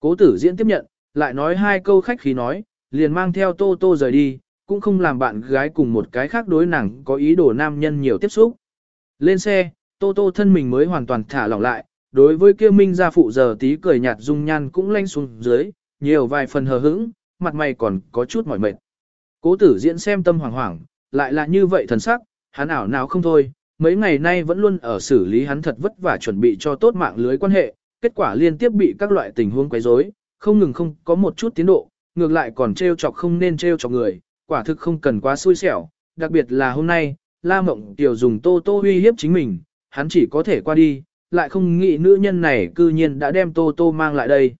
Cố tử diễn tiếp nhận, lại nói hai câu khách khí nói, liền mang theo tô tô rời đi, cũng không làm bạn gái cùng một cái khác đối nàng có ý đồ nam nhân nhiều tiếp xúc. Lên xe, tô tô thân mình mới hoàn toàn thả lỏng lại, đối với kia minh gia phụ giờ tí cười nhạt dung nhan cũng lanh xuống dưới, nhiều vài phần hờ hững, mặt mày còn có chút mỏi mệt. Cố tử diễn xem tâm hoảng hoảng, lại là như vậy thần sắc, hắn ảo nào không thôi, mấy ngày nay vẫn luôn ở xử lý hắn thật vất vả chuẩn bị cho tốt mạng lưới quan hệ, kết quả liên tiếp bị các loại tình huống quấy rối, không ngừng không có một chút tiến độ, ngược lại còn trêu chọc không nên trêu chọc người, quả thực không cần quá xui xẻo, đặc biệt là hôm nay, La Mộng Tiểu dùng tô tô uy hiếp chính mình, hắn chỉ có thể qua đi, lại không nghĩ nữ nhân này cư nhiên đã đem tô tô mang lại đây.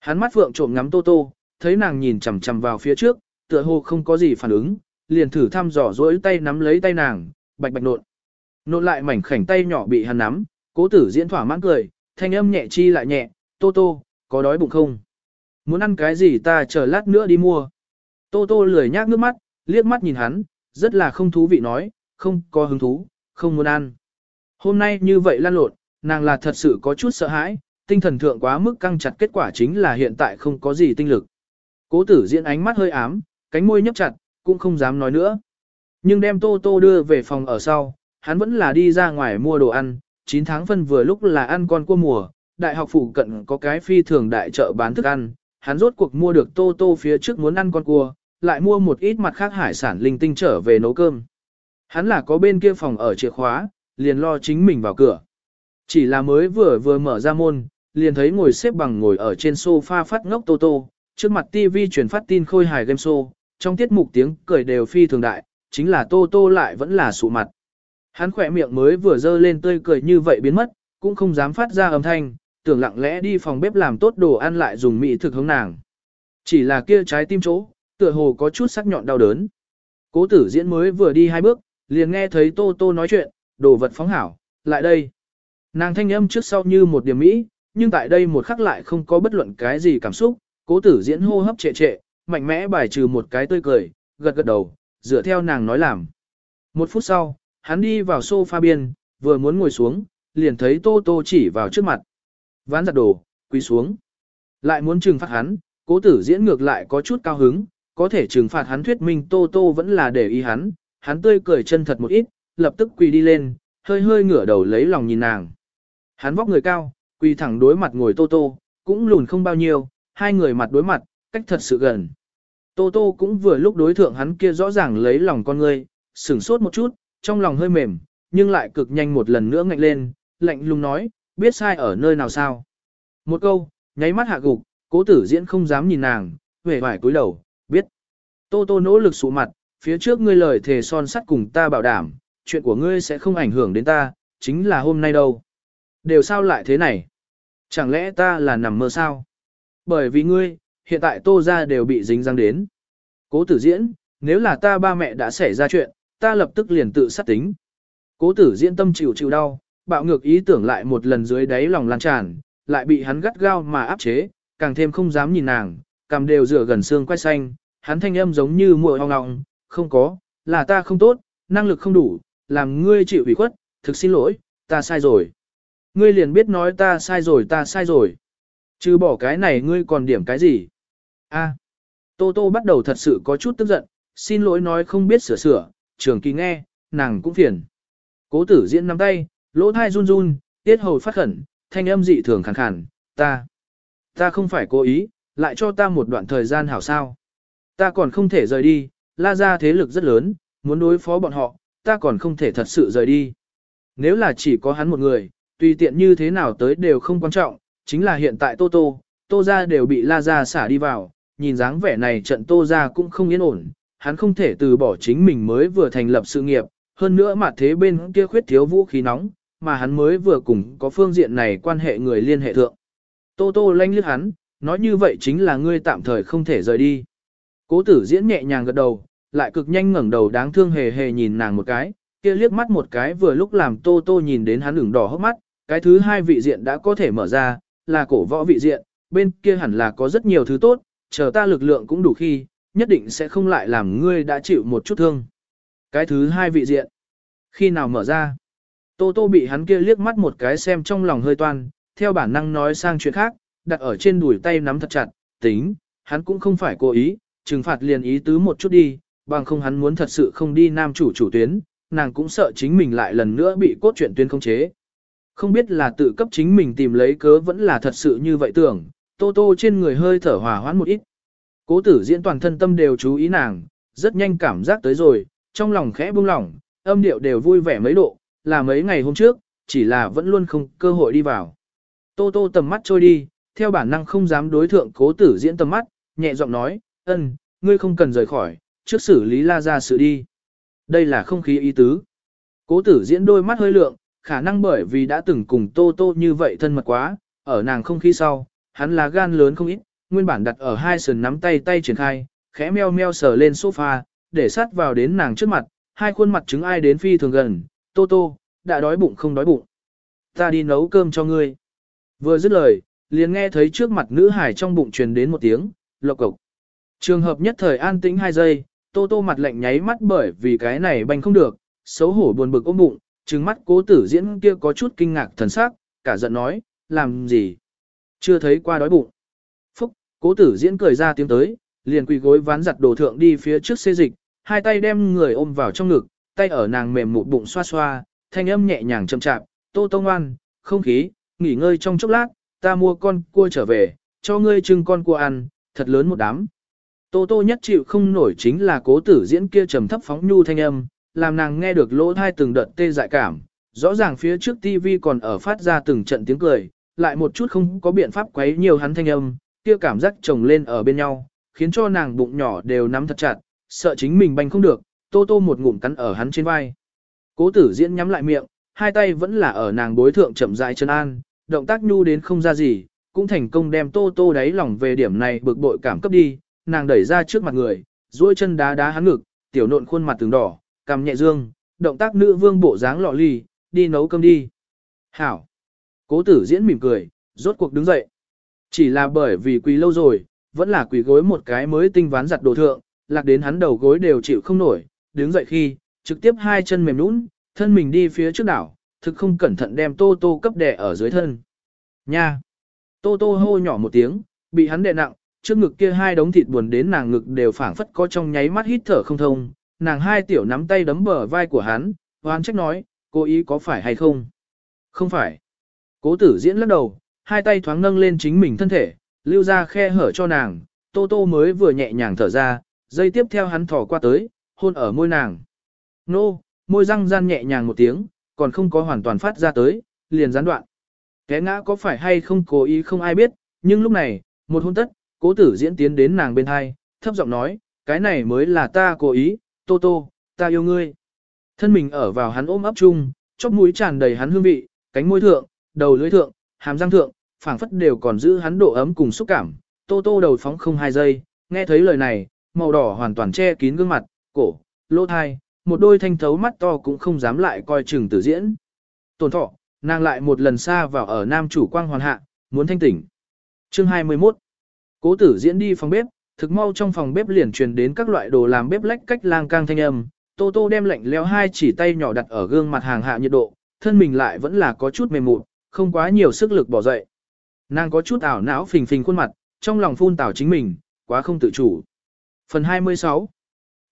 Hắn mắt phượng trộm ngắm tô tô, thấy nàng nhìn chằm chằm vào phía trước, tựa hồ không có gì phản ứng, liền thử thăm dò dỗi tay nắm lấy tay nàng, bạch bạch nộn. Nộn lại mảnh khảnh tay nhỏ bị hắn nắm, cố tử diễn thỏa mãn cười, thanh âm nhẹ chi lại nhẹ, tô tô, có đói bụng không? Muốn ăn cái gì ta chờ lát nữa đi mua. Tô tô lười nhác nước mắt, liếc mắt nhìn hắn, rất là không thú vị nói, không có hứng thú, không muốn ăn. Hôm nay như vậy lan lộn, nàng là thật sự có chút sợ hãi, tinh thần thượng quá mức căng chặt kết quả chính là hiện tại không có gì tinh lực. Cố tử diễn ánh mắt hơi ám, cánh môi nhấp chặt, cũng không dám nói nữa. Nhưng đem Tô Tô đưa về phòng ở sau, hắn vẫn là đi ra ngoài mua đồ ăn, 9 tháng phân vừa lúc là ăn con cua mùa, đại học phụ cận có cái phi thường đại chợ bán thức ăn, hắn rốt cuộc mua được Tô Tô phía trước muốn ăn con cua, lại mua một ít mặt khác hải sản linh tinh trở về nấu cơm. Hắn là có bên kia phòng ở chìa khóa, liền lo chính mình vào cửa. Chỉ là mới vừa vừa mở ra môn, liền thấy ngồi xếp bằng ngồi ở trên sofa phát ngốc Tô Tô, trước mặt TV truyền phát tin khôi hài game show, trong tiết mục tiếng cười đều phi thường đại, chính là Tô Tô lại vẫn là sụ mặt. Hắn khỏe miệng mới vừa dơ lên tươi cười như vậy biến mất, cũng không dám phát ra âm thanh, tưởng lặng lẽ đi phòng bếp làm tốt đồ ăn lại dùng mỹ thực hướng nàng. Chỉ là kia trái tim chỗ, tựa hồ có chút sắc nhọn đau đớn. Cố tử diễn mới vừa đi hai bước, liền nghe thấy Tô Tô nói chuyện, đồ vật phóng hảo, lại đây. Nàng thanh âm trước sau như một điểm mỹ, nhưng tại đây một khắc lại không có bất luận cái gì cảm xúc, cố tử diễn hô hấp trệ trệ, mạnh mẽ bài trừ một cái tươi cười, gật gật đầu, dựa theo nàng nói làm. Một phút sau, hắn đi vào sofa biên, vừa muốn ngồi xuống, liền thấy Tô Tô chỉ vào trước mặt. Ván giặt đồ, quỳ xuống. Lại muốn trừng phạt hắn, cố tử diễn ngược lại có chút cao hứng, có thể trừng phạt hắn thuyết minh Tô Tô vẫn là để ý hắn, hắn tươi cười chân thật một ít, lập tức quỳ đi lên, hơi hơi ngửa đầu lấy lòng nhìn nàng. Hắn vóc người cao, quỳ thẳng đối mặt ngồi Tô Tô, cũng lùn không bao nhiêu, hai người mặt đối mặt, cách thật sự gần. Tô Tô cũng vừa lúc đối thượng hắn kia rõ ràng lấy lòng con ngươi, sửng sốt một chút, trong lòng hơi mềm, nhưng lại cực nhanh một lần nữa ngạnh lên, lạnh lùng nói, biết sai ở nơi nào sao. Một câu, nháy mắt hạ gục, cố tử diễn không dám nhìn nàng, vẻ vải cúi đầu. Tô Tô nỗ lực sụ mặt, phía trước ngươi lời thề son sắt cùng ta bảo đảm, chuyện của ngươi sẽ không ảnh hưởng đến ta, chính là hôm nay đâu. Đều sao lại thế này? Chẳng lẽ ta là nằm mơ sao? Bởi vì ngươi, hiện tại tô ra đều bị dính răng đến. Cố tử diễn, nếu là ta ba mẹ đã xảy ra chuyện, ta lập tức liền tự sát tính. Cố tử diễn tâm chịu chịu đau, bạo ngược ý tưởng lại một lần dưới đáy lòng lan tràn, lại bị hắn gắt gao mà áp chế, càng thêm không dám nhìn nàng, cầm đều rửa gần xương quay xanh, hắn thanh âm giống như muội hoang ngọng, không có, là ta không tốt, năng lực không đủ, làm ngươi chịu ủy khuất, thực xin lỗi, ta sai rồi. Ngươi liền biết nói ta sai rồi ta sai rồi. Chứ bỏ cái này ngươi còn điểm cái gì? A. Tô Tô bắt đầu thật sự có chút tức giận, xin lỗi nói không biết sửa sửa, trường kỳ nghe, nàng cũng phiền. Cố tử diễn nắm tay, lỗ thai run run, tiết hầu phát khẩn, thanh âm dị thường khàn khàn, ta. Ta không phải cố ý, lại cho ta một đoạn thời gian hảo sao. Ta còn không thể rời đi, la ra thế lực rất lớn, muốn đối phó bọn họ, ta còn không thể thật sự rời đi. Nếu là chỉ có hắn một người, tùy tiện như thế nào tới đều không quan trọng, chính là hiện tại Tô Tô, Tô ra đều bị la ra xả đi vào, nhìn dáng vẻ này trận Tô ra cũng không yên ổn, hắn không thể từ bỏ chính mình mới vừa thành lập sự nghiệp, hơn nữa mà thế bên kia khuyết thiếu vũ khí nóng, mà hắn mới vừa cùng có phương diện này quan hệ người liên hệ thượng. Tô Tô lanh lướt hắn, nói như vậy chính là ngươi tạm thời không thể rời đi. Cố tử diễn nhẹ nhàng gật đầu, lại cực nhanh ngẩng đầu đáng thương hề hề nhìn nàng một cái, kia liếc mắt một cái vừa lúc làm Tô Tô nhìn đến hắn ửng đỏ hốc mắt, cái thứ hai vị diện đã có thể mở ra, là cổ võ vị diện, bên kia hẳn là có rất nhiều thứ tốt, chờ ta lực lượng cũng đủ khi, nhất định sẽ không lại làm ngươi đã chịu một chút thương. Cái thứ hai vị diện, khi nào mở ra? Tô Tô bị hắn kia liếc mắt một cái xem trong lòng hơi toan, theo bản năng nói sang chuyện khác, đặt ở trên đùi tay nắm thật chặt, tính, hắn cũng không phải cố ý, trừng phạt liền ý tứ một chút đi, bằng không hắn muốn thật sự không đi nam chủ chủ tuyến, nàng cũng sợ chính mình lại lần nữa bị cốt truyện tuyến không chế. Không biết là tự cấp chính mình tìm lấy cớ vẫn là thật sự như vậy tưởng, tô tô trên người hơi thở hòa hoãn một ít. Cố tử diễn toàn thân tâm đều chú ý nàng, rất nhanh cảm giác tới rồi, trong lòng khẽ buông lỏng, âm điệu đều vui vẻ mấy độ, là mấy ngày hôm trước, chỉ là vẫn luôn không cơ hội đi vào. Tô tô tầm mắt trôi đi, theo bản năng không dám đối thượng cố tử diễn tầm mắt, nhẹ giọng nói, ân, ngươi không cần rời khỏi, trước xử lý la ra sự đi. Đây là không khí ý tứ. Cố tử diễn đôi mắt hơi lượng, khả năng bởi vì đã từng cùng tô tô như vậy thân mật quá, ở nàng không khí sau, hắn là gan lớn không ít, nguyên bản đặt ở hai sườn nắm tay tay triển khai, khẽ meo meo sờ lên sofa, để sát vào đến nàng trước mặt, hai khuôn mặt chứng ai đến phi thường gần, tô tô, đã đói bụng không đói bụng. Ta đi nấu cơm cho ngươi. Vừa dứt lời, liền nghe thấy trước mặt nữ hải trong bụng truyền đến một tiếng, lộc cộc. Trường hợp nhất thời an tĩnh hai giây, tô tô mặt lạnh nháy mắt bởi vì cái này banh không được, xấu hổ buồn bực ôm bụng, trừng mắt cố tử diễn kia có chút kinh ngạc thần sắc, cả giận nói, làm gì? Chưa thấy qua đói bụng. Phúc, cố tử diễn cười ra tiếng tới, liền quỳ gối ván giặt đồ thượng đi phía trước xê dịch, hai tay đem người ôm vào trong ngực, tay ở nàng mềm một bụng xoa xoa, thanh âm nhẹ nhàng chậm chạp, tô tô ngoan, không khí, nghỉ ngơi trong chốc lát, ta mua con cua trở về, cho ngươi trưng con cua ăn, thật lớn một đám. Tô tô nhất chịu không nổi chính là cố tử diễn kia trầm thấp phóng nhu thanh âm, làm nàng nghe được lỗ thai từng đợt tê dại cảm, rõ ràng phía trước TV còn ở phát ra từng trận tiếng cười, lại một chút không có biện pháp quấy nhiều hắn thanh âm, kia cảm giác chồng lên ở bên nhau, khiến cho nàng bụng nhỏ đều nắm thật chặt, sợ chính mình banh không được, tô tô một ngụm cắn ở hắn trên vai. Cố tử diễn nhắm lại miệng, hai tay vẫn là ở nàng bối thượng chậm rãi chân an, động tác nhu đến không ra gì, cũng thành công đem tô tô đáy lòng về điểm này bực bội cảm cấp đi, nàng đẩy ra trước mặt người, duỗi chân đá đá hắn ngực, tiểu nộn khuôn mặt từng đỏ, cằm nhẹ dương, động tác nữ vương bộ dáng lọ ly, đi nấu cơm đi. Hảo. Cố tử diễn mỉm cười, rốt cuộc đứng dậy. Chỉ là bởi vì quỳ lâu rồi, vẫn là quỳ gối một cái mới tinh ván giặt đồ thượng, lạc đến hắn đầu gối đều chịu không nổi, đứng dậy khi, trực tiếp hai chân mềm nũng, thân mình đi phía trước đảo, thực không cẩn thận đem tô tô cấp đè ở dưới thân. Nha! Tô tô hô nhỏ một tiếng, bị hắn đè nặng, trước ngực kia hai đống thịt buồn đến nàng ngực đều phảng phất có trong nháy mắt hít thở không thông, nàng hai tiểu nắm tay đấm bờ vai của hắn, hoan trách nói, cố ý có phải hay không? Không phải. Cố tử diễn lắc đầu, hai tay thoáng nâng lên chính mình thân thể, lưu ra khe hở cho nàng, tô tô mới vừa nhẹ nhàng thở ra, dây tiếp theo hắn thỏ qua tới, hôn ở môi nàng. Nô, môi răng gian nhẹ nhàng một tiếng, còn không có hoàn toàn phát ra tới, liền gián đoạn. Té ngã có phải hay không cố ý không ai biết, nhưng lúc này, một hôn tất, cố tử diễn tiến đến nàng bên hai, thấp giọng nói, cái này mới là ta cố ý, tô tô, ta yêu ngươi. Thân mình ở vào hắn ôm ấp chung, chóp mũi tràn đầy hắn hương vị, cánh môi thượng, đầu lưỡi thượng, hàm răng thượng, phảng phất đều còn giữ hắn độ ấm cùng xúc cảm. Tô tô đầu phóng không hai giây, nghe thấy lời này, màu đỏ hoàn toàn che kín gương mặt, cổ, lỗ thai, một đôi thanh thấu mắt to cũng không dám lại coi chừng tử diễn. Tổn thọ, nàng lại một lần xa vào ở nam chủ quang hoàn hạ, muốn thanh tỉnh. Chương 21 Cố tử diễn đi phòng bếp, thực mau trong phòng bếp liền truyền đến các loại đồ làm bếp lách cách lang cang thanh âm. Tô tô đem lạnh leo hai chỉ tay nhỏ đặt ở gương mặt hàng hạ nhiệt độ, thân mình lại vẫn là có chút mềm mụn, không quá nhiều sức lực bỏ dậy. Nàng có chút ảo não phình phình khuôn mặt, trong lòng phun tảo chính mình, quá không tự chủ. Phần 26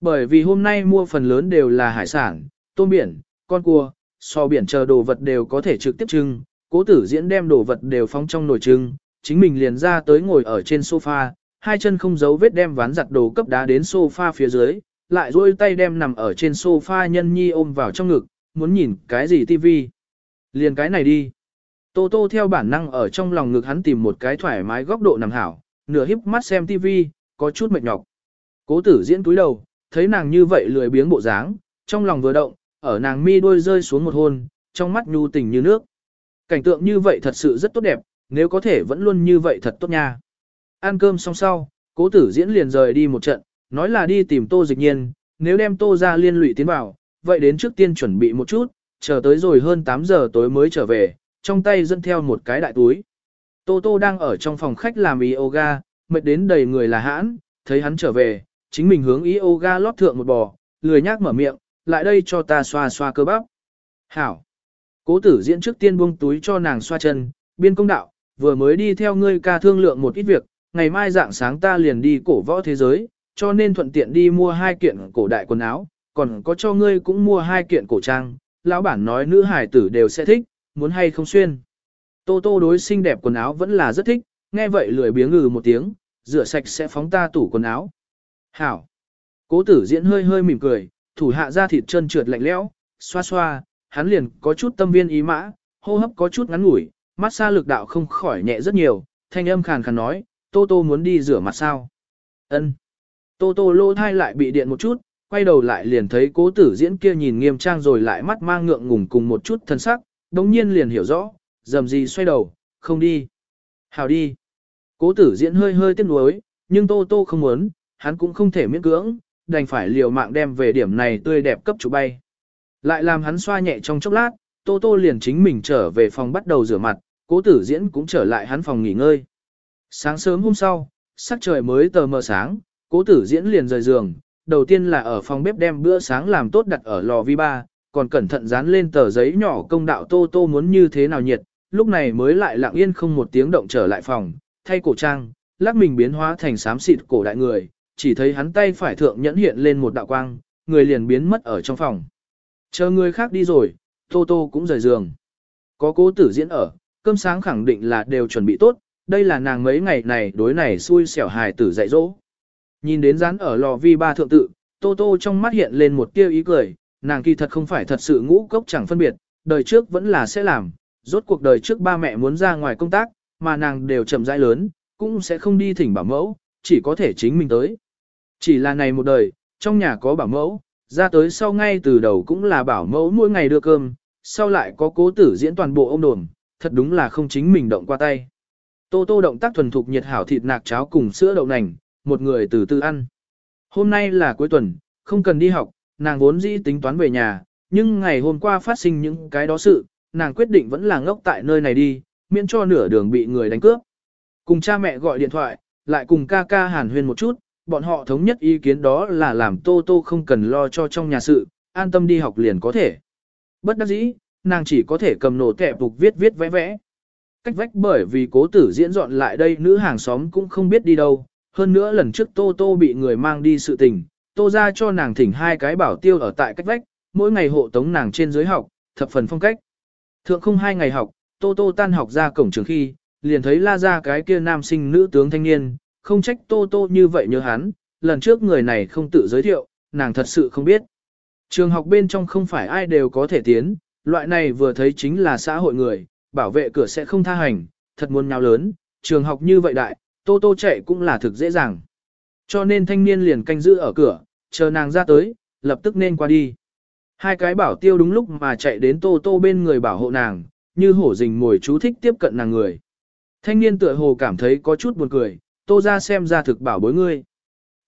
Bởi vì hôm nay mua phần lớn đều là hải sản, tôm biển, con cua, so biển chờ đồ vật đều có thể trực tiếp trưng, cố tử diễn đem đồ vật đều phóng trong nồi trưng, chính mình liền ra tới ngồi ở trên sofa, hai chân không giấu vết đem ván giặt đồ cấp đá đến sofa phía dưới, lại duỗi tay đem nằm ở trên sofa nhân nhi ôm vào trong ngực, muốn nhìn cái gì tivi. Liền cái này đi. Tô Tô theo bản năng ở trong lòng ngực hắn tìm một cái thoải mái góc độ nằm hảo, nửa híp mắt xem tivi, có chút mệt nhọc. Cố tử diễn túi đầu, thấy nàng như vậy lười biếng bộ dáng, trong lòng vừa động, ở nàng mi đôi rơi xuống một hôn, trong mắt nhu tình như nước. Cảnh tượng như vậy thật sự rất tốt đẹp, nếu có thể vẫn luôn như vậy thật tốt nha. Ăn cơm xong sau, cố tử diễn liền rời đi một trận, nói là đi tìm tô dịch nhiên, nếu đem tô ra liên lụy tiến vào, vậy đến trước tiên chuẩn bị một chút, chờ tới rồi hơn 8 giờ tối mới trở về, trong tay dẫn theo một cái đại túi. Tô tô đang ở trong phòng khách làm yoga, mệt đến đầy người là hãn, thấy hắn trở về, chính mình hướng yoga lót thượng một bò, lười nhác mở miệng, lại đây cho ta xoa xoa cơ bắp. Hảo! Cố tử diễn trước tiên buông túi cho nàng xoa chân, biên công đạo, vừa mới đi theo ngươi ca thương lượng một ít việc, ngày mai dạng sáng ta liền đi cổ võ thế giới, cho nên thuận tiện đi mua hai kiện cổ đại quần áo, còn có cho ngươi cũng mua hai kiện cổ trang, lão bản nói nữ hải tử đều sẽ thích, muốn hay không xuyên. Tô tô đối xinh đẹp quần áo vẫn là rất thích, nghe vậy lười biếng ngừ một tiếng, rửa sạch sẽ phóng ta tủ quần áo. Hảo! Cố tử diễn hơi hơi mỉm cười, thủ hạ ra thịt chân trượt lạnh lẽo, xoa xoa, hắn liền có chút tâm viên ý mã, hô hấp có chút ngắn ngủi, mát xa lực đạo không khỏi nhẹ rất nhiều, thanh âm khàn khàn nói, Tô Tô muốn đi rửa mặt sao? Ân. Tô Tô lô thai lại bị điện một chút, quay đầu lại liền thấy cố tử diễn kia nhìn nghiêm trang rồi lại mắt mang ngượng ngùng cùng một chút thân sắc, đồng nhiên liền hiểu rõ, dầm gì xoay đầu, không đi. Hào đi. Cố tử diễn hơi hơi tiếc nuối, nhưng Tô Tô không muốn, hắn cũng không thể miễn cưỡng, đành phải liều mạng đem về điểm này tươi đẹp cấp chủ bay. Lại làm hắn xoa nhẹ trong chốc lát, Tô Tô liền chính mình trở về phòng bắt đầu rửa mặt, cố tử diễn cũng trở lại hắn phòng nghỉ ngơi. Sáng sớm hôm sau, sắc trời mới tờ mờ sáng, cố tử diễn liền rời giường, đầu tiên là ở phòng bếp đem bữa sáng làm tốt đặt ở lò vi ba, còn cẩn thận dán lên tờ giấy nhỏ công đạo Tô Tô muốn như thế nào nhiệt, lúc này mới lại lặng yên không một tiếng động trở lại phòng, thay cổ trang, lắc mình biến hóa thành xám xịt cổ đại người, chỉ thấy hắn tay phải thượng nhẫn hiện lên một đạo quang, người liền biến mất ở trong phòng. Chờ người khác đi rồi, Tô Tô cũng rời giường. Có cố tử diễn ở, cơm sáng khẳng định là đều chuẩn bị tốt, đây là nàng mấy ngày này đối này xui xẻo hài tử dạy dỗ. Nhìn đến dán ở lò vi ba thượng tự, Tô Tô trong mắt hiện lên một tia ý cười, nàng kỳ thật không phải thật sự ngũ cốc chẳng phân biệt, đời trước vẫn là sẽ làm, rốt cuộc đời trước ba mẹ muốn ra ngoài công tác, mà nàng đều chậm rãi lớn, cũng sẽ không đi thỉnh bảo mẫu, chỉ có thể chính mình tới. Chỉ là này một đời, trong nhà có bảo mẫu, ra tới sau ngay từ đầu cũng là bảo mẫu mỗi ngày đưa cơm, sau lại có cố tử diễn toàn bộ ông đồn, thật đúng là không chính mình động qua tay. Tô tô động tác thuần thục nhiệt hảo thịt nạc cháo cùng sữa đậu nành, một người từ từ ăn. Hôm nay là cuối tuần, không cần đi học, nàng vốn dĩ tính toán về nhà, nhưng ngày hôm qua phát sinh những cái đó sự, nàng quyết định vẫn là ngốc tại nơi này đi, miễn cho nửa đường bị người đánh cướp. Cùng cha mẹ gọi điện thoại, lại cùng ca ca hàn huyên một chút, bọn họ thống nhất ý kiến đó là làm Tô Tô không cần lo cho trong nhà sự, an tâm đi học liền có thể. Bất đắc dĩ, nàng chỉ có thể cầm nổ kẹp phục viết viết vẽ vẽ. Cách vách bởi vì cố tử diễn dọn lại đây nữ hàng xóm cũng không biết đi đâu, hơn nữa lần trước Tô Tô bị người mang đi sự tình, Tô ra cho nàng thỉnh hai cái bảo tiêu ở tại cách vách, mỗi ngày hộ tống nàng trên dưới học, thập phần phong cách. Thượng không hai ngày học, Tô Tô tan học ra cổng trường khi, liền thấy la ra cái kia nam sinh nữ tướng thanh niên, không trách Tô Tô như vậy nhớ hắn, lần trước người này không tự giới thiệu, nàng thật sự không biết. Trường học bên trong không phải ai đều có thể tiến, loại này vừa thấy chính là xã hội người, bảo vệ cửa sẽ không tha hành, thật muốn nhau lớn, trường học như vậy đại, Tô Tô chạy cũng là thực dễ dàng. Cho nên thanh niên liền canh giữ ở cửa, chờ nàng ra tới, lập tức nên qua đi. Hai cái bảo tiêu đúng lúc mà chạy đến Tô Tô bên người bảo hộ nàng, như hổ rình mồi chú thích tiếp cận nàng người. Thanh niên tựa hồ cảm thấy có chút buồn cười, Tô ra xem ra thực bảo bối ngươi.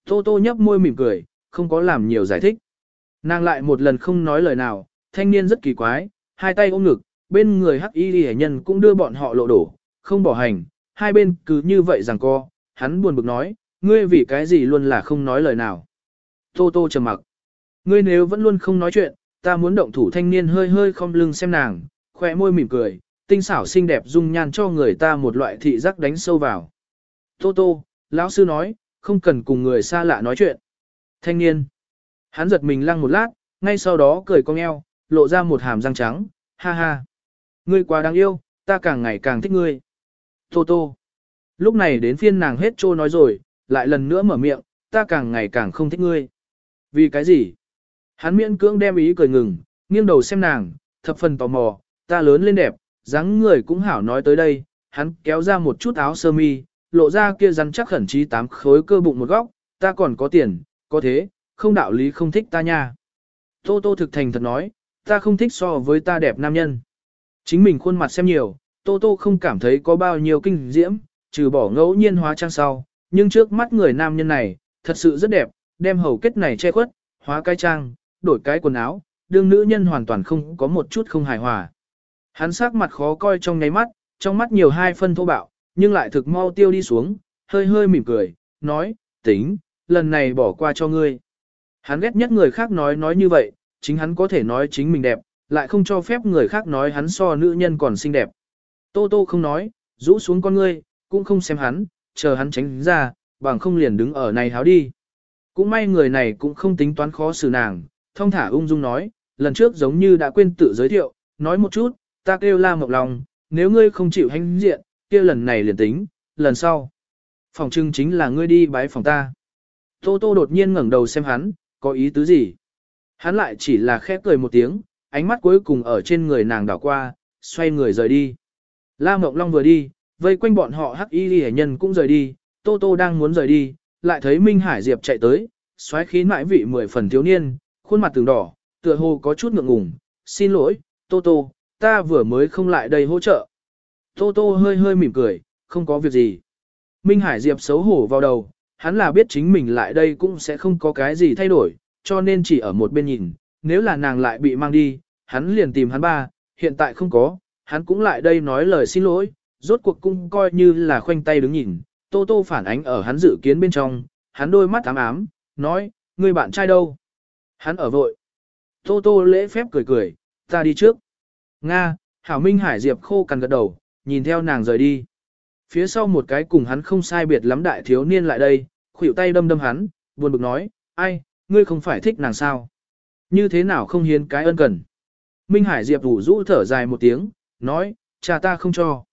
Tô Tô nhấp môi mỉm cười, không có làm nhiều giải thích. Nàng lại một lần không nói lời nào, thanh niên rất kỳ quái, hai tay ôm ngực, bên người hắc y hệ nhân cũng đưa bọn họ lộ đổ, không bỏ hành, hai bên cứ như vậy rằng co, hắn buồn bực nói, ngươi vì cái gì luôn là không nói lời nào. Tô Tô trầm mặc. Ngươi nếu vẫn luôn không nói chuyện, ta muốn động thủ thanh niên hơi hơi không lưng xem nàng, khỏe môi mỉm cười, tinh xảo xinh đẹp dung nhan cho người ta một loại thị giác đánh sâu vào. Tô Tô, lão sư nói, không cần cùng người xa lạ nói chuyện. Thanh niên. Hắn giật mình lăng một lát, ngay sau đó cười cong eo, lộ ra một hàm răng trắng, ha ha. Ngươi quá đáng yêu, ta càng ngày càng thích ngươi. Tô Tô. Lúc này đến phiên nàng hết trô nói rồi, lại lần nữa mở miệng, ta càng ngày càng không thích ngươi. Vì cái gì? Hắn miễn cưỡng đem ý cười ngừng, nghiêng đầu xem nàng, thập phần tò mò, ta lớn lên đẹp, dáng người cũng hảo nói tới đây, hắn kéo ra một chút áo sơ mi, lộ ra kia rắn chắc khẩn trí tám khối cơ bụng một góc, ta còn có tiền, có thế, không đạo lý không thích ta nha. Tô Tô thực thành thật nói, ta không thích so với ta đẹp nam nhân. Chính mình khuôn mặt xem nhiều, Tô Tô không cảm thấy có bao nhiêu kinh diễm, trừ bỏ ngẫu nhiên hóa trang sau, nhưng trước mắt người nam nhân này, thật sự rất đẹp, đem hầu kết này che khuất, hóa cái trang, đổi cái quần áo, đương nữ nhân hoàn toàn không có một chút không hài hòa. Hắn sắc mặt khó coi trong nháy mắt, trong mắt nhiều hai phân thô bạo, nhưng lại thực mau tiêu đi xuống, hơi hơi mỉm cười, nói, tính, lần này bỏ qua cho ngươi. Hắn ghét nhất người khác nói nói như vậy, chính hắn có thể nói chính mình đẹp, lại không cho phép người khác nói hắn so nữ nhân còn xinh đẹp. Tô Tô không nói, rũ xuống con ngươi, cũng không xem hắn, chờ hắn tránh ra, bằng không liền đứng ở này háo đi. Cũng may người này cũng không tính toán khó xử nàng, thông thả ung dung nói, lần trước giống như đã quên tự giới thiệu, nói một chút, ta kêu la mộc lòng, nếu ngươi không chịu hành diện, kia lần này liền tính, lần sau. Phòng trưng chính là ngươi đi bái phòng ta. Tô Tô đột nhiên ngẩng đầu xem hắn, có ý tứ gì? Hắn lại chỉ là khẽ cười một tiếng, ánh mắt cuối cùng ở trên người nàng đảo qua, xoay người rời đi. La Mộng Long vừa đi, vây quanh bọn họ hắc y hệ nhân cũng rời đi, Tô Tô đang muốn rời đi, lại thấy Minh Hải Diệp chạy tới, xoáy khí mãi vị mười phần thiếu niên, khuôn mặt từng đỏ, tựa hồ có chút ngượng ngùng, xin lỗi, Tô Tô, ta vừa mới không lại đây hỗ trợ. Tô Tô hơi hơi mỉm cười, không có việc gì. Minh Hải Diệp xấu hổ vào đầu, hắn là biết chính mình lại đây cũng sẽ không có cái gì thay đổi, cho nên chỉ ở một bên nhìn, nếu là nàng lại bị mang đi, hắn liền tìm hắn ba, hiện tại không có, hắn cũng lại đây nói lời xin lỗi, rốt cuộc cũng coi như là khoanh tay đứng nhìn, Tô Tô phản ánh ở hắn dự kiến bên trong, hắn đôi mắt ám ám, nói, người bạn trai đâu? Hắn ở vội. Tô Tô lễ phép cười cười, ta đi trước. Nga, Hảo Minh Hải Diệp khô cằn gật đầu, nhìn theo nàng rời đi. Phía sau một cái cùng hắn không sai biệt lắm đại thiếu niên lại đây, khuỷu tay đâm đâm hắn, buồn bực nói, ai, ngươi không phải thích nàng sao? Như thế nào không hiến cái ân cần? Minh Hải Diệp rủ rũ thở dài một tiếng, nói, cha ta không cho.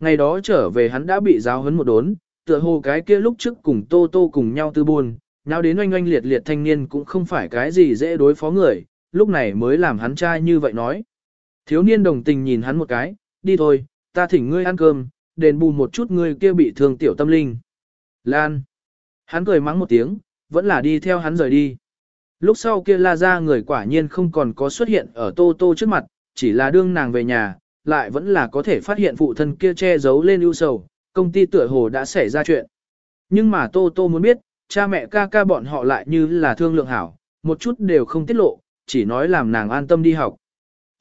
Ngày đó trở về hắn đã bị giáo huấn một đốn, tựa hồ cái kia lúc trước cùng Tô Tô cùng nhau tư buồn, nào đến oanh oanh liệt liệt thanh niên cũng không phải cái gì dễ đối phó người, lúc này mới làm hắn trai như vậy nói. Thiếu niên đồng tình nhìn hắn một cái, đi thôi, ta thỉnh ngươi ăn cơm, đền bù một chút ngươi kia bị thương tiểu tâm linh. Lan. Hắn cười mắng một tiếng, vẫn là đi theo hắn rời đi. Lúc sau kia la ra người quả nhiên không còn có xuất hiện ở tô tô trước mặt, chỉ là đương nàng về nhà, lại vẫn là có thể phát hiện phụ thân kia che giấu lên ưu sầu, công ty tựa hồ đã xảy ra chuyện. Nhưng mà tô tô muốn biết, cha mẹ ca ca bọn họ lại như là thương lượng hảo, một chút đều không tiết lộ, chỉ nói làm nàng an tâm đi học.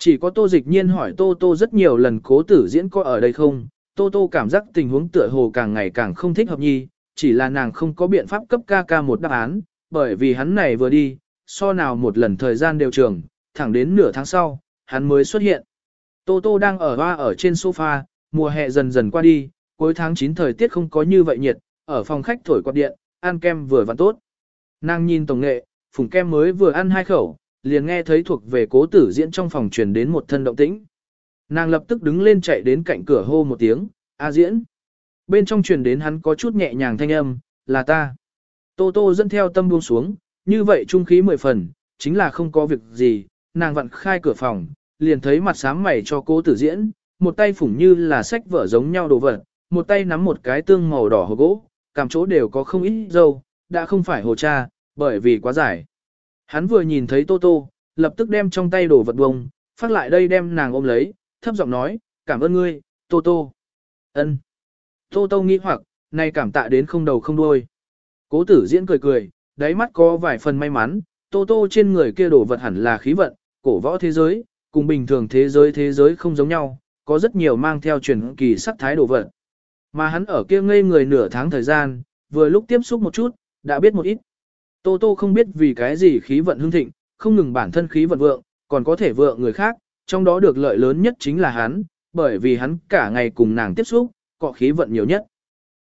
Chỉ có tô dịch nhiên hỏi tô tô rất nhiều lần cố tử diễn có ở đây không, tô tô cảm giác tình huống tựa hồ càng ngày càng không thích hợp nhi, chỉ là nàng không có biện pháp cấp ca ca một đáp án, bởi vì hắn này vừa đi, so nào một lần thời gian đều trường, thẳng đến nửa tháng sau, hắn mới xuất hiện. Tô Tô đang ở hoa ở trên sofa, mùa hè dần dần qua đi, cuối tháng 9 thời tiết không có như vậy nhiệt, ở phòng khách thổi quạt điện, ăn kem vừa vặn tốt. Nàng nhìn tổng nghệ, phùng kem mới vừa ăn hai khẩu, liền nghe thấy thuộc về cố tử diễn trong phòng truyền đến một thân động tĩnh. Nàng lập tức đứng lên chạy đến cạnh cửa hô một tiếng, A diễn. Bên trong truyền đến hắn có chút nhẹ nhàng thanh âm, là ta. Tô tô dẫn theo tâm buông xuống, như vậy trung khí mười phần, chính là không có việc gì, nàng vặn khai cửa phòng, liền thấy mặt sám mày cho cố tử diễn, một tay phủng như là sách vở giống nhau đồ vật, một tay nắm một cái tương màu đỏ hồ gỗ, cảm chỗ đều có không ít dâu, đã không phải hồ cha, bởi vì quá dài. Hắn vừa nhìn thấy Tô Tô, lập tức đem trong tay đồ vật bông, phát lại đây đem nàng ôm lấy, thấp giọng nói, cảm ơn ngươi, Tô Tô. ân Tô Tô nghĩ hoặc, nay cảm tạ đến không đầu không đuôi. Cố tử diễn cười cười, đáy mắt có vài phần may mắn, Tô Tô trên người kia đồ vật hẳn là khí vận, cổ võ thế giới, cùng bình thường thế giới thế giới không giống nhau, có rất nhiều mang theo truyền kỳ sắc thái đồ vật. Mà hắn ở kia ngây người nửa tháng thời gian, vừa lúc tiếp xúc một chút, đã biết một ít. Tô Tô không biết vì cái gì khí vận hưng thịnh, không ngừng bản thân khí vận vượng, còn có thể vượng người khác, trong đó được lợi lớn nhất chính là hắn, bởi vì hắn cả ngày cùng nàng tiếp xúc, cọ khí vận nhiều nhất.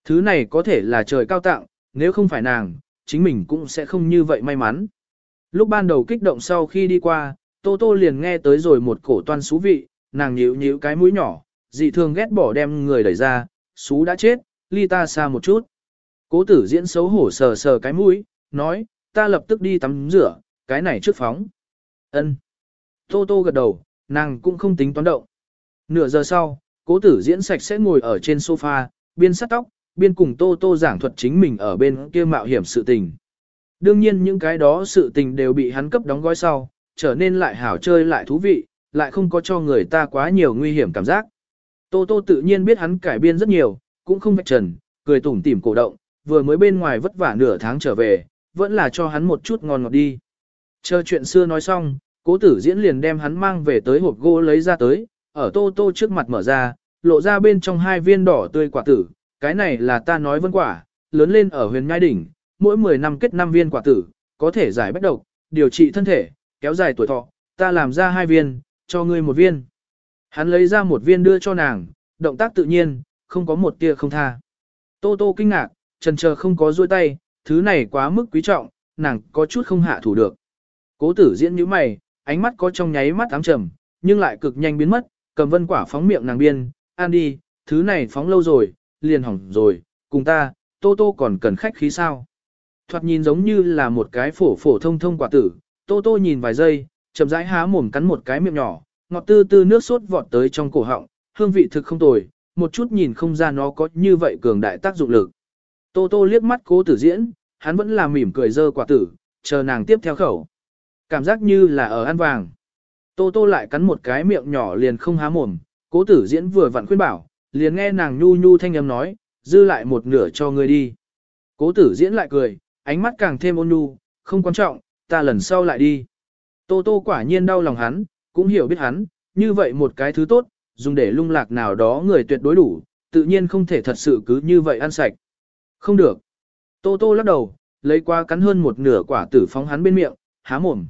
Thứ này có thể là trời cao tặng, nếu không phải nàng, chính mình cũng sẽ không như vậy may mắn. Lúc ban đầu kích động sau khi đi qua, Tô Tô liền nghe tới rồi một cổ toan xú vị, nàng nhíu nhíu cái mũi nhỏ, dị thường ghét bỏ đem người đẩy ra, xú đã chết, ly ta xa một chút. Cố tử diễn xấu hổ sờ sờ cái mũi, nói, ta lập tức đi tắm rửa, cái này trước phóng. ân Tô Tô gật đầu, nàng cũng không tính toán động. Nửa giờ sau, cố tử diễn sạch sẽ ngồi ở trên sofa, biên sắt tóc, biên cùng Tô Tô giảng thuật chính mình ở bên kia mạo hiểm sự tình. Đương nhiên những cái đó sự tình đều bị hắn cấp đóng gói sau, trở nên lại hảo chơi lại thú vị, lại không có cho người ta quá nhiều nguy hiểm cảm giác. Tô Tô tự nhiên biết hắn cải biên rất nhiều, cũng không vạch trần, cười tủm tỉm cổ động, vừa mới bên ngoài vất vả nửa tháng trở về, vẫn là cho hắn một chút ngon ngọt đi. Chờ chuyện xưa nói xong, cố tử diễn liền đem hắn mang về tới hộp gỗ lấy ra tới, ở Tô Tô trước mặt mở ra, lộ ra bên trong hai viên đỏ tươi quả tử, cái này là ta nói vân quả, lớn lên ở huyền nhai đỉnh, mỗi 10 năm kết 5 viên quả tử, có thể giải bách độc, điều trị thân thể, kéo dài tuổi thọ, ta làm ra hai viên, cho ngươi một viên. Hắn lấy ra một viên đưa cho nàng, động tác tự nhiên, không có một tia không tha. Tô tô kinh ngạc, trần chờ không có duỗi tay, thứ này quá mức quý trọng, nàng có chút không hạ thủ được. Cố tử diễn như mày, ánh mắt có trong nháy mắt ám trầm, nhưng lại cực nhanh biến mất, cầm vân quả phóng miệng nàng biên, ăn đi, thứ này phóng lâu rồi, liền hỏng rồi, cùng ta, tô tô còn cần khách khí sao. Thoạt nhìn giống như là một cái phổ phổ thông thông quả tử, tô tô nhìn vài giây, chậm rãi há mồm cắn một cái miệng nhỏ, ngọt tư tư nước sốt vọt tới trong cổ họng, hương vị thực không tồi, một chút nhìn không ra nó có như vậy cường đại tác dụng lực. Tô tô liếc mắt cố tử diễn, hắn vẫn là mỉm cười dơ quả tử, chờ nàng tiếp theo khẩu. Cảm giác như là ở ăn vàng. Tô tô lại cắn một cái miệng nhỏ liền không há mồm, cố tử diễn vừa vặn khuyên bảo, liền nghe nàng nhu nhu thanh âm nói, dư lại một nửa cho ngươi đi. Cố tử diễn lại cười, ánh mắt càng thêm ôn nhu, không quan trọng, ta lần sau lại đi. Tô tô quả nhiên đau lòng hắn, cũng hiểu biết hắn, như vậy một cái thứ tốt, dùng để lung lạc nào đó người tuyệt đối đủ, tự nhiên không thể thật sự cứ như vậy ăn sạch. Không được. Tô tô lắc đầu, lấy qua cắn hơn một nửa quả tử phóng hắn bên miệng, há mồm.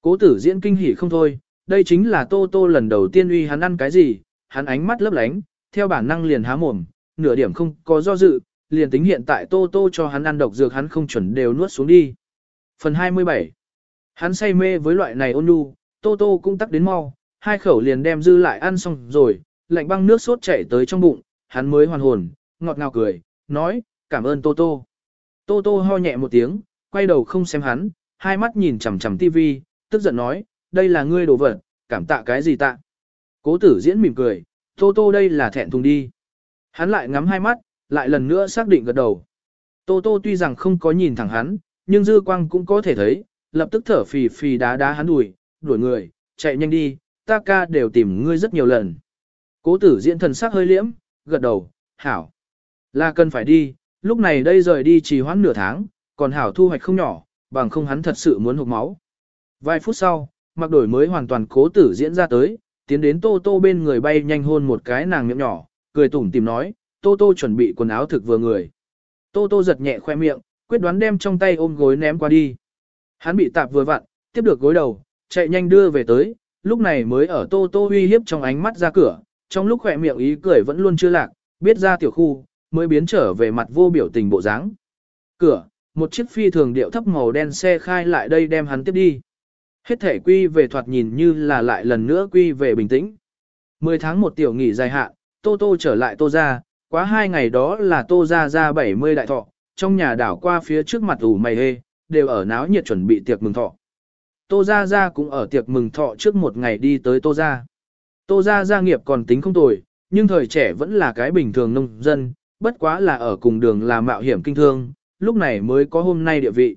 Cố tử diễn kinh hỉ không thôi, đây chính là tô tô lần đầu tiên uy hắn ăn cái gì, hắn ánh mắt lấp lánh, theo bản năng liền há mồm, nửa điểm không có do dự, liền tính hiện tại Tô Tô cho hắn ăn độc dược hắn không chuẩn đều nuốt xuống đi. Phần 27 Hắn say mê với loại này ôn nhu, Tô Tô cũng tắc đến mau, hai khẩu liền đem dư lại ăn xong rồi, lạnh băng nước sốt chảy tới trong bụng, hắn mới hoàn hồn, ngọt ngào cười, nói, cảm ơn Tô Tô. Tô Tô ho nhẹ một tiếng, quay đầu không xem hắn, hai mắt nhìn chằm chằm tivi, tức giận nói, đây là ngươi đồ vật, cảm tạ cái gì tạ. Cố tử diễn mỉm cười, Tô Tô đây là thẹn thùng đi. Hắn lại ngắm hai mắt, lại lần nữa xác định gật đầu. Tô Tô tuy rằng không có nhìn thẳng hắn, nhưng dư quang cũng có thể thấy, lập tức thở phì phì đá đá hắn đuổi, đuổi người, chạy nhanh đi, ta ca đều tìm ngươi rất nhiều lần. Cố tử diễn thần sắc hơi liễm, gật đầu, hảo. Là cần phải đi, lúc này đây rời đi trì hoãn nửa tháng, còn hảo thu hoạch không nhỏ, bằng không hắn thật sự muốn hụt máu. Vài phút sau, mặc đổi mới hoàn toàn cố tử diễn ra tới, tiến đến tô tô bên người bay nhanh hôn một cái nàng miệng nhỏ, cười tủm tìm nói, tô tô chuẩn bị quần áo thực vừa người. Tô tô giật nhẹ khoe miệng, quyết đoán đem trong tay ôm gối ném qua đi. Hắn bị tạp vừa vặn, tiếp được gối đầu, chạy nhanh đưa về tới, lúc này mới ở tô tô uy hiếp trong ánh mắt ra cửa, trong lúc khỏe miệng ý cười vẫn luôn chưa lạc, biết ra tiểu khu, mới biến trở về mặt vô biểu tình bộ dáng. Cửa, một chiếc phi thường điệu thấp màu đen xe khai lại đây đem hắn tiếp đi. Hết thể quy về thoạt nhìn như là lại lần nữa quy về bình tĩnh. 10 tháng một tiểu nghỉ dài hạn, Tô Tô trở lại Tô ra, quá hai ngày đó là Tô ra ra 70 đại thọ, trong nhà đảo qua phía trước mặt ủ mày hê, đều ở náo nhiệt chuẩn bị tiệc mừng thọ. Tô Gia Gia cũng ở tiệc mừng thọ trước một ngày đi tới Tô Gia. Tô Gia Gia nghiệp còn tính không tồi, nhưng thời trẻ vẫn là cái bình thường nông dân, bất quá là ở cùng đường là mạo hiểm kinh thương, lúc này mới có hôm nay địa vị.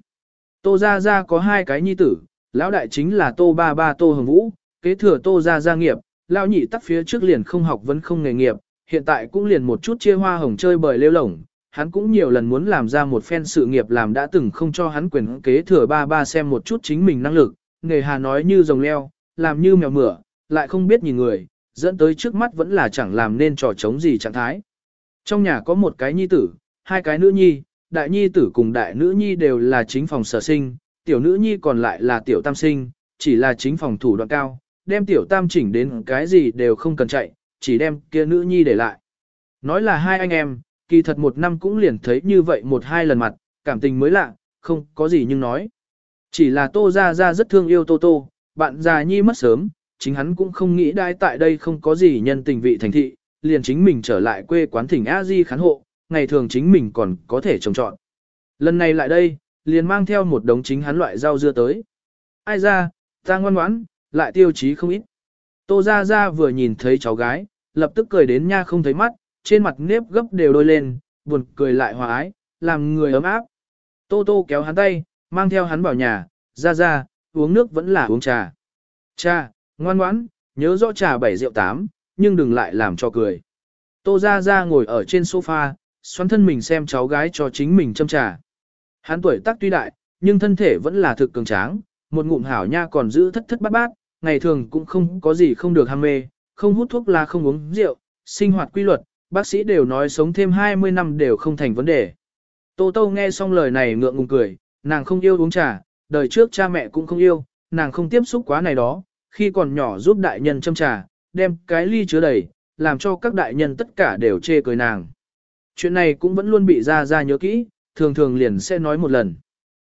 Tô Gia Gia có hai cái nhi tử, lão đại chính là Tô Ba Ba Tô Hồng Vũ, kế thừa Tô Gia Gia nghiệp, lão nhị tắt phía trước liền không học vẫn không nghề nghiệp, hiện tại cũng liền một chút chia hoa hồng chơi bời lêu lổng, hắn cũng nhiều lần muốn làm ra một phen sự nghiệp làm đã từng không cho hắn quyền kế thừa ba ba xem một chút chính mình năng lực, nghề hà nói như rồng leo, làm như mèo mửa, lại không biết nhìn người, dẫn tới trước mắt vẫn là chẳng làm nên trò chống gì trạng thái. Trong nhà có một cái nhi tử, hai cái nữ nhi, đại nhi tử cùng đại nữ nhi đều là chính phòng sở sinh, tiểu nữ nhi còn lại là tiểu tam sinh, chỉ là chính phòng thủ đoạn cao, đem tiểu tam chỉnh đến cái gì đều không cần chạy, chỉ đem kia nữ nhi để lại. Nói là hai anh em, kỳ thật một năm cũng liền thấy như vậy một hai lần mặt, cảm tình mới lạ, không có gì nhưng nói. Chỉ là Tô Gia Gia rất thương yêu Tô Tô, bạn già nhi mất sớm, chính hắn cũng không nghĩ đai tại đây không có gì nhân tình vị thành thị, liền chính mình trở lại quê quán thỉnh a di khán hộ, ngày thường chính mình còn có thể trồng trọt. Lần này lại đây, liền mang theo một đống chính hắn loại rau dưa tới. Ai ra, ta ngoan ngoãn, lại tiêu chí không ít. Tô Gia Gia vừa nhìn thấy cháu gái, lập tức cười đến nha không thấy mắt, trên mặt nếp gấp đều đôi lên, buồn cười lại hòa ái, làm người ấm áp. Tô Tô kéo hắn tay, mang theo hắn vào nhà, ra ra, uống nước vẫn là uống trà. Cha, ngoan ngoãn, nhớ rõ trà bảy rượu tám, nhưng đừng lại làm cho cười. Tô Gia Gia ngồi ở trên sofa, xoắn thân mình xem cháu gái cho chính mình châm trà. Hắn tuổi tác tuy đại, nhưng thân thể vẫn là thực cường tráng, một ngụm hảo nha còn giữ thất thất bát bát, ngày thường cũng không có gì không được ham mê, không hút thuốc là không uống rượu, sinh hoạt quy luật, bác sĩ đều nói sống thêm 20 năm đều không thành vấn đề. Tô Tô nghe xong lời này ngượng ngùng cười, nàng không yêu uống trà, đời trước cha mẹ cũng không yêu, nàng không tiếp xúc quá này đó, khi còn nhỏ giúp đại nhân châm trà, đem cái ly chứa đầy, làm cho các đại nhân tất cả đều chê cười nàng. Chuyện này cũng vẫn luôn bị ra ra nhớ kỹ, thường thường liền sẽ nói một lần.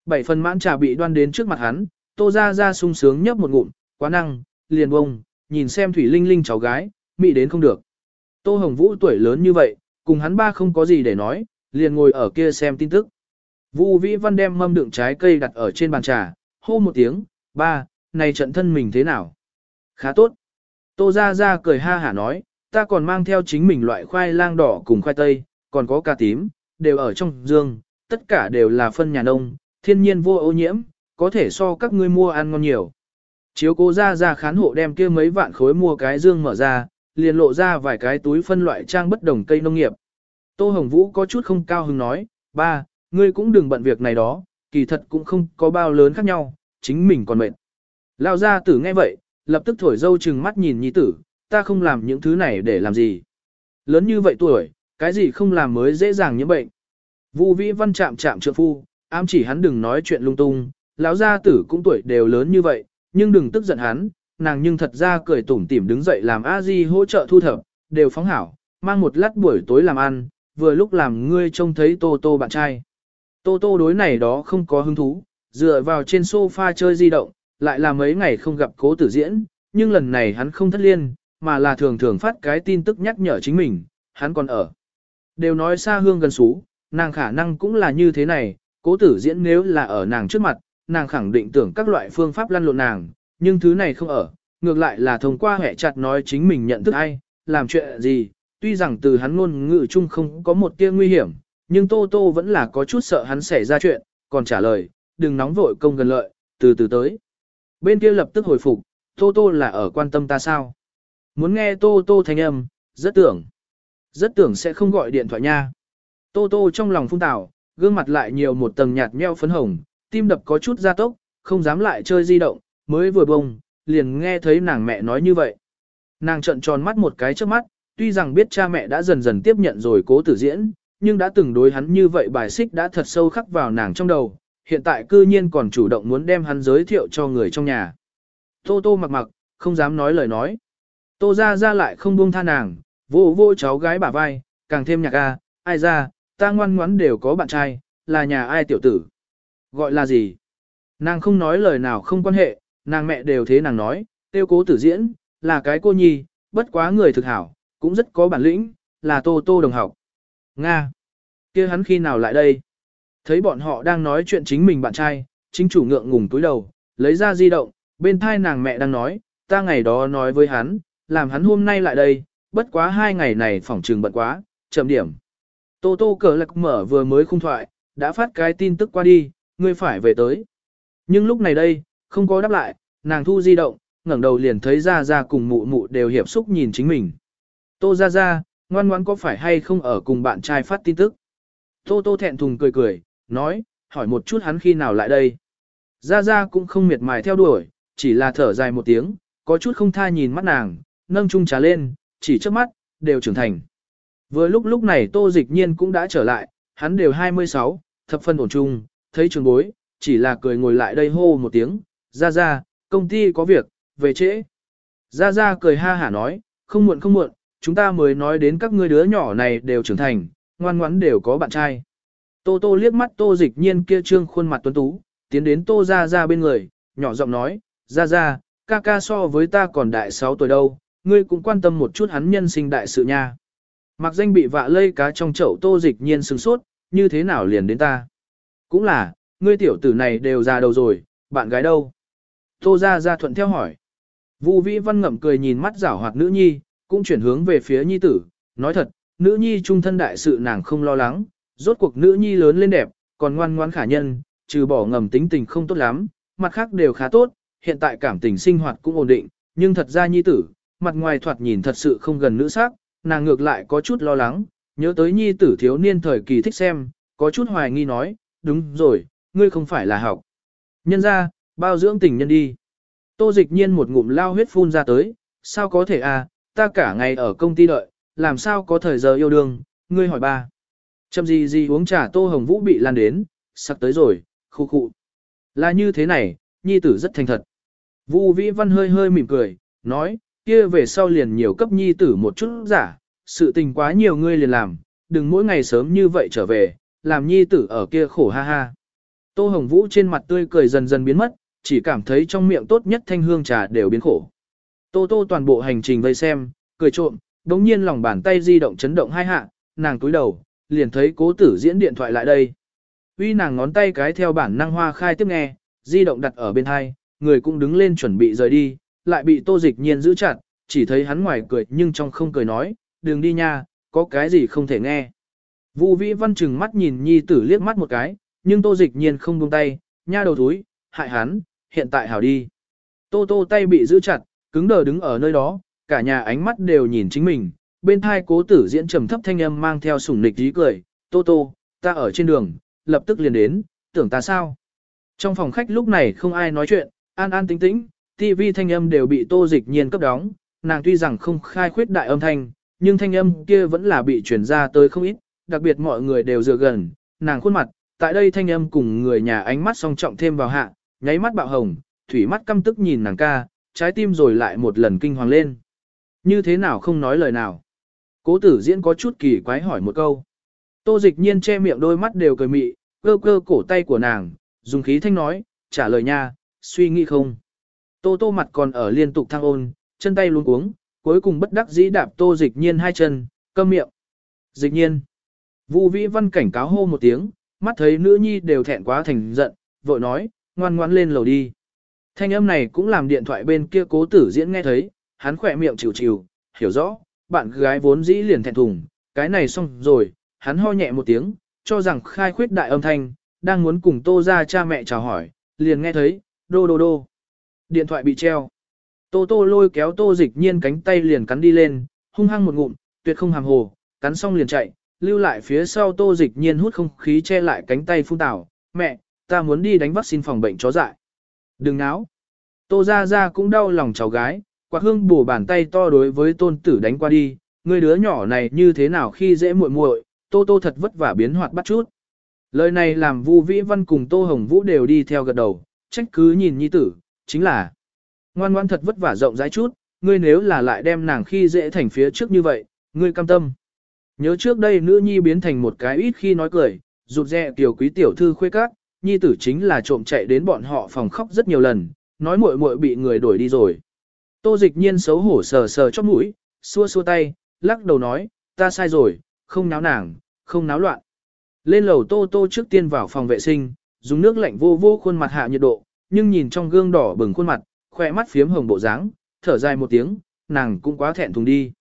Bảy phần mãn trà bị đoan đến trước mặt hắn, tô ra ra sung sướng nhấp một ngụm, quá năng, liền bông, nhìn xem thủy linh linh cháu gái, mị đến không được. Tô Hồng Vũ tuổi lớn như vậy, cùng hắn ba không có gì để nói, liền ngồi ở kia xem tin tức. Vu Vĩ Văn đem mâm đựng trái cây đặt ở trên bàn trà, hô một tiếng, ba, này trận thân mình thế nào? Khá tốt. Tô Gia Gia cười ha hả nói, ta còn mang theo chính mình loại khoai lang đỏ cùng khoai tây, còn có cà tím, đều ở trong dương, tất cả đều là phân nhà nông, thiên nhiên vô ô nhiễm, có thể so các ngươi mua ăn ngon nhiều. Chiếu cố Gia Gia khán hộ đem kia mấy vạn khối mua cái dương mở ra, liền lộ ra vài cái túi phân loại trang bất đồng cây nông nghiệp. Tô Hồng Vũ có chút không cao hứng nói, ba, ngươi cũng đừng bận việc này đó, kỳ thật cũng không có bao lớn khác nhau, chính mình còn mệt. Lao gia tử nghe vậy, lập tức thổi dâu chừng mắt nhìn nhi tử, ta không làm những thứ này để làm gì. Lớn như vậy tuổi, cái gì không làm mới dễ dàng như bệnh. Vu Vĩ Văn chạm chạm trượng phu, ám chỉ hắn đừng nói chuyện lung tung, lão gia tử cũng tuổi đều lớn như vậy, nhưng đừng tức giận hắn, nàng nhưng thật ra cười tủm tỉm đứng dậy làm a di hỗ trợ thu thập, đều phóng hảo, mang một lát buổi tối làm ăn, vừa lúc làm ngươi trông thấy Tô Tô bạn trai. Tô Tô đối này đó không có hứng thú, dựa vào trên sofa chơi di động, lại là mấy ngày không gặp cố tử diễn, nhưng lần này hắn không thất liên, mà là thường thường phát cái tin tức nhắc nhở chính mình, hắn còn ở. Đều nói xa hương gần xú, nàng khả năng cũng là như thế này, cố tử diễn nếu là ở nàng trước mặt, nàng khẳng định tưởng các loại phương pháp lăn lộn nàng, nhưng thứ này không ở, ngược lại là thông qua hệ chặt nói chính mình nhận thức ai, làm chuyện gì, tuy rằng từ hắn ngôn ngữ chung không có một tia nguy hiểm, nhưng Tô Tô vẫn là có chút sợ hắn xảy ra chuyện, còn trả lời, đừng nóng vội công gần lợi, từ từ tới. Bên kia lập tức hồi phục, Tô Tô là ở quan tâm ta sao? Muốn nghe Tô Tô thanh âm, rất tưởng. Rất tưởng sẽ không gọi điện thoại nha. Tô Tô trong lòng phung tảo, gương mặt lại nhiều một tầng nhạt nheo phấn hồng, tim đập có chút gia tốc, không dám lại chơi di động, mới vừa bông, liền nghe thấy nàng mẹ nói như vậy. Nàng trợn tròn mắt một cái trước mắt, tuy rằng biết cha mẹ đã dần dần tiếp nhận rồi cố tử diễn, nhưng đã từng đối hắn như vậy bài xích đã thật sâu khắc vào nàng trong đầu, hiện tại cư nhiên còn chủ động muốn đem hắn giới thiệu cho người trong nhà. Tô tô mặc mặc, không dám nói lời nói. Tô ra ra lại không buông tha nàng, vô vô cháu gái bả vai, càng thêm nhạc a, ai ra, ta ngoan ngoãn đều có bạn trai, là nhà ai tiểu tử. Gọi là gì? Nàng không nói lời nào không quan hệ, nàng mẹ đều thế nàng nói, tiêu cố tử diễn, là cái cô nhi, bất quá người thực hảo, cũng rất có bản lĩnh, là tô tô đồng học. Nga! kia hắn khi nào lại đây? Thấy bọn họ đang nói chuyện chính mình bạn trai, chính chủ ngượng ngùng túi đầu, lấy ra di động, bên thai nàng mẹ đang nói, ta ngày đó nói với hắn, làm hắn hôm nay lại đây, bất quá hai ngày này phỏng trừng bận quá, chậm điểm. Tô tô cờ lạc mở vừa mới khung thoại, đã phát cái tin tức qua đi, ngươi phải về tới. Nhưng lúc này đây, không có đáp lại, nàng thu di động, ngẩng đầu liền thấy ra ra cùng mụ mụ đều hiệp xúc nhìn chính mình. Tô ra ra, ngoan ngoãn có phải hay không ở cùng bạn trai phát tin tức. Tô tô thẹn thùng cười cười, nói, hỏi một chút hắn khi nào lại đây. Ra ra cũng không miệt mài theo đuổi, chỉ là thở dài một tiếng, có chút không tha nhìn mắt nàng, nâng chung trà lên, chỉ trước mắt, đều trưởng thành. Vừa lúc lúc này tô dịch nhiên cũng đã trở lại, hắn đều 26, thập phân ổn chung, thấy trường bối, chỉ là cười ngồi lại đây hô một tiếng, ra ra, công ty có việc, về trễ. Ra ra cười ha hả nói, không muộn không muộn, chúng ta mới nói đến các ngươi đứa nhỏ này đều trưởng thành, ngoan ngoãn đều có bạn trai. Tô tô liếc mắt tô dịch nhiên kia trương khuôn mặt tuấn tú, tiến đến tô Gia Gia bên người, nhỏ giọng nói, Gia Gia, ca ca so với ta còn đại 6 tuổi đâu, ngươi cũng quan tâm một chút hắn nhân sinh đại sự nha. Mặc danh bị vạ lây cá trong chậu tô dịch nhiên sừng sốt, như thế nào liền đến ta. Cũng là, ngươi tiểu tử này đều già đầu rồi, bạn gái đâu? Tô Gia Gia thuận theo hỏi. Vu Vĩ Văn ngậm cười nhìn mắt giảo hoạt nữ nhi, cũng chuyển hướng về phía nhi tử, nói thật, nữ nhi trung thân đại sự nàng không lo lắng, rốt cuộc nữ nhi lớn lên đẹp, còn ngoan ngoan khả nhân, trừ bỏ ngầm tính tình không tốt lắm, mặt khác đều khá tốt, hiện tại cảm tình sinh hoạt cũng ổn định, nhưng thật ra nhi tử, mặt ngoài thoạt nhìn thật sự không gần nữ sắc, nàng ngược lại có chút lo lắng, nhớ tới nhi tử thiếu niên thời kỳ thích xem, có chút hoài nghi nói, đúng rồi, ngươi không phải là học. Nhân ra, bao dưỡng tình nhân đi. Tô dịch nhiên một ngụm lao huyết phun ra tới, sao có thể à, ta cả ngày ở công ty đợi, làm sao có thời giờ yêu đương, ngươi hỏi ba. Châm gì gì uống trà tô hồng vũ bị lan đến, sắp tới rồi, khu khu. Là như thế này, nhi tử rất thành thật. Vu Vĩ Văn hơi hơi mỉm cười, nói, kia về sau liền nhiều cấp nhi tử một chút giả, sự tình quá nhiều ngươi liền làm, đừng mỗi ngày sớm như vậy trở về, làm nhi tử ở kia khổ ha ha. Tô Hồng Vũ trên mặt tươi cười dần dần biến mất, chỉ cảm thấy trong miệng tốt nhất thanh hương trà đều biến khổ. Tô Tô toàn bộ hành trình vây xem, cười trộm, đống nhiên lòng bàn tay di động chấn động hai hạ, nàng túi đầu, liền thấy cố tử diễn điện thoại lại đây. Uy nàng ngón tay cái theo bản năng hoa khai tiếp nghe, di động đặt ở bên hai, người cũng đứng lên chuẩn bị rời đi, lại bị tô dịch nhiên giữ chặt, chỉ thấy hắn ngoài cười nhưng trong không cười nói, đừng đi nha, có cái gì không thể nghe. Vu Vĩ Văn chừng mắt nhìn nhi tử liếc mắt một cái, nhưng tô dịch nhiên không buông tay, nha đầu túi, hại hắn, hiện tại hảo đi. Tô tô tay bị giữ chặt, cứng đờ đứng ở nơi đó, cả nhà ánh mắt đều nhìn chính mình, bên thai cố tử diễn trầm thấp thanh âm mang theo sủng nịch ý cười, tô tô, ta ở trên đường, lập tức liền đến, tưởng ta sao. Trong phòng khách lúc này không ai nói chuyện, an an tĩnh tĩnh, tivi thanh âm đều bị tô dịch nhiên cấp đóng, nàng tuy rằng không khai khuyết đại âm thanh, nhưng thanh âm kia vẫn là bị truyền ra tới không ít, đặc biệt mọi người đều dựa gần, nàng khuôn mặt, tại đây thanh âm cùng người nhà ánh mắt song trọng thêm vào hạ, nháy mắt bạo hồng, thủy mắt căm tức nhìn nàng ca, trái tim rồi lại một lần kinh hoàng lên. Như thế nào không nói lời nào? Cố tử diễn có chút kỳ quái hỏi một câu. Tô dịch nhiên che miệng đôi mắt đều cười mị, cơ cơ cổ tay của nàng, dùng khí thanh nói, trả lời nha, suy nghĩ không. Tô tô mặt còn ở liên tục thăng ôn, chân tay luôn cuống, cuối cùng bất đắc dĩ đạp tô dịch nhiên hai chân, câm miệng. Dịch nhiên. Vu vĩ văn cảnh cáo hô một tiếng, mắt thấy nữ nhi đều thẹn quá thành giận, vội nói, ngoan ngoan lên lầu đi. Thanh âm này cũng làm điện thoại bên kia cố tử diễn nghe thấy, hắn khỏe miệng chịu chịu, hiểu rõ, bạn gái vốn dĩ liền thẹn thùng, cái này xong rồi, hắn ho nhẹ một tiếng, cho rằng khai khuyết đại âm thanh, đang muốn cùng tô ra cha mẹ chào hỏi, liền nghe thấy, đô đô đô. Điện thoại bị treo. Tô tô lôi kéo tô dịch nhiên cánh tay liền cắn đi lên, hung hăng một ngụm, tuyệt không hàm hồ, cắn xong liền chạy, lưu lại phía sau tô dịch nhiên hút không khí che lại cánh tay phun tảo, mẹ, ta muốn đi đánh vaccine phòng bệnh chó dại. Đừng náo. Tô ra ra cũng đau lòng cháu gái, quạt hương bổ bàn tay to đối với tôn tử đánh qua đi, người đứa nhỏ này như thế nào khi dễ muội muội, tô tô thật vất vả biến hoạt bắt chút. Lời này làm Vu Vĩ Văn cùng Tô Hồng Vũ đều đi theo gật đầu, trách cứ nhìn nhi tử, chính là ngoan ngoan thật vất vả rộng rãi chút, ngươi nếu là lại đem nàng khi dễ thành phía trước như vậy, ngươi cam tâm. Nhớ trước đây nữ nhi biến thành một cái ít khi nói cười, rụt rè tiểu quý tiểu thư khuê các, nhi tử chính là trộm chạy đến bọn họ phòng khóc rất nhiều lần, nói muội muội bị người đuổi đi rồi. Tô dịch nhiên xấu hổ sờ sờ chóp mũi, xua xua tay, lắc đầu nói, ta sai rồi, không náo nàng, không náo loạn. Lên lầu tô tô trước tiên vào phòng vệ sinh, dùng nước lạnh vô vô khuôn mặt hạ nhiệt độ, nhưng nhìn trong gương đỏ bừng khuôn mặt, khỏe mắt phiếm hồng bộ dáng, thở dài một tiếng, nàng cũng quá thẹn thùng đi.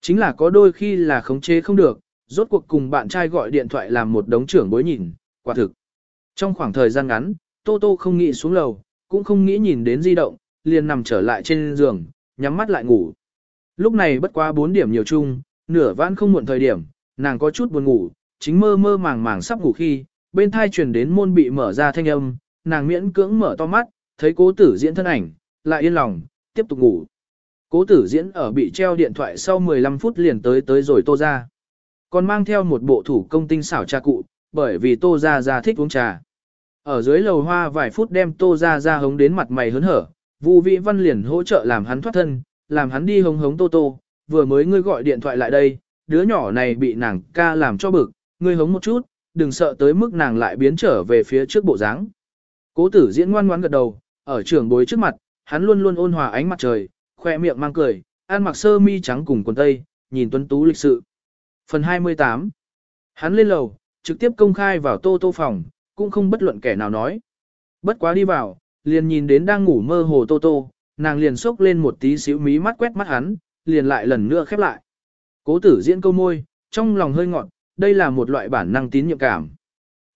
Chính là có đôi khi là khống chế không được, rốt cuộc cùng bạn trai gọi điện thoại làm một đống trưởng bối nhìn, quả thực. Trong khoảng thời gian ngắn, Tô Tô không nghĩ xuống lầu, cũng không nghĩ nhìn đến di động, liền nằm trở lại trên giường, nhắm mắt lại ngủ. Lúc này bất quá 4 điểm nhiều chung, nửa vãn không muộn thời điểm, nàng có chút buồn ngủ, chính mơ mơ màng màng sắp ngủ khi, bên thai truyền đến môn bị mở ra thanh âm, nàng miễn cưỡng mở to mắt, thấy cố tử diễn thân ảnh, lại yên lòng, tiếp tục ngủ. Cố tử diễn ở bị treo điện thoại sau 15 phút liền tới tới rồi tô ra. Còn mang theo một bộ thủ công tinh xảo trà cụ, bởi vì tô ra ra thích uống trà. Ở dưới lầu hoa vài phút đem tô ra ra hống đến mặt mày hớn hở, Vu Vĩ Văn liền hỗ trợ làm hắn thoát thân, làm hắn đi hống hống tô tô, vừa mới ngươi gọi điện thoại lại đây, đứa nhỏ này bị nàng ca làm cho bực, ngươi hống một chút, đừng sợ tới mức nàng lại biến trở về phía trước bộ dáng. Cố tử diễn ngoan ngoãn gật đầu, ở trường bối trước mặt, hắn luôn luôn ôn hòa ánh mặt trời, khoe miệng mang cười, ăn mặc sơ mi trắng cùng quần tây, nhìn tuấn tú lịch sự. Phần 28 Hắn lên lầu, trực tiếp công khai vào tô tô phòng, cũng không bất luận kẻ nào nói. Bất quá đi vào, liền nhìn đến đang ngủ mơ hồ tô tô, nàng liền sốc lên một tí xíu mí mắt quét mắt hắn, liền lại lần nữa khép lại. Cố tử diễn câu môi, trong lòng hơi ngọt, đây là một loại bản năng tín nhiệm cảm.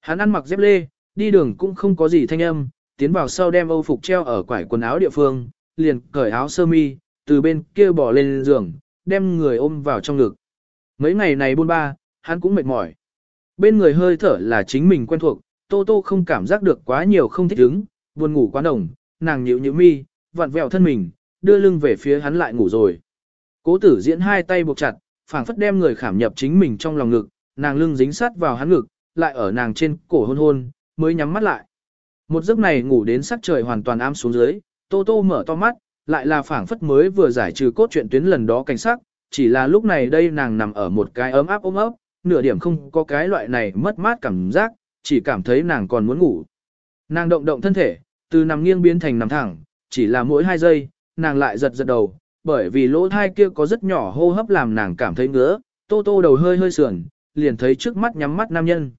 Hắn ăn mặc dép lê, đi đường cũng không có gì thanh âm, tiến vào sau đem âu phục treo ở quải quần áo địa phương, liền cởi áo sơ mi, từ bên kia bỏ lên giường, đem người ôm vào trong ngực. Mấy ngày này buôn ba, hắn cũng mệt mỏi. Bên người hơi thở là chính mình quen thuộc, Tô Tô không cảm giác được quá nhiều không thích ứng, buồn ngủ quá nồng, nàng nhịu nhịu mi, vặn vẹo thân mình, đưa lưng về phía hắn lại ngủ rồi. Cố tử diễn hai tay buộc chặt, phảng phất đem người khảm nhập chính mình trong lòng ngực, nàng lưng dính sát vào hắn ngực, lại ở nàng trên cổ hôn hôn, mới nhắm mắt lại. Một giấc này ngủ đến sắc trời hoàn toàn ám xuống dưới, Tô Tô mở to mắt, lại là phảng phất mới vừa giải trừ cốt truyện tuyến lần đó cảnh sắc, chỉ là lúc này đây nàng nằm ở một cái ấm áp ôm ấp, nửa điểm không có cái loại này mất mát cảm giác, chỉ cảm thấy nàng còn muốn ngủ. Nàng động động thân thể, từ nằm nghiêng biến thành nằm thẳng, chỉ là mỗi hai giây, nàng lại giật giật đầu, bởi vì lỗ thai kia có rất nhỏ hô hấp làm nàng cảm thấy ngứa, tô tô đầu hơi hơi sườn, liền thấy trước mắt nhắm mắt nam nhân.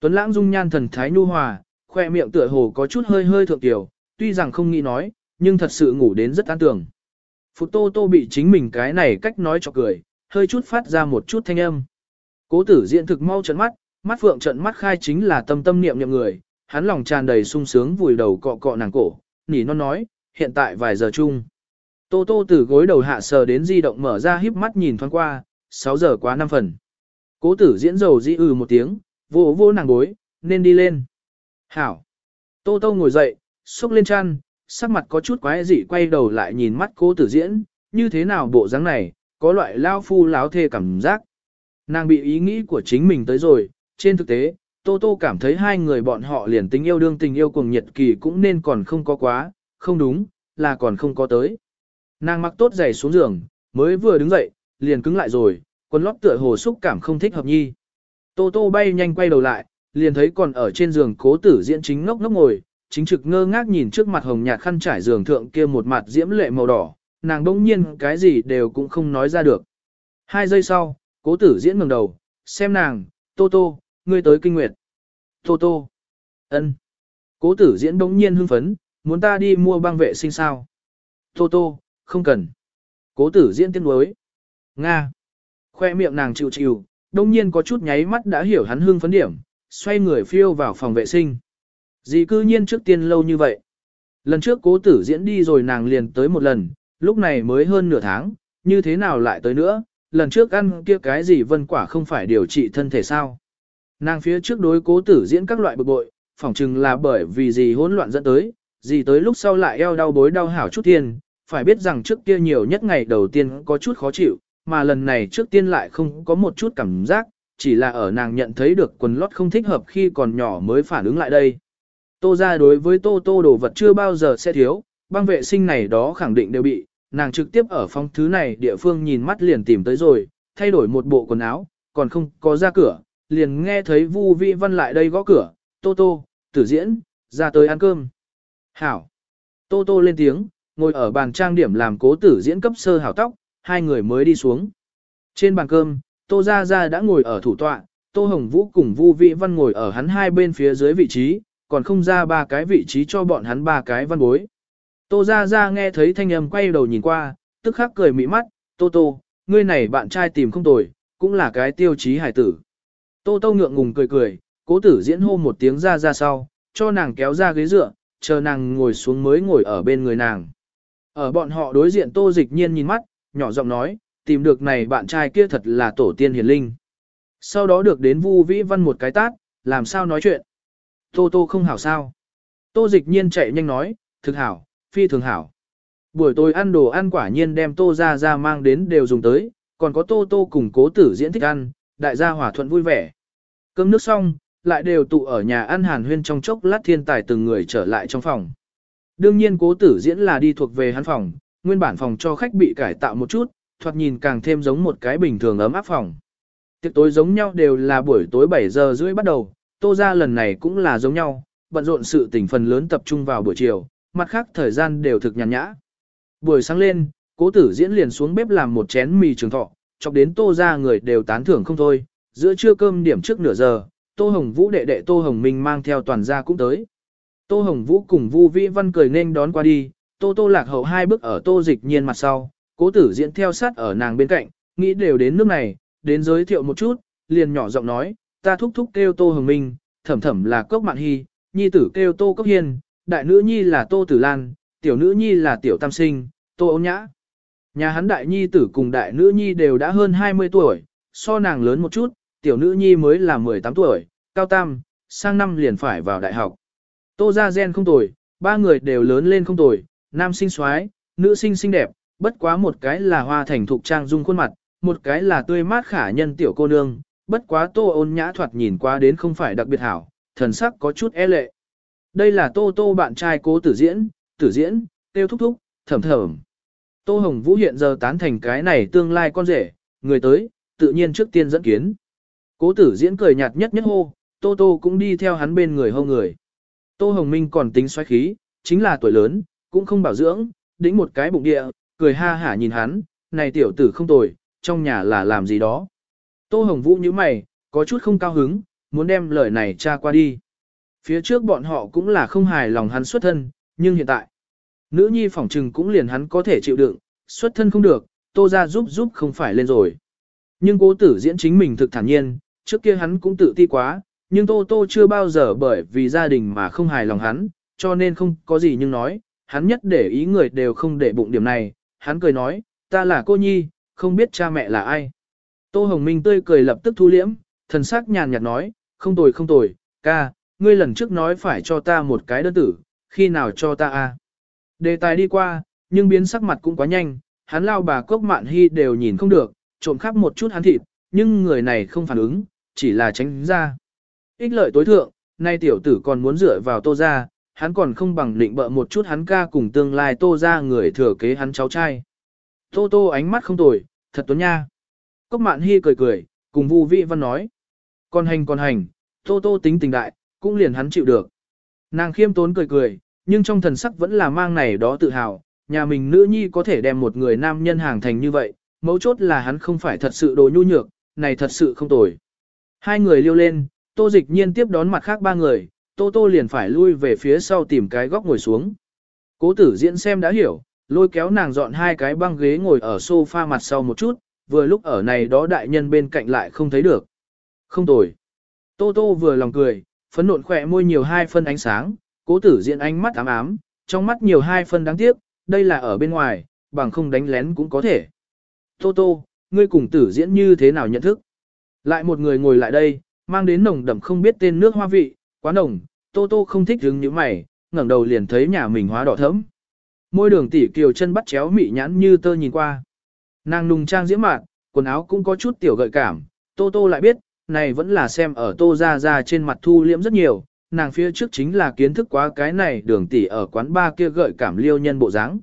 Tuấn lãng dung nhan thần thái nhu hòa, khoe miệng tựa hồ có chút hơi hơi thượng tiểu, tuy rằng không nghĩ nói, nhưng thật sự ngủ đến rất an tường. Phụt tô tô bị chính mình cái này cách nói cho cười, hơi chút phát ra một chút thanh âm. Cố tử diện thực mau trận mắt, mắt phượng trận mắt khai chính là tâm tâm niệm niệm người, hắn lòng tràn đầy sung sướng vùi đầu cọ cọ nàng cổ, nỉ non nói, hiện tại vài giờ chung. Tô tô từ gối đầu hạ sờ đến di động mở ra híp mắt nhìn thoáng qua, 6 giờ quá 5 phần. Cố tử diễn dầu dĩ ừ một tiếng, vô vô nàng gối, nên đi lên. Hảo. Tô tô ngồi dậy, xúc lên chăn, sắc mặt có chút quái dị quay đầu lại nhìn mắt cố tử diễn, như thế nào bộ dáng này, có loại lao phu láo thê cảm giác. Nàng bị ý nghĩ của chính mình tới rồi, trên thực tế, Tô Tô cảm thấy hai người bọn họ liền tình yêu đương tình yêu cùng nhiệt kỳ cũng nên còn không có quá, không đúng, là còn không có tới. Nàng mặc tốt giày xuống giường, mới vừa đứng dậy, liền cứng lại rồi, quần lót tựa hồ xúc cảm không thích hợp nhi. Tô Tô bay nhanh quay đầu lại, liền thấy còn ở trên giường cố tử diễn chính ngốc ngốc ngồi, chính trực ngơ ngác nhìn trước mặt hồng nhạt khăn trải giường thượng kia một mặt diễm lệ màu đỏ, nàng bỗng nhiên cái gì đều cũng không nói ra được. Hai giây sau, cố tử diễn ngẩng đầu, xem nàng, Tô Tô, ngươi tới kinh nguyệt. Tô Tô. ân. Cố tử diễn đống nhiên hưng phấn, muốn ta đi mua băng vệ sinh sao. Tô Tô, không cần. Cố tử diễn tiếng đối. Nga. Khoe miệng nàng chịu chịu, đông nhiên có chút nháy mắt đã hiểu hắn hưng phấn điểm, xoay người phiêu vào phòng vệ sinh. Dì cư nhiên trước tiên lâu như vậy. Lần trước cố tử diễn đi rồi nàng liền tới một lần, lúc này mới hơn nửa tháng, như thế nào lại tới nữa, lần trước ăn kia cái gì vân quả không phải điều trị thân thể sao. Nàng phía trước đối cố tử diễn các loại bực bội, phỏng chừng là bởi vì gì hỗn loạn dẫn tới, gì tới lúc sau lại eo đau bối đau hảo chút thiên. phải biết rằng trước kia nhiều nhất ngày đầu tiên có chút khó chịu, mà lần này trước tiên lại không có một chút cảm giác, chỉ là ở nàng nhận thấy được quần lót không thích hợp khi còn nhỏ mới phản ứng lại đây. Tô ra đối với tô tô đồ vật chưa bao giờ sẽ thiếu, băng vệ sinh này đó khẳng định đều bị, nàng trực tiếp ở phòng thứ này địa phương nhìn mắt liền tìm tới rồi, thay đổi một bộ quần áo, còn không có ra cửa, liền nghe thấy Vu Vi Văn lại đây gõ cửa, Tô Tô, tử diễn, ra tới ăn cơm. Hảo. Tô Tô lên tiếng, ngồi ở bàn trang điểm làm cố tử diễn cấp sơ hảo tóc, hai người mới đi xuống. Trên bàn cơm, Tô Gia Gia đã ngồi ở thủ tọa, Tô Hồng Vũ cùng Vu Vi Văn ngồi ở hắn hai bên phía dưới vị trí, còn không ra ba cái vị trí cho bọn hắn ba cái văn bối. Tô Gia Gia nghe thấy thanh âm quay đầu nhìn qua, tức khắc cười mỉm mắt, Tô Tô, ngươi này bạn trai tìm không tồi, cũng là cái tiêu chí hải tử. Tô Tô ngượng ngùng cười cười, cố tử diễn hô một tiếng ra ra sau, cho nàng kéo ra ghế dựa, chờ nàng ngồi xuống mới ngồi ở bên người nàng. Ở bọn họ đối diện Tô Dịch Nhiên nhìn mắt, nhỏ giọng nói, tìm được này bạn trai kia thật là tổ tiên hiền linh. Sau đó được đến Vu Vĩ Văn một cái tát, làm sao nói chuyện. Tô Tô không hảo sao. Tô Dịch Nhiên chạy nhanh nói, thực hảo, phi thường hảo. Buổi tối ăn đồ ăn quả nhiên đem tô ra ra mang đến đều dùng tới, còn có tô tô cùng cố tử diễn thích ăn, đại gia hòa thuận vui vẻ. Cơm nước xong, lại đều tụ ở nhà ăn hàn huyên trong chốc lát thiên tài từng người trở lại trong phòng. Đương nhiên cố tử diễn là đi thuộc về hắn phòng, nguyên bản phòng cho khách bị cải tạo một chút, thoạt nhìn càng thêm giống một cái bình thường ấm áp phòng. Tiệc tối giống nhau đều là buổi tối 7 giờ rưỡi bắt đầu, tô ra lần này cũng là giống nhau, bận rộn sự tình phần lớn tập trung vào buổi chiều, mặt khác thời gian đều thực nhàn nhã. Buổi sáng lên, cố tử diễn liền xuống bếp làm một chén mì trường thọ, chọc đến tô ra người đều tán thưởng không thôi, giữa trưa cơm điểm trước nửa giờ, tô hồng vũ đệ đệ tô hồng minh mang theo toàn gia cũng tới. Tô hồng vũ cùng vu vĩ văn cười nên đón qua đi, tô tô lạc hậu hai bước ở tô dịch nhiên mặt sau, cố tử diễn theo sát ở nàng bên cạnh, nghĩ đều đến nước này, đến giới thiệu một chút, liền nhỏ giọng nói, ta thúc thúc kêu tô hồng minh, thẩm thẩm là cốc mạn hy, nhi tử kêu tô cốc hiên, đại nữ nhi là Tô Tử Lan, tiểu nữ nhi là tiểu tam sinh, Tô ấu Nhã. Nhà hắn đại nhi tử cùng đại nữ nhi đều đã hơn 20 tuổi, so nàng lớn một chút, tiểu nữ nhi mới là 18 tuổi, cao tam, sang năm liền phải vào đại học. Tô ra gen không tuổi, ba người đều lớn lên không tuổi, nam sinh soái, nữ sinh xinh đẹp, bất quá một cái là hoa thành thục trang dung khuôn mặt, một cái là tươi mát khả nhân tiểu cô nương, bất quá tô ôn nhã thoạt nhìn qua đến không phải đặc biệt hảo, thần sắc có chút e lệ. Đây là Tô Tô bạn trai cố tử diễn, tử diễn, tiêu thúc thúc, thầm thầm. Tô Hồng Vũ hiện giờ tán thành cái này tương lai con rể, người tới, tự nhiên trước tiên dẫn kiến. Cố tử diễn cười nhạt nhất nhất hô, Tô Tô cũng đi theo hắn bên người hô người. Tô Hồng Minh còn tính xoáy khí, chính là tuổi lớn, cũng không bảo dưỡng, đĩnh một cái bụng địa, cười ha hả nhìn hắn, này tiểu tử không tồi, trong nhà là làm gì đó. Tô Hồng Vũ như mày, có chút không cao hứng, muốn đem lời này tra qua đi. Phía trước bọn họ cũng là không hài lòng hắn xuất thân, nhưng hiện tại, nữ nhi phỏng trừng cũng liền hắn có thể chịu đựng, xuất thân không được, tô ra giúp giúp không phải lên rồi. Nhưng cố tử diễn chính mình thực thản nhiên, trước kia hắn cũng tự ti quá, nhưng tô tô chưa bao giờ bởi vì gia đình mà không hài lòng hắn, cho nên không có gì nhưng nói, hắn nhất để ý người đều không để bụng điểm này, hắn cười nói, ta là cô nhi, không biết cha mẹ là ai. Tô Hồng Minh tươi cười lập tức thu liễm, thần sắc nhàn nhạt nói, không tồi không tồi, ca, ngươi lần trước nói phải cho ta một cái đơn tử, khi nào cho ta a? Đề tài đi qua, nhưng biến sắc mặt cũng quá nhanh, hắn lao bà cốc mạn hy đều nhìn không được, trộm khắp một chút hắn thịt, nhưng người này không phản ứng, chỉ là tránh ra. Ích lợi tối thượng, nay tiểu tử còn muốn dựa vào tô ra, hắn còn không bằng định bợ một chút hắn ca cùng tương lai tô ra người thừa kế hắn cháu trai. Tô tô ánh mắt không tồi, thật tuấn nha. Cốc mạn hy cười cười, cùng Vu Vĩ Văn nói. Còn hành còn hành, Tô Tô tính tình đại, cũng liền hắn chịu được. Nàng khiêm tốn cười cười, nhưng trong thần sắc vẫn là mang này đó tự hào, nhà mình nữ nhi có thể đem một người nam nhân hàng thành như vậy, mấu chốt là hắn không phải thật sự đồ nhu nhược, này thật sự không tồi. Hai người liêu lên, Tô Dịch Nhiên tiếp đón mặt khác ba người, Tô Tô liền phải lui về phía sau tìm cái góc ngồi xuống. Cố tử diễn xem đã hiểu, lôi kéo nàng dọn hai cái băng ghế ngồi ở sofa mặt sau một chút, vừa lúc ở này đó đại nhân bên cạnh lại không thấy được. Không tồi. Tô Tô vừa lòng cười, phấn nộn khỏe môi nhiều hai phân ánh sáng, cố tử diễn ánh mắt ám ám, trong mắt nhiều hai phân đáng tiếc, đây là ở bên ngoài, bằng không đánh lén cũng có thể. Tô Tô, ngươi cùng tử diễn như thế nào nhận thức? Lại một người ngồi lại đây, mang đến nồng đậm không biết tên nước hoa vị, quá nồng, Tô Tô không thích hứng như mày, ngẩng đầu liền thấy nhà mình hóa đỏ thẫm. Môi đường tỉ kiều chân bắt chéo mị nhãn như tơ nhìn qua. Nàng nùng trang diễm mạn, quần áo cũng có chút tiểu gợi cảm, Tô Tô lại biết, này vẫn là xem ở Tô Ra Ra trên mặt thu liễm rất nhiều, nàng phía trước chính là kiến thức quá cái này đường tỷ ở quán ba kia gợi cảm liêu nhân bộ dáng.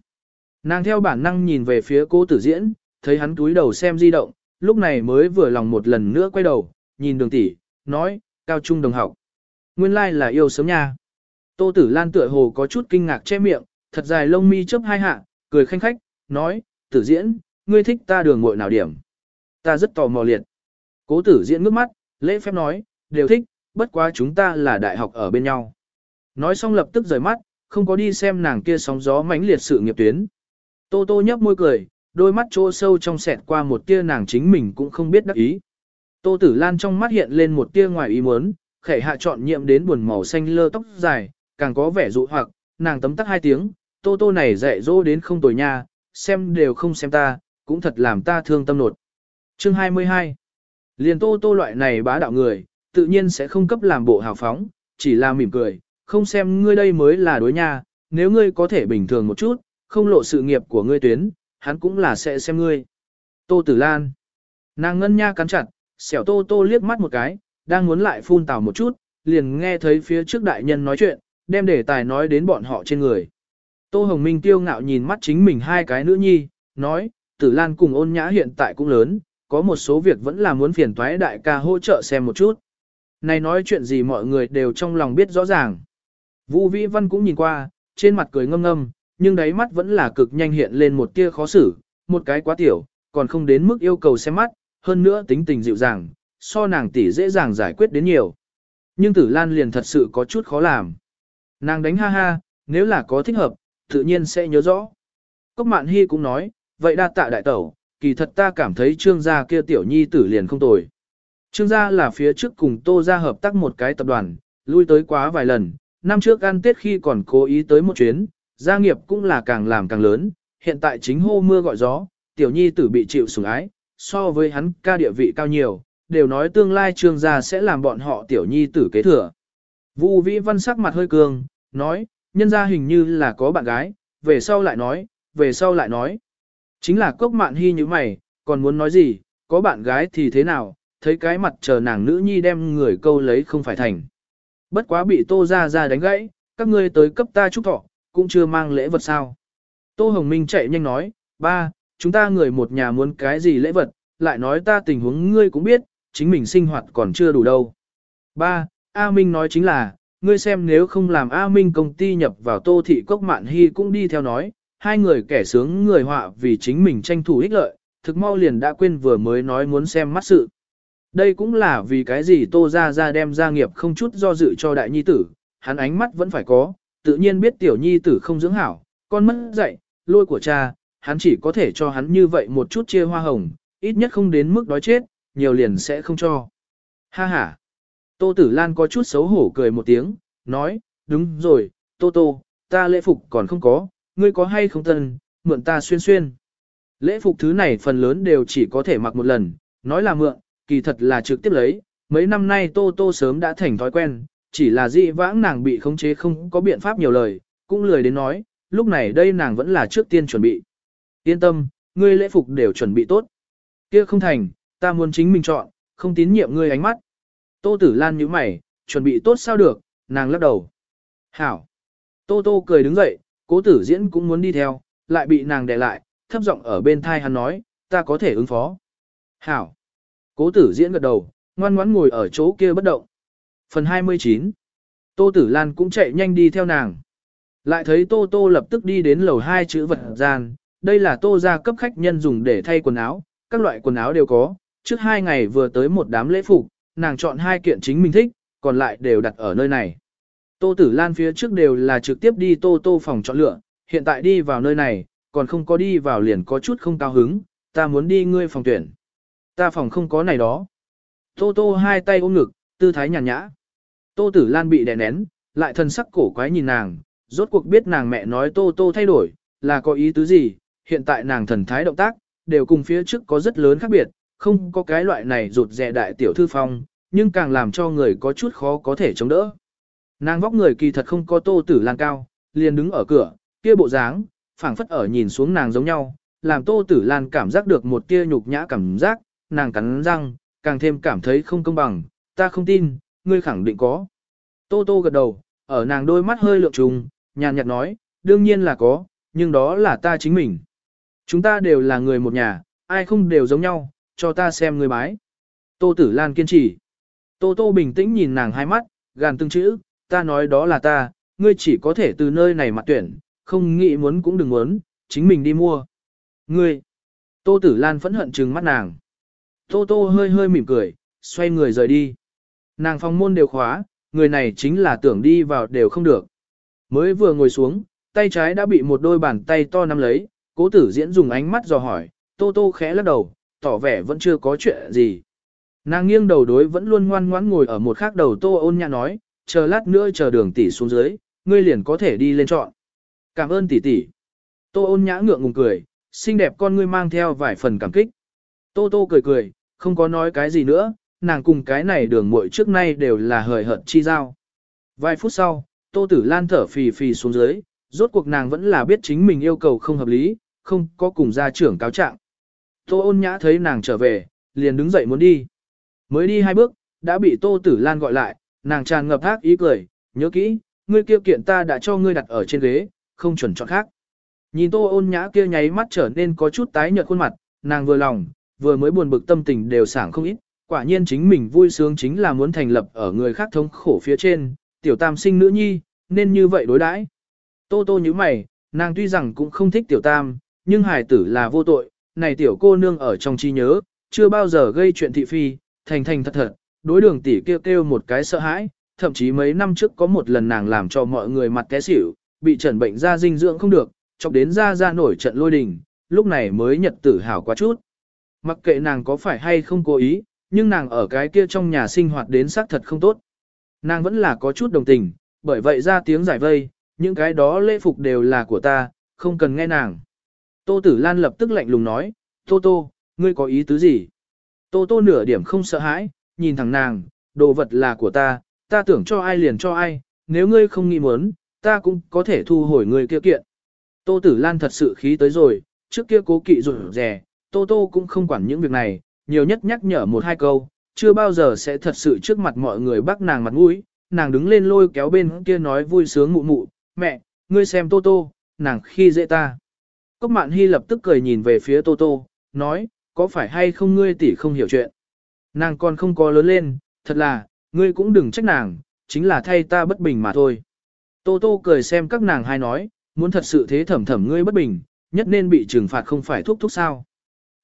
Nàng theo bản năng nhìn về phía cô tử diễn, thấy hắn túi đầu xem di động, lúc này mới vừa lòng một lần nữa quay đầu, nhìn đường tỷ, nói, cao trung đồng học. Nguyên lai like là yêu sớm nha. Tô Tử Lan tựa hồ có chút kinh ngạc che miệng, thật dài lông mi chớp hai hạ, cười khanh khách, nói, tử diễn, ngươi thích ta đường ngội nào điểm. Ta rất tò mò liệt. Cố tử diễn ngước mắt, lễ phép nói, đều thích, bất quá chúng ta là đại học ở bên nhau. Nói xong lập tức rời mắt, không có đi xem nàng kia sóng gió mãnh liệt sự nghiệp tuyến. Tô tô nhấp môi cười, đôi mắt trô sâu trong sẹt qua một tia nàng chính mình cũng không biết đắc ý. Tô Tử Lan trong mắt hiện lên một tia ngoài ý muốn, khẽ hạ chọn nhiệm đến buồn màu xanh lơ tóc dài, càng có vẻ dụ hoặc, nàng tấm tắc hai tiếng, Tô Tô này dạy dỗ đến không tồi nha, xem đều không xem ta, cũng thật làm ta thương tâm nột. Chương 22 Liền Tô Tô loại này bá đạo người, tự nhiên sẽ không cấp làm bộ hào phóng, chỉ là mỉm cười, không xem ngươi đây mới là đối nha, nếu ngươi có thể bình thường một chút, không lộ sự nghiệp của ngươi tuyến, hắn cũng là sẽ xem ngươi. Tô Tử Lan. Nàng ngân nha cắn chặt, xẻo Tô Tô liếc mắt một cái, đang muốn lại phun tào một chút, liền nghe thấy phía trước đại nhân nói chuyện, đem đề tài nói đến bọn họ trên người. Tô Hồng Minh tiêu ngạo nhìn mắt chính mình hai cái nữ nhi, nói, Tử Lan cùng ôn nhã hiện tại cũng lớn, có một số việc vẫn là muốn phiền toái đại ca hỗ trợ xem một chút. Này nói chuyện gì mọi người đều trong lòng biết rõ ràng. Vũ Vĩ Văn cũng nhìn qua, trên mặt cười ngâm ngâm, nhưng đáy mắt vẫn là cực nhanh hiện lên một tia khó xử, một cái quá tiểu, còn không đến mức yêu cầu xem mắt, hơn nữa tính tình dịu dàng, so nàng tỷ dễ dàng giải quyết đến nhiều. Nhưng tử lan liền thật sự có chút khó làm. Nàng đánh ha ha, nếu là có thích hợp, tự nhiên sẽ nhớ rõ. Cốc mạn hy cũng nói, vậy đa tạ đại tẩu, kỳ thật ta cảm thấy trương gia kia tiểu nhi tử liền không tồi. Trương gia là phía trước cùng tô gia hợp tác một cái tập đoàn, lui tới quá vài lần, năm trước ăn tết khi còn cố ý tới một chuyến, gia nghiệp cũng là càng làm càng lớn, hiện tại chính hô mưa gọi gió, tiểu nhi tử bị chịu sủng ái, so với hắn ca địa vị cao nhiều, đều nói tương lai trương gia sẽ làm bọn họ tiểu nhi tử kế thừa. Vu Vĩ Văn sắc mặt hơi cường, nói, nhân gia hình như là có bạn gái, về sau lại nói, về sau lại nói. Chính là cốc mạn hi như mày, còn muốn nói gì, có bạn gái thì thế nào, thấy cái mặt chờ nàng nữ nhi đem người câu lấy không phải thành. Bất quá bị tô ra ra đánh gãy, các ngươi tới cấp ta chúc thọ, cũng chưa mang lễ vật sao. Tô Hồng Minh chạy nhanh nói, ba, chúng ta người một nhà muốn cái gì lễ vật, lại nói ta tình huống ngươi cũng biết, chính mình sinh hoạt còn chưa đủ đâu. Ba, A Minh nói chính là, ngươi xem nếu không làm A Minh công ty nhập vào tô thị cốc mạn hy cũng đi theo nói, hai người kẻ sướng người họa vì chính mình tranh thủ ích lợi, thực mau liền đã quên vừa mới nói muốn xem mắt sự. Đây cũng là vì cái gì tô Gia Gia đem gia nghiệp không chút do dự cho đại nhi tử, hắn ánh mắt vẫn phải có, tự nhiên biết tiểu nhi tử không dưỡng hảo, con mất dạy, lôi của cha, hắn chỉ có thể cho hắn như vậy một chút chia hoa hồng, ít nhất không đến mức đói chết, nhiều liền sẽ không cho. Ha ha. Tô Tử Lan có chút xấu hổ cười một tiếng, nói, đúng rồi, Tô Tô, ta lễ phục còn không có, ngươi có hay không tân, mượn ta xuyên xuyên. Lễ phục thứ này phần lớn đều chỉ có thể mặc một lần, nói là mượn, kỳ thật là trực tiếp lấy, mấy năm nay Tô Tô sớm đã thành thói quen, chỉ là dị vãng nàng bị khống chế không có biện pháp nhiều lời, cũng lười đến nói, lúc này đây nàng vẫn là trước tiên chuẩn bị. Yên tâm, ngươi lễ phục đều chuẩn bị tốt. Kia không thành, ta muốn chính mình chọn, không tín nhiệm ngươi ánh mắt. Tô Tử Lan nhíu mày, chuẩn bị tốt sao được, nàng lắc đầu. Hảo. Tô Tô cười đứng dậy, cố tử diễn cũng muốn đi theo, lại bị nàng đè lại, thấp giọng ở bên thai hắn nói, ta có thể ứng phó. Hảo. Cố tử diễn gật đầu, Ngoan ngoãn ngồi ở chỗ kia bất động. Phần 29 Tô Tử Lan cũng chạy nhanh đi theo nàng. Lại thấy Tô Tô lập tức đi đến lầu hai chữ vật gian, đây là Tô gia cấp khách nhân dùng để thay quần áo, các loại quần áo đều có, trước hai ngày vừa tới một đám lễ phục, nàng chọn hai kiện chính mình thích, còn lại đều đặt ở nơi này. Tô Tử Lan phía trước đều là trực tiếp đi Tô Tô phòng chọn lựa, hiện tại đi vào nơi này, còn không có đi vào liền có chút không cao hứng, ta muốn đi ngươi phòng tuyển. Ta phòng không có này đó. Tô Tô hai tay ôm ngực, tư thái nhàn nhã. Tô Tử Lan bị đè nén, lại thân sắc cổ quái nhìn nàng, rốt cuộc biết nàng mẹ nói Tô Tô thay đổi, là có ý tứ gì, hiện tại nàng thần thái động tác, đều cùng phía trước có rất lớn khác biệt, không có cái loại này rụt rè đại tiểu thư phong, nhưng càng làm cho người có chút khó có thể chống đỡ. Nàng vóc người kỳ thật không có Tô Tử Lan cao, liền đứng ở cửa, kia bộ dáng, phảng phất ở nhìn xuống nàng giống nhau, làm Tô Tử Lan cảm giác được một tia nhục nhã cảm giác, nàng cắn răng, càng thêm cảm thấy không công bằng, ta không tin, ngươi khẳng định có. Tô Tô gật đầu, ở nàng đôi mắt hơi lượng trùng, nhàn nhạt nói, đương nhiên là có, nhưng đó là ta chính mình. Chúng ta đều là người một nhà, ai không đều giống nhau, cho ta xem người bái. Tô Tử Lan kiên trì. Tô Tô bình tĩnh nhìn nàng hai mắt, gàn từng chữ, ta nói đó là ta, ngươi chỉ có thể từ nơi này mà tuyển, không nghĩ muốn cũng đừng muốn, chính mình đi mua. Ngươi! Tô Tử Lan phẫn hận trừng mắt nàng. Tô Tô hơi hơi mỉm cười, xoay người rời đi. Nàng phòng môn đều khóa, người này chính là tưởng đi vào đều không được. Mới vừa ngồi xuống, tay trái đã bị một đôi bàn tay to nắm lấy, cố tử diễn dùng ánh mắt dò hỏi, Tô Tô khẽ lắc đầu, tỏ vẻ vẫn chưa có chuyện gì. Nàng nghiêng đầu đối vẫn luôn ngoan ngoãn ngồi ở một khác đầu Tô ôn nhã nói, chờ lát nữa chờ đường tỷ xuống dưới, ngươi liền có thể đi lên chọn. Cảm ơn tỷ tỷ. Tô ôn nhã ngượng ngùng cười, xinh đẹp con ngươi mang theo vài phần cảm kích. Tô tô cười cười, không có nói cái gì nữa, nàng cùng cái này đường muội trước nay đều là hời hợt chi giao. Vài phút sau, tô tử lan thở phì phì xuống dưới, rốt cuộc nàng vẫn là biết chính mình yêu cầu không hợp lý, không có cùng gia trưởng cáo trạng. Tô ôn nhã thấy nàng trở về, liền đứng dậy muốn đi. Mới đi hai bước, đã bị tô tử lan gọi lại, nàng tràn ngập ác ý cười, nhớ kỹ, ngươi kia kiện ta đã cho ngươi đặt ở trên ghế, không chuẩn chọn khác. Nhìn tô ôn nhã kia nháy mắt trở nên có chút tái nhợt khuôn mặt, nàng vừa lòng, vừa mới buồn bực tâm tình đều sảng không ít, quả nhiên chính mình vui sướng chính là muốn thành lập ở người khác thống khổ phía trên, tiểu tam sinh nữ nhi, nên như vậy đối đãi. Tô tô như mày, nàng tuy rằng cũng không thích tiểu tam, nhưng hài tử là vô tội, này tiểu cô nương ở trong trí nhớ, chưa bao giờ gây chuyện thị phi, thành thành thật thật, đối đường tỷ kêu kêu một cái sợ hãi, thậm chí mấy năm trước có một lần nàng làm cho mọi người mặt té xỉu, bị trần bệnh da dinh dưỡng không được, chọc đến da ra nổi trận lôi đình, lúc này mới nhật tử hào quá chút. Mặc kệ nàng có phải hay không cố ý, nhưng nàng ở cái kia trong nhà sinh hoạt đến xác thật không tốt. Nàng vẫn là có chút đồng tình, bởi vậy ra tiếng giải vây, những cái đó lễ phục đều là của ta, không cần nghe nàng. Tô Tử Lan lập tức lạnh lùng nói, Tô Tô, ngươi có ý tứ gì? Tô Tô nửa điểm không sợ hãi, nhìn thẳng nàng, đồ vật là của ta, ta tưởng cho ai liền cho ai, nếu ngươi không nghĩ muốn, ta cũng có thể thu hồi người kia kiện. Tô Tử Lan thật sự khí tới rồi, trước kia cố kỵ rụt rè, Tô Tô cũng không quản những việc này, nhiều nhất nhắc nhở một hai câu, chưa bao giờ sẽ thật sự trước mặt mọi người bắt nàng mặt mũi, nàng đứng lên lôi kéo bên kia nói vui sướng mụ mụ, mẹ, ngươi xem Tô Tô, nàng khi dễ ta. Cốc mạn hy lập tức cười nhìn về phía Tô Tô, nói, có phải hay không ngươi tỷ không hiểu chuyện. Nàng còn không có lớn lên, thật là, ngươi cũng đừng trách nàng, chính là thay ta bất bình mà thôi. Tô Tô cười xem các nàng hai nói, muốn thật sự thế thẩm thẩm ngươi bất bình, nhất nên bị trừng phạt không phải thúc thúc sao.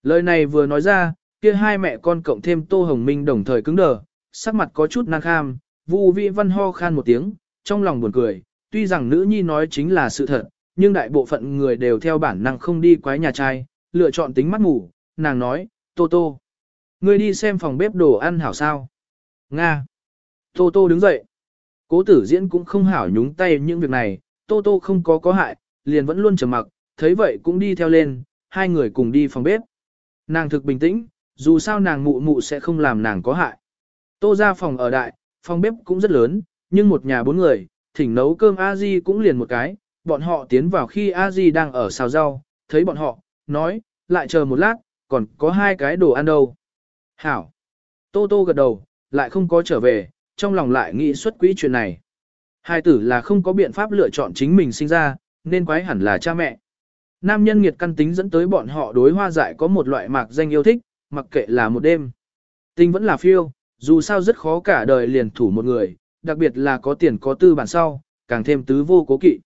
Lời này vừa nói ra, kia hai mẹ con cộng thêm Tô Hồng Minh đồng thời cứng đờ, sắc mặt có chút năng kham, Vu Vĩ Văn ho khan một tiếng, trong lòng buồn cười, tuy rằng nữ nhi nói chính là sự thật, nhưng đại bộ phận người đều theo bản năng không đi quái nhà trai, lựa chọn tính mắt ngủ, nàng nói, Tô Tô, ngươi đi xem phòng bếp đồ ăn hảo sao. Nga. Tô Tô đứng dậy. Cố tử diễn cũng không hảo nhúng tay những việc này, Tô Tô không có có hại, liền vẫn luôn trầm mặc, thấy vậy cũng đi theo lên, hai người cùng đi phòng bếp. Nàng thực bình tĩnh, dù sao nàng mụ mụ sẽ không làm nàng có hại. Tô ra phòng ở đại, phòng bếp cũng rất lớn, nhưng một nhà bốn người, thỉnh nấu cơm a di cũng liền một cái, bọn họ tiến vào khi a di đang ở xào rau, thấy bọn họ, nói, lại chờ một lát, còn có hai cái đồ ăn đâu. Hảo. Tô tô gật đầu, lại không có trở về, trong lòng lại nghĩ xuất quỹ chuyện này. Hai tử là không có biện pháp lựa chọn chính mình sinh ra, nên quái hẳn là cha mẹ. Nam nhân nghiệt căn tính dẫn tới bọn họ đối hoa dại có một loại mạc danh yêu thích, mặc kệ là một đêm. Tình vẫn là phiêu, Dù sao rất khó cả đời liền thủ một người, đặc biệt là có tiền có tư bản sau, càng thêm tứ vô cố kỵ.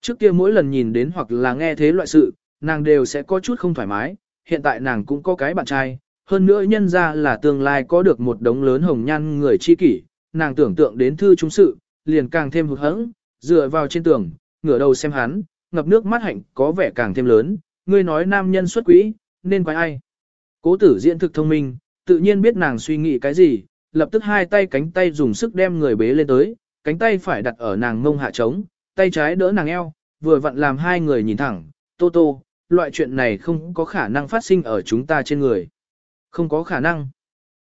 Trước kia mỗi lần nhìn đến hoặc là nghe thế loại sự, nàng đều sẽ có chút không thoải mái, hiện tại nàng cũng có cái bạn trai, hơn nữa nhân ra là tương lai có được một đống lớn hồng nhan người chi kỷ, nàng tưởng tượng đến thư chúng sự, liền càng thêm hụt hẫng, dựa vào trên tường, ngửa đầu xem hắn, ngập nước mắt hạnh có vẻ càng thêm lớn, ngươi nói nam nhân xuất quỹ, nên quái ai. Cố tử diễn thực thông minh, tự nhiên biết nàng suy nghĩ cái gì, lập tức hai tay cánh tay dùng sức đem người bế lên tới, cánh tay phải đặt ở nàng mông hạ trống, tay trái đỡ nàng eo, vừa vặn làm hai người nhìn thẳng, tô tô, loại chuyện này không có khả năng phát sinh ở chúng ta trên người. Không có khả năng.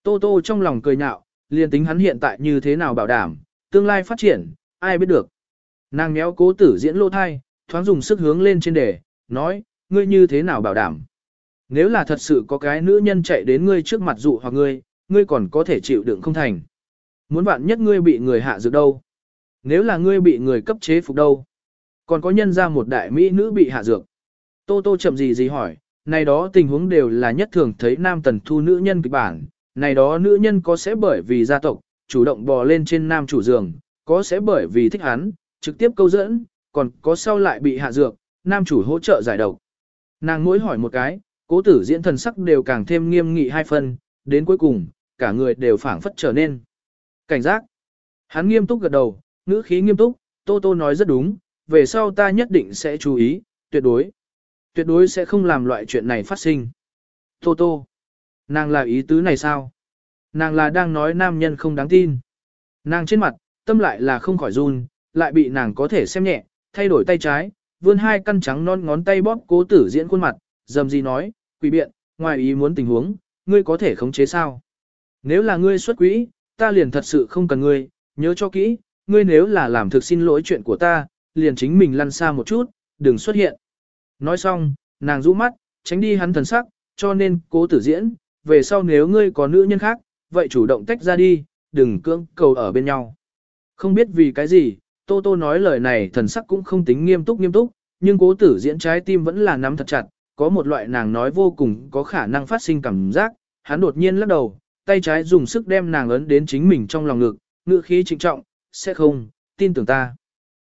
Tô tô trong lòng cười nhạo, liền tính hắn hiện tại như thế nào bảo đảm, tương lai phát triển, ai biết được. Nàng méo cố tử diễn lô thai, thoáng dùng sức hướng lên trên đề, nói, ngươi như thế nào bảo đảm. Nếu là thật sự có cái nữ nhân chạy đến ngươi trước mặt dụ hoặc ngươi, ngươi còn có thể chịu đựng không thành. Muốn bạn nhất ngươi bị người hạ dược đâu. Nếu là ngươi bị người cấp chế phục đâu. Còn có nhân ra một đại mỹ nữ bị hạ dược. Tô tô chậm gì gì hỏi, này đó tình huống đều là nhất thường thấy nam tần thu nữ nhân kịch bản, này đó nữ nhân có sẽ bởi vì gia tộc, chủ động bò lên trên nam chủ giường, có sẽ bởi vì thích hắn, trực tiếp câu dẫn, còn có sau lại bị hạ dược, nam chủ hỗ trợ giải độc. Nàng mỗi hỏi một cái, cố tử diễn thần sắc đều càng thêm nghiêm nghị hai phần, đến cuối cùng, cả người đều phảng phất trở nên. Cảnh giác. Hắn nghiêm túc gật đầu, ngữ khí nghiêm túc, Tô Tô nói rất đúng, về sau ta nhất định sẽ chú ý, tuyệt đối. Tuyệt đối sẽ không làm loại chuyện này phát sinh. Tô Tô. Nàng là ý tứ này sao? Nàng là đang nói nam nhân không đáng tin. Nàng trên mặt, tâm lại là không khỏi run, lại bị nàng có thể xem nhẹ, thay đổi tay trái, vươn hai căn trắng non ngón tay bóp cố tử diễn khuôn mặt, dầm gì nói, quỷ biện, ngoài ý muốn tình huống, ngươi có thể khống chế sao? Nếu là ngươi xuất quỹ, ta liền thật sự không cần ngươi, nhớ cho kỹ, ngươi nếu là làm thực xin lỗi chuyện của ta, liền chính mình lăn xa một chút, đừng xuất hiện. Nói xong, nàng rũ mắt, tránh đi hắn thần sắc, cho nên cố tử diễn, về sau nếu ngươi có nữ nhân khác, vậy chủ động tách ra đi, đừng cưỡng cầu ở bên nhau. Không biết vì cái gì, Tô Tô nói lời này thần sắc cũng không tính nghiêm túc nghiêm túc, nhưng cố tử diễn trái tim vẫn là nắm thật chặt, có một loại nàng nói vô cùng có khả năng phát sinh cảm giác, hắn đột nhiên lắc đầu, tay trái dùng sức đem nàng ấn đến chính mình trong lòng ngực, ngữ khí trịnh trọng, sẽ không, tin tưởng ta.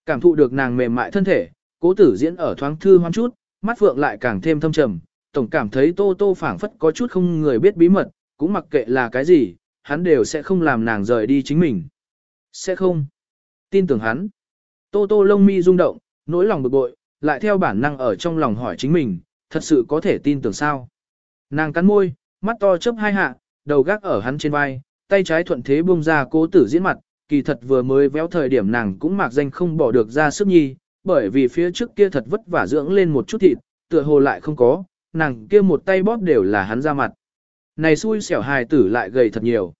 Cảm thụ được nàng mềm mại thân thể, cố tử diễn ở thoáng thư hoan chút, mắt phượng lại càng thêm thâm trầm, tổng cảm thấy tô tô phảng phất có chút không người biết bí mật, cũng mặc kệ là cái gì, hắn đều sẽ không làm nàng rời đi chính mình. Sẽ không. Tin tưởng hắn. Tô tô lông mi rung động, nỗi lòng bực bội, lại theo bản năng ở trong lòng hỏi chính mình, thật sự có thể tin tưởng sao. Nàng cắn môi, mắt to chớp hai hạ, đầu gác ở hắn trên vai, tay trái thuận thế buông ra cố tử diễn mặt, kỳ thật vừa mới véo thời điểm nàng cũng mạc danh không bỏ được ra sức nhi, bởi vì phía trước kia thật vất vả dưỡng lên một chút thịt, tựa hồ lại không có, nàng kia một tay bóp đều là hắn ra mặt. Này xui xẻo hài tử lại gầy thật nhiều.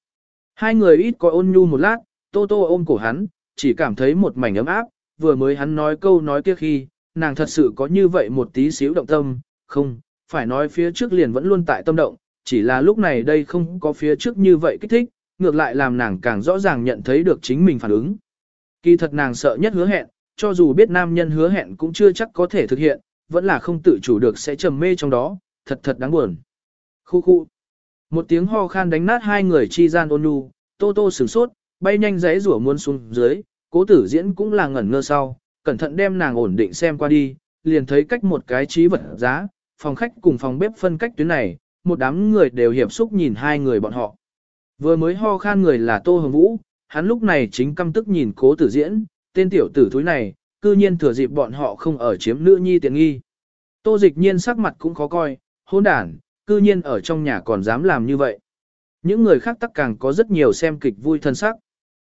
Hai người ít có ôn nhu một lát, Tô Tô ôm cổ hắn, chỉ cảm thấy một mảnh ấm áp, vừa mới hắn nói câu nói kia khi, nàng thật sự có như vậy một tí xíu động tâm, không, phải nói phía trước liền vẫn luôn tại tâm động, chỉ là lúc này đây không có phía trước như vậy kích thích, ngược lại làm nàng càng rõ ràng nhận thấy được chính mình phản ứng. Kỳ thật nàng sợ nhất hứa hẹn, cho dù biết nam nhân hứa hẹn cũng chưa chắc có thể thực hiện, vẫn là không tự chủ được sẽ trầm mê trong đó, thật thật đáng buồn. Khu khu. Một tiếng ho khan đánh nát hai người chi gian ôn nhu, tô tô sửng sốt, bay nhanh giấy rủa muốn xuống dưới, cố tử diễn cũng là ngẩn ngơ sau, cẩn thận đem nàng ổn định xem qua đi, liền thấy cách một cái trí vật giá, phòng khách cùng phòng bếp phân cách tuyến này, một đám người đều hiệp xúc nhìn hai người bọn họ. Vừa mới ho khan người là Tô Hồng Vũ, hắn lúc này chính căm tức nhìn cố tử diễn, tên tiểu tử thúi này, cư nhiên thừa dịp bọn họ không ở chiếm nữ nhi tiện nghi. Tô dịch nhiên sắc mặt cũng khó coi, hôn đản, cư nhiên ở trong nhà còn dám làm như vậy. Những người khác tắc càng có rất nhiều xem kịch vui thân sắc.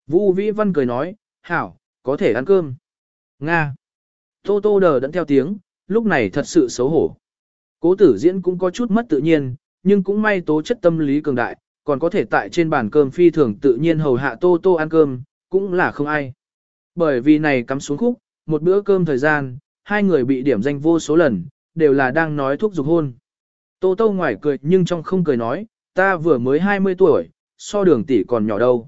Vũ Vĩ Văn cười nói, hảo, có thể ăn cơm. Nga. Tô tô đờ đẫn theo tiếng, lúc này thật sự xấu hổ. Cố tử diễn cũng có chút mất tự nhiên, nhưng cũng may tố chất tâm lý cường đại, còn có thể tại trên bàn cơm phi thường tự nhiên hầu hạ tô tô ăn cơm, cũng là không ai. Bởi vì này cắm xuống khúc, một bữa cơm thời gian, hai người bị điểm danh vô số lần, đều là đang nói thuốc dục hôn. Tô tô ngoài cười nhưng trong không cười nói, ta vừa mới 20 tuổi, so đường tỷ còn nhỏ đâu.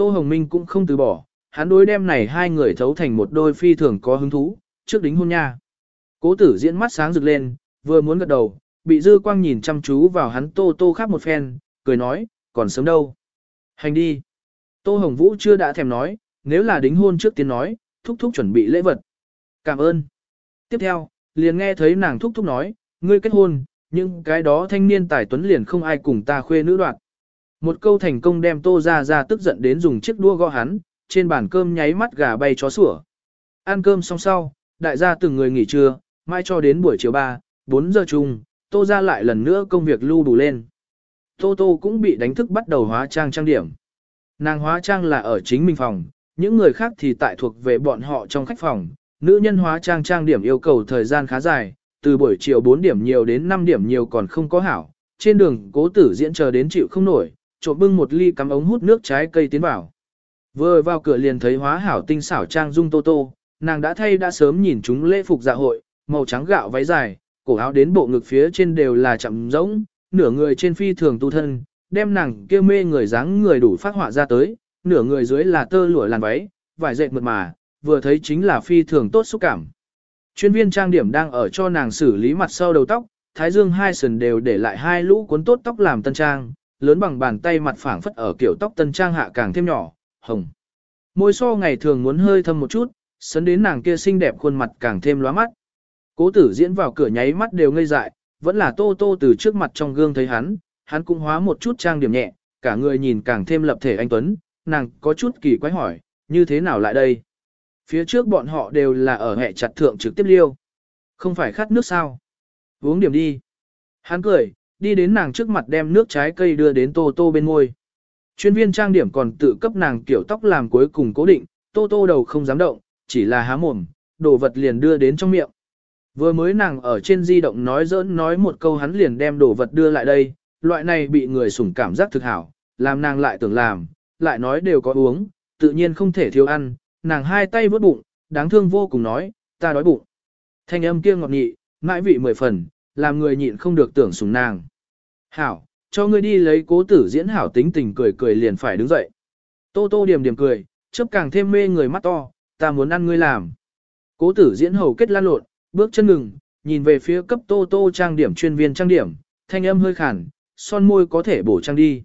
Tô Hồng Minh cũng không từ bỏ, hắn đối đem này hai người thấu thành một đôi phi thường có hứng thú, trước đính hôn nha. Cố tử diễn mắt sáng rực lên, vừa muốn gật đầu, bị dư quang nhìn chăm chú vào hắn tô tô khắp một phen, cười nói, còn sớm đâu. Hành đi. Tô Hồng Vũ chưa đã thèm nói, nếu là đính hôn trước tiên nói, thúc thúc chuẩn bị lễ vật. Cảm ơn. Tiếp theo, liền nghe thấy nàng thúc thúc nói, ngươi kết hôn, nhưng cái đó thanh niên tài tuấn liền không ai cùng ta khuê nữ đoạn. Một câu thành công đem tô ra Gia tức giận đến dùng chiếc đua gõ hắn, trên bàn cơm nháy mắt gà bay chó sủa. Ăn cơm xong sau, đại gia từng người nghỉ trưa, mai cho đến buổi chiều 3, 4 giờ chung, tô Gia lại lần nữa công việc lưu đủ lên. Tô tô cũng bị đánh thức bắt đầu hóa trang trang điểm. Nàng hóa trang là ở chính mình phòng, những người khác thì tại thuộc về bọn họ trong khách phòng. Nữ nhân hóa trang trang điểm yêu cầu thời gian khá dài, từ buổi chiều 4 điểm nhiều đến 5 điểm nhiều còn không có hảo. Trên đường cố tử diễn chờ đến chịu không nổi, trộm bưng một ly cắm ống hút nước trái cây tiến vào. Vừa vào cửa liền thấy hóa hảo tinh xảo trang dung tô tô, nàng đã thay đã sớm nhìn chúng lễ phục dạ hội, màu trắng gạo váy dài, cổ áo đến bộ ngực phía trên đều là chậm rỗng, nửa người trên phi thường tu thân, đem nàng kia mê người dáng người đủ phát họa ra tới, nửa người dưới là tơ lụa làn váy, vải dệt mượt mà, vừa thấy chính là phi thường tốt xúc cảm. Chuyên viên trang điểm đang ở cho nàng xử lý mặt sau đầu tóc, thái dương hai sườn đều để lại hai lũ cuốn tốt tóc làm tân trang, lớn bằng bàn tay mặt phẳng phất ở kiểu tóc tân trang hạ càng thêm nhỏ, hồng. Môi so ngày thường muốn hơi thâm một chút, sấn đến nàng kia xinh đẹp khuôn mặt càng thêm lóa mắt. Cố tử diễn vào cửa nháy mắt đều ngây dại, vẫn là tô tô từ trước mặt trong gương thấy hắn, hắn cũng hóa một chút trang điểm nhẹ, cả người nhìn càng thêm lập thể anh Tuấn, nàng có chút kỳ quái hỏi, như thế nào lại đây? Phía trước bọn họ đều là ở hệ chặt thượng trực tiếp liêu. Không phải khát nước sao? Uống điểm đi. Hắn cười, đi đến nàng trước mặt đem nước trái cây đưa đến tô tô bên môi. Chuyên viên trang điểm còn tự cấp nàng kiểu tóc làm cuối cùng cố định, tô tô đầu không dám động, chỉ là há mồm, đồ vật liền đưa đến trong miệng. Vừa mới nàng ở trên di động nói giỡn nói một câu hắn liền đem đồ vật đưa lại đây, loại này bị người sủng cảm giác thực hảo, làm nàng lại tưởng làm, lại nói đều có uống, tự nhiên không thể thiếu ăn, nàng hai tay vớt bụng, đáng thương vô cùng nói, ta đói bụng. Thanh âm kia ngọt nhị, mãi vị mười phần, làm người nhịn không được tưởng sủng nàng. Hảo, cho ngươi đi lấy cố tử diễn hảo tính tình cười cười liền phải đứng dậy. Tô tô điểm điểm cười, chớp càng thêm mê người mắt to, ta muốn ăn ngươi làm. Cố tử diễn hầu kết lan lộn, bước chân ngừng, nhìn về phía cấp tô tô trang điểm chuyên viên trang điểm, thanh âm hơi khản, son môi có thể bổ trang đi.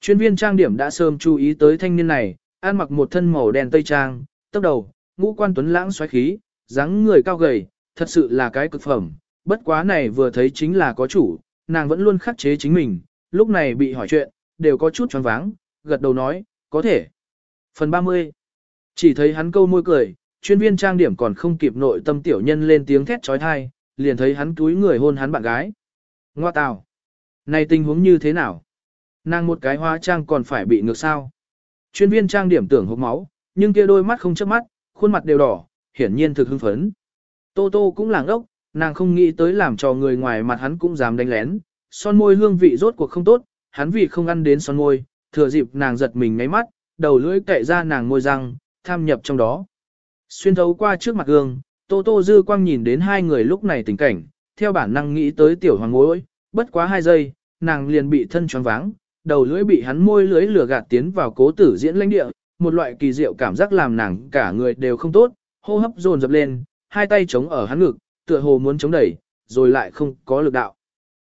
Chuyên viên trang điểm đã sớm chú ý tới thanh niên này, ăn mặc một thân màu đen tây trang, tóc đầu, ngũ quan tuấn lãng xoáy khí, dáng người cao gầy, thật sự là cái cực phẩm. Bất quá này vừa thấy chính là có chủ, nàng vẫn luôn khắc chế chính mình, lúc này bị hỏi chuyện, đều có chút choáng váng, gật đầu nói, có thể. Phần 30 Chỉ thấy hắn câu môi cười, chuyên viên trang điểm còn không kịp nội tâm tiểu nhân lên tiếng thét trói thai, liền thấy hắn túi người hôn hắn bạn gái. Ngoa tào! Này tình huống như thế nào? Nàng một cái hóa trang còn phải bị ngược sao? Chuyên viên trang điểm tưởng hốc máu, nhưng kia đôi mắt không chớp mắt, khuôn mặt đều đỏ, hiển nhiên thực hưng phấn. Tô Tô cũng làng ốc, nàng không nghĩ tới làm cho người ngoài mặt hắn cũng dám đánh lén, son môi hương vị rốt cuộc không tốt, hắn vì không ăn đến son môi, thừa dịp nàng giật mình ngáy mắt, đầu lưỡi cậy ra nàng môi răng, tham nhập trong đó. Xuyên thấu qua trước mặt gương, Tô Tô dư quang nhìn đến hai người lúc này tình cảnh, theo bản năng nghĩ tới tiểu hoàng ngối, bất quá hai giây, nàng liền bị thân choáng váng, đầu lưỡi bị hắn môi lưỡi lửa gạt tiến vào cố tử diễn lãnh địa, một loại kỳ diệu cảm giác làm nàng cả người đều không tốt, hô hấp dồn dập lên, hai tay chống ở hắn ngực, tựa hồ muốn chống đẩy, rồi lại không có lực đạo.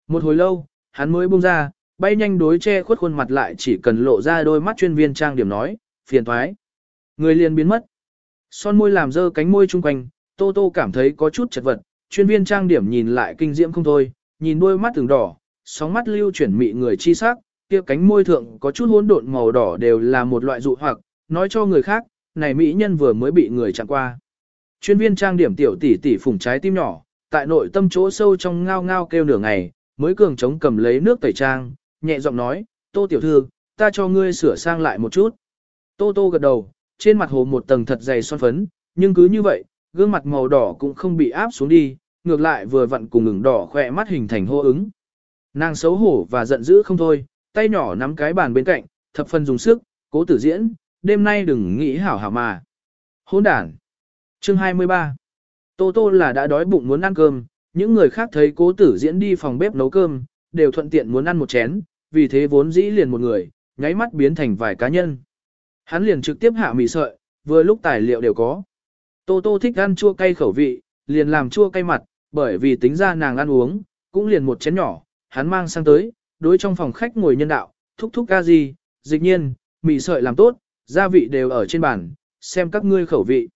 Một hồi lâu, hắn mới buông ra, bay nhanh đối che khuất khuôn mặt lại chỉ cần lộ ra đôi mắt chuyên viên trang điểm nói, phiền thoái. Người liền biến mất. Son môi làm dơ cánh môi chung quanh, Tô Tô cảm thấy có chút chật vật, chuyên viên trang điểm nhìn lại kinh diễm không thôi, nhìn đôi mắt từng đỏ, sóng mắt lưu chuyển mị người chi sắc, kia cánh môi thượng có chút hỗn độn màu đỏ đều là một loại dụ hoặc, nói cho người khác, này mỹ nhân vừa mới bị người chạm qua. Chuyên viên trang điểm tiểu tỷ tỷ phủng trái tim nhỏ, tại nội tâm chỗ sâu trong ngao ngao kêu nửa ngày, mới cường chống cầm lấy nước tẩy trang, nhẹ giọng nói, tô tiểu thư, ta cho ngươi sửa sang lại một chút. Tô tô gật đầu, trên mặt hồ một tầng thật dày son phấn, nhưng cứ như vậy, gương mặt màu đỏ cũng không bị áp xuống đi, ngược lại vừa vặn cùng ngừng đỏ khỏe mắt hình thành hô ứng. Nàng xấu hổ và giận dữ không thôi, tay nhỏ nắm cái bàn bên cạnh, thập phần dùng sức, cố tử diễn, đêm nay đừng nghĩ hảo hảo mà. Hôn đản. Chương 23 Tô Tô là đã đói bụng muốn ăn cơm, những người khác thấy cố tử diễn đi phòng bếp nấu cơm, đều thuận tiện muốn ăn một chén, vì thế vốn dĩ liền một người, nháy mắt biến thành vài cá nhân. Hắn liền trực tiếp hạ mì sợi, vừa lúc tài liệu đều có. Tô Tô thích ăn chua cay khẩu vị, liền làm chua cay mặt, bởi vì tính ra nàng ăn uống, cũng liền một chén nhỏ, hắn mang sang tới, đối trong phòng khách ngồi nhân đạo, thúc thúc ca gì, dịch nhiên, mì sợi làm tốt, gia vị đều ở trên bàn, xem các ngươi khẩu vị.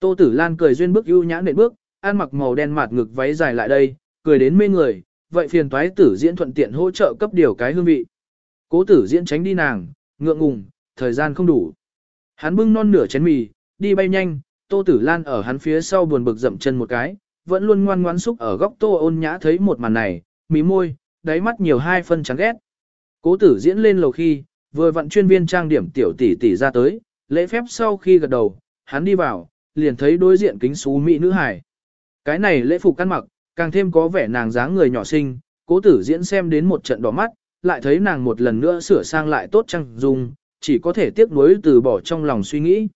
Tô Tử Lan cười duyên bước ưu nhã nện bước, ăn mặc màu đen mạt ngực váy dài lại đây, cười đến mê người, vậy phiền toái tử diễn thuận tiện hỗ trợ cấp điều cái hương vị. Cố tử diễn tránh đi nàng, ngượng ngùng, thời gian không đủ. Hắn bưng non nửa chén mì, đi bay nhanh, Tô Tử Lan ở hắn phía sau buồn bực dậm chân một cái, vẫn luôn ngoan ngoãn xúc ở góc Tô ôn nhã thấy một màn này, mí môi, đáy mắt nhiều hai phân chán ghét. Cố tử diễn lên lầu khi, vừa vặn chuyên viên trang điểm tiểu tỷ tỷ ra tới, lễ phép sau khi gật đầu, hắn đi vào, liền thấy đối diện kính xú mỹ nữ hải. Cái này lễ phục căn mặc, càng thêm có vẻ nàng dáng người nhỏ xinh, cố tử diễn xem đến một trận đỏ mắt, lại thấy nàng một lần nữa sửa sang lại tốt trăng dung, chỉ có thể tiếc nuối từ bỏ trong lòng suy nghĩ.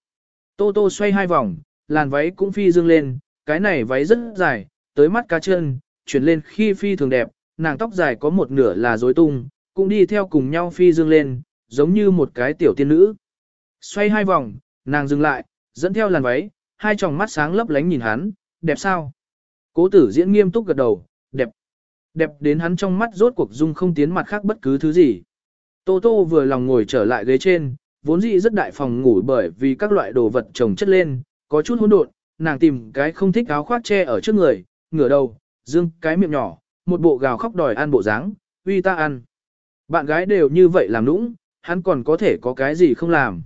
Tô tô xoay hai vòng, làn váy cũng phi dương lên, cái này váy rất dài, tới mắt cá chân, chuyển lên khi phi thường đẹp, nàng tóc dài có một nửa là rối tung, cũng đi theo cùng nhau phi dương lên, giống như một cái tiểu tiên nữ. Xoay hai vòng, nàng dừng lại, dẫn theo làn váy, hai tròng mắt sáng lấp lánh nhìn hắn, đẹp sao? Cố tử diễn nghiêm túc gật đầu, đẹp. Đẹp đến hắn trong mắt rốt cuộc dung không tiến mặt khác bất cứ thứ gì. Tô Tô vừa lòng ngồi trở lại ghế trên, vốn dĩ rất đại phòng ngủ bởi vì các loại đồ vật chồng chất lên, có chút hỗn độn, nàng tìm cái không thích áo khoác che ở trước người, ngửa đầu, dương cái miệng nhỏ, một bộ gào khóc đòi ăn bộ dáng, uy ta ăn. Bạn gái đều như vậy làm nũng, hắn còn có thể có cái gì không làm.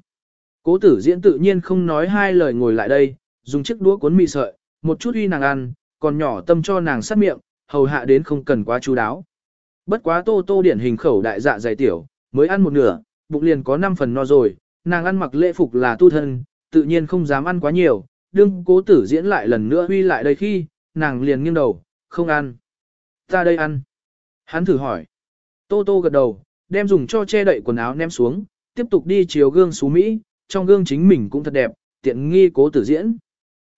Cố tử diễn tự nhiên không nói hai lời ngồi lại đây, dùng chiếc đũa cuốn mì sợi, một chút uy nàng ăn, còn nhỏ tâm cho nàng sát miệng, hầu hạ đến không cần quá chú đáo. Bất quá tô tô điển hình khẩu đại dạ dày tiểu, mới ăn một nửa, bụng liền có 5 phần no rồi, nàng ăn mặc lễ phục là tu thân, tự nhiên không dám ăn quá nhiều, đương cố tử diễn lại lần nữa huy lại đây khi, nàng liền nghiêng đầu, không ăn. Ta đây ăn. Hắn thử hỏi. Tô tô gật đầu, đem dùng cho che đậy quần áo ném xuống, tiếp tục đi chiều gương xú Mỹ, trong gương chính mình cũng thật đẹp, tiện nghi cố tử diễn.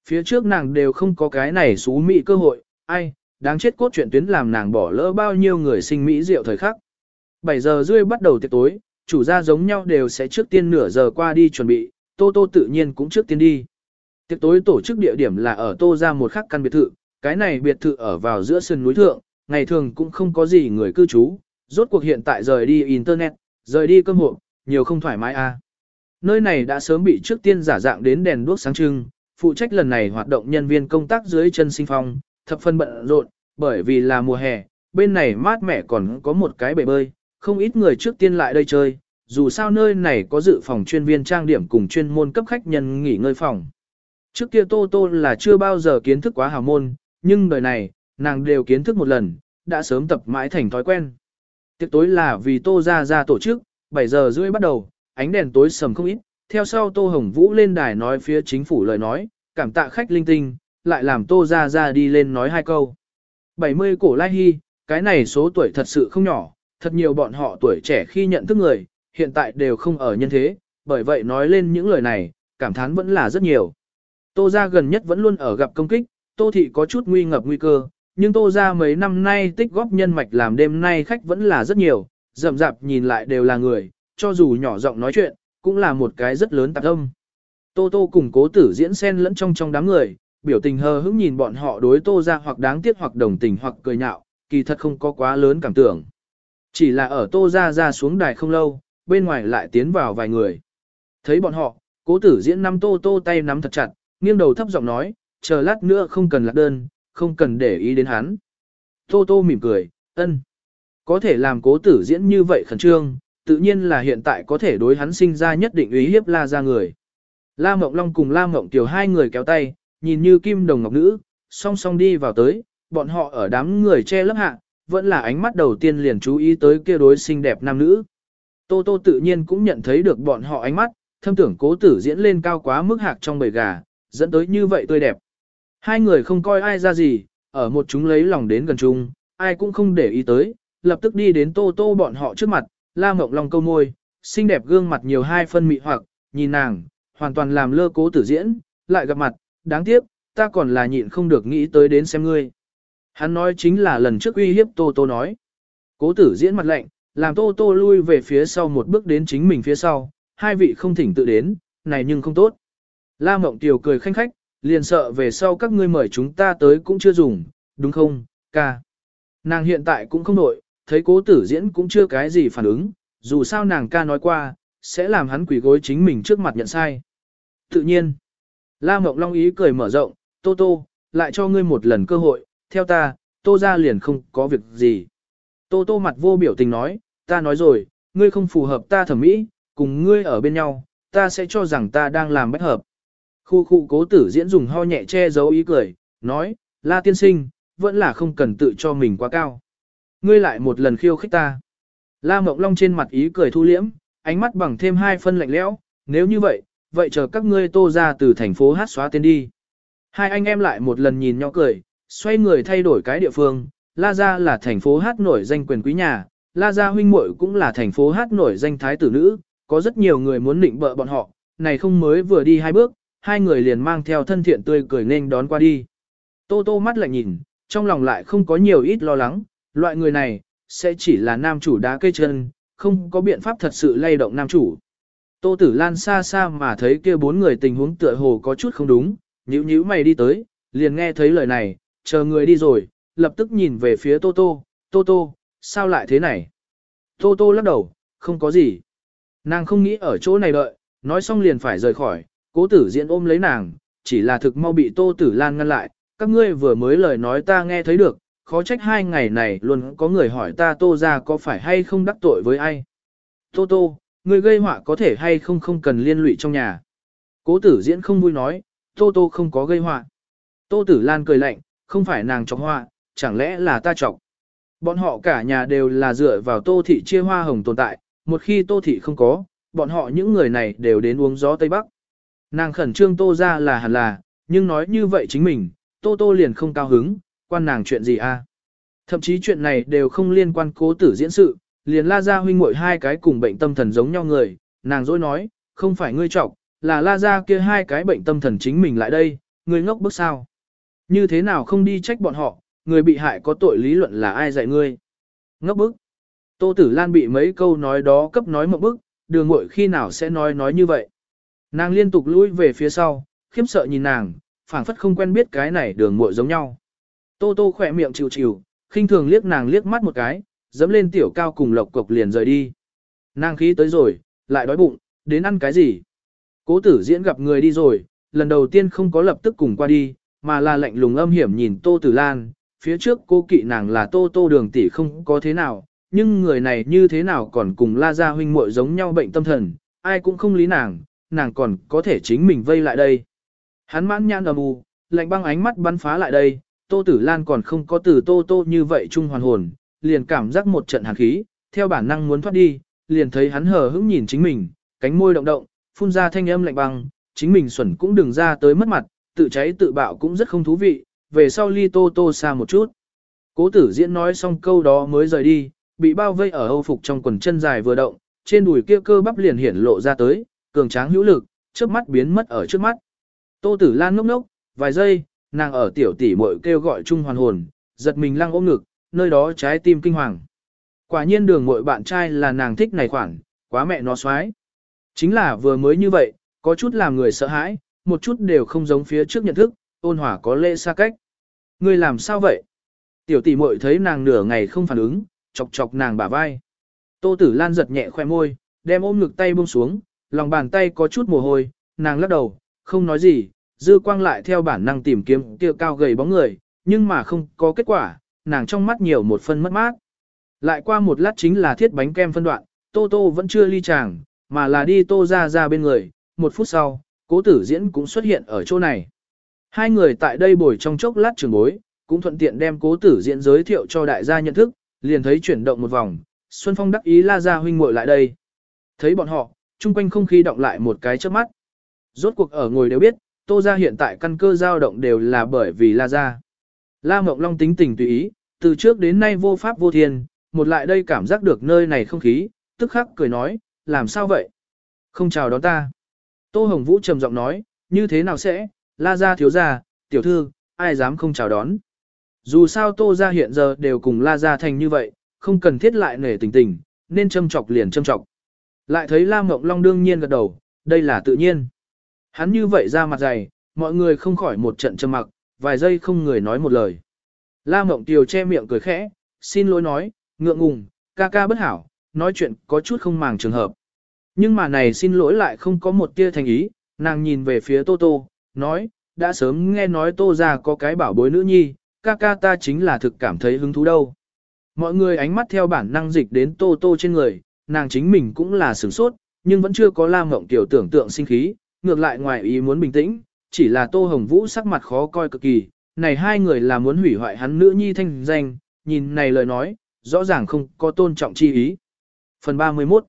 Phía trước nàng đều không có cái này xú Mỹ cơ hội, ai, đáng chết cốt truyện tuyến làm nàng bỏ lỡ bao nhiêu người sinh Mỹ rượu thời khắc. 7 giờ rưỡi bắt đầu tiệc tối, chủ gia giống nhau đều sẽ trước tiên nửa giờ qua đi chuẩn bị, Tô Tô tự nhiên cũng trước tiên đi. Tiệc tối tổ chức địa điểm là ở Tô ra một khắc căn biệt thự, cái này biệt thự ở vào giữa sườn núi thượng, ngày thường cũng không có gì người cư trú, rốt cuộc hiện tại rời đi Internet, rời đi cơm hộ, nhiều không thoải mái a. À. Nơi này đã sớm bị trước tiên giả dạng đến đèn đuốc sáng trưng, phụ trách lần này hoạt động nhân viên công tác dưới chân sinh phong, thập phân bận rộn, bởi vì là mùa hè, bên này mát mẻ còn có một cái bể bơi, không ít người trước tiên lại đây chơi, dù sao nơi này có dự phòng chuyên viên trang điểm cùng chuyên môn cấp khách nhân nghỉ ngơi phòng. Trước kia Tô Tô là chưa bao giờ kiến thức quá hào môn, nhưng đời này, nàng đều kiến thức một lần, đã sớm tập mãi thành thói quen. Tiệc tối là vì Tô ra ra tổ chức, 7 giờ rưỡi bắt đầu, ánh đèn tối sầm không ít, theo sau Tô Hồng Vũ lên đài nói phía chính phủ lời nói, cảm tạ khách linh tinh, lại làm Tô gia gia đi lên nói hai câu. 70 cổ lai hy, cái này số tuổi thật sự không nhỏ, thật nhiều bọn họ tuổi trẻ khi nhận thức người, hiện tại đều không ở nhân thế, bởi vậy nói lên những lời này, cảm thán vẫn là rất nhiều. Tô gia gần nhất vẫn luôn ở gặp công kích, Tô thị có chút nguy ngập nguy cơ, nhưng Tô gia mấy năm nay tích góp nhân mạch làm đêm nay khách vẫn là rất nhiều, rậm rạp nhìn lại đều là người, cho dù nhỏ giọng nói chuyện, cũng là một cái rất lớn tạp âm. Tô Tô cùng cố tử diễn xen lẫn trong trong đám người, biểu tình hờ hững nhìn bọn họ đối Tô Ra hoặc đáng tiếc hoặc đồng tình hoặc cười nhạo, kỳ thật không có quá lớn cảm tưởng. Chỉ là ở Tô Ra ra xuống đài không lâu, bên ngoài lại tiến vào vài người. Thấy bọn họ, cố tử diễn nắm Tô Tô tay nắm thật chặt, nghiêng đầu thấp giọng nói, chờ lát nữa không cần lạc đơn, không cần để ý đến hắn. Tô Tô mỉm cười, ân. Có thể làm cố tử diễn như vậy khẩn trương, tự nhiên là hiện tại có thể đối hắn sinh ra nhất định ý hiếp la ra người. La Mộng Long cùng La Mộng Tiểu hai người kéo tay, nhìn như kim đồng ngọc nữ, song song đi vào tới, bọn họ ở đám người che lớp hạ, vẫn là ánh mắt đầu tiên liền chú ý tới kia đối xinh đẹp nam nữ. Tô Tô tự nhiên cũng nhận thấy được bọn họ ánh mắt, thâm tưởng cố tử diễn lên cao quá mức hạc trong bầy gà, dẫn tới như vậy tươi đẹp. Hai người không coi ai ra gì, ở một chúng lấy lòng đến gần chung, ai cũng không để ý tới, lập tức đi đến Tô Tô bọn họ trước mặt, la mộng lòng câu môi, xinh đẹp gương mặt nhiều hai phân mị hoặc, nhìn nàng, hoàn toàn làm lơ cố tử diễn, lại gặp mặt, đáng tiếc, ta còn là nhịn không được nghĩ tới đến xem ngươi. Hắn nói chính là lần trước uy hiếp Tô Tô nói. Cố tử diễn mặt lạnh, làm Tô Tô lui về phía sau một bước đến chính mình phía sau, hai vị không thỉnh tự đến, này nhưng không tốt. La Mộng Tiều cười khanh khách, liền sợ về sau các ngươi mời chúng ta tới cũng chưa dùng, đúng không, ca. Nàng hiện tại cũng không nội, thấy cố tử diễn cũng chưa cái gì phản ứng, dù sao nàng ca nói qua, sẽ làm hắn quỳ gối chính mình trước mặt nhận sai. Tự nhiên, La Mộng Long ý cười mở rộng, Tô Tô, lại cho ngươi một lần cơ hội, theo ta, Tô ra liền không có việc gì. Tô Tô mặt vô biểu tình nói, ta nói rồi, ngươi không phù hợp ta thẩm mỹ, cùng ngươi ở bên nhau, ta sẽ cho rằng ta đang làm bất hợp. Khu khu cố tử diễn dùng ho nhẹ che giấu ý cười, nói, La tiên sinh, vẫn là không cần tự cho mình quá cao. Ngươi lại một lần khiêu khích ta. La Mộng Long trên mặt ý cười thu liễm, ánh mắt bằng thêm hai phân lạnh lẽo, nếu như vậy, vậy chờ các ngươi tô ra từ thành phố hát xóa tên đi. Hai anh em lại một lần nhìn nhau cười, xoay người thay đổi cái địa phương, La Gia là thành phố hát nổi danh quyền quý nhà, La Gia huynh muội cũng là thành phố hát nổi danh thái tử nữ, có rất nhiều người muốn định bợ bọn họ, này không mới vừa đi hai bước, hai người liền mang theo thân thiện tươi cười nên đón qua đi. Tô tô mắt lại nhìn, trong lòng lại không có nhiều ít lo lắng, loại người này, sẽ chỉ là nam chủ đá cây chân, không có biện pháp thật sự lay động nam chủ. Tô Tử Lan xa xa mà thấy kia bốn người tình huống tựa hồ có chút không đúng, nhíu nhíu mày đi tới, liền nghe thấy lời này, chờ người đi rồi, lập tức nhìn về phía Tô Tô, Tô Tô, sao lại thế này? Tô Tô lắc đầu, không có gì. Nàng không nghĩ ở chỗ này đợi, nói xong liền phải rời khỏi, cố tử diễn ôm lấy nàng, chỉ là thực mau bị Tô Tử Lan ngăn lại, các ngươi vừa mới lời nói ta nghe thấy được, khó trách hai ngày này luôn có người hỏi ta Tô ra có phải hay không đắc tội với ai. Tô Tô, người gây họa có thể hay không không cần liên lụy trong nhà. Cố tử diễn không vui nói, Tô Tô không có gây họa. Tô Tử Lan cười lạnh, không phải nàng chọc họa, chẳng lẽ là ta chọc. Bọn họ cả nhà đều là dựa vào Tô Thị chia hoa hồng tồn tại, một khi Tô Thị không có, bọn họ những người này đều đến uống gió Tây Bắc. Nàng khẩn trương Tô ra là hẳn là, nhưng nói như vậy chính mình, Tô Tô liền không cao hứng, quan nàng chuyện gì a? À? Thậm chí chuyện này đều không liên quan cố tử diễn sự, liền la ra huynh muội hai cái cùng bệnh tâm thần giống nhau người, nàng dối nói, không phải ngươi trọng là la ra kia hai cái bệnh tâm thần chính mình lại đây, ngươi ngốc bức sao. Như thế nào không đi trách bọn họ, người bị hại có tội lý luận là ai dạy ngươi. Ngốc bức. Tô Tử Lan bị mấy câu nói đó cấp nói một bức, đường muội khi nào sẽ nói nói như vậy. Nàng liên tục lui về phía sau, khiếp sợ nhìn nàng, phảng phất không quen biết cái này đường muội giống nhau. Tô Tô khỏe miệng chịu chịu, khinh thường liếc nàng liếc mắt một cái, dẫm lên tiểu cao cùng lộc cộc liền rời đi. Nàng khí tới rồi, lại đói bụng, đến ăn cái gì? Cố tử diễn gặp người đi rồi, lần đầu tiên không có lập tức cùng qua đi, mà là lạnh lùng âm hiểm nhìn Tô Tử Lan, phía trước cô kỵ nàng là Tô Tô đường tỷ không có thế nào, nhưng người này như thế nào còn cùng la gia huynh muội giống nhau bệnh tâm thần, ai cũng không lý nàng, nàng còn có thể chính mình vây lại đây. Hắn mãn nhãn âm u, lạnh băng ánh mắt bắn phá lại đây, Tô Tử Lan còn không có từ Tô Tô như vậy trung hoàn hồn, liền cảm giác một trận hàn khí, theo bản năng muốn thoát đi, liền thấy hắn hờ hững nhìn chính mình, cánh môi động động, phun ra thanh âm lạnh băng, chính mình xuẩn cũng đừng ra tới mất mặt, tự cháy tự bạo cũng rất không thú vị, về sau ly Tô Tô xa một chút. Cố tử diễn nói xong câu đó mới rời đi, bị bao vây ở âu phục trong quần chân dài vừa động, trên đùi kia cơ bắp liền hiển lộ ra tới, cường tráng hữu lực, trước mắt biến mất ở trước mắt. Tô Tử Lan ngốc ngốc, vài giây, nàng ở tiểu tỷ muội kêu gọi chung hoàn hồn, giật mình lăng ôm ngực, nơi đó trái tim kinh hoàng. Quả nhiên đường muội bạn trai là nàng thích này khoảng quá mẹ nó xoái. Chính là vừa mới như vậy, có chút làm người sợ hãi, một chút đều không giống phía trước nhận thức, ôn hòa có lễ xa cách. Người làm sao vậy? Tiểu tỷ muội thấy nàng nửa ngày không phản ứng, chọc chọc nàng bả vai. Tô Tử Lan giật nhẹ khoe môi, đem ôm ngực tay buông xuống, lòng bàn tay có chút mồ hôi, nàng lắc đầu, không nói gì, dư quang lại theo bản năng tìm kiếm kia cao gầy bóng người, nhưng mà không có kết quả, nàng trong mắt nhiều một phân mất mát. Lại qua một lát chính là thiết bánh kem phân đoạn, Tô Tô vẫn chưa ly chàng, mà là đi Tô ra ra bên người, một phút sau, cố tử diễn cũng xuất hiện ở chỗ này. Hai người tại đây bồi trong chốc lát trường bối, cũng thuận tiện đem cố tử diễn giới thiệu cho đại gia nhận thức, liền thấy chuyển động một vòng, Xuân Phong đắc ý la ra huynh muội lại đây. Thấy bọn họ, chung quanh không khí động lại một cái trước mắt. Rốt cuộc ở ngồi đều biết, Tô gia hiện tại căn cơ dao động đều là bởi vì La gia. La Mộng Long tính tình tùy ý, từ trước đến nay vô pháp vô thiên, một lại đây cảm giác được nơi này không khí, tức khắc cười nói, làm sao vậy? Không chào đón ta. Tô Hồng Vũ trầm giọng nói, như thế nào sẽ, La gia thiếu gia, tiểu thư, ai dám không chào đón? Dù sao Tô gia hiện giờ đều cùng La gia thành như vậy, không cần thiết lại nể tình tình, nên châm chọc liền châm chọc. Lại thấy La Mộng Long đương nhiên gật đầu, đây là tự nhiên. Hắn như vậy ra mặt dày, mọi người không khỏi một trận trầm mặc, vài giây không người nói một lời. La Mộng Tiều che miệng cười khẽ, xin lỗi nói, ngượng ngùng, ca ca bất hảo, nói chuyện có chút không màng trường hợp. Nhưng mà này xin lỗi lại không có một tia thành ý, nàng nhìn về phía Tô Tô, nói, đã sớm nghe nói Tô ra có cái bảo bối nữ nhi, ca ca ta chính là thực cảm thấy hứng thú đâu. Mọi người ánh mắt theo bản năng dịch đến Tô Tô trên người, nàng chính mình cũng là sửng sốt, nhưng vẫn chưa có la mộng tiểu tưởng tượng sinh khí, ngược lại ngoài ý muốn bình tĩnh, chỉ là Tô Hồng Vũ sắc mặt khó coi cực kỳ, này hai người là muốn hủy hoại hắn nữ nhi thanh danh, nhìn này lời nói, rõ ràng không có tôn trọng chi ý. Phần 31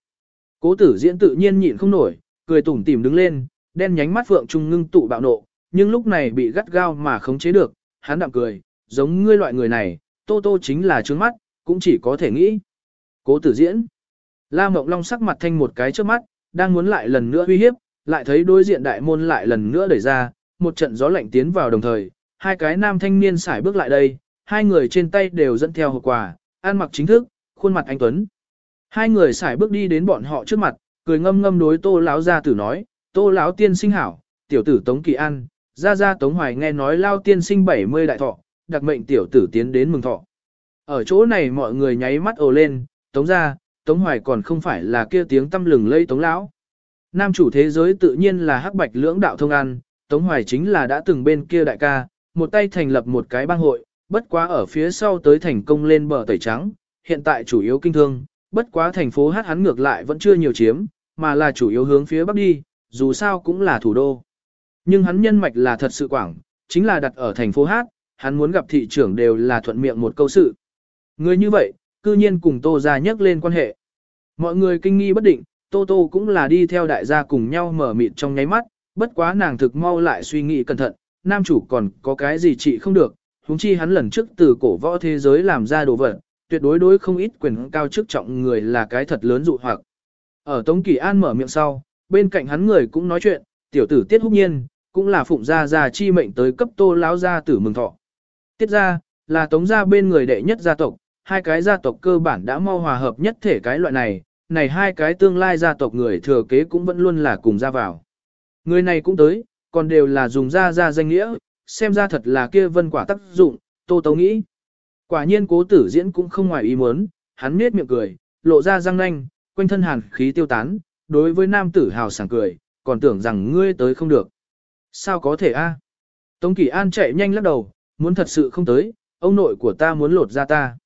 Cố tử diễn tự nhiên nhịn không nổi, cười tủm tỉm đứng lên, đen nhánh mắt phượng trung ngưng tụ bạo nộ, nhưng lúc này bị gắt gao mà khống chế được, hắn đạm cười, giống ngươi loại người này, tô tô chính là trướng mắt, cũng chỉ có thể nghĩ. Cố tử diễn La Mộng Long sắc mặt thanh một cái trước mắt, đang muốn lại lần nữa uy hiếp, lại thấy đối diện đại môn lại lần nữa đẩy ra, một trận gió lạnh tiến vào đồng thời, hai cái nam thanh niên xài bước lại đây, hai người trên tay đều dẫn theo hộp quà, ăn mặc chính thức, khuôn mặt anh Tuấn. Hai người xài bước đi đến bọn họ trước mặt, cười ngâm ngâm đối tô lão gia tử nói, tô lão tiên sinh hảo, tiểu tử Tống Kỳ An, gia gia Tống Hoài nghe nói lao tiên sinh 70 đại thọ, đặc mệnh tiểu tử tiến đến mừng thọ. Ở chỗ này mọi người nháy mắt ồ lên, Tống gia, Tống Hoài còn không phải là kia tiếng tâm lừng lây Tống lão. Nam chủ thế giới tự nhiên là hắc bạch lưỡng đạo thông an, Tống Hoài chính là đã từng bên kia đại ca, một tay thành lập một cái bang hội, bất quá ở phía sau tới thành công lên bờ tẩy trắng, hiện tại chủ yếu kinh thương, bất quá thành phố hát hắn ngược lại vẫn chưa nhiều chiếm, mà là chủ yếu hướng phía bắc đi, dù sao cũng là thủ đô. Nhưng hắn nhân mạch là thật sự quảng, chính là đặt ở thành phố hát, hắn muốn gặp thị trưởng đều là thuận miệng một câu sự. Người như vậy, cư nhiên cùng Tô gia nhắc lên quan hệ. Mọi người kinh nghi bất định, Tô Tô cũng là đi theo đại gia cùng nhau mở mịt trong nháy mắt, bất quá nàng thực mau lại suy nghĩ cẩn thận, nam chủ còn có cái gì trị không được, huống chi hắn lần trước từ cổ võ thế giới làm ra đồ vật, tuyệt đối đối không ít quyền cao chức trọng người là cái thật lớn dụ hoặc. Ở Tống Kỳ An mở miệng sau, bên cạnh hắn người cũng nói chuyện, tiểu tử Tiết Húc Nhiên, cũng là phụng gia gia chi mệnh tới cấp Tô lão gia tử mừng thọ. Tiết gia là Tống gia bên người đệ nhất gia tộc, hai cái gia tộc cơ bản đã mau hòa hợp nhất thể cái loại này, này hai cái tương lai gia tộc người thừa kế cũng vẫn luôn là cùng ra vào. Người này cũng tới, còn đều là dùng ra ra danh nghĩa, xem ra thật là kia vân quả tác dụng, tô tấu nghĩ. Quả nhiên cố tử diễn cũng không ngoài ý muốn, hắn nết miệng cười, lộ ra răng nanh, quanh thân hàn khí tiêu tán, đối với nam tử hào sảng cười, còn tưởng rằng ngươi tới không được. Sao có thể a? Tống Kỳ An chạy nhanh lắc đầu, muốn thật sự không tới, ông nội của ta muốn lột ra ta.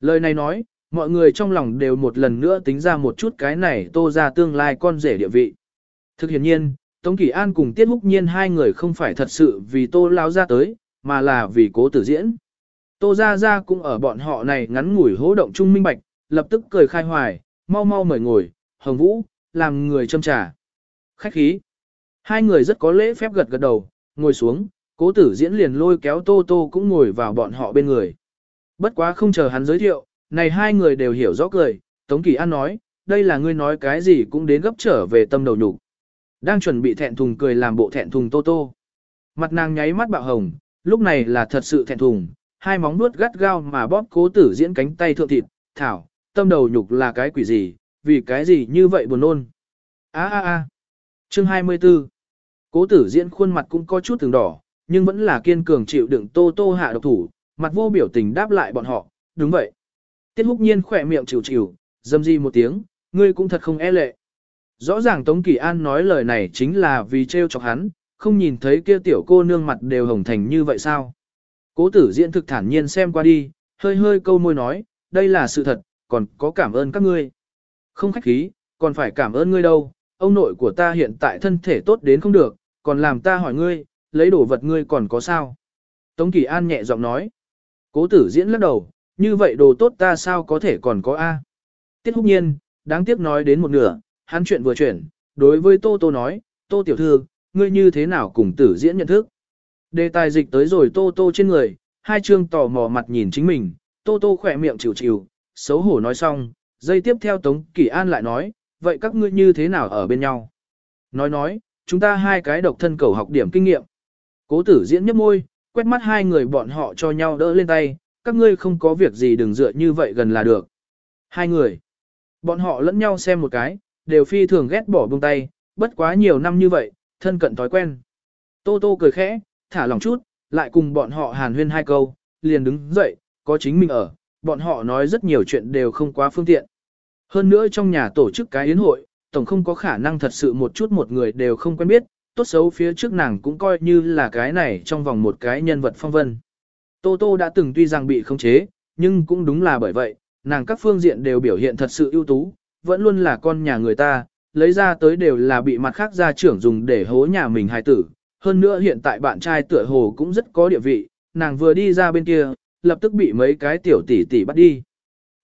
Lời này nói, mọi người trong lòng đều một lần nữa tính ra một chút cái này tô ra tương lai con rể địa vị. Thực hiện nhiên, Tống Kỳ An cùng Tiết Húc Nhiên hai người không phải thật sự vì tô lao ra tới, mà là vì cố tử diễn. Tô Gia Gia cũng ở bọn họ này ngắn ngủi hố động trung minh bạch, lập tức cười khai hoài, mau mau mời ngồi, hồng vũ, làm người châm trà. Khách khí. Hai người rất có lễ phép gật gật đầu, ngồi xuống, cố tử diễn liền lôi kéo Tô Tô cũng ngồi vào bọn họ bên người. Bất quá không chờ hắn giới thiệu, này hai người đều hiểu rõ cười, Tống Kỳ An nói, đây là ngươi nói cái gì cũng đến gấp trở về tâm đầu nhục. Đang chuẩn bị thẹn thùng cười làm bộ thẹn thùng Tô Tô. Mặt nàng nháy mắt bạo hồng, lúc này là thật sự thẹn thùng, hai móng nuốt gắt gao mà bóp cố tử diễn cánh tay thượng thịt, thảo, tâm đầu nhục là cái quỷ gì, vì cái gì như vậy buồn nôn. a a a Chương 24 Cố tử diễn khuôn mặt cũng có chút từng đỏ, nhưng vẫn là kiên cường chịu đựng tô tô hạ độc thủ, mặt vô biểu tình đáp lại bọn họ, đúng vậy. Tiết húc nhiên khỏe miệng chịu chịu, dâm di một tiếng, ngươi cũng thật không e lệ. Rõ ràng Tống Kỳ An nói lời này chính là vì trêu chọc hắn, không nhìn thấy kia tiểu cô nương mặt đều hồng thành như vậy sao. Cố tử diễn thực thản nhiên xem qua đi, hơi hơi câu môi nói, đây là sự thật, còn có cảm ơn các ngươi. Không khách khí, còn phải cảm ơn ngươi đâu, ông nội của ta hiện tại thân thể tốt đến không được, còn làm ta hỏi ngươi, lấy đồ vật ngươi còn có sao. Tống Kỳ An nhẹ giọng nói. Cố tử diễn lắc đầu, như vậy đồ tốt ta sao có thể còn có A. Tiết húc nhiên, đáng tiếc nói đến một nửa, hắn chuyện vừa chuyển, đối với Tô Tô nói, Tô tiểu thư, ngươi như thế nào cùng tử diễn nhận thức. Đề tài dịch tới rồi Tô Tô trên người, hai chương tò mò mặt nhìn chính mình, Tô Tô khỏe miệng chịu chịu, xấu hổ nói xong, dây tiếp theo Tống Kỳ An lại nói, vậy các ngươi như thế nào ở bên nhau? Nói nói, chúng ta hai cái độc thân cầu học điểm kinh nghiệm. Cố tử diễn nhấp môi, quét mắt hai người bọn họ cho nhau đỡ lên tay, các ngươi không có việc gì đừng dựa như vậy gần là được. Hai người, bọn họ lẫn nhau xem một cái, đều phi thường ghét bỏ buông tay, bất quá nhiều năm như vậy, thân cận thói quen. Tô tô cười khẽ, thả lòng chút, lại cùng bọn họ hàn huyên hai câu, liền đứng dậy, có chính mình ở, bọn họ nói rất nhiều chuyện đều không quá phương tiện. Hơn nữa trong nhà tổ chức cái yến hội, tổng không có khả năng thật sự một chút một người đều không quen biết, tốt xấu phía trước nàng cũng coi như là cái này trong vòng một cái nhân vật phong vân. Tô Tô đã từng tuy rằng bị khống chế, nhưng cũng đúng là bởi vậy, nàng các phương diện đều biểu hiện thật sự ưu tú, vẫn luôn là con nhà người ta, lấy ra tới đều là bị mặt khác gia trưởng dùng để hố nhà mình hài tử. Hơn nữa hiện tại bạn trai tựa hồ cũng rất có địa vị, nàng vừa đi ra bên kia, lập tức bị mấy cái tiểu tỷ tỷ bắt đi.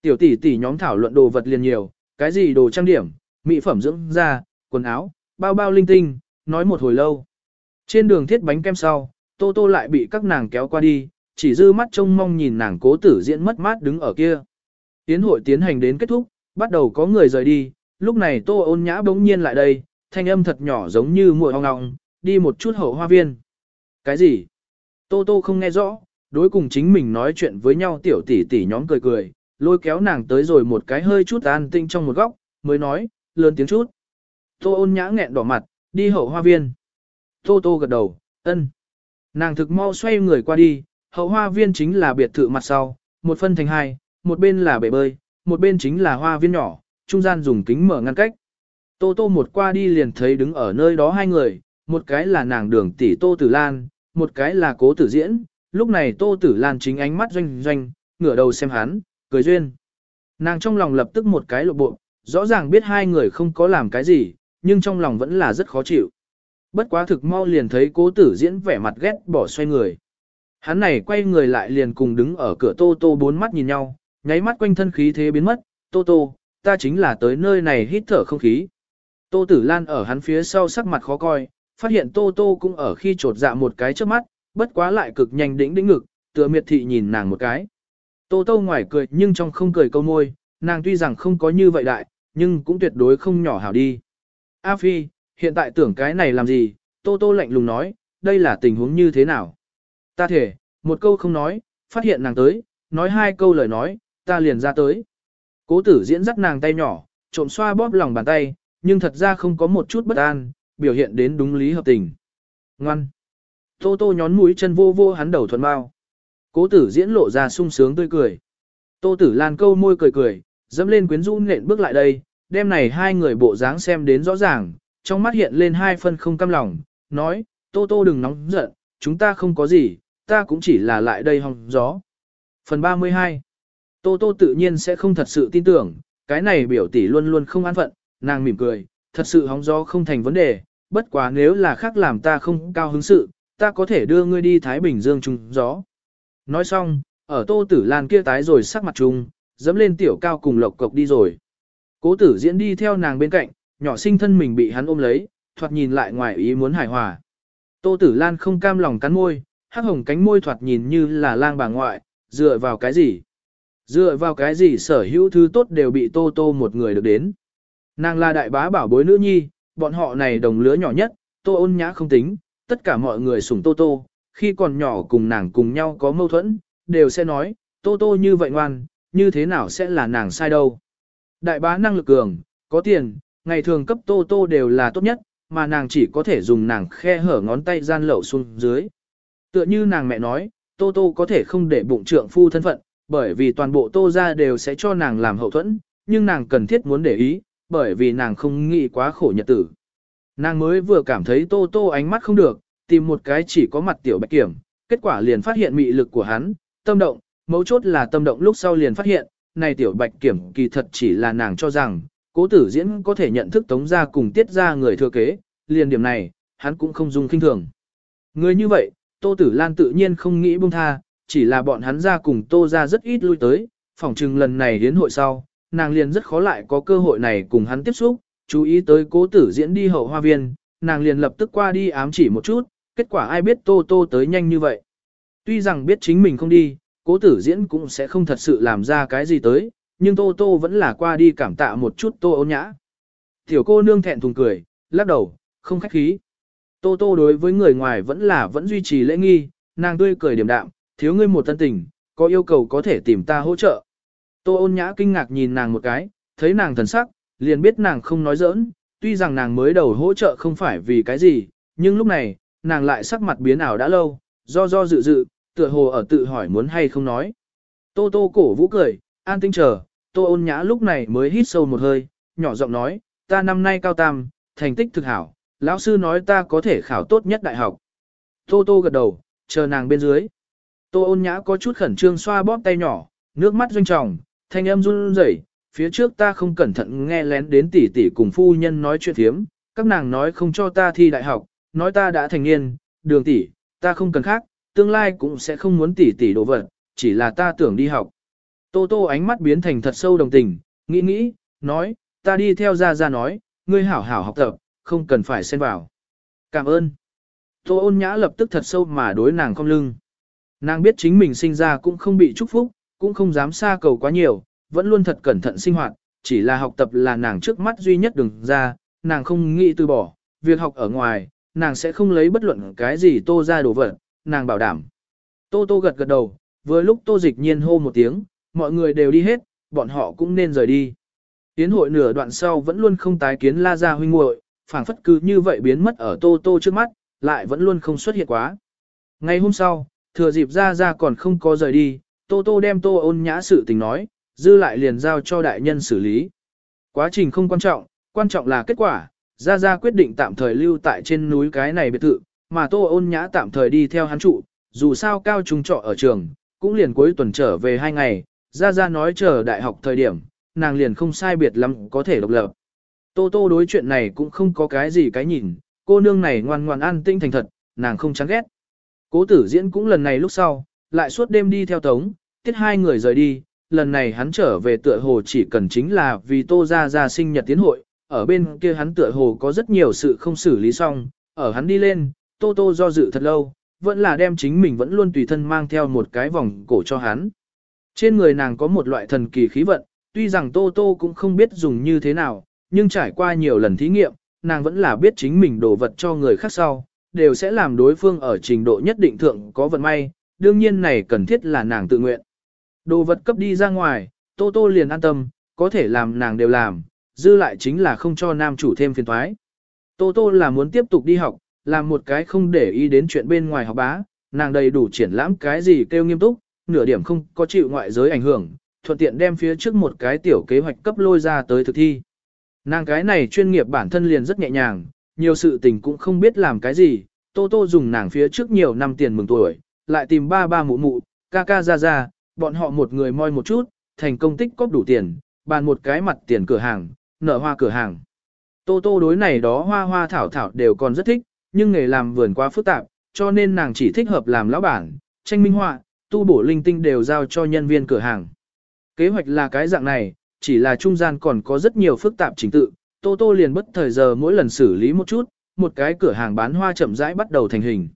Tiểu tỷ tỷ nhóm thảo luận đồ vật liền nhiều, cái gì đồ trang điểm, mỹ phẩm dưỡng da, quần áo, bao bao linh tinh, nói một hồi lâu. Trên đường thiết bánh kem sau, Tô Tô lại bị các nàng kéo qua đi, chỉ dư mắt trông mong nhìn nàng cố tử diễn mất mát đứng ở kia. Tiến hội tiến hành đến kết thúc, bắt đầu có người rời đi, lúc này Tô ôn nhã bỗng nhiên lại đây, thanh âm thật nhỏ giống như muội ong ong, đi một chút hậu hoa viên. Cái gì? Tô Tô không nghe rõ, đối cùng chính mình nói chuyện với nhau tiểu tỷ tỷ nhóm cười cười, lôi kéo nàng tới rồi một cái hơi chút an tinh trong một góc, mới nói, lớn tiếng chút. Tô ôn nhã nghẹn đỏ mặt, đi hậu hoa viên. Tô Tô gật đầu, ân. Nàng thực mau xoay người qua đi, hậu hoa viên chính là biệt thự mặt sau, một phân thành hai, một bên là bể bơi, một bên chính là hoa viên nhỏ, trung gian dùng kính mở ngăn cách. Tô Tô một qua đi liền thấy đứng ở nơi đó hai người, một cái là nàng đường tỷ Tô Tử Lan, một cái là cố tử diễn, lúc này Tô Tử Lan chính ánh mắt doanh doanh, ngửa đầu xem hắn, cười duyên. Nàng trong lòng lập tức một cái lộ bộ, rõ ràng biết hai người không có làm cái gì, nhưng trong lòng vẫn là rất khó chịu. Bất quá thực mau liền thấy cố tử diễn vẻ mặt ghét bỏ xoay người. Hắn này quay người lại liền cùng đứng ở cửa Tô Tô bốn mắt nhìn nhau, nháy mắt quanh thân khí thế biến mất, Tô Tô, ta chính là tới nơi này hít thở không khí. Tô Tử Lan ở hắn phía sau sắc mặt khó coi, phát hiện Tô Tô cũng ở khi trột dạ một cái trước mắt, bất quá lại cực nhanh đĩnh đĩnh ngực, tựa miệt thị nhìn nàng một cái. Tô Tô ngoài cười nhưng trong không cười câu môi, nàng tuy rằng không có như vậy đại, nhưng cũng tuyệt đối không nhỏ hảo đi. A Phi, hiện tại tưởng cái này làm gì? Tô Tô lạnh lùng nói, đây là tình huống như thế nào? Ta thể, một câu không nói, phát hiện nàng tới, nói hai câu lời nói, ta liền ra tới. Cố tử diễn dắt nàng tay nhỏ, trộm xoa bóp lòng bàn tay, nhưng thật ra không có một chút bất an, biểu hiện đến đúng lý hợp tình. Ngoan. Tô tô nhón mũi chân vô vô hắn đầu thuần bao. Cố tử diễn lộ ra sung sướng tươi cười. Tô tử lan câu môi cười cười, dẫm lên quyến rũ nện bước lại đây, đêm này hai người bộ dáng xem đến rõ ràng, trong mắt hiện lên hai phân không cam lòng, nói, tô tô đừng nóng giận, chúng ta không có gì, ta cũng chỉ là lại đây hòng gió. Phần 32 Tô Tô tự nhiên sẽ không thật sự tin tưởng, cái này biểu tỷ luôn luôn không an phận, nàng mỉm cười, thật sự hóng gió không thành vấn đề, bất quá nếu là khác làm ta không cao hứng sự, ta có thể đưa ngươi đi Thái Bình Dương trùng gió. Nói xong, ở Tô Tử Lan kia tái rồi sắc mặt trùng, dẫm lên tiểu cao cùng lộc cộc đi rồi. Cố tử diễn đi theo nàng bên cạnh, nhỏ sinh thân mình bị hắn ôm lấy, thoạt nhìn lại ngoài ý muốn hài hòa. Tô Tử Lan không cam lòng cắn môi, hắc hồng cánh môi thoạt nhìn như là lang bà ngoại, dựa vào cái gì? Dựa vào cái gì sở hữu thứ tốt đều bị Tô Tô một người được đến. Nàng là đại bá bảo bối nữ nhi, bọn họ này đồng lứa nhỏ nhất, Tô ôn nhã không tính, tất cả mọi người sủng Tô Tô, khi còn nhỏ cùng nàng cùng nhau có mâu thuẫn, đều sẽ nói, Tô Tô như vậy ngoan, như thế nào sẽ là nàng sai đâu. Đại bá năng lực cường, có tiền, ngày thường cấp Tô Tô đều là tốt nhất, mà nàng chỉ có thể dùng nàng khe hở ngón tay gian lậu xuống dưới. Tựa như nàng mẹ nói, Tô Tô có thể không để bụng trượng phu thân phận, bởi vì toàn bộ Tô ra đều sẽ cho nàng làm hậu thuẫn, nhưng nàng cần thiết muốn để ý, bởi vì nàng không nghĩ quá khổ nhật tử. Nàng mới vừa cảm thấy Tô Tô ánh mắt không được, tìm một cái chỉ có mặt tiểu bạch kiểm, kết quả liền phát hiện mị lực của hắn, tâm động, mấu chốt là tâm động lúc sau liền phát hiện, này tiểu bạch kiểm kỳ thật chỉ là nàng cho rằng, cố tử diễn có thể nhận thức tống ra cùng tiết ra người thừa kế, liền điểm này, hắn cũng không dung kinh thường. Người như vậy, Tô Tử Lan tự nhiên không nghĩ buông tha, chỉ là bọn hắn ra cùng Tô ra rất ít lui tới, phỏng chừng lần này đến hội sau, nàng liền rất khó lại có cơ hội này cùng hắn tiếp xúc, chú ý tới cố tử diễn đi hậu hoa viên, nàng liền lập tức qua đi ám chỉ một chút, kết quả ai biết Tô Tô tới nhanh như vậy. Tuy rằng biết chính mình không đi, cố tử diễn cũng sẽ không thật sự làm ra cái gì tới, nhưng Tô Tô vẫn là qua đi cảm tạ một chút Tô ôn nhã. Tiểu cô nương thẹn thùng cười, lắc đầu, không khách khí. Tô Tô đối với người ngoài vẫn là vẫn duy trì lễ nghi, nàng tươi cười điềm đạm, thiếu ngươi một tân tình, có yêu cầu có thể tìm ta hỗ trợ. Tô ôn nhã kinh ngạc nhìn nàng một cái, thấy nàng thần sắc, liền biết nàng không nói giỡn, tuy rằng nàng mới đầu hỗ trợ không phải vì cái gì, nhưng lúc này, nàng lại sắc mặt biến ảo đã lâu, do do dự dự, tựa hồ ở tự hỏi muốn hay không nói. Tô tô cổ vũ cười, an tinh chờ, tô ôn nhã lúc này mới hít sâu một hơi, nhỏ giọng nói, ta năm nay cao tam, thành tích thực hảo, lão sư nói ta có thể khảo tốt nhất đại học. Tô Tô gật đầu, chờ nàng bên dưới. Tô ôn nhã có chút khẩn trương xoa bóp tay nhỏ, nước mắt doanh trọng, thanh âm run rẩy. phía trước ta không cẩn thận nghe lén đến tỷ tỷ cùng phu nhân nói chuyện thiếm, các nàng nói không cho ta thi đại học, nói ta đã thành niên, đường tỷ, ta không cần khác, tương lai cũng sẽ không muốn tỷ tỷ đồ vật, chỉ là ta tưởng đi học. Tô tô ánh mắt biến thành thật sâu đồng tình, nghĩ nghĩ, nói, ta đi theo ra ra nói, ngươi hảo hảo học tập, không cần phải xen vào. Cảm ơn. Tô ôn nhã lập tức thật sâu mà đối nàng không lưng. Nàng biết chính mình sinh ra cũng không bị chúc phúc, cũng không dám xa cầu quá nhiều, vẫn luôn thật cẩn thận sinh hoạt, chỉ là học tập là nàng trước mắt duy nhất đừng ra, nàng không nghĩ từ bỏ, việc học ở ngoài, nàng sẽ không lấy bất luận cái gì tô ra đồ vật, nàng bảo đảm. Tô tô gật gật đầu, vừa lúc tô dịch nhiên hô một tiếng, mọi người đều đi hết, bọn họ cũng nên rời đi. Tiến hội nửa đoạn sau vẫn luôn không tái kiến la ra huynh muội phảng phất cứ như vậy biến mất ở tô tô trước mắt, lại vẫn luôn không xuất hiện quá. Ngày hôm sau, thừa dịp ra ra còn không có rời đi, tô tô đem tô ôn nhã sự tình nói, dư lại liền giao cho đại nhân xử lý. Quá trình không quan trọng, quan trọng là kết quả, ra ra quyết định tạm thời lưu tại trên núi cái này biệt thự, mà tô ôn nhã tạm thời đi theo hắn trụ, dù sao cao trung trọ ở trường, cũng liền cuối tuần trở về hai ngày, ra ra nói chờ đại học thời điểm, nàng liền không sai biệt lắm có thể độc lập. Tô tô đối chuyện này cũng không có cái gì cái nhìn, cô nương này ngoan ngoan an tinh thành thật, nàng không chán ghét. Cố tử diễn cũng lần này lúc sau, lại suốt đêm đi theo tống, tiết hai người rời đi, lần này hắn trở về tựa hồ chỉ cần chính là vì tô gia ra sinh nhật tiến hội, ở bên kia hắn tựa hồ có rất nhiều sự không xử lý xong, ở hắn đi lên, tô tô do dự thật lâu, vẫn là đem chính mình vẫn luôn tùy thân mang theo một cái vòng cổ cho hắn. Trên người nàng có một loại thần kỳ khí vận, tuy rằng tô tô cũng không biết dùng như thế nào, nhưng trải qua nhiều lần thí nghiệm, nàng vẫn là biết chính mình đổ vật cho người khác sau, đều sẽ làm đối phương ở trình độ nhất định thượng có vận may, đương nhiên này cần thiết là nàng tự nguyện. Đồ vật cấp đi ra ngoài, Tô Tô liền an tâm, có thể làm nàng đều làm, dư lại chính là không cho nam chủ thêm phiền thoái. Tô Tô là muốn tiếp tục đi học, làm một cái không để ý đến chuyện bên ngoài học bá, nàng đầy đủ triển lãm cái gì kêu nghiêm túc, nửa điểm không có chịu ngoại giới ảnh hưởng, thuận tiện đem phía trước một cái tiểu kế hoạch cấp lôi ra tới thực thi. Nàng cái này chuyên nghiệp bản thân liền rất nhẹ nhàng, nhiều sự tình cũng không biết làm cái gì, Tô Tô dùng nàng phía trước nhiều năm tiền mừng tuổi, lại tìm ba ba mụ mụ, ca ca ra ra, bọn họ một người moi một chút, thành công tích cóp đủ tiền, bàn một cái mặt tiền cửa hàng, nở hoa cửa hàng. Tô Tô đối này đó hoa hoa thảo thảo đều còn rất thích, nhưng nghề làm vườn quá phức tạp, cho nên nàng chỉ thích hợp làm lão bản, tranh minh họa, tu bổ linh tinh đều giao cho nhân viên cửa hàng. Kế hoạch là cái dạng này, chỉ là trung gian còn có rất nhiều phức tạp trình tự, Tô Tô liền bất thời giờ mỗi lần xử lý một chút, một cái cửa hàng bán hoa chậm rãi bắt đầu thành hình.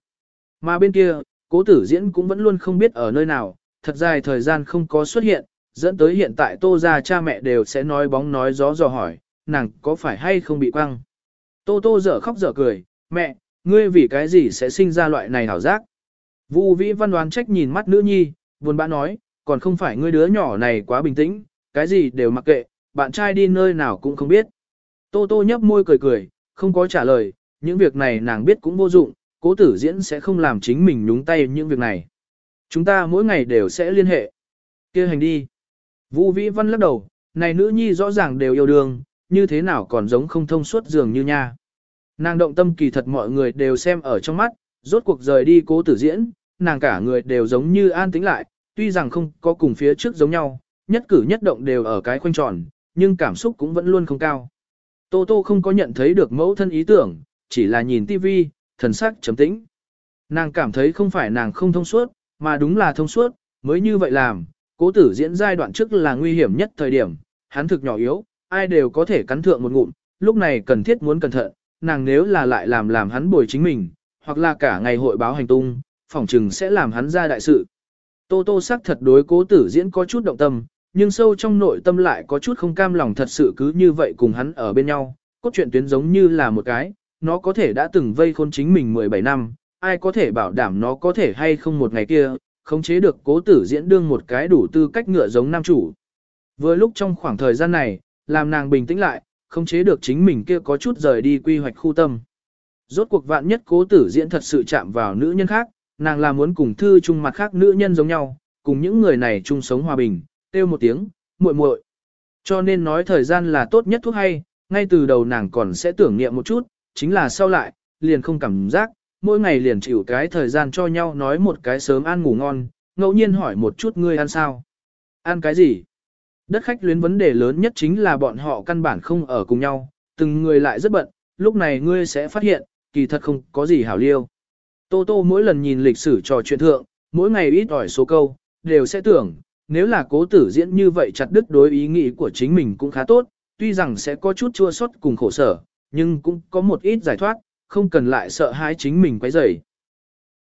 Mà bên kia, cố tử diễn cũng vẫn luôn không biết ở nơi nào, thật dài thời gian không có xuất hiện, dẫn tới hiện tại Tô ra cha mẹ đều sẽ nói bóng nói gió dò hỏi, nàng có phải hay không bị quăng. Tô Tô dở khóc dở cười, mẹ, ngươi vì cái gì sẽ sinh ra loại này hảo giác. Vu Vĩ Văn đoán trách nhìn mắt nữ nhi, buồn bã nói, còn không phải ngươi đứa nhỏ này quá bình tĩnh, cái gì đều mặc kệ, bạn trai đi nơi nào cũng không biết. Tô Tô nhấp môi cười cười, không có trả lời, những việc này nàng biết cũng vô dụng, cố tử diễn sẽ không làm chính mình nhúng tay những việc này. Chúng ta mỗi ngày đều sẽ liên hệ. kia hành đi. Vũ Vĩ Văn lắc đầu, này nữ nhi rõ ràng đều yêu đương, như thế nào còn giống không thông suốt dường như nha. Nàng động tâm kỳ thật mọi người đều xem ở trong mắt, rốt cuộc rời đi cố tử diễn, nàng cả người đều giống như an tĩnh lại, tuy rằng không có cùng phía trước giống nhau, nhất cử nhất động đều ở cái khoanh tròn, nhưng cảm xúc cũng vẫn luôn không cao. Tô Tô không có nhận thấy được mẫu thân ý tưởng, chỉ là nhìn tivi, thần sắc trầm tĩnh. Nàng cảm thấy không phải nàng không thông suốt, mà đúng là thông suốt, mới như vậy làm, cố tử diễn giai đoạn trước là nguy hiểm nhất thời điểm, hắn thực nhỏ yếu, ai đều có thể cắn thượng một ngụm, lúc này cần thiết muốn cẩn thận, nàng nếu là lại làm làm hắn bồi chính mình, hoặc là cả ngày hội báo hành tung, phỏng chừng sẽ làm hắn ra đại sự. Tô Tô sắc thật đối cố tử diễn có chút động tâm, nhưng sâu trong nội tâm lại có chút không cam lòng thật sự cứ như vậy cùng hắn ở bên nhau, cốt truyện tuyến giống như là một cái, nó có thể đã từng vây khôn chính mình 17 năm, ai có thể bảo đảm nó có thể hay không một ngày kia, khống chế được cố tử diễn đương một cái đủ tư cách ngựa giống nam chủ. Vừa lúc trong khoảng thời gian này, làm nàng bình tĩnh lại, khống chế được chính mình kia có chút rời đi quy hoạch khu tâm. Rốt cuộc vạn nhất cố tử diễn thật sự chạm vào nữ nhân khác, nàng là muốn cùng thư chung mặt khác nữ nhân giống nhau, cùng những người này chung sống hòa bình, kêu một tiếng, muội muội. Cho nên nói thời gian là tốt nhất thuốc hay, ngay từ đầu nàng còn sẽ tưởng niệm một chút, chính là sau lại, liền không cảm giác, mỗi ngày liền chịu cái thời gian cho nhau nói một cái sớm ăn ngủ ngon, ngẫu nhiên hỏi một chút ngươi ăn sao. Ăn cái gì? Đất khách luyến vấn đề lớn nhất chính là bọn họ căn bản không ở cùng nhau, từng người lại rất bận, lúc này ngươi sẽ phát hiện, kỳ thật không có gì hảo liêu. Tô Tô mỗi lần nhìn lịch sử trò chuyện thượng, mỗi ngày ít ỏi số câu, đều sẽ tưởng, nếu là cố tử diễn như vậy chặt đứt đối ý nghĩ của chính mình cũng khá tốt, tuy rằng sẽ có chút chua xót cùng khổ sở, nhưng cũng có một ít giải thoát, không cần lại sợ hãi chính mình quấy rầy.